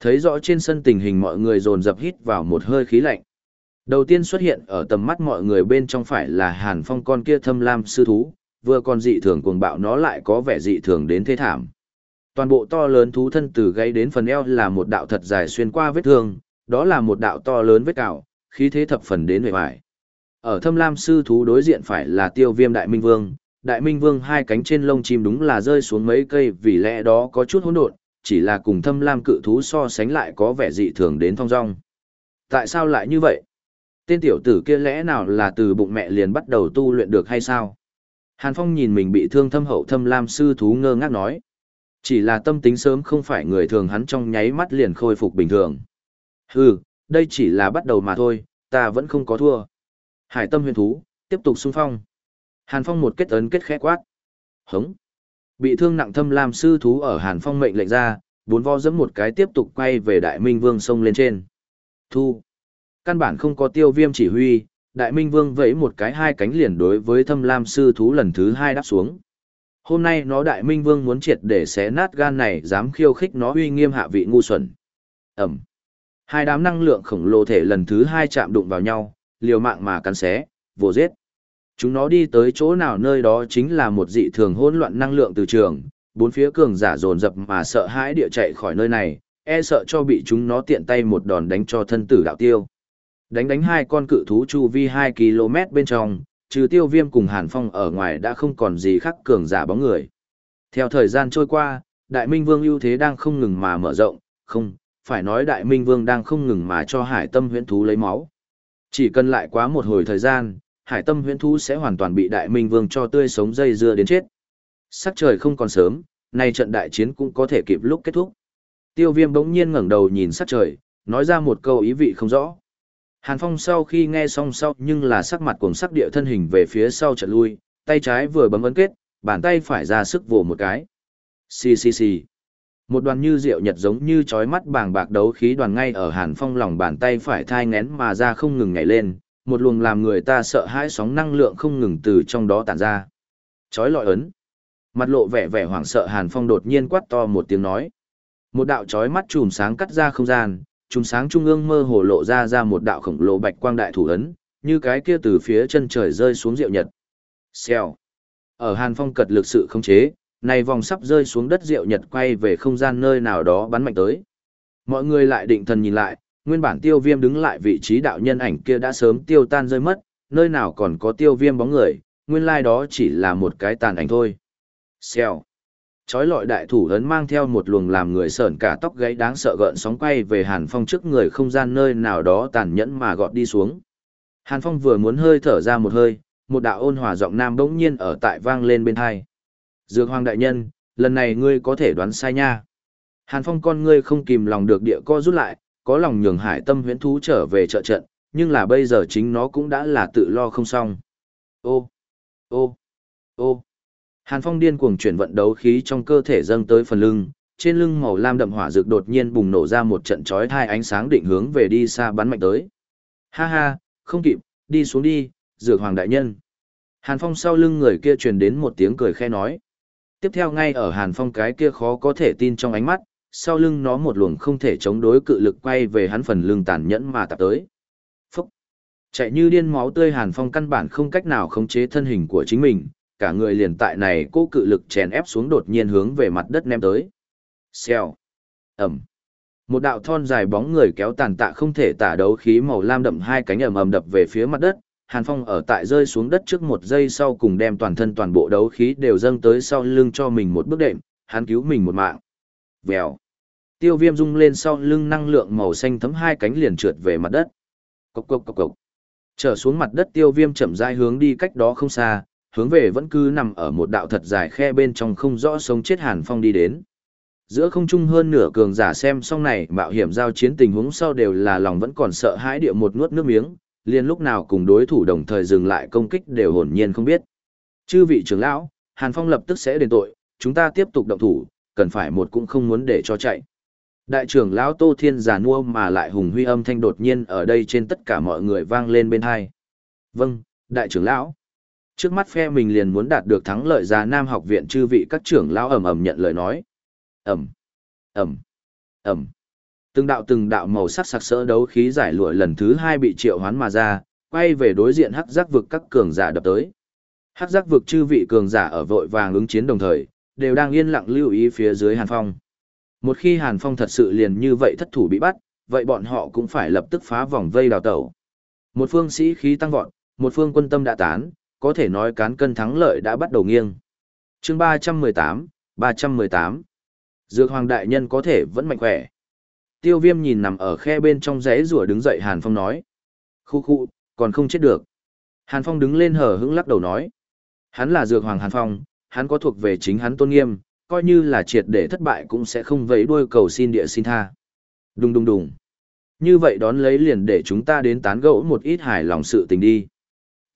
Thấy rõ trên sân tình hình mọi người dồn dập hít vào một hơi khí lạnh. Đầu tiên xuất hiện ở tầm mắt mọi người bên trong phải là Hàn Phong con kia thâm lam sư thú, vừa còn dị thường cuồng bạo nó lại có vẻ dị thường đến thế thảm. Toàn bộ to lớn thú thân từ gáy đến phần eo là một đạo thật dài xuyên qua vết thương, đó là một đạo to lớn vết cào, khí thế thập phần đến vẻ vải. Ở thâm lam sư thú đối diện phải là tiêu viêm đại minh vương, đại minh vương hai cánh trên lông chim đúng là rơi xuống mấy cây vì lẽ đó có chút hỗn độn, chỉ là cùng thâm lam cự thú so sánh lại có vẻ dị thường đến thong dong. Tại sao lại như vậy? Tên tiểu tử kia lẽ nào là từ bụng mẹ liền bắt đầu tu luyện được hay sao? Hàn Phong nhìn mình bị thương thâm hậu thâm lam sư thú ngơ ngác nói. Chỉ là tâm tính sớm không phải người thường hắn trong nháy mắt liền khôi phục bình thường. Hừ, đây chỉ là bắt đầu mà thôi, ta vẫn không có thua. Hải tâm huyền thú, tiếp tục xung phong. Hàn Phong một kết ấn kết khẽ quát. Hống. Bị thương nặng thâm lam sư thú ở Hàn Phong mệnh lệnh ra, bốn vo dẫm một cái tiếp tục quay về Đại Minh Vương sông lên trên. Thu. Căn bản không có tiêu viêm chỉ huy, Đại Minh Vương vẫy một cái hai cánh liền đối với thâm lam sư thú lần thứ hai đáp xuống. Hôm nay nó Đại Minh Vương muốn triệt để xé nát gan này dám khiêu khích nó uy nghiêm hạ vị ngu xuẩn. Ẩm. Hai đám năng lượng khổng lồ thể lần thứ hai chạm đụng vào nhau, liều mạng mà cắn xé, vô giết. Chúng nó đi tới chỗ nào nơi đó chính là một dị thường hỗn loạn năng lượng từ trường, bốn phía cường giả dồn dập mà sợ hãi địa chạy khỏi nơi này, e sợ cho bị chúng nó tiện tay một đòn đánh cho thân tử đạo tiêu. Đánh đánh hai con cự thú chu vi 2 km bên trong, trừ tiêu viêm cùng hàn phong ở ngoài đã không còn gì khác cường giả bóng người. Theo thời gian trôi qua, Đại Minh Vương ưu thế đang không ngừng mà mở rộng, không, phải nói Đại Minh Vương đang không ngừng mà cho hải tâm huyễn thú lấy máu. Chỉ cần lại quá một hồi thời gian, hải tâm huyễn thú sẽ hoàn toàn bị Đại Minh Vương cho tươi sống dây dưa đến chết. Sắc trời không còn sớm, nay trận đại chiến cũng có thể kịp lúc kết thúc. Tiêu viêm bỗng nhiên ngẩng đầu nhìn sắc trời, nói ra một câu ý vị không rõ. Hàn Phong sau khi nghe xong sau nhưng là sắc mặt cuồng sắc địa thân hình về phía sau chợt lui, tay trái vừa bấm ấn kết, bàn tay phải ra sức vồ một cái. Xì xì xì. Một đoàn như rượu nhật giống như chói mắt bàng bạc đấu khí đoàn ngay ở Hàn Phong lòng bàn tay phải thai ngén mà ra không ngừng nhảy lên, một luồng làm người ta sợ hãi sóng năng lượng không ngừng từ trong đó tản ra. Chói lọi ấn. Mặt lộ vẻ vẻ hoảng sợ Hàn Phong đột nhiên quát to một tiếng nói. Một đạo chói mắt chùm sáng cắt ra không gian, trùng sáng trung ương mơ hồ lộ ra ra một đạo khổng lồ bạch quang đại thủ ấn, như cái kia từ phía chân trời rơi xuống rượu nhật. Xèo. Ở Hàn Phong cật lực sự không chế, này vòng sắp rơi xuống đất rượu nhật quay về không gian nơi nào đó bắn mạnh tới. Mọi người lại định thần nhìn lại, nguyên bản tiêu viêm đứng lại vị trí đạo nhân ảnh kia đã sớm tiêu tan rơi mất, nơi nào còn có tiêu viêm bóng người, nguyên lai đó chỉ là một cái tàn ảnh thôi. Xèo. Chói lọi đại thủ ấn mang theo một luồng làm người sởn cả tóc gáy đáng sợ gợn sóng quay về Hàn Phong trước người không gian nơi nào đó tàn nhẫn mà gọt đi xuống. Hàn Phong vừa muốn hơi thở ra một hơi, một đạo ôn hòa giọng nam bỗng nhiên ở tại vang lên bên hai. Dược Hoàng đại nhân, lần này ngươi có thể đoán sai nha. Hàn Phong con ngươi không kìm lòng được địa co rút lại, có lòng nhường hải tâm huyễn thú trở về trợ trận, nhưng là bây giờ chính nó cũng đã là tự lo không xong. Ô, ô, ô. Hàn Phong điên cuồng chuyển vận đấu khí trong cơ thể dâng tới phần lưng, trên lưng màu lam đậm hỏa dược đột nhiên bùng nổ ra một trận chói hai ánh sáng định hướng về đi xa bắn mạnh tới. Ha ha, không kịp, đi xuống đi, dược hoàng đại nhân. Hàn Phong sau lưng người kia truyền đến một tiếng cười khe nói. Tiếp theo ngay ở Hàn Phong cái kia khó có thể tin trong ánh mắt, sau lưng nó một luồng không thể chống đối cự lực quay về hắn phần lưng tàn nhẫn mà tập tới. Phúc! Chạy như điên máu tươi Hàn Phong căn bản không cách nào khống chế thân hình của chính mình, cả người liền tại này cố cự lực chèn ép xuống đột nhiên hướng về mặt đất ném tới. Xèo. Ẩm. Một đạo thon dài bóng người kéo tàn tạ không thể tả đấu khí màu lam đậm hai cánh ầm ầm đập về phía mặt đất, Hàn Phong ở tại rơi xuống đất trước một giây sau cùng đem toàn thân toàn bộ đấu khí đều dâng tới sau lưng cho mình một bước đệm, hắn cứu mình một mạng. Vèo. Tiêu viêm rung lên sau lưng năng lượng màu xanh thấm hai cánh liền trượt về mặt đất. Cốc cốc cốc cốc. Trở xuống mặt đất tiêu viêm chậm rãi hướng đi cách đó không xa, hướng về vẫn cứ nằm ở một đạo thật dài khe bên trong không rõ sống chết Hàn Phong đi đến. Giữa không trung hơn nửa cường giả xem xong này mạo hiểm giao chiến tình huống sau đều là lòng vẫn còn sợ hãi địa một nuốt nước miếng, liền lúc nào cùng đối thủ đồng thời dừng lại công kích đều hồn nhiên không biết. Chư vị trưởng lão, Hàn Phong lập tức sẽ đền tội, chúng ta tiếp tục động thủ, cần phải một cũng không muốn để cho chạy. Đại trưởng lão Tô Thiên giả mua mà lại hùng huy âm thanh đột nhiên ở đây trên tất cả mọi người vang lên bên hai. Vâng, đại trưởng lão. Trước mắt phe mình liền muốn đạt được thắng lợi ra Nam học viện chư vị các trưởng lão ầm ầm nhận lời nói. Ầm, ầm, ầm. Từng đạo từng đạo màu sắc sặc sỡ đấu khí giải lụa lần thứ hai bị triệu hoán mà ra, quay về đối diện hắc giác vực các cường giả đập tới. Hắc giác vực chư vị cường giả ở vội vàng ứng chiến đồng thời, đều đang yên lặng lưu ý phía dưới Hàn Phong. Một khi Hàn Phong thật sự liền như vậy thất thủ bị bắt, vậy bọn họ cũng phải lập tức phá vòng vây đào tẩu. Một phương sĩ khí tăng vọt, một phương quân tâm đã tán, có thể nói cán cân thắng lợi đã bắt đầu nghiêng. chương 318, 318. Dược Hoàng Đại Nhân có thể vẫn mạnh khỏe. Tiêu viêm nhìn nằm ở khe bên trong rẽ rùa đứng dậy Hàn Phong nói. Khu khu, còn không chết được. Hàn Phong đứng lên hở hững lắc đầu nói. Hắn là Dược Hoàng Hàn Phong, hắn có thuộc về chính hắn tôn nghiêm, coi như là triệt để thất bại cũng sẽ không vẫy đuôi cầu xin địa xin tha. Đùng đùng đùng. Như vậy đón lấy liền để chúng ta đến tán gẫu một ít hài lòng sự tình đi.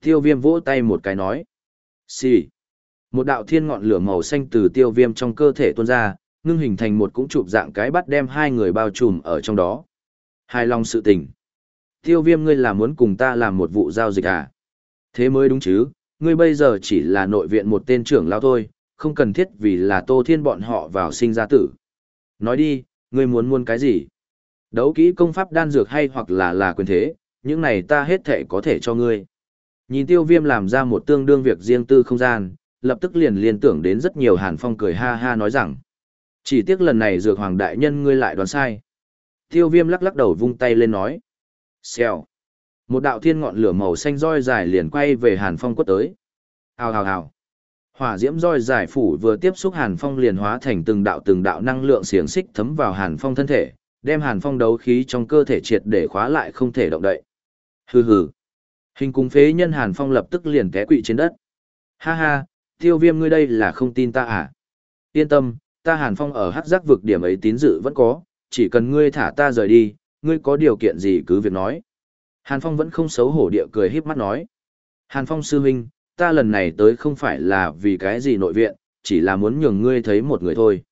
Tiêu viêm vỗ tay một cái nói. Xì. Một đạo thiên ngọn lửa màu xanh từ tiêu viêm trong cơ thể tuôn ra, ngưng hình thành một cũng chụp dạng cái bắt đem hai người bao trùm ở trong đó. Hài lòng sự tình. Tiêu viêm ngươi là muốn cùng ta làm một vụ giao dịch à? Thế mới đúng chứ, ngươi bây giờ chỉ là nội viện một tên trưởng lao thôi, không cần thiết vì là tô thiên bọn họ vào sinh ra tử. Nói đi, ngươi muốn muốn cái gì? Đấu kỹ công pháp đan dược hay hoặc là là quyền thế, những này ta hết thể có thể cho ngươi. Nhìn tiêu viêm làm ra một tương đương việc riêng tư không gian, lập tức liền liên tưởng đến rất nhiều hàn phong cười ha ha nói rằng. Chỉ tiếc lần này dược hoàng đại nhân ngươi lại đoán sai. Tiêu viêm lắc lắc đầu vung tay lên nói. Xèo. Một đạo thiên ngọn lửa màu xanh roi dài liền quay về hàn phong quất tới. Hào hào hào. Hỏa diễm roi dài phủ vừa tiếp xúc hàn phong liền hóa thành từng đạo từng đạo năng lượng xiềng xích thấm vào hàn phong thân thể, đem hàn phong đấu khí trong cơ thể triệt để khóa lại không thể động đậy. Hừ hừ. Hình cùng phế nhân hàn phong lập tức liền té quỵ trên đất. Ha ha, tiêu viêm ngươi đây là không tin ta à? Yên tâm, ta hàn phong ở hắc giác vực điểm ấy tín dự vẫn có, chỉ cần ngươi thả ta rời đi, ngươi có điều kiện gì cứ việc nói. Hàn phong vẫn không xấu hổ địa cười híp mắt nói. Hàn phong sư huynh, ta lần này tới không phải là vì cái gì nội viện, chỉ là muốn nhường ngươi thấy một người thôi.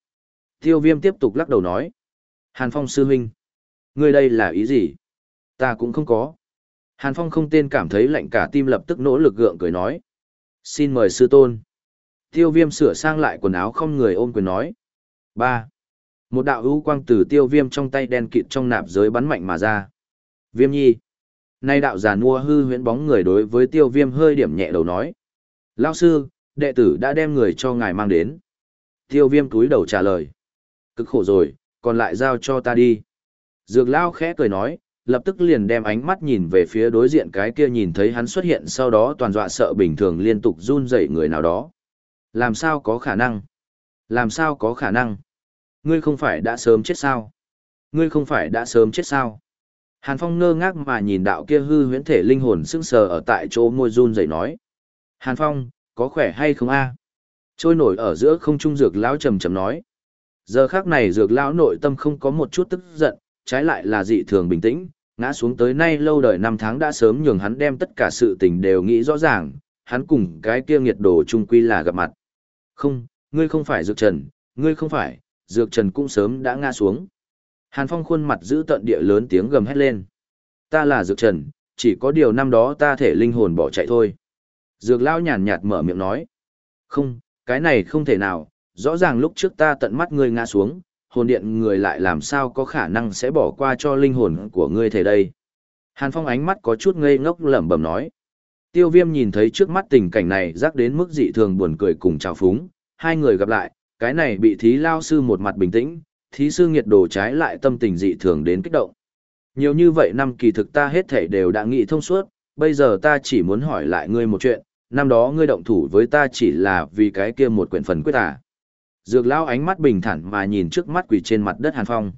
Tiêu viêm tiếp tục lắc đầu nói. Hàn phong sư huynh, ngươi đây là ý gì? Ta cũng không có. Hàn phong không tên cảm thấy lạnh cả tim lập tức nỗ lực gượng cười nói. Xin mời sư tôn. Tiêu viêm sửa sang lại quần áo không người ôm quyền nói. ba Một đạo ưu quang từ tiêu viêm trong tay đen kịt trong nạp giới bắn mạnh mà ra. Viêm nhi. Nay đạo già mua hư huyễn bóng người đối với tiêu viêm hơi điểm nhẹ đầu nói. Lao sư, đệ tử đã đem người cho ngài mang đến. Tiêu viêm túi đầu trả lời. Cực khổ rồi, còn lại giao cho ta đi. Dược Lao khẽ cười nói, lập tức liền đem ánh mắt nhìn về phía đối diện cái kia nhìn thấy hắn xuất hiện sau đó toàn dọa sợ bình thường liên tục run rẩy người nào đó. Làm sao có khả năng? Làm sao có khả năng? Ngươi không phải đã sớm chết sao? Ngươi không phải đã sớm chết sao? Hàn Phong ngơ ngác mà nhìn đạo kia hư huyễn thể linh hồn sững sờ ở tại chỗ môi run rẩy nói. Hàn Phong, có khỏe hay không a? Trôi nổi ở giữa không trung dược lão trầm trầm nói. Giờ khắc này dược lão nội tâm không có một chút tức giận, trái lại là dị thường bình tĩnh, ngã xuống tới nay lâu đời năm tháng đã sớm nhường hắn đem tất cả sự tình đều nghĩ rõ ràng, hắn cùng cái kia nghiệt đồ chung quy là gặp mặt. Không, ngươi không phải dược trần, ngươi không phải, dược trần cũng sớm đã ngã xuống. Hàn Phong khuôn mặt giữ tận địa lớn tiếng gầm hét lên. Ta là dược trần, chỉ có điều năm đó ta thể linh hồn bỏ chạy thôi. Dược lão nhàn nhạt mở miệng nói. Không, cái này không thể nào, rõ ràng lúc trước ta tận mắt ngươi ngã xuống, hồn điện người lại làm sao có khả năng sẽ bỏ qua cho linh hồn của ngươi thể đây. Hàn Phong ánh mắt có chút ngây ngốc lẩm bẩm nói. Tiêu viêm nhìn thấy trước mắt tình cảnh này rắc đến mức dị thường buồn cười cùng chào phúng, hai người gặp lại, cái này bị thí lao sư một mặt bình tĩnh, thí sư nghiệt đồ trái lại tâm tình dị thường đến kích động. Nhiều như vậy năm kỳ thực ta hết thể đều đã nghĩ thông suốt, bây giờ ta chỉ muốn hỏi lại ngươi một chuyện, năm đó ngươi động thủ với ta chỉ là vì cái kia một quyển phần quyết à. Dược lão ánh mắt bình thản mà nhìn trước mắt quỷ trên mặt đất Hàn Phong.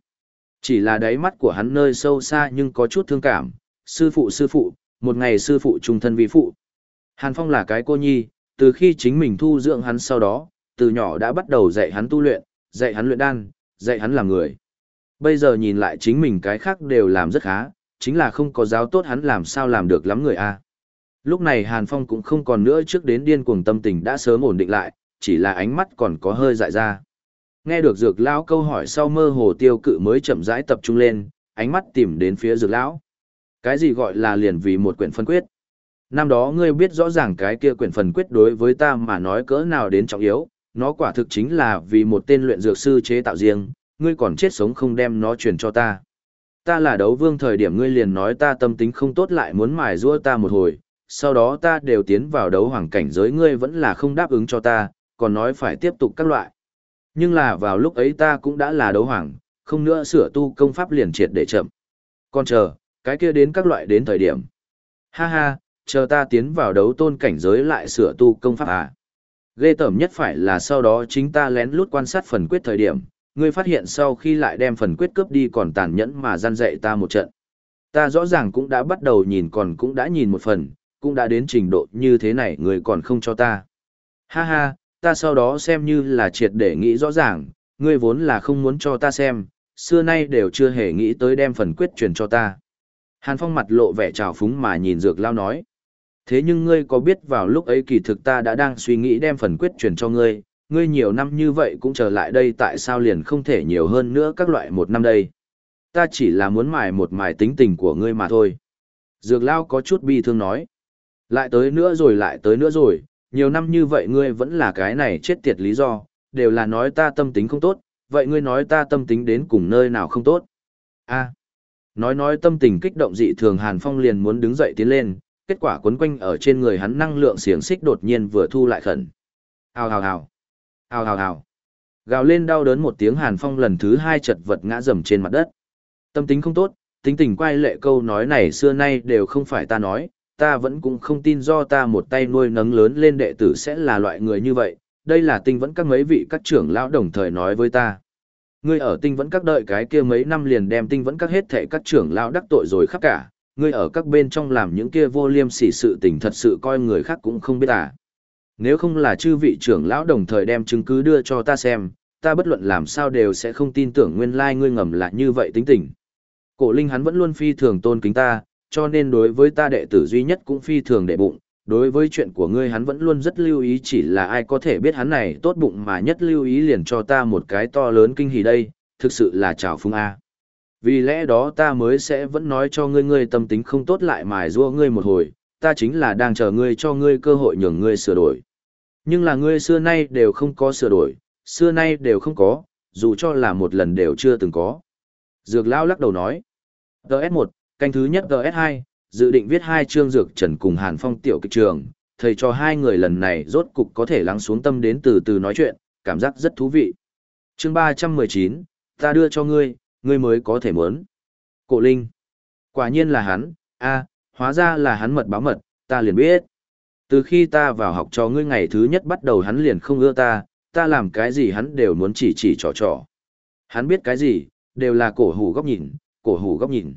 Chỉ là đáy mắt của hắn nơi sâu xa nhưng có chút thương cảm, sư phụ sư phụ, một ngày sư phụ trung thân vi phụ. Hàn Phong là cái cô nhi, từ khi chính mình thu dưỡng hắn sau đó, từ nhỏ đã bắt đầu dạy hắn tu luyện, dạy hắn luyện đan, dạy hắn làm người. Bây giờ nhìn lại chính mình cái khác đều làm rất khá, chính là không có giáo tốt hắn làm sao làm được lắm người a. Lúc này Hàn Phong cũng không còn nữa trước đến điên cuồng tâm tình đã sớm ổn định lại, chỉ là ánh mắt còn có hơi dại ra. Nghe được dược lão câu hỏi sau mơ hồ tiêu cự mới chậm rãi tập trung lên, ánh mắt tìm đến phía dược lão. Cái gì gọi là liền vì một quyển phân quyết? Năm đó ngươi biết rõ ràng cái kia quyển phần quyết đối với ta mà nói cỡ nào đến trọng yếu, nó quả thực chính là vì một tên luyện dược sư chế tạo riêng, ngươi còn chết sống không đem nó truyền cho ta. Ta là đấu vương thời điểm ngươi liền nói ta tâm tính không tốt lại muốn mài giũa ta một hồi, sau đó ta đều tiến vào đấu hoàng cảnh giới ngươi vẫn là không đáp ứng cho ta, còn nói phải tiếp tục các loại. Nhưng là vào lúc ấy ta cũng đã là đấu hoàng, không nữa sửa tu công pháp liền triệt để chậm. Còn chờ, cái kia đến các loại đến thời điểm. Ha ha, chờ ta tiến vào đấu tôn cảnh giới lại sửa tu công pháp à. Ghê tởm nhất phải là sau đó chính ta lén lút quan sát phần quyết thời điểm, ngươi phát hiện sau khi lại đem phần quyết cướp đi còn tàn nhẫn mà gian dạy ta một trận. Ta rõ ràng cũng đã bắt đầu nhìn còn cũng đã nhìn một phần, cũng đã đến trình độ như thế này người còn không cho ta. Ha ha, ta sau đó xem như là triệt để nghĩ rõ ràng, ngươi vốn là không muốn cho ta xem, xưa nay đều chưa hề nghĩ tới đem phần quyết truyền cho ta. Hàn Phong mặt lộ vẻ trào phúng mà nhìn Dược Lao nói. Thế nhưng ngươi có biết vào lúc ấy kỳ thực ta đã đang suy nghĩ đem phần quyết truyền cho ngươi, ngươi nhiều năm như vậy cũng trở lại đây tại sao liền không thể nhiều hơn nữa các loại một năm đây. Ta chỉ là muốn mài một mài tính tình của ngươi mà thôi. Dược Lao có chút bi thương nói. Lại tới nữa rồi lại tới nữa rồi, nhiều năm như vậy ngươi vẫn là cái này chết tiệt lý do, đều là nói ta tâm tính không tốt, vậy ngươi nói ta tâm tính đến cùng nơi nào không tốt. a nói nói tâm tình kích động dị thường Hàn Phong liền muốn đứng dậy tiến lên, kết quả quấn quanh ở trên người hắn năng lượng xiềng xích đột nhiên vừa thu lại khẩn. Hào hào hào, hào hào hào. Gào lên đau đớn một tiếng Hàn Phong lần thứ hai chật vật ngã rầm trên mặt đất. Tâm tính không tốt, tính tình quay lệ câu nói này xưa nay đều không phải ta nói, ta vẫn cũng không tin do ta một tay nuôi nấng lớn lên đệ tử sẽ là loại người như vậy, đây là tinh vẫn các mấy vị các trưởng lão đồng thời nói với ta. Ngươi ở tinh vẫn các đợi cái kia mấy năm liền đem tinh vẫn các hết thể các trưởng lão đắc tội rồi khắp cả, ngươi ở các bên trong làm những kia vô liêm sỉ sự tình thật sự coi người khác cũng không biết à. Nếu không là chư vị trưởng lão đồng thời đem chứng cứ đưa cho ta xem, ta bất luận làm sao đều sẽ không tin tưởng nguyên lai ngươi ngầm là như vậy tính tình. Cổ linh hắn vẫn luôn phi thường tôn kính ta, cho nên đối với ta đệ tử duy nhất cũng phi thường đệ bụng, đối với chuyện của ngươi hắn vẫn luôn rất lưu ý chỉ là ai có thể biết hắn này tốt bụng mà nhất lưu ý liền cho ta một cái to lớn kinh hỉ đây, thực sự là chào phung A. Vì lẽ đó ta mới sẽ vẫn nói cho ngươi ngươi tâm tính không tốt lại mài rua ngươi một hồi, ta chính là đang chờ ngươi cho ngươi cơ hội nhường ngươi sửa đổi. Nhưng là ngươi xưa nay đều không có sửa đổi, xưa nay đều không có, dù cho là một lần đều chưa từng có. Dược Lao lắc đầu nói. S1 canh thứ nhất GS2, dự định viết hai chương dược trần cùng Hàn Phong tiểu kịch trường, thầy cho hai người lần này rốt cục có thể lắng xuống tâm đến từ từ nói chuyện, cảm giác rất thú vị. Chương 319, ta đưa cho ngươi, ngươi mới có thể muốn. Cổ Linh. Quả nhiên là hắn, a, hóa ra là hắn mật báo mật, ta liền biết. Từ khi ta vào học cho ngươi ngày thứ nhất bắt đầu hắn liền không ưa ta, ta làm cái gì hắn đều muốn chỉ chỉ trò trò. Hắn biết cái gì, đều là cổ hủ góc nhìn, cổ hủ góc nhìn.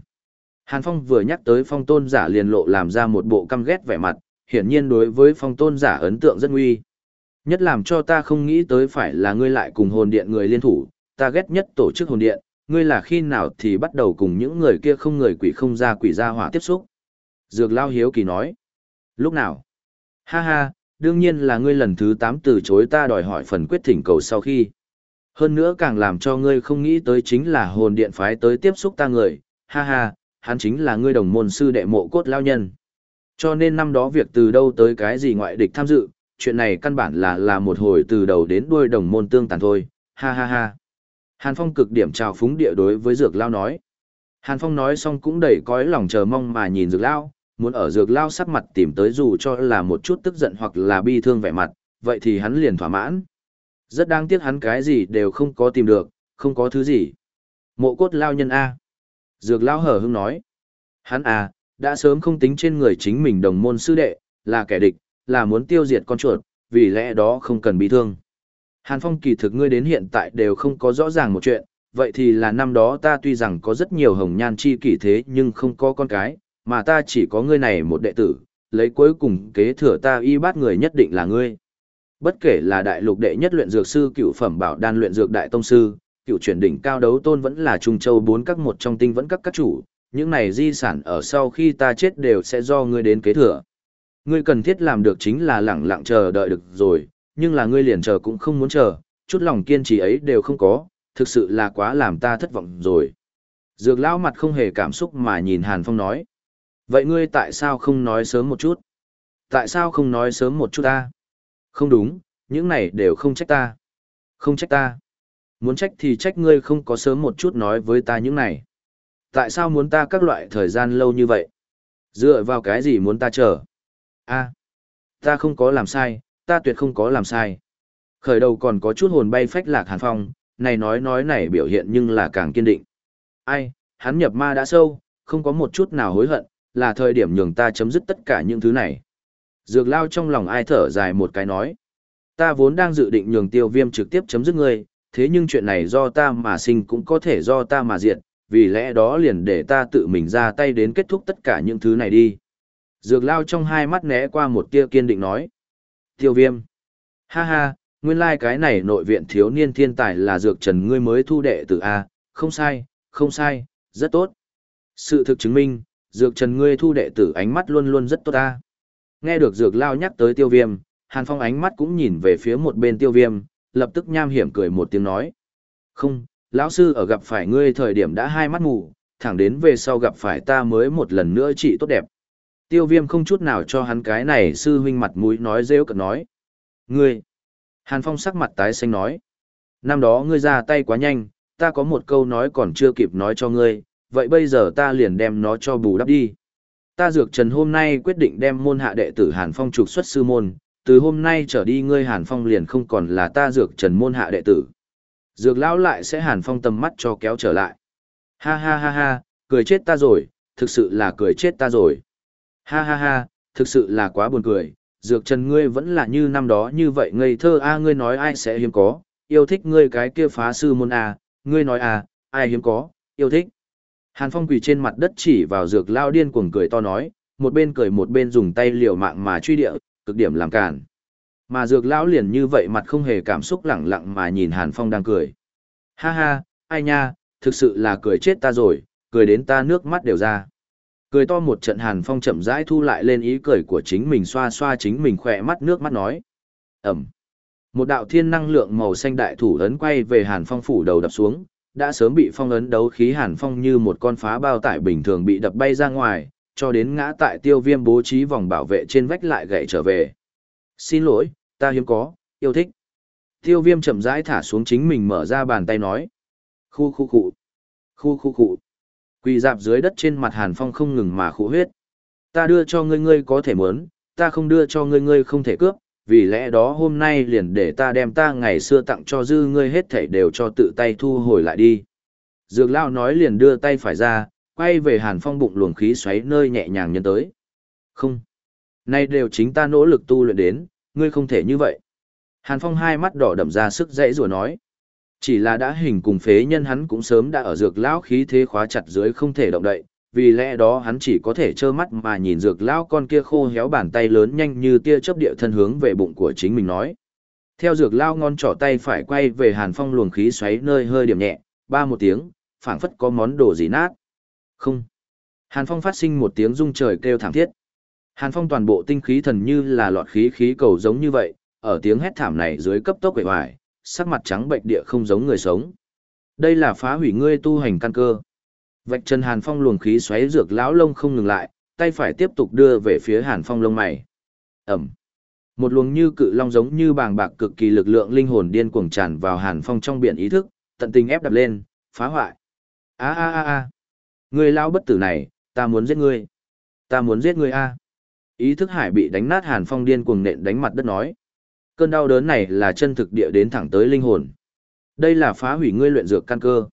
Hàn Phong vừa nhắc tới phong tôn giả liền lộ làm ra một bộ căm ghét vẻ mặt, hiển nhiên đối với phong tôn giả ấn tượng rất nguy. Nhất làm cho ta không nghĩ tới phải là ngươi lại cùng hồn điện người liên thủ, ta ghét nhất tổ chức hồn điện, ngươi là khi nào thì bắt đầu cùng những người kia không người quỷ không ra quỷ ra hỏa tiếp xúc. Dược Lao Hiếu Kỳ nói. Lúc nào? Ha ha, đương nhiên là ngươi lần thứ 8 từ chối ta đòi hỏi phần quyết thỉnh cầu sau khi. Hơn nữa càng làm cho ngươi không nghĩ tới chính là hồn điện phái tới tiếp xúc ta người, ha ha, hắn chính là ngươi đồng môn sư đệ mộ cốt lao nhân. Cho nên năm đó việc từ đâu tới cái gì ngoại địch tham dự, chuyện này căn bản là là một hồi từ đầu đến đuôi đồng môn tương tàn thôi, ha ha ha. Hàn Phong cực điểm chào phúng địa đối với Dược Lao nói. Hàn Phong nói xong cũng đầy cõi lòng chờ mong mà nhìn Dược Lao, muốn ở Dược Lao sắc mặt tìm tới dù cho là một chút tức giận hoặc là bi thương vẻ mặt, vậy thì hắn liền thỏa mãn. Rất đáng tiếc hắn cái gì đều không có tìm được, không có thứ gì. Mộ cốt lao nhân A. Dược lao hở hưng nói. Hắn à, đã sớm không tính trên người chính mình đồng môn sư đệ, là kẻ địch, là muốn tiêu diệt con chuột, vì lẽ đó không cần bị thương. Hàn Phong kỳ thực ngươi đến hiện tại đều không có rõ ràng một chuyện, vậy thì là năm đó ta tuy rằng có rất nhiều hồng nhan chi kỷ thế nhưng không có con cái, mà ta chỉ có ngươi này một đệ tử, lấy cuối cùng kế thừa ta y bát người nhất định là ngươi. Bất kể là đại lục đệ nhất luyện dược sư cựu phẩm bảo đan luyện dược đại tông sư, cựu chuyển đỉnh cao đấu tôn vẫn là trung châu bốn các một trong tinh vẫn các các chủ, những này di sản ở sau khi ta chết đều sẽ do ngươi đến kế thừa. Ngươi cần thiết làm được chính là lẳng lặng chờ đợi được rồi, nhưng là ngươi liền chờ cũng không muốn chờ, chút lòng kiên trì ấy đều không có, thực sự là quá làm ta thất vọng rồi. Dược lão mặt không hề cảm xúc mà nhìn Hàn Phong nói. Vậy ngươi tại sao không nói sớm một chút? Tại sao không nói sớm một chút ta? Không đúng, những này đều không trách ta. Không trách ta. Muốn trách thì trách ngươi không có sớm một chút nói với ta những này. Tại sao muốn ta các loại thời gian lâu như vậy? Dựa vào cái gì muốn ta chờ? a ta không có làm sai, ta tuyệt không có làm sai. Khởi đầu còn có chút hồn bay phách lạc Hàn Phong, này nói nói này biểu hiện nhưng là càng kiên định. Ai, hắn nhập ma đã sâu, không có một chút nào hối hận, là thời điểm nhường ta chấm dứt tất cả những thứ này. Dược lao trong lòng ai thở dài một cái nói. Ta vốn đang dự định nhường tiêu viêm trực tiếp chấm dứt ngươi, thế nhưng chuyện này do ta mà sinh cũng có thể do ta mà diệt, vì lẽ đó liền để ta tự mình ra tay đến kết thúc tất cả những thứ này đi. Dược lao trong hai mắt né qua một tia kiên định nói. Tiêu viêm. Ha ha, nguyên lai like cái này nội viện thiếu niên thiên tài là dược trần ngươi mới thu đệ tử A, không sai, không sai, rất tốt. Sự thực chứng minh, dược trần ngươi thu đệ tử ánh mắt luôn luôn rất tốt a Nghe được dược lao nhắc tới tiêu viêm, hàn phong ánh mắt cũng nhìn về phía một bên tiêu viêm, lập tức nham hiểm cười một tiếng nói. Không, lão sư ở gặp phải ngươi thời điểm đã hai mắt mù, thẳng đến về sau gặp phải ta mới một lần nữa trị tốt đẹp. Tiêu viêm không chút nào cho hắn cái này sư huynh mặt mũi nói rêu cực nói. Ngươi! Hàn Phong sắc mặt tái xanh nói. Năm đó ngươi ra tay quá nhanh, ta có một câu nói còn chưa kịp nói cho ngươi, vậy bây giờ ta liền đem nó cho bù đắp đi. Ta dược trần hôm nay quyết định đem môn hạ đệ tử Hàn Phong trục xuất sư môn, từ hôm nay trở đi ngươi Hàn Phong liền không còn là ta dược trần môn hạ đệ tử. Dược lão lại sẽ Hàn Phong tầm mắt cho kéo trở lại. Ha ha ha ha, cười chết ta rồi, thực sự là cười chết ta rồi. Ha ha ha, thực sự là quá buồn cười, dược trần ngươi vẫn là như năm đó như vậy ngây thơ a ngươi nói ai sẽ hiếm có, yêu thích ngươi cái kia phá sư môn a, ngươi nói a, ai hiếm có, yêu thích. Hàn Phong quỳ trên mặt đất chỉ vào dược lao điên cuồng cười to nói, một bên cười một bên dùng tay liều mạng mà truy địa, cực điểm làm cản. Mà dược lão liền như vậy mặt không hề cảm xúc lẳng lặng mà nhìn Hàn Phong đang cười. Ha ha, ai nha, thực sự là cười chết ta rồi, cười đến ta nước mắt đều ra. Cười to một trận Hàn Phong chậm rãi thu lại lên ý cười của chính mình xoa xoa chính mình khỏe mắt nước mắt nói. Ẩm. Một đạo thiên năng lượng màu xanh đại thủ ấn quay về Hàn Phong phủ đầu đập xuống, đã sớm bị phong ấn đấu khí hàn phong như một con phá bao tải bình thường bị đập bay ra ngoài, cho đến ngã tại tiêu viêm bố trí vòng bảo vệ trên vách lại gãy trở về. Xin lỗi, ta hiếm có, yêu thích. Tiêu viêm chậm rãi thả xuống chính mình mở ra bàn tay nói. Khu khu khu. Khu khu khu. Quỳ dạp dưới đất trên mặt hàn phong không ngừng mà khụ huyết. Ta đưa cho ngươi ngươi có thể muốn, ta không đưa cho ngươi ngươi không thể cướp, vì lẽ đó hôm nay liền để ta đem ta ngày xưa tặng cho dư ngươi hết thảy đều cho tự tay thu hồi lại đi. Dược lao nói liền đưa tay phải ra, quay về hàn phong bụng luồng khí xoáy nơi nhẹ nhàng nhân tới. Không. Nay đều chính ta nỗ lực tu luyện đến, ngươi không thể như vậy. Hàn phong hai mắt đỏ đậm ra sức dãy rủa nói. Chỉ là đã hình cùng phế nhân hắn cũng sớm đã ở dược lão khí thế khóa chặt dưới không thể động đậy, vì lẽ đó hắn chỉ có thể trơ mắt mà nhìn dược lão con kia khô héo bàn tay lớn nhanh như tia chớp địa thân hướng về bụng của chính mình nói. Theo dược lão ngon trỏ tay phải quay về hàn phong luồng khí xoáy nơi hơi điểm nhẹ, ba một tiếng, phảng phất có món đồ gì nát. Không. Hàn phong phát sinh một tiếng rung trời kêu thảm thiết. Hàn phong toàn bộ tinh khí thần như là lọt khí khí cầu giống như vậy, ở tiếng hét thảm này dưới cấp tốc quệ hoài, sắc mặt trắng bệnh địa không giống người sống. Đây là phá hủy ngươi tu hành căn cơ. Vạch chân Hàn Phong luồng khí xoáy dược lão lông không ngừng lại, tay phải tiếp tục đưa về phía Hàn Phong lông mày. Ẩm. Một luồng như cự long giống như bàng bạc cực kỳ lực lượng linh hồn điên cuồng tràn vào Hàn Phong trong biển ý thức, tận tình ép đập lên, phá hoại. A a a a. Ngươi lao bất tử này, ta muốn giết ngươi. Ta muốn giết ngươi a. Ý thức hải bị đánh nát Hàn Phong điên cuồng nện đánh mặt đất nói. Cơn đau đớn này là chân thực địa đến thẳng tới linh hồn. Đây là phá hủy ngươi luyện dược căn cơ.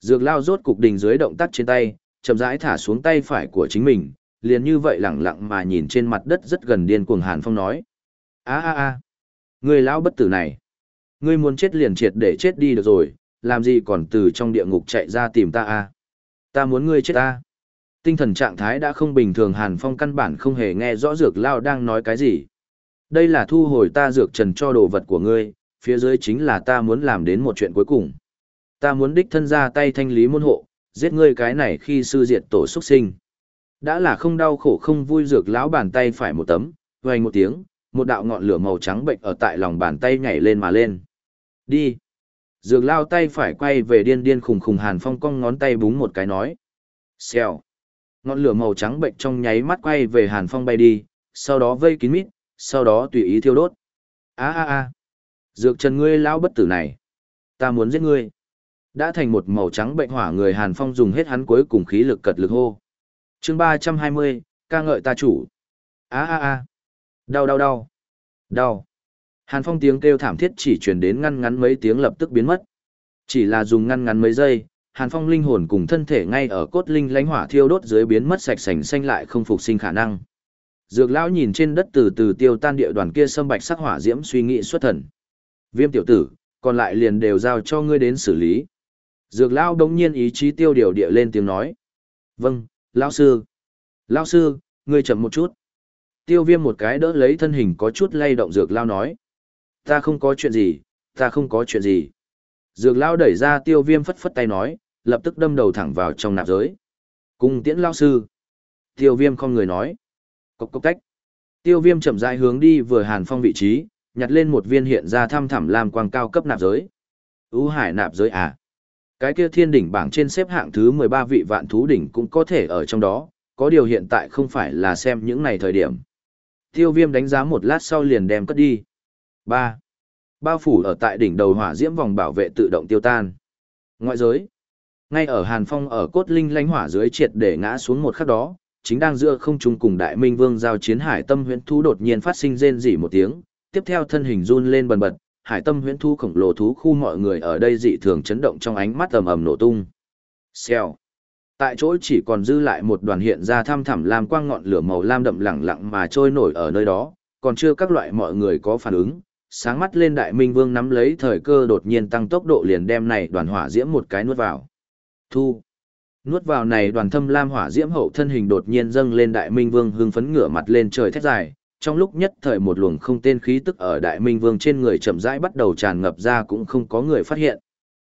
Dược lao rốt cục đình dưới động tác trên tay, chậm rãi thả xuống tay phải của chính mình, liền như vậy lẳng lặng mà nhìn trên mặt đất rất gần điên cuồng Hàn Phong nói. a a a ngươi lão bất tử này. Ngươi muốn chết liền triệt để chết đi được rồi, làm gì còn từ trong địa ngục chạy ra tìm ta a Ta muốn ngươi chết ta. Tinh thần trạng thái đã không bình thường Hàn Phong căn bản không hề nghe rõ dược lao đang nói cái gì. Đây là thu hồi ta dược trần cho đồ vật của ngươi, phía dưới chính là ta muốn làm đến một chuyện cuối cùng. Ta muốn đích thân ra tay thanh lý môn hộ, giết ngươi cái này khi sư diệt tổ xuất sinh. Đã là không đau khổ không vui dược lão bàn tay phải một tấm, vang một tiếng, một đạo ngọn lửa màu trắng bệnh ở tại lòng bàn tay nhảy lên mà lên. Đi. Dược lao tay phải quay về điên điên khùng khùng hàn phong cong ngón tay búng một cái nói. Xèo. Ngọn lửa màu trắng bệnh trong nháy mắt quay về hàn phong bay đi, sau đó vây kín mít, sau đó tùy ý thiêu đốt. a a a Dược trần ngươi lao bất tử này. Ta muốn giết ngươi. Đã thành một màu trắng bệnh hỏa người Hàn Phong dùng hết hắn cuối cùng khí lực cật lực hô. chương ba trăm hai mươi ca ngợi ta chủ. a a a Đau đau đau. Đau. Hàn Phong tiếng kêu thảm thiết chỉ truyền đến ngăn ngắn mấy tiếng lập tức biến mất. Chỉ là dùng ngăn ngắn mấy giây, Hàn Phong linh hồn cùng thân thể ngay ở cốt linh lãnh hỏa thiêu đốt dưới biến mất sạch sành xanh lại không phục sinh khả năng. Dược lão nhìn trên đất từ từ tiêu tan địa đoàn kia sâm bạch sắc hỏa diễm suy nghĩ xuất thần. Viêm tiểu tử, còn lại liền đều giao cho ngươi đến xử lý. Dược lão đống nhiên ý chí tiêu điều địa lên tiếng nói. Vâng, lão sư. Lão sư, ngươi chậm một chút. Tiêu viêm một cái đỡ lấy thân hình có chút lay động dược lão nói. Ta không có chuyện gì, ta không có chuyện gì. Dược lão đẩy ra tiêu viêm phất phất tay nói, lập tức đâm đầu thẳng vào trong nạp giới. Cùng tiễn lão sư. Tiêu viêm không người nói. Cốc cốc tách. Tiêu viêm chậm rãi hướng đi vừa hàn phong vị trí, nhặt lên một viên hiện ra thăm thẳm làm quang cao cấp nạp giới. Ú hải nạp giới à? Cái kia thiên đỉnh bảng trên xếp hạng thứ 13 vị vạn thú đỉnh cũng có thể ở trong đó, có điều hiện tại không phải là xem những này thời điểm. Tiêu viêm đánh giá một lát sau liền đem cất đi. Ba, Bao phủ ở tại đỉnh đầu hỏa diễm vòng bảo vệ tự động tiêu tan. Ngoại giới. Ngay ở Hàn Phong ở cốt linh lánh hỏa dưới triệt để ngã xuống một khắc đó, chính đang giữa không trung cùng Đại Minh Vương giao chiến hải tâm huyễn thú đột nhiên phát sinh rên rỉ một tiếng, tiếp theo thân hình run lên bần bật, hải tâm huyễn thú khổng lồ thú khu mọi người ở đây dị thường chấn động trong ánh mắt ầm ầm nổ tung. Xèo. Tại chỗ chỉ còn dư lại một đoàn hiện ra thăm thẳm lam quang ngọn lửa màu lam đậm lẳng lặng mà trôi nổi ở nơi đó, còn chưa các loại mọi người có phản ứng. Sáng mắt lên đại minh vương nắm lấy thời cơ đột nhiên tăng tốc độ liền đem này đoàn hỏa diễm một cái nuốt vào. Thu. Nuốt vào này đoàn thâm lam hỏa diễm hậu thân hình đột nhiên dâng lên đại minh vương hưng phấn ngửa mặt lên trời thét dài, trong lúc nhất thời một luồng không tên khí tức ở đại minh vương trên người chậm rãi bắt đầu tràn ngập ra cũng không có người phát hiện.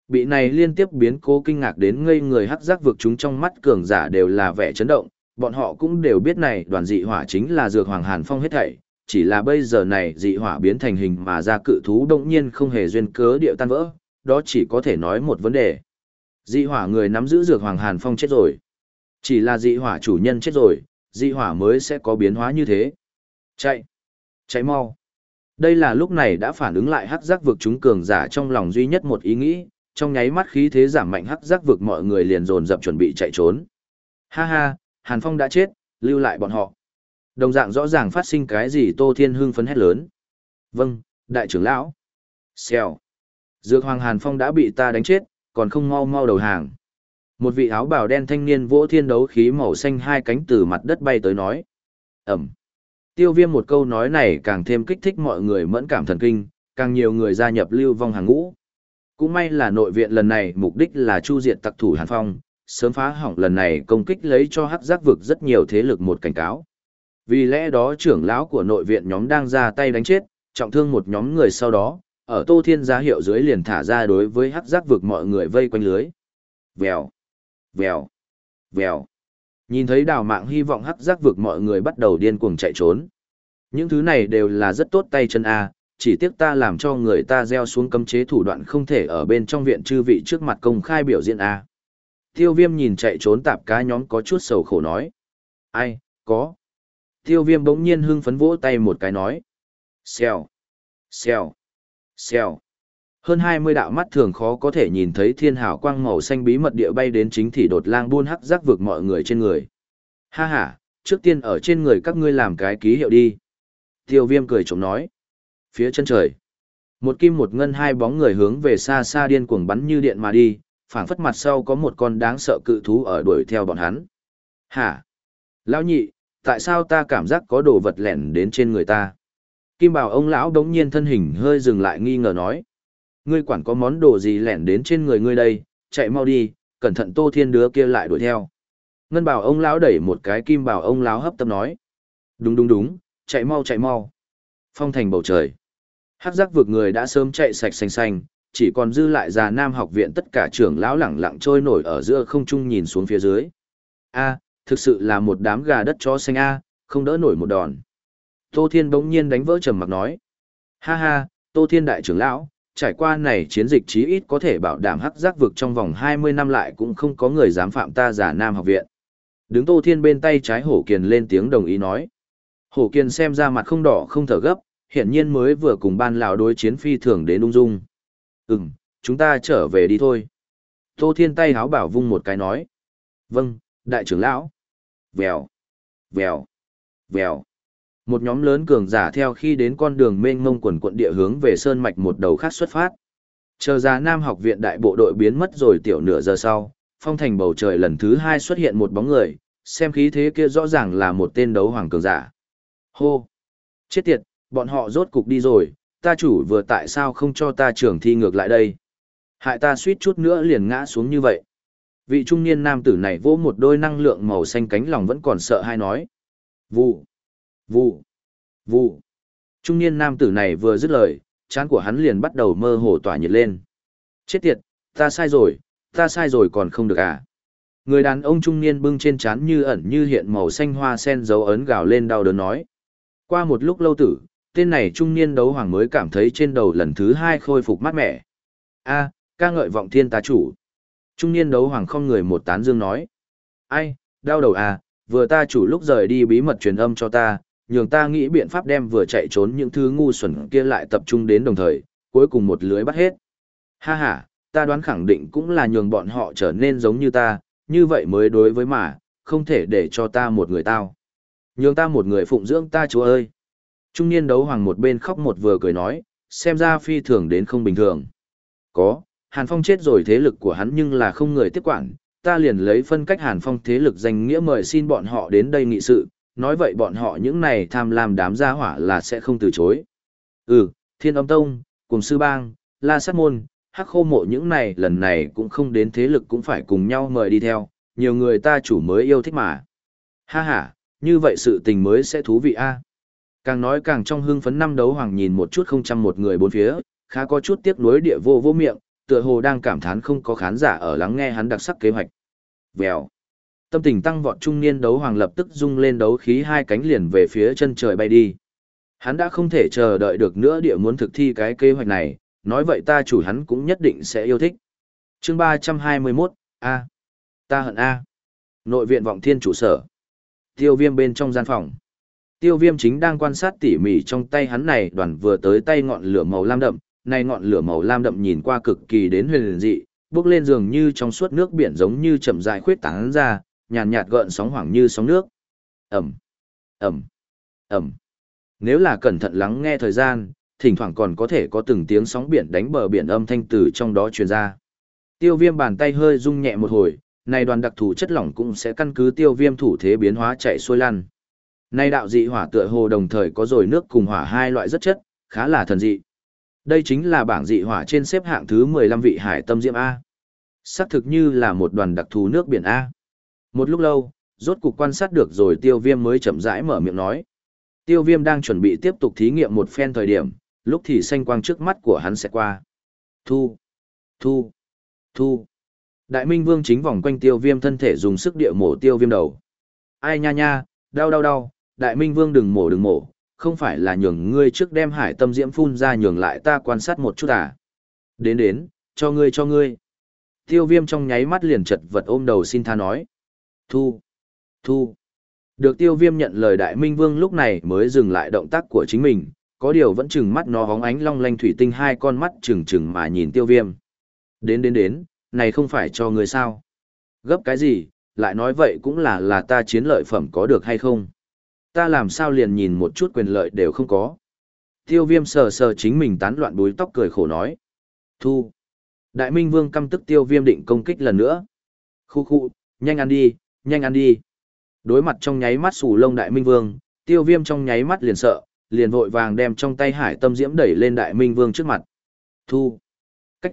Bị này liên tiếp biến cố kinh ngạc đến ngây người hắc giác vực chúng trong mắt cường giả đều là vẻ chấn động, bọn họ cũng đều biết này đoàn dị hỏa chính là dược hoàng hàn phong hết thảy, chỉ là bây giờ này dị hỏa biến thành hình mà ra cự thú động nhiên không hề duyên cớ điệu tan vỡ, đó chỉ có thể nói một vấn đề. Dị hỏa người nắm giữ dược hoàng hàn phong chết rồi. Chỉ là dị hỏa chủ nhân chết rồi, dị hỏa mới sẽ có biến hóa như thế. Chạy! Chạy mau! Đây là lúc này đã phản ứng lại hắc giác vực chúng cường giả trong lòng duy nhất một ý nghĩ, trong nháy mắt khí thế giảm mạnh hắc giác vực mọi người liền dồn dập chuẩn bị chạy trốn. Ha ha, Hàn Phong đã chết, lưu lại bọn họ. Đồng dạng rõ ràng phát sinh cái gì Tô Thiên Hưng phấn hét lớn. Vâng, đại trưởng lão. Xèo. Dược Hoàng Hàn Phong đã bị ta đánh chết, còn không mau mau đầu hàng. Một vị áo bào đen thanh niên vỗ thiên đấu khí màu xanh hai cánh từ mặt đất bay tới nói. Ẩm. Tiêu viêm một câu nói này càng thêm kích thích mọi người mẫn cảm thần kinh, càng nhiều người gia nhập lưu vong hàng ngũ. Cũng may là nội viện lần này mục đích là chu diệt tặc thủ Hàn Phong, sớm phá hỏng lần này công kích lấy cho hắc giác vực rất nhiều thế lực một cảnh cáo. Vì lẽ đó trưởng lão của nội viện nhóm đang ra tay đánh chết, trọng thương một nhóm người sau đó, ở Tô Thiên giá hiệu dưới liền thả ra đối với hắc giác vực mọi người vây quanh lưới. Vèo, vèo, vèo. Nhìn thấy đào mạng hy vọng hắc giác vực mọi người bắt đầu điên cuồng chạy trốn. Những thứ này đều là rất tốt tay chân A, chỉ tiếc ta làm cho người ta gieo xuống cấm chế thủ đoạn không thể ở bên trong viện chư vị trước mặt công khai biểu diễn A. Tiêu viêm nhìn chạy trốn tạp cá nhóm có chút sầu khổ nói. Ai, có. Tiêu viêm bỗng nhiên hưng phấn vỗ tay một cái nói. Xèo, xèo, xèo. Hơn 20 đạo mắt thường khó có thể nhìn thấy thiên hào quang màu xanh bí mật địa bay đến chính thị đột lang buôn hắc giác vực mọi người trên người. Ha ha, trước tiên ở trên người các ngươi làm cái ký hiệu đi. Tiêu viêm cười chống nói. Phía chân trời. Một kim một ngân hai bóng người hướng về xa xa điên cuồng bắn như điện mà đi, phảng phất mặt sau có một con đáng sợ cự thú ở đuổi theo bọn hắn. Hả? Lão nhị, tại sao ta cảm giác có đồ vật lẻn đến trên người ta? Kim bảo ông lão đống nhiên thân hình hơi dừng lại nghi ngờ nói. Ngươi quản có món đồ gì lẻn đến trên người ngươi đây, chạy mau đi, cẩn thận tô thiên đứa kia lại đuổi theo. Ngân bảo ông lão đẩy một cái kim bảo ông lão hấp tấp nói. Đúng đúng đúng, chạy mau chạy mau. Phong thành bầu trời. Hắc giác vực người đã sớm chạy sạch xanh xanh, chỉ còn dư lại già nam học viện tất cả trưởng lão lẳng lặng trôi nổi ở giữa không trung nhìn xuống phía dưới. A, thực sự là một đám gà đất chó xanh A, không đỡ nổi một đòn. Tô Thiên bỗng nhiên đánh vỡ trầm mặc nói. Ha ha, Tô Thiên đại trưởng lão, trải qua này chiến dịch chí ít có thể bảo đảm hắc giác vực trong vòng 20 năm lại cũng không có người dám phạm ta giả nam học viện. Đứng Tô Thiên bên tay trái Hổ Kiền lên tiếng đồng ý nói. Hổ Kiền xem ra mặt không đỏ không thở gấp, hiển nhiên mới vừa cùng ban lão đối chiến phi thường đến ung dung. Ừm, chúng ta trở về đi thôi. Tô Thiên tay háo bảo vung một cái nói. Vâng, đại trưởng lão. Vèo, vèo, vèo. Một nhóm lớn cường giả theo khi đến con đường mênh mông quần quận địa hướng về sơn mạch một đầu khác xuất phát. Chờ ra Nam học viện đại bộ đội biến mất rồi tiểu nửa giờ sau, phong thành bầu trời lần thứ hai xuất hiện một bóng người, xem khí thế kia rõ ràng là một tên đấu hoàng cường giả. Hô! Chết tiệt, bọn họ rốt cục đi rồi, ta chủ vừa tại sao không cho ta trưởng thi ngược lại đây. Hại ta suýt chút nữa liền ngã xuống như vậy. Vị trung niên nam tử này vỗ một đôi năng lượng màu xanh cánh lòng vẫn còn sợ hay nói. Vụ! Vụ! Vụ! Trung niên nam tử này vừa dứt lời, chán của hắn liền bắt đầu mơ hồ tỏa nhiệt lên. Chết tiệt, ta sai rồi, ta sai rồi còn không được à. Người đàn ông trung niên bưng trên chán như ẩn như hiện màu xanh hoa sen dấu ấn gào lên đau đớn nói. Qua một lúc lâu tử, tên này trung niên đấu hoàng mới cảm thấy trên đầu lần thứ hai khôi phục mát mẻ. A, ca ngợi vọng thiên tá chủ. Trung niên đấu hoàng không người một tán dương nói. Ai, đau đầu à, vừa ta chủ lúc rời đi bí mật truyền âm cho ta, nhường ta nghĩ biện pháp đem vừa chạy trốn những thứ ngu xuẩn kia lại tập trung đến đồng thời, cuối cùng một lưới bắt hết. Ha ha, ta đoán khẳng định cũng là nhường bọn họ trở nên giống như ta, như vậy mới đối với mà, không thể để cho ta một người tao. Nhường ta một người phụng dưỡng ta chúa ơi. Trung niên đấu hoàng một bên khóc một vừa cười nói, xem ra phi thường đến không bình thường. Có, Hàn Phong chết rồi thế lực của hắn nhưng là không người tiếp quản, ta liền lấy phân cách Hàn Phong thế lực danh nghĩa mời xin bọn họ đến đây nghị sự, nói vậy bọn họ những này tham lam đám gia hỏa là sẽ không từ chối. Ừ, Thiên Âm Tông, Cùng Sư Bang, La Sát Môn, Hắc Khô Mộ những này lần này cũng không đến thế lực cũng phải cùng nhau mời đi theo, nhiều người ta chủ mới yêu thích mà. Ha ha, như vậy sự tình mới sẽ thú vị a. Càng nói càng trong hưng phấn năm đấu hoàng nhìn một chút không trăm một người bốn phía, khá có chút tiếc nuối địa vô vô miệng, tựa hồ đang cảm thán không có khán giả ở lắng nghe hắn đặc sắc kế hoạch. Vèo. Tâm tình tăng vọt trung niên đấu hoàng lập tức rung lên đấu khí hai cánh liền về phía chân trời bay đi. Hắn đã không thể chờ đợi được nữa địa muốn thực thi cái kế hoạch này, nói vậy ta chủ hắn cũng nhất định sẽ yêu thích. chương 321, A. Ta hận A. Nội viện vọng thiên chủ sở. Tiêu viêm bên trong gian phòng. Tiêu viêm chính đang quan sát tỉ mỉ trong tay hắn này đoàn vừa tới tay ngọn lửa màu lam đậm, này ngọn lửa màu lam đậm nhìn qua cực kỳ đến huyền dị, bước lên giường như trong suốt nước biển giống như chậm rãi khuyết tán ra, nhàn nhạt gợn sóng hoảng như sóng nước. Ẩm, Ẩm, Ẩm. Nếu là cẩn thận lắng nghe thời gian, thỉnh thoảng còn có thể có từng tiếng sóng biển đánh bờ biển âm thanh từ trong đó truyền ra. Tiêu viêm bàn tay hơi rung nhẹ một hồi, này đoàn đặc thù chất lỏng cũng sẽ căn cứ tiêu viêm thủ thế biến hóa chạy xuôi lăn. nay đạo dị hỏa tựa hồ đồng thời có rồi nước cùng hỏa hai loại rất chất, khá là thần dị. Đây chính là bảng dị hỏa trên xếp hạng thứ 15 vị hải tâm diễm A. Sắc thực như là một đoàn đặc thù nước biển A. Một lúc lâu, rốt cục quan sát được rồi tiêu viêm mới chậm rãi mở miệng nói. Tiêu viêm đang chuẩn bị tiếp tục thí nghiệm một phen thời điểm, lúc thì xanh quang trước mắt của hắn sẽ qua. Thu, thu, thu. Đại Minh Vương chính vòng quanh tiêu viêm thân thể dùng sức địa mổ tiêu viêm đầu. Ai nha nha, đau đau đau, Đại Minh Vương đừng mổ đừng mổ, không phải là nhường ngươi trước đem hải tâm diễm phun ra nhường lại ta quan sát một chút à. Đến đến, cho ngươi cho ngươi. Tiêu viêm trong nháy mắt liền chật vật ôm đầu xin tha nói. Thu, thu. Được tiêu viêm nhận lời đại minh vương lúc này mới dừng lại động tác của chính mình, có điều vẫn chừng mắt nó hóng ánh long lanh thủy tinh hai con mắt chừng chừng mà nhìn tiêu viêm. Đến đến đến, này không phải cho người sao. Gấp cái gì, lại nói vậy cũng là là ta chiến lợi phẩm có được hay không. Ta làm sao liền nhìn một chút quyền lợi đều không có. Tiêu viêm sờ sờ chính mình tán loạn búi tóc cười khổ nói. Thu. Đại Minh Vương căm tức tiêu viêm định công kích lần nữa. Khu khu, nhanh ăn đi, nhanh ăn đi. Đối mặt trong nháy mắt sù lông Đại Minh Vương, tiêu viêm trong nháy mắt liền sợ, liền vội vàng đem trong tay hải tâm diễm đẩy lên Đại Minh Vương trước mặt. Thu. Cách.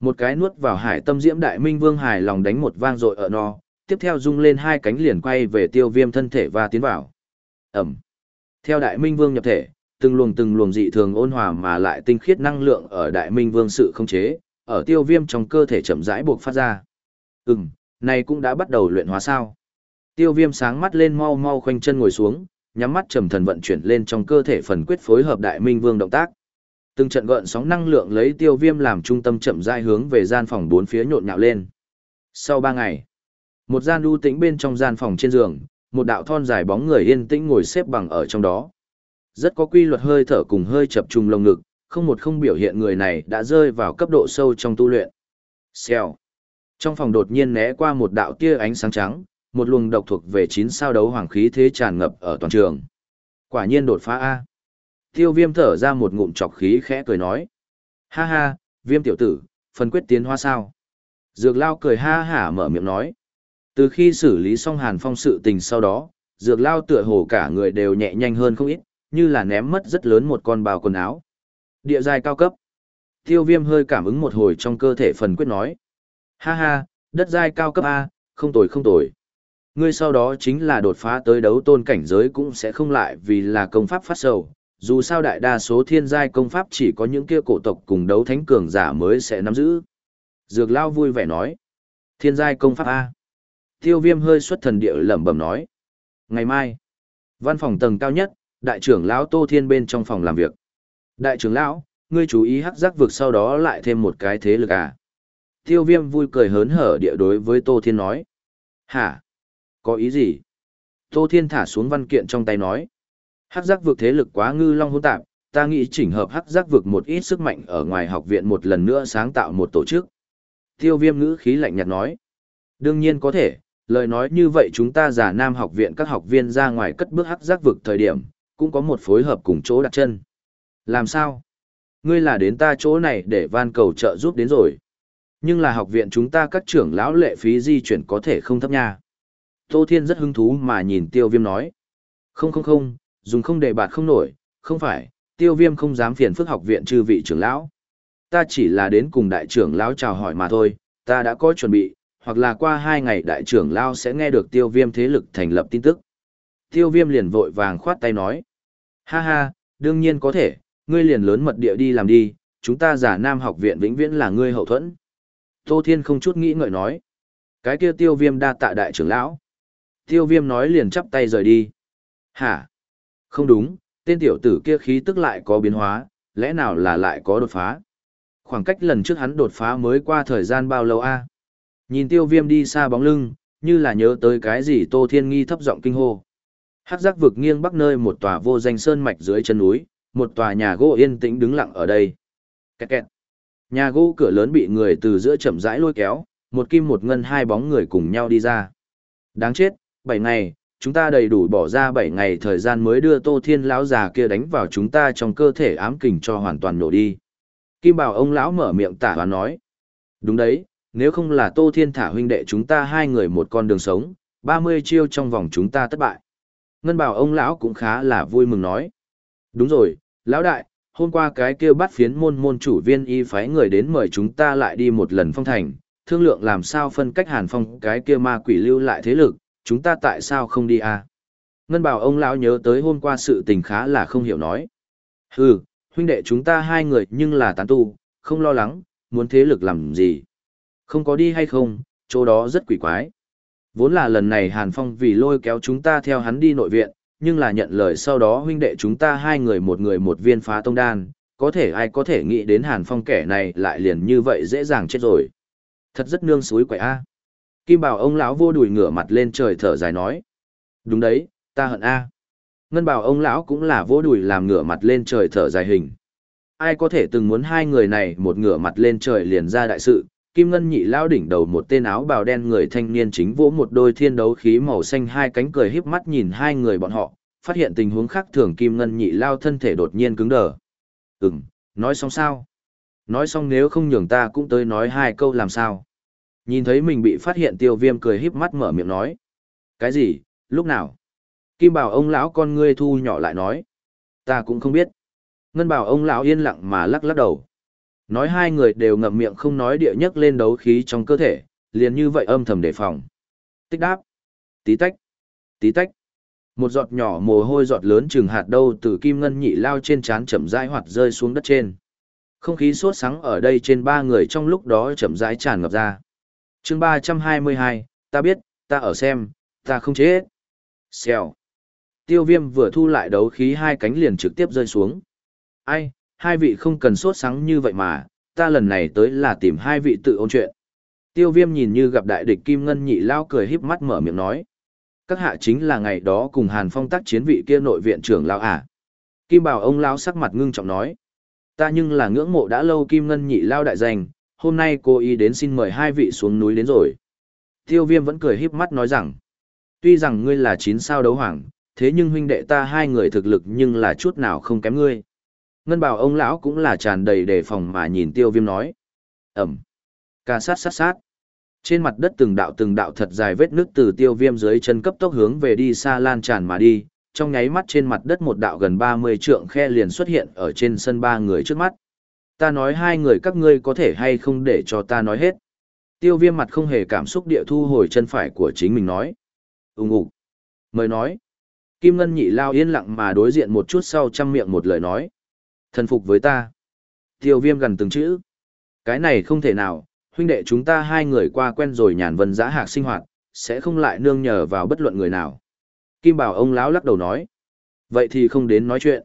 Một cái nuốt vào hải tâm diễm Đại Minh Vương hài lòng đánh một vang rội ở no, tiếp theo rung lên hai cánh liền quay về tiêu viêm thân thể và tiến vào. Ẩm. Theo Đại Minh Vương nhập thể, từng luồng từng luồng dị thường ôn hòa mà lại tinh khiết năng lượng ở Đại Minh Vương sự không chế, ở tiêu viêm trong cơ thể chậm rãi buộc phát ra. Ừm, này cũng đã bắt đầu luyện hóa sao. Tiêu viêm sáng mắt lên mau mau khoanh chân ngồi xuống, nhắm mắt trầm thần vận chuyển lên trong cơ thể phần quyết phối hợp Đại Minh Vương động tác. Từng trận gợn sóng năng lượng lấy tiêu viêm làm trung tâm chậm rãi hướng về gian phòng bốn phía nhộn nhạo lên. Sau ba ngày, một gian lưu tĩnh bên trong gian phòng trên giường, một đạo thon dài bóng người yên tĩnh ngồi xếp bằng ở trong đó. Rất có quy luật hơi thở cùng hơi chập trùng lồng ngực, không một không biểu hiện người này đã rơi vào cấp độ sâu trong tu luyện. Xèo. Trong phòng đột nhiên né qua một đạo tia ánh sáng trắng, một luồng độc thuộc về chín sao đấu hoàng khí thế tràn ngập ở toàn trường. Quả nhiên đột phá A. Tiêu viêm thở ra một ngụm chọc khí khẽ cười nói. Ha ha, viêm tiểu tử, phần quyết tiến hoa sao. Dược lao cười ha hả mở miệng nói. Từ khi xử lý xong hàn phong sự tình sau đó, dược lao tựa hồ cả người đều nhẹ nhanh hơn không ít, như là ném mất rất lớn một con bào quần áo. Địa giai cao cấp. Tiêu viêm hơi cảm ứng một hồi trong cơ thể phần quyết nói. Ha ha, đất giai cao cấp A, không tồi không tồi. Ngươi sau đó chính là đột phá tới đấu tôn cảnh giới cũng sẽ không lại vì là công pháp phát sầu. Dù sao đại đa số thiên giai công pháp chỉ có những kia cổ tộc cùng đấu thánh cường giả mới sẽ nắm giữ. Dược lao vui vẻ nói. Thiên giai công pháp A. Tiêu viêm hơi xuất thần địa lẩm bẩm nói. Ngày mai, văn phòng tầng cao nhất, đại trưởng lão Tô Thiên bên trong phòng làm việc. Đại trưởng lão, ngươi chú ý hắc giác vực sau đó lại thêm một cái thế lực à. Tiêu viêm vui cười hớn hở địa đối với Tô Thiên nói. Hả? Có ý gì? Tô Thiên thả xuống văn kiện trong tay nói. Hắc giác vực thế lực quá ngư long hỗn tạp, ta nghĩ chỉnh hợp hắc giác vực một ít sức mạnh ở ngoài học viện một lần nữa sáng tạo một tổ chức. Tiêu viêm ngữ khí lạnh nhạt nói. Đương nhiên có thể, lời nói như vậy chúng ta giả nam học viện các học viên ra ngoài cất bước hắc giác vực thời điểm, cũng có một phối hợp cùng chỗ đặt chân. Làm sao? Ngươi là đến ta chỗ này để van cầu trợ giúp đến rồi. Nhưng là học viện chúng ta các trưởng lão lệ phí di chuyển có thể không thấp nha. Tô Thiên rất hứng thú mà nhìn tiêu viêm nói. Không không không, dùng không để bạt không nổi, không phải, tiêu viêm không dám phiền phức học viện trừ vị trưởng lão. Ta chỉ là đến cùng đại trưởng lão chào hỏi mà thôi, ta đã có chuẩn bị, hoặc là qua hai ngày đại trưởng lão sẽ nghe được tiêu viêm thế lực thành lập tin tức. Tiêu viêm liền vội vàng khoát tay nói. Ha ha, đương nhiên có thể, ngươi liền lớn mật địa đi làm đi, chúng ta giả nam học viện vĩnh viễn là ngươi hậu thuẫn. Tô Thiên không chút nghĩ ngợi nói. Cái kia tiêu viêm đa tạ đại trưởng lão. Tiêu viêm nói liền chắp tay rời đi. Hả? Không đúng, tên tiểu tử kia khí tức lại có biến hóa, lẽ nào là lại có đột phá? Khoảng cách lần trước hắn đột phá mới qua thời gian bao lâu a? Nhìn tiêu viêm đi xa bóng lưng, như là nhớ tới cái gì Tô Thiên Nghi thấp giọng kinh hô. Hắc giác vực nghiêng bắc nơi một tòa vô danh sơn mạch dưới chân núi, một tòa nhà gỗ yên tĩnh đứng lặng ở đây. Kẹt kẹt. Nhà gỗ cửa lớn bị người từ giữa chậm rãi lôi kéo, một kim một ngân hai bóng người cùng nhau đi ra. Đáng chết, bảy ngày, chúng ta đầy đủ bỏ ra bảy ngày thời gian mới đưa Tô Thiên lão già kia đánh vào chúng ta trong cơ thể ám kình cho hoàn toàn nổ đi. Kim Bảo ông lão mở miệng tả và nói. Đúng đấy, nếu không là Tô Thiên thả huynh đệ chúng ta hai người một con đường sống, ba mươi chiêu trong vòng chúng ta thất bại. Ngân Bảo ông lão cũng khá là vui mừng nói. Đúng rồi, lão đại, hôm qua cái kia bắt phiến môn môn chủ viên y phái người đến mời chúng ta lại đi một lần phong thành, thương lượng làm sao phân cách hàn phong cái kia ma quỷ lưu lại thế lực, chúng ta tại sao không đi à? Ngân bảo ông lão nhớ tới hôm qua sự tình khá là không hiểu nói. Hừ, huynh đệ chúng ta hai người nhưng là tán tu, không lo lắng, muốn thế lực làm gì. Không có đi hay không, chỗ đó rất quỷ quái. Vốn là lần này Hàn Phong vì lôi kéo chúng ta theo hắn đi nội viện, nhưng là nhận lời sau đó huynh đệ chúng ta hai người một người một viên phá tông đan, có thể ai có thể nghĩ đến Hàn Phong kẻ này lại liền như vậy dễ dàng chết rồi. Thật rất nương suối quậy a. Kim Bảo ông lão vô đùi ngửa mặt lên trời thở dài nói. Đúng đấy, ta hận a. Ngân Bảo ông lão cũng là vô đùi làm ngửa mặt lên trời thở dài hình. Ai có thể từng muốn hai người này một ngửa mặt lên trời liền ra đại sự, Kim Ngân nhị lao đỉnh đầu một tên áo bào đen người thanh niên chính vỗ một đôi thiên đấu khí màu xanh hai cánh cười híp mắt nhìn hai người bọn họ, phát hiện tình huống khác thường Kim Ngân nhị lao thân thể đột nhiên cứng đờ. Ừm, nói xong sao? Nói xong nếu không nhường ta cũng tới nói hai câu làm sao? Nhìn thấy mình bị phát hiện tiêu viêm cười híp mắt mở miệng nói. Cái gì, lúc nào? Kim bảo ông lão con ngươi thu nhỏ lại nói. Ta cũng không biết. Ngân bảo ông lão yên lặng mà lắc lắc đầu. Nói hai người đều ngậm miệng không nói địa nhất lên đấu khí trong cơ thể, liền như vậy âm thầm đề phòng. Tích đáp. Tí tách. Tí tách. Một giọt nhỏ mồ hôi giọt lớn chừng hạt đâu từ kim ngân nhị lao trên trán chậm rãi hoạt rơi xuống đất trên. Không khí sốt sắng ở đây trên ba người trong lúc đó chậm rãi tràn ngập ra. chương ba trăm hai mươi hai, ta biết, ta ở xem, ta không chết. Xèo. Tiêu viêm vừa thu lại đấu khí hai cánh liền trực tiếp rơi xuống. Ai, hai vị không cần sốt sắng như vậy mà, ta lần này tới là tìm hai vị tự ôn chuyện. Tiêu viêm nhìn như gặp đại địch Kim Ngân nhị lao cười híp mắt mở miệng nói. Các hạ chính là ngày đó cùng Hàn Phong tác chiến vị kia nội viện trưởng lao à. Kim bảo ông lao sắc mặt ngưng trọng nói. Ta nhưng là ngưỡng mộ đã lâu Kim Ngân nhị lao đại danh, hôm nay cô ý đến xin mời hai vị xuống núi đến rồi. Tiêu viêm vẫn cười híp mắt nói rằng, tuy rằng ngươi là chín sao đấu hoàng, thế nhưng huynh đệ ta hai người thực lực nhưng là chút nào không kém ngươi. Ngân bảo ông lão cũng là tràn đầy đề phòng mà nhìn tiêu viêm nói. Ẩm. Ca sát sát sát. Trên mặt đất từng đạo từng đạo thật dài vết nước từ tiêu viêm dưới chân cấp tốc hướng về đi xa lan tràn mà đi, trong nháy mắt trên mặt đất một đạo gần 30 trượng khe liền xuất hiện ở trên sân ba người trước mắt. Ta nói hai người các ngươi có thể hay không để cho ta nói hết. Tiêu viêm mặt không hề cảm xúc địa thu hồi chân phải của chính mình nói. ùng ục Mời nói. Kim Ngân nhị lao yên lặng mà đối diện một chút sau chăm miệng một lời nói. Thần phục với ta. Tiêu viêm gần từng chữ. Cái này không thể nào, huynh đệ chúng ta hai người qua quen rồi nhàn vân giã hạc sinh hoạt, sẽ không lại nương nhờ vào bất luận người nào. Kim bảo ông lão lắc đầu nói. Vậy thì không đến nói chuyện.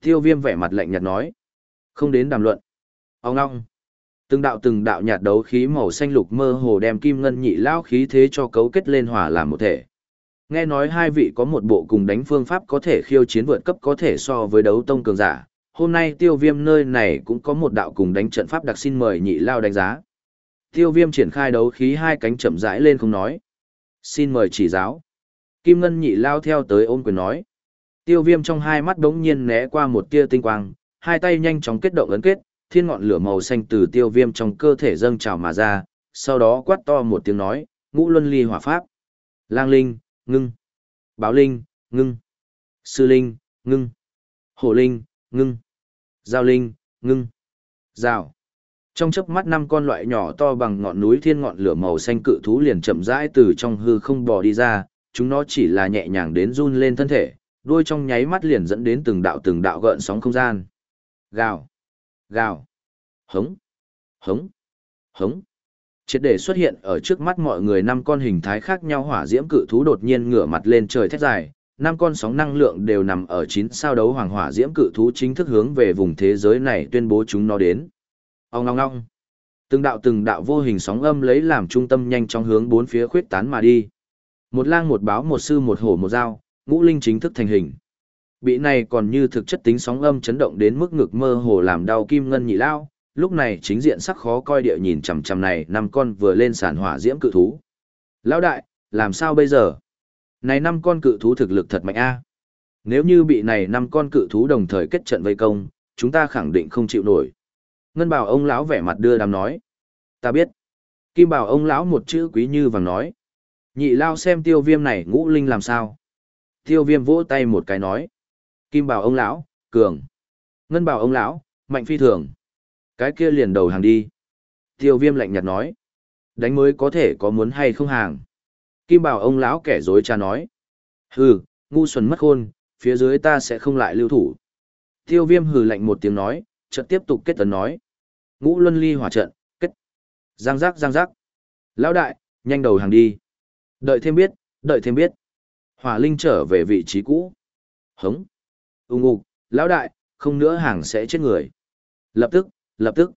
Tiêu viêm vẻ mặt lạnh nhạt nói. Không đến đàm luận. Ông ngong. Từng đạo từng đạo nhạt đấu khí màu xanh lục mơ hồ đem kim ngân nhị lao khí thế cho cấu kết lên hòa làm một thể. Nghe nói hai vị có một bộ cùng đánh phương pháp có thể khiêu chiến vượt cấp có thể so với đấu tông cường giả. Hôm nay tiêu viêm nơi này cũng có một đạo cùng đánh trận pháp đặc xin mời nhị lao đánh giá. Tiêu viêm triển khai đấu khí hai cánh chậm rãi lên không nói. Xin mời chỉ giáo. Kim ngân nhị lao theo tới ôm quyền nói. Tiêu viêm trong hai mắt đống nhiên né qua một tia tinh quang, hai tay nhanh chóng kết động ấn kết, thiên ngọn lửa màu xanh từ tiêu viêm trong cơ thể dâng trào mà ra, sau đó quát to một tiếng nói, ngũ luân ly hỏa pháp. Lang linh, ngưng. Báo linh, ngưng. Sư linh, ngưng. Hổ linh, ngưng. Giao linh, ngưng. Giao. Trong chớp mắt năm con loại nhỏ to bằng ngọn núi thiên ngọn lửa màu xanh cự thú liền chậm rãi từ trong hư không bò đi ra, chúng nó chỉ là nhẹ nhàng đến run lên thân thể, đuôi trong nháy mắt liền dẫn đến từng đạo từng đạo gợn sóng không gian. Gào, gào, hống, hống, hống. Triệt để xuất hiện ở trước mắt mọi người năm con hình thái khác nhau hỏa diễm cự thú đột nhiên ngửa mặt lên trời thét dài, năm con sóng năng lượng đều nằm ở chín sao đấu hoàng hỏa diễm cự thú chính thức hướng về vùng thế giới này tuyên bố chúng nó đến. Ông ngong ngong. Từng đạo từng đạo vô hình sóng âm lấy làm trung tâm nhanh chóng hướng bốn phía khuyết tán mà đi. Một lang một báo một sư một hổ một dao, ngũ linh chính thức thành hình. Bị này còn như thực chất tính sóng âm chấn động đến mức ngực mơ hồ làm đau kim ngân nhị lao, lúc này chính diện sắc khó coi địa nhìn chằm chằm này năm con vừa lên sàn hỏa diễm cự thú. Lão đại, làm sao bây giờ? Này năm con cự thú thực lực thật mạnh a. Nếu như bị này năm con cự thú đồng thời kết trận vây công, chúng ta khẳng định không chịu nổi. Ngân bảo ông lão vẻ mặt đưa đám nói. Ta biết. Kim bảo ông lão một chữ quý như vàng nói. Nhị lao xem tiêu viêm này ngũ linh làm sao. Tiêu viêm vỗ tay một cái nói. Kim bảo ông lão, cường. Ngân bảo ông lão, mạnh phi thường. Cái kia liền đầu hàng đi. Tiêu viêm lạnh nhạt nói. Đánh mới có thể có muốn hay không hàng. Kim bảo ông lão kẻ dối cha nói. Hừ, ngu xuẩn mất khôn, phía dưới ta sẽ không lại lưu thủ. Tiêu viêm hừ lạnh một tiếng nói, chợt tiếp tục kết tấn nói. Ngũ luân ly hỏa trận, kết. Giang giác giang giác. Lão đại, nhanh đầu hàng đi. Đợi thêm biết, đợi thêm biết. Hỏa linh trở về vị trí cũ. Hống. Ung ục, lão đại, không nữa hàng sẽ chết người. Lập tức, lập tức.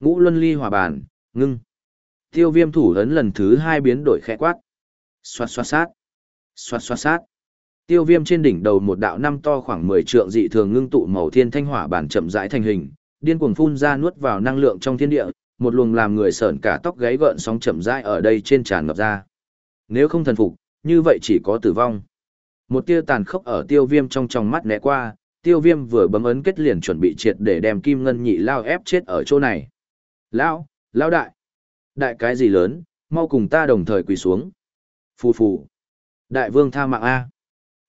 Ngũ luân ly hỏa bàn, ngưng. Tiêu viêm thủ lớn lần thứ hai biến đổi khẽ quát. Xoát xoát sát. Xoát xoát sát. Tiêu viêm trên đỉnh đầu một đạo năm to khoảng 10 trượng dị thường ngưng tụ màu thiên thanh hỏa bản chậm rãi thành hình, điên cuồng phun ra nuốt vào năng lượng trong thiên địa, một luồng làm người sởn cả tóc gáy gợn sóng chậm rãi ở đây trên tràn ngập ra. Nếu không thần phục, như vậy chỉ có tử vong. Một tia tàn khốc ở tiêu viêm trong trong mắt né qua, tiêu viêm vừa bấm ấn kết liền chuẩn bị triệt để đem kim ngân nhị lao ép chết ở chỗ này. Lao, lao đại. Đại cái gì lớn, mau cùng ta đồng thời quỳ xuống. Phù phù. Đại vương tha mạng A.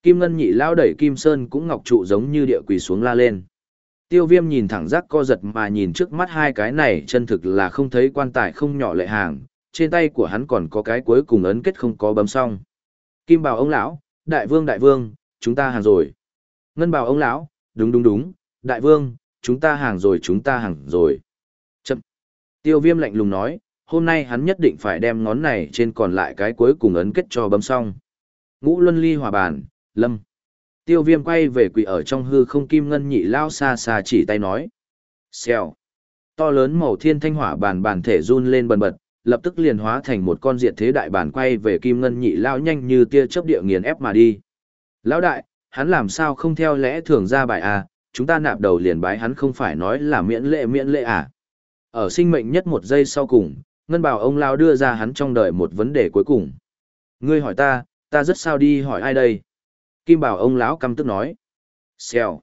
Kim ngân nhị lao đẩy kim sơn cũng ngọc trụ giống như địa quỳ xuống la lên. Tiêu viêm nhìn thẳng giác co giật mà nhìn trước mắt hai cái này chân thực là không thấy quan tài không nhỏ lệ hàng, trên tay của hắn còn có cái cuối cùng ấn kết không có bấm xong. Kim bảo ông lão, đại vương đại vương, chúng ta hàng rồi. Ngân bảo ông lão, đúng đúng đúng, đại vương, chúng ta hàng rồi chúng ta hàng rồi. Chậm. Tiêu viêm lạnh lùng nói, hôm nay hắn nhất định phải đem ngón này trên còn lại cái cuối cùng ấn kết cho bấm xong. Ngũ luân ly hòa bàn, lâm. Tiêu viêm quay về quỷ ở trong hư không kim ngân nhị lao xa xa chỉ tay nói. Xèo. To lớn màu thiên thanh hỏa bàn bàn thể run lên bần bật, lập tức liền hóa thành một con diệt thế đại bản quay về kim ngân nhị lao nhanh như tia chớp địa nghiền ép mà đi. Lão đại, hắn làm sao không theo lẽ thường ra bài à, chúng ta nạp đầu liền bái hắn không phải nói là miễn lệ miễn lệ à. Ở sinh mệnh nhất một giây sau cùng, ngân bảo ông lao đưa ra hắn trong đời một vấn đề cuối cùng. Ngươi hỏi ta, ta rất sao đi hỏi ai đây? Kim bảo ông lão căm tức nói. Xèo.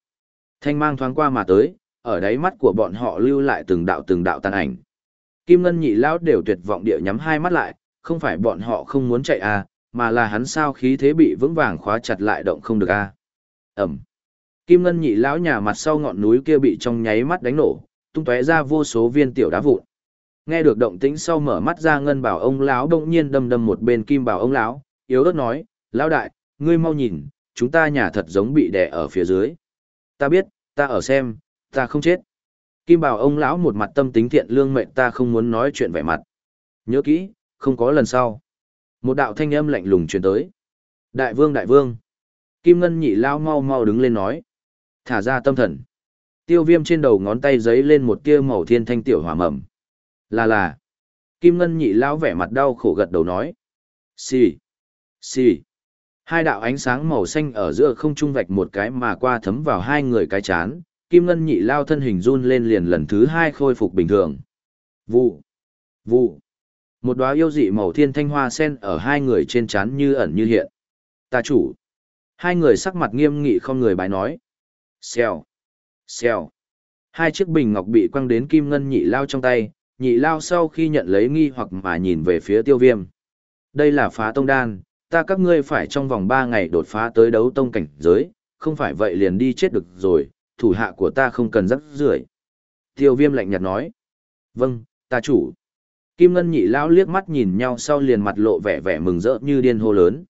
Thanh mang thoáng qua mà tới, ở đáy mắt của bọn họ lưu lại từng đạo từng đạo tàn ảnh. Kim ngân nhị lão đều tuyệt vọng địa nhắm hai mắt lại, không phải bọn họ không muốn chạy à, mà là hắn sao khí thế bị vững vàng khóa chặt lại động không được à. Ẩm. Kim ngân nhị lão nhà mặt sau ngọn núi kia bị trong nháy mắt đánh nổ, tung tóe ra vô số viên tiểu đá vụn. Nghe được động tĩnh sau mở mắt ra ngân bảo ông lão đông nhiên đâm đâm một bên kim bảo ông lão, yếu ớt nói, lão đại, ngươi mau nhìn, chúng ta nhà thật giống bị đè ở phía dưới. Ta biết, ta ở xem, ta không chết. Kim bảo ông lão một mặt tâm tính thiện lương mệnh ta không muốn nói chuyện vẻ mặt. Nhớ kỹ, không có lần sau. Một đạo thanh âm lạnh lùng truyền tới. Đại vương đại vương. Kim ngân nhị lao mau mau đứng lên nói. Thả ra tâm thần. Tiêu viêm trên đầu ngón tay giấy lên một tia màu thiên thanh tiểu hỏa mầm. Là là. Kim ngân nhị lao vẻ mặt đau khổ gật đầu nói. Xì. Xì. Hai đạo ánh sáng màu xanh ở giữa không trung vạch một cái mà qua thấm vào hai người cái chán. Kim ngân nhị lao thân hình run lên liền lần thứ hai khôi phục bình thường. Vụ. Vụ. Một đóa yêu dị màu thiên thanh hoa sen ở hai người trên chán như ẩn như hiện. Ta chủ. Hai người sắc mặt nghiêm nghị không người bái nói. Xèo. Xèo. Hai chiếc bình ngọc bị quăng đến kim ngân nhị lao trong tay, nhị lao sau khi nhận lấy nghi hoặc mà nhìn về phía tiêu viêm. Đây là phá tông đan, ta các ngươi phải trong vòng ba ngày đột phá tới đấu tông cảnh giới, không phải vậy liền đi chết được rồi, thủ hạ của ta không cần rắc rưởi. Tiêu viêm lạnh nhạt nói. Vâng, ta chủ. Kim Ngân nhị lão liếc mắt nhìn nhau sau liền mặt lộ vẻ vẻ mừng rỡ như điên hô lớn.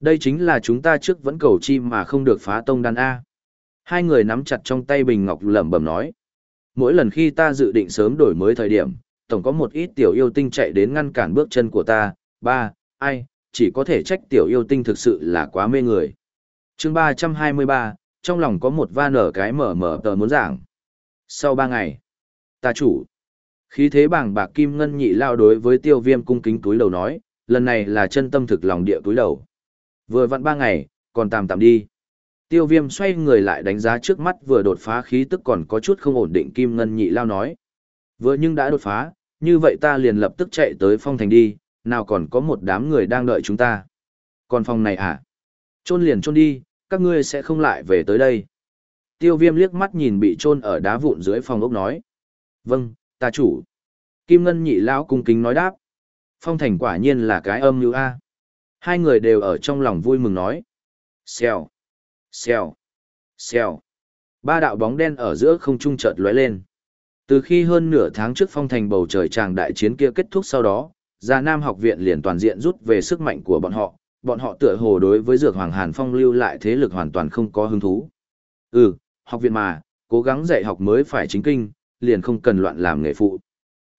Đây chính là chúng ta trước vẫn cầu chi mà không được phá tông đan A. Hai người nắm chặt trong tay bình ngọc lẩm bẩm nói. Mỗi lần khi ta dự định sớm đổi mới thời điểm, tổng có một ít tiểu yêu tinh chạy đến ngăn cản bước chân của ta. Ba, ai, chỉ có thể trách tiểu yêu tinh thực sự là quá mê người. chương ba trăm hai mươi ba, trong lòng có một va nở cái mở mở tờ muốn giảng. Sau ba ngày, ta chủ. Khí thế bảng bạc kim ngân nhị lao đối với tiêu viêm cung kính túi đầu nói, lần này là chân tâm thực lòng địa túi đầu. Vừa vặn ba ngày, còn tạm tạm đi. Tiêu viêm xoay người lại đánh giá trước mắt vừa đột phá khí tức còn có chút không ổn định kim ngân nhị lao nói. Vừa nhưng đã đột phá, như vậy ta liền lập tức chạy tới phong thành đi, nào còn có một đám người đang đợi chúng ta. Còn phòng này à? Trôn liền trôn đi, các ngươi sẽ không lại về tới đây. Tiêu viêm liếc mắt nhìn bị trôn ở đá vụn dưới phòng ốc nói. Vâng, ta chủ. Kim Ngân nhị lao cung kính nói đáp. Phong thành quả nhiên là cái âm như A. Hai người đều ở trong lòng vui mừng nói. Xèo, xèo, xèo. Ba đạo bóng đen ở giữa không trung chợt lóe lên. Từ khi hơn nửa tháng trước phong thành bầu trời tràng đại chiến kia kết thúc sau đó, Gia Nam học viện liền toàn diện rút về sức mạnh của bọn họ, bọn họ tựa hồ đối với dược hoàng hàn phong lưu lại thế lực hoàn toàn không có hứng thú. Ừ, học viện mà, cố gắng dạy học mới phải chính kinh, liền không cần loạn làm nghề phụ.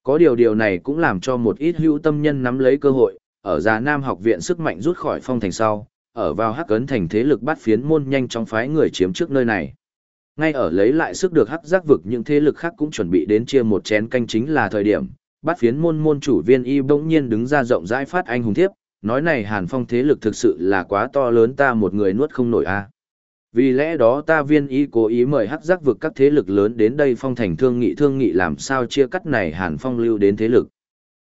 Có điều điều này cũng làm cho một ít hữu tâm nhân nắm lấy cơ hội, ở Già Nam học viện sức mạnh rút khỏi phong thành sau, ở vào hắc ấn thành thế lực bắt phiến môn nhanh chóng phái người chiếm trước nơi này. Ngay ở lấy lại sức được hắc giác vực những thế lực khác cũng chuẩn bị đến chia một chén canh chính là thời điểm, bắt phiến môn môn chủ viên y bỗng nhiên đứng ra rộng rãi phát anh hùng thiếp, nói này hàn phong thế lực thực sự là quá to lớn ta một người nuốt không nổi a vì lẽ đó ta viên y cố ý mời hắc giác vực các thế lực lớn đến đây phong thành thương nghị thương nghị làm sao chia cắt này hàn phong lưu đến thế lực.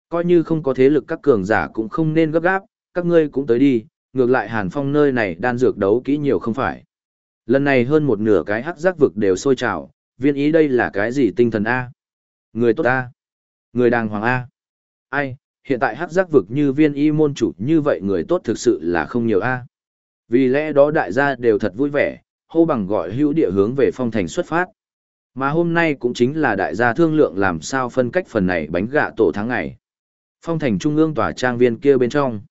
Coi như không có thế lực các cường giả cũng không nên gấp gáp, các ngươi cũng tới đi, ngược lại hàn phong nơi này đan dược đấu kỹ nhiều không phải. Lần này hơn một nửa cái hắc giác vực đều sôi trào, viên ý đây là cái gì tinh thần A? Người tốt A? Người đàng hoàng A? Ai, hiện tại hắc giác vực như viên y môn chủ như vậy người tốt thực sự là không nhiều A. Vì lẽ đó đại gia đều thật vui vẻ, hô bằng gọi hữu địa hướng về phong thành xuất phát. Mà hôm nay cũng chính là đại gia thương lượng làm sao phân cách phần này bánh gạ tổ tháng ngày. Phong thành trung ương tòa trang viên kia bên trong.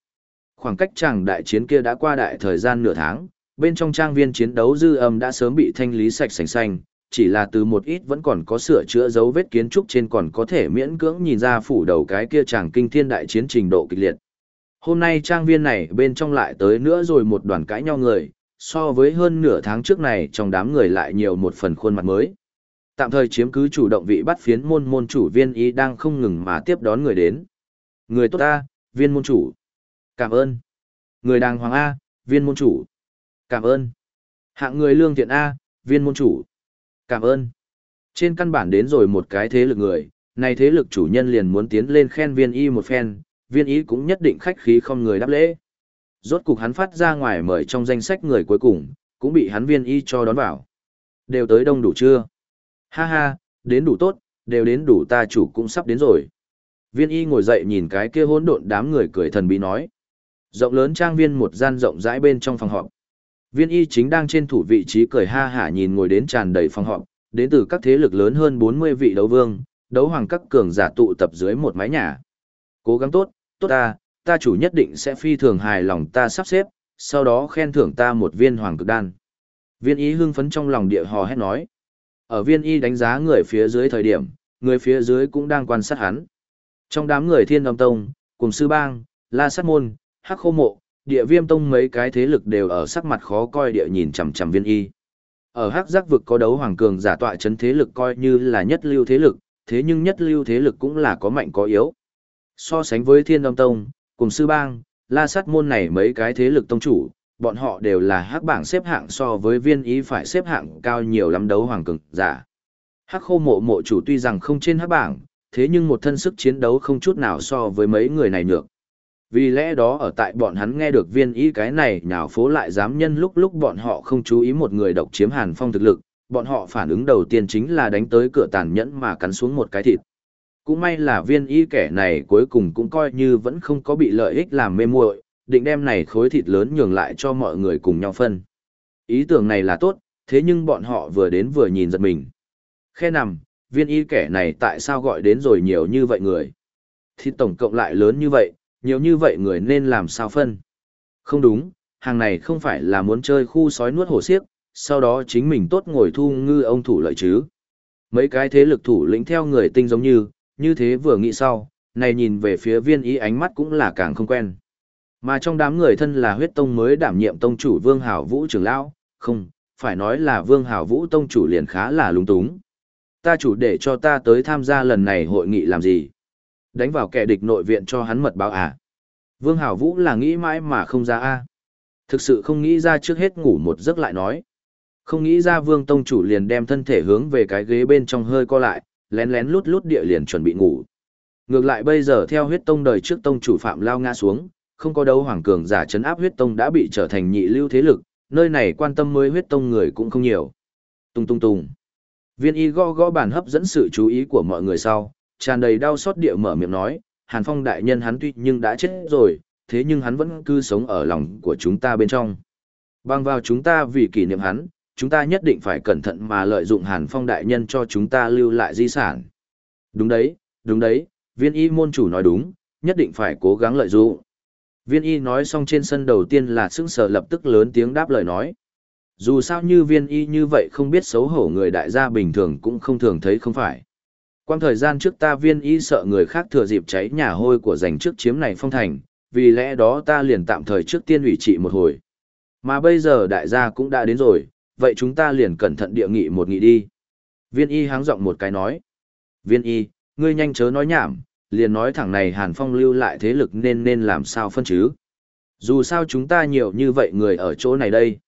Khoảng cách chàng đại chiến kia đã qua đại thời gian nửa tháng, bên trong trang viên chiến đấu dư âm đã sớm bị thanh lý sạch sành xanh, chỉ là từ một ít vẫn còn có sửa chữa dấu vết kiến trúc trên còn có thể miễn cưỡng nhìn ra phủ đầu cái kia chàng kinh thiên đại chiến trình độ kịch liệt. Hôm nay trang viên này bên trong lại tới nữa rồi một đoàn cãi nhau người, so với hơn nửa tháng trước này trong đám người lại nhiều một phần khuôn mặt mới. Tạm thời chiếm cứ chủ động vị bắt phiến môn môn chủ viên ý đang không ngừng mà tiếp đón người đến. Người tốt ta, viên môn chủ. Cảm ơn. Người đàng hoàng A, viên môn chủ. Cảm ơn. Hạng người lương thiện A, viên môn chủ. Cảm ơn. Trên căn bản đến rồi một cái thế lực người, này thế lực chủ nhân liền muốn tiến lên khen viên y một phen, viên y cũng nhất định khách khí không người đáp lễ. Rốt cục hắn phát ra ngoài mời trong danh sách người cuối cùng, cũng bị hắn viên y cho đón vào. Đều tới đông đủ chưa? Ha ha, đến đủ tốt, đều đến đủ ta chủ cũng sắp đến rồi. Viên y ngồi dậy nhìn cái kia hỗn độn đám người cười thần bí nói. Rộng lớn trang viên một gian rộng rãi bên trong phòng họp. Viên y chính đang trên thủ vị trí cười ha hả nhìn ngồi đến tràn đầy phòng họp, đến từ các thế lực lớn hơn 40 vị đấu vương, đấu hoàng các cường giả tụ tập dưới một mái nhà. Cố gắng tốt, tốt ta, ta chủ nhất định sẽ phi thường hài lòng ta sắp xếp, sau đó khen thưởng ta một viên hoàng cực đan. Viên y hưng phấn trong lòng địa hò hét nói. Ở viên y đánh giá người phía dưới thời điểm, người phía dưới cũng đang quan sát hắn. Trong đám người thiên âm tông, cùng sư bang, la sát môn, hắc khô mộ, địa viêm tông mấy cái thế lực đều ở sắc mặt khó coi địa nhìn chằm chằm viên y. Ở hắc giác vực có đấu hoàng cường giả tọa chấn thế lực coi như là nhất lưu thế lực, thế nhưng nhất lưu thế lực cũng là có mạnh có yếu. So sánh với thiên âm tông, cùng sư bang, la sát môn này mấy cái thế lực tông chủ, bọn họ đều là hắc bảng xếp hạng so với viên ý phải xếp hạng cao nhiều lắm đấu hoàng cường giả. Hắc khô mộ mộ chủ tuy rằng không trên hắc bảng, thế nhưng một thân sức chiến đấu không chút nào so với mấy người này được. Vì lẽ đó ở tại bọn hắn nghe được viên ý cái này nhào phố lại dám nhân lúc lúc bọn họ không chú ý một người độc chiếm hàn phong thực lực, bọn họ phản ứng đầu tiên chính là đánh tới cửa tàn nhẫn mà cắn xuống một cái thịt. Cũng may là viên y kẻ này cuối cùng cũng coi như vẫn không có bị lợi ích làm mê muội, định đem này khối thịt lớn nhường lại cho mọi người cùng nhau phân. Ý tưởng này là tốt, thế nhưng bọn họ vừa đến vừa nhìn giật mình. Khe nằm, viên y kẻ này tại sao gọi đến rồi nhiều như vậy người? Thịt tổng cộng lại lớn như vậy, nhiều như vậy người nên làm sao phân? Không đúng, hàng này không phải là muốn chơi khu sói nuốt hổ siếc, sau đó chính mình tốt ngồi thu ngư ông thủ lợi chứ. Mấy cái thế lực thủ lĩnh theo người tinh giống như, như thế vừa nghĩ sau, này nhìn về phía viên ý ánh mắt cũng là càng không quen. Mà trong đám người thân là huyết tông mới đảm nhiệm tông chủ Vương Hảo Vũ trưởng lão, không, phải nói là Vương Hảo Vũ tông chủ liền khá là lung túng. Ta chủ để cho ta tới tham gia lần này hội nghị làm gì? Đánh vào kẻ địch nội viện cho hắn mật báo à? Vương Hảo Vũ là nghĩ mãi mà không ra a. Thực sự không nghĩ ra trước hết ngủ một giấc lại nói. Không nghĩ ra Vương tông chủ liền đem thân thể hướng về cái ghế bên trong hơi co lại, lén lén lút lút địa liền chuẩn bị ngủ. Ngược lại bây giờ theo huyết tông đời trước tông chủ Phạm Lao ngã xuống, không có đấu hoàng cường giả chấn áp huyết tông đã bị trở thành nhị lưu thế lực, nơi này quan tâm mới huyết tông người cũng không nhiều. Tung tung tung. Viên y gõ gõ bàn hấp dẫn sự chú ý của mọi người sau, tràn đầy đau xót địa mở miệng nói, Hàn Phong đại nhân hắn tuy nhưng đã chết rồi, thế nhưng hắn vẫn cứ sống ở lòng của chúng ta bên trong. Bằng vào chúng ta vì kỷ niệm hắn, chúng ta nhất định phải cẩn thận mà lợi dụng Hàn Phong đại nhân cho chúng ta lưu lại di sản. Đúng đấy, đúng đấy, viên y môn chủ nói đúng, nhất định phải cố gắng lợi dụng. Viên y nói xong trên sân đầu tiên là sững sờ lập tức lớn tiếng đáp lời nói. Dù sao như viên y như vậy không biết xấu hổ người đại gia bình thường cũng không thường thấy không phải. Quang thời gian trước ta viên y sợ người khác thừa dịp cháy nhà hôi của giành trước chiếm này phong thành, vì lẽ đó ta liền tạm thời trước tiên ủy trị một hồi. Mà bây giờ đại gia cũng đã đến rồi, vậy chúng ta liền cẩn thận địa nghị một nghị đi. Viên y háng giọng một cái nói. Viên y, ngươi nhanh chớ nói nhảm, liền nói thẳng này Hàn Phong lưu lại thế lực nên nên làm sao phân chứ. Dù sao chúng ta nhiều như vậy người ở chỗ này đây.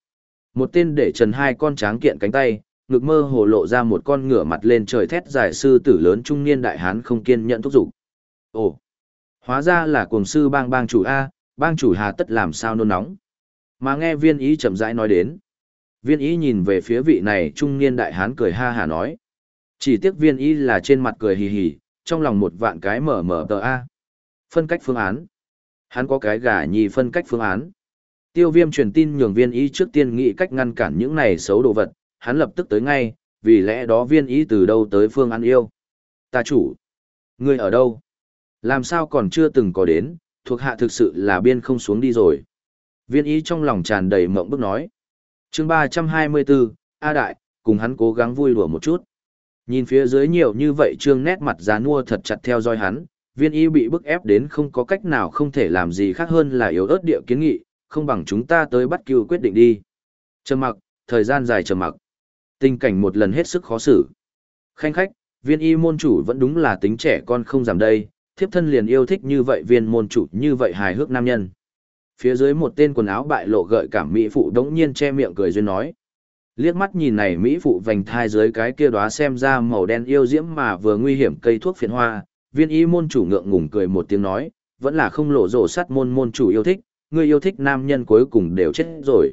Một tên để trần hai con tráng kiện cánh tay, ngực mơ hồ lộ ra một con ngửa mặt lên trời thét giải sư tử lớn trung niên đại hán không kiên nhận thúc giục. Ồ, hóa ra là cuồng sư bang bang chủ A, bang chủ hà tất làm sao nôn nóng. Mà nghe viên ý chậm rãi nói đến. Viên ý nhìn về phía vị này trung niên đại hán cười ha hà nói. Chỉ tiếc viên ý là trên mặt cười hì hì, trong lòng một vạn cái mở mở tờ A. Phân cách phương án. Hắn có cái gà nhì phân cách phương án. Tiêu viêm truyền tin nhường viên ý trước tiên nghĩ cách ngăn cản những này xấu đồ vật, hắn lập tức tới ngay, vì lẽ đó viên ý từ đâu tới phương ăn yêu. Ta chủ. Ngươi ở đâu? Làm sao còn chưa từng có đến, thuộc hạ thực sự là biên không xuống đi rồi. Viên ý trong lòng tràn đầy mộng bức nói chương ba trăm hai mươi bốn A Đại, cùng hắn cố gắng vui đùa một chút. Nhìn phía dưới nhiều như vậy trương nét mặt già nua thật chặt theo dõi hắn, viên y bị bức ép đến không có cách nào không thể làm gì khác hơn là yếu ớt địa kiến nghị, không bằng chúng ta tới bắt cừu quyết định đi. Trầm mặc, thời gian dài trầm mặc. Tình cảnh một lần hết sức khó xử. Khanh khách, viên y môn chủ vẫn đúng là tính trẻ con không giảm đây, thiếp thân liền yêu thích như vậy viên môn chủ như vậy hài hước nam nhân. Phía dưới một tên quần áo bại lộ gợi cảm mỹ phụ đống nhiên che miệng cười duyên nói. Liếc mắt nhìn này Mỹ phụ vành thai dưới cái kia đóa xem ra màu đen yêu diễm mà vừa nguy hiểm cây thuốc phiện hoa, viên y môn chủ ngượng ngùng cười một tiếng nói, vẫn là không lộ rổ sắt môn môn chủ yêu thích, người yêu thích nam nhân cuối cùng đều chết rồi.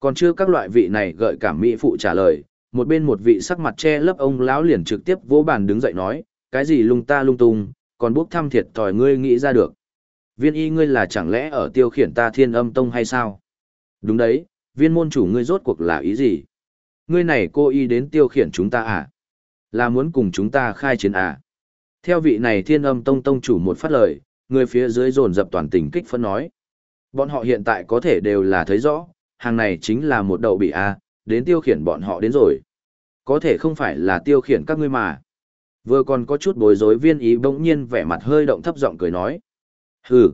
Còn chưa các loại vị này gợi cảm Mỹ phụ trả lời, một bên một vị sắc mặt che lấp ông lão liền trực tiếp vỗ bàn đứng dậy nói, cái gì lung ta lung tung, còn bốc thăm thiệt tỏi ngươi nghĩ ra được. Viên y ngươi là chẳng lẽ ở tiêu khiển ta thiên âm tông hay sao? Đúng đấy, viên môn chủ ngươi rốt cuộc là ý gì? Ngươi này cô y đến tiêu khiển chúng ta à? Là muốn cùng chúng ta khai chiến à? Theo vị này thiên âm tông tông chủ một phát lời, người phía dưới dồn dập toàn tình kích phân nói. Bọn họ hiện tại có thể đều là thấy rõ, hàng này chính là một đậu bị à, đến tiêu khiển bọn họ đến rồi. Có thể không phải là tiêu khiển các ngươi mà. Vừa còn có chút bối rối viên ý bỗng nhiên vẻ mặt hơi động thấp giọng cười nói. Hừ,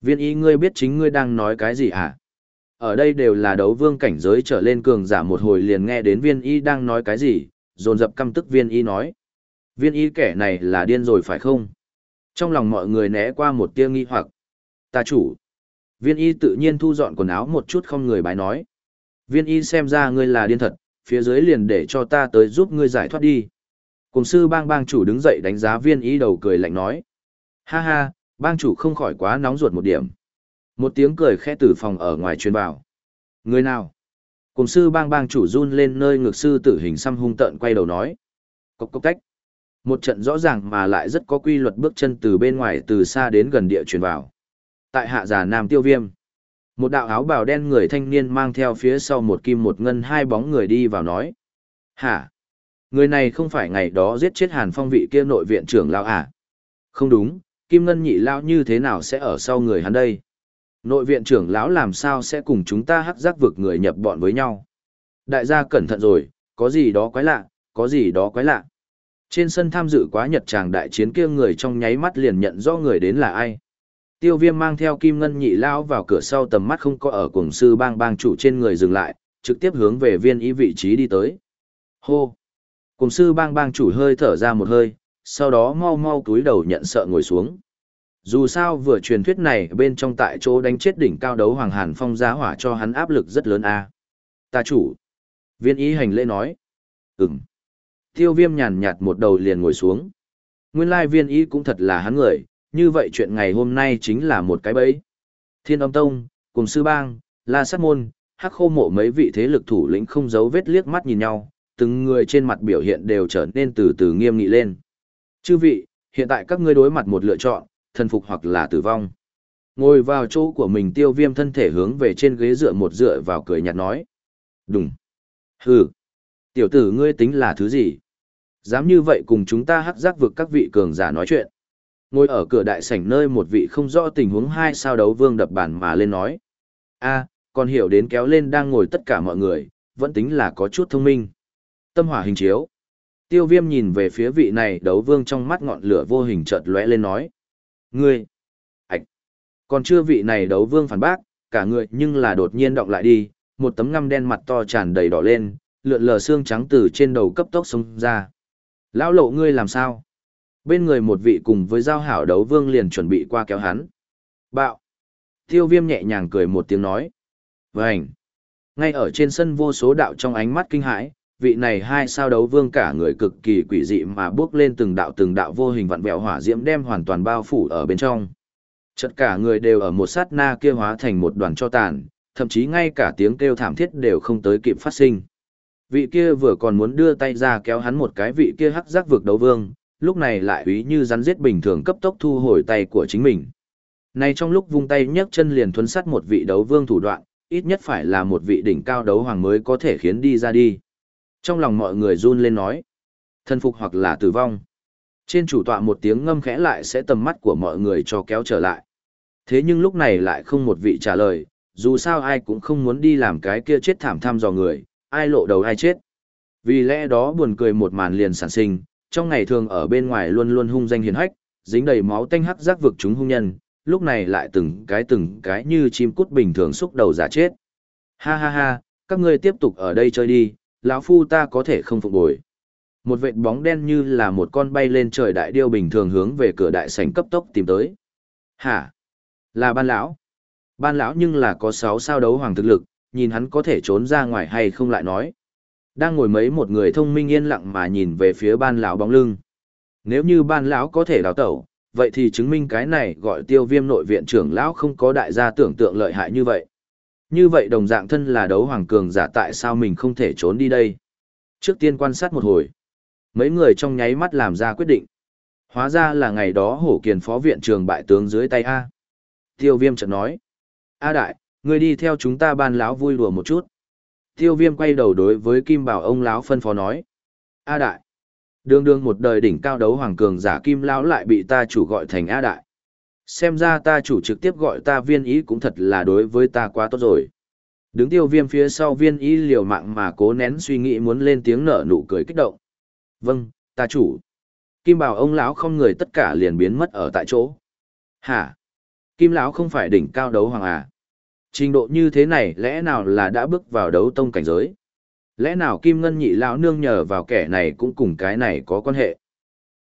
viên ý ngươi biết chính ngươi đang nói cái gì à? Ở đây đều là đấu vương cảnh giới trở lên cường giả một hồi liền nghe đến viên y đang nói cái gì, dồn dập căm tức viên y nói. Viên y kẻ này là điên rồi phải không? Trong lòng mọi người né qua một tia nghi hoặc. Ta chủ. Viên y tự nhiên thu dọn quần áo một chút không người bái nói. Viên y xem ra ngươi là điên thật, phía dưới liền để cho ta tới giúp ngươi giải thoát đi. Cùng sư bang bang chủ đứng dậy đánh giá viên y đầu cười lạnh nói. Ha ha, bang chủ không khỏi quá nóng ruột một điểm. Một tiếng cười khẽ từ phòng ở ngoài truyền vào. Người nào? Cùng sư bang bang chủ run lên nơi ngược sư tử hình xăm hung tợn quay đầu nói. Cốc cốc cách. Một trận rõ ràng mà lại rất có quy luật bước chân từ bên ngoài từ xa đến gần địa truyền vào. Tại hạ giả nam tiêu viêm. Một đạo áo bào đen người thanh niên mang theo phía sau một kim một ngân hai bóng người đi vào nói. Hả? Người này không phải ngày đó giết chết hàn phong vị kia nội viện trưởng lão à? Không đúng, kim ngân nhị lão như thế nào sẽ ở sau người hắn đây? Nội viện trưởng lão làm sao sẽ cùng chúng ta hắc giác vực người nhập bọn với nhau? Đại gia cẩn thận rồi, có gì đó quái lạ, có gì đó quái lạ. Trên sân tham dự quá nhật tràng đại chiến kia người trong nháy mắt liền nhận rõ người đến là ai. Tiêu viêm mang theo kim ngân nhị lao vào cửa sau tầm mắt không có ở cùng sư bang bang chủ trên người dừng lại, trực tiếp hướng về viên ý vị trí đi tới. Hô! Cùng sư bang bang chủ hơi thở ra một hơi, sau đó mau mau túi đầu nhận sợ ngồi xuống. Dù sao vừa truyền thuyết này bên trong tại chỗ đánh chết đỉnh cao đấu Hoàng Hàn Phong giá hỏa cho hắn áp lực rất lớn a. À. Ta chủ. Viên ý hành lễ nói. Ừm. Tiêu viêm nhàn nhạt một đầu liền ngồi xuống. Nguyên lai viên ý cũng thật là hắn người, như vậy chuyện ngày hôm nay chính là một cái bẫy. Thiên âm tông, cùng sư bang, la sát môn, hắc khô mộ mấy vị thế lực thủ lĩnh không giấu vết liếc mắt nhìn nhau, từng người trên mặt biểu hiện đều trở nên từ từ nghiêm nghị lên. Chư vị, hiện tại các ngươi đối mặt một lựa chọn, thần phục hoặc là tử vong. Ngồi vào chỗ của mình tiêu viêm thân thể hướng về trên ghế dựa một dựa vào cười nhạt nói. Đúng. Hừ. Tiểu tử ngươi tính là thứ gì? Dám như vậy cùng chúng ta hắc giác vực các vị cường giả nói chuyện. Ngồi ở cửa đại sảnh nơi một vị không rõ tình huống hai sao đấu vương đập bàn mà lên nói. a còn hiểu đến kéo lên đang ngồi tất cả mọi người, vẫn tính là có chút thông minh. Tâm hỏa hình chiếu. Tiêu viêm nhìn về phía vị này đấu vương trong mắt ngọn lửa vô hình chợt lóe lên nói. Ngươi! Ảch! Còn chưa vị này đấu vương phản bác, cả người nhưng là đột nhiên động lại đi, một tấm ngăm đen mặt to tràn đầy đỏ lên, lượn lờ xương trắng từ trên đầu cấp tốc xông ra. Lão lộ ngươi làm sao? Bên người một vị cùng với giao hảo đấu vương liền chuẩn bị qua kéo hắn. Bạo! Tiêu viêm nhẹ nhàng cười một tiếng nói. Vânh! Ngay ở trên sân vô số đạo trong ánh mắt kinh hãi, vị này hai sao đấu vương cả người cực kỳ quỷ dị mà bước lên từng đạo từng đạo vô hình vặn vẹo hỏa diễm đem hoàn toàn bao phủ ở bên trong. Chật cả người đều ở một sát na kia hóa thành một đoàn cho tàn, thậm chí ngay cả tiếng kêu thảm thiết đều không tới kịp phát sinh. Vị kia vừa còn muốn đưa tay ra kéo hắn một cái vị kia hắc giác vực đấu vương, lúc này lại ý như rắn giết bình thường cấp tốc thu hồi tay của chính mình. Này trong lúc vung tay nhấc chân liền thuấn sát một vị đấu vương thủ đoạn, ít nhất phải là một vị đỉnh cao đấu hoàng mới có thể khiến đi ra đi. Trong lòng mọi người run lên nói, thân phục hoặc là tử vong. Trên chủ tọa một tiếng ngâm khẽ lại sẽ tầm mắt của mọi người cho kéo trở lại. Thế nhưng lúc này lại không một vị trả lời, dù sao ai cũng không muốn đi làm cái kia chết thảm thăm dò người, ai lộ đầu ai chết. Vì lẽ đó buồn cười một màn liền sản sinh, trong ngày thường ở bên ngoài luôn luôn hung danh hiền hách, dính đầy máu tanh hắc giác vực chúng hung nhân, lúc này lại từng cái từng cái như chim cút bình thường xúc đầu giả chết. Ha ha ha, các ngươi tiếp tục ở đây chơi đi, lão phu ta có thể không phục bồi. Một vệt bóng đen như là một con bay lên trời đại điêu bình thường hướng về cửa đại sảnh cấp tốc tìm tới. Hả? Là ban lão? Ban lão nhưng là có sáu sao đấu hoàng thực lực, nhìn hắn có thể trốn ra ngoài hay không lại nói. Đang ngồi mấy một người thông minh yên lặng mà nhìn về phía ban lão bóng lưng. Nếu như ban lão có thể đào tẩu, vậy thì chứng minh cái này gọi tiêu viêm nội viện trưởng lão không có đại gia tưởng tượng lợi hại như vậy. Như vậy đồng dạng thân là đấu hoàng cường giả tại sao mình không thể trốn đi đây? Trước tiên quan sát một hồi. Mấy người trong nháy mắt làm ra quyết định. Hóa ra là ngày đó hổ kiền phó viện trường bại tướng dưới tay A. Tiêu viêm chợt nói. A đại, người đi theo chúng ta ban lão vui đùa một chút. Tiêu viêm quay đầu đối với Kim Bảo ông lão phân phó nói. A đại. Đương đương một đời đỉnh cao đấu hoàng cường giả Kim lão lại bị ta chủ gọi thành A đại. Xem ra ta chủ trực tiếp gọi ta viên ý cũng thật là đối với ta quá tốt rồi. Đứng tiêu viêm phía sau viên ý liều mạng mà cố nén suy nghĩ muốn lên tiếng nở nụ cười kích động. Vâng, ta chủ. Kim bảo ông lão không người tất cả liền biến mất ở tại chỗ. Hả? Kim lão không phải đỉnh cao đấu hoàng à? Trình độ như thế này lẽ nào là đã bước vào đấu tông cảnh giới? Lẽ nào Kim Ngân nhị lão nương nhờ vào kẻ này cũng cùng cái này có quan hệ?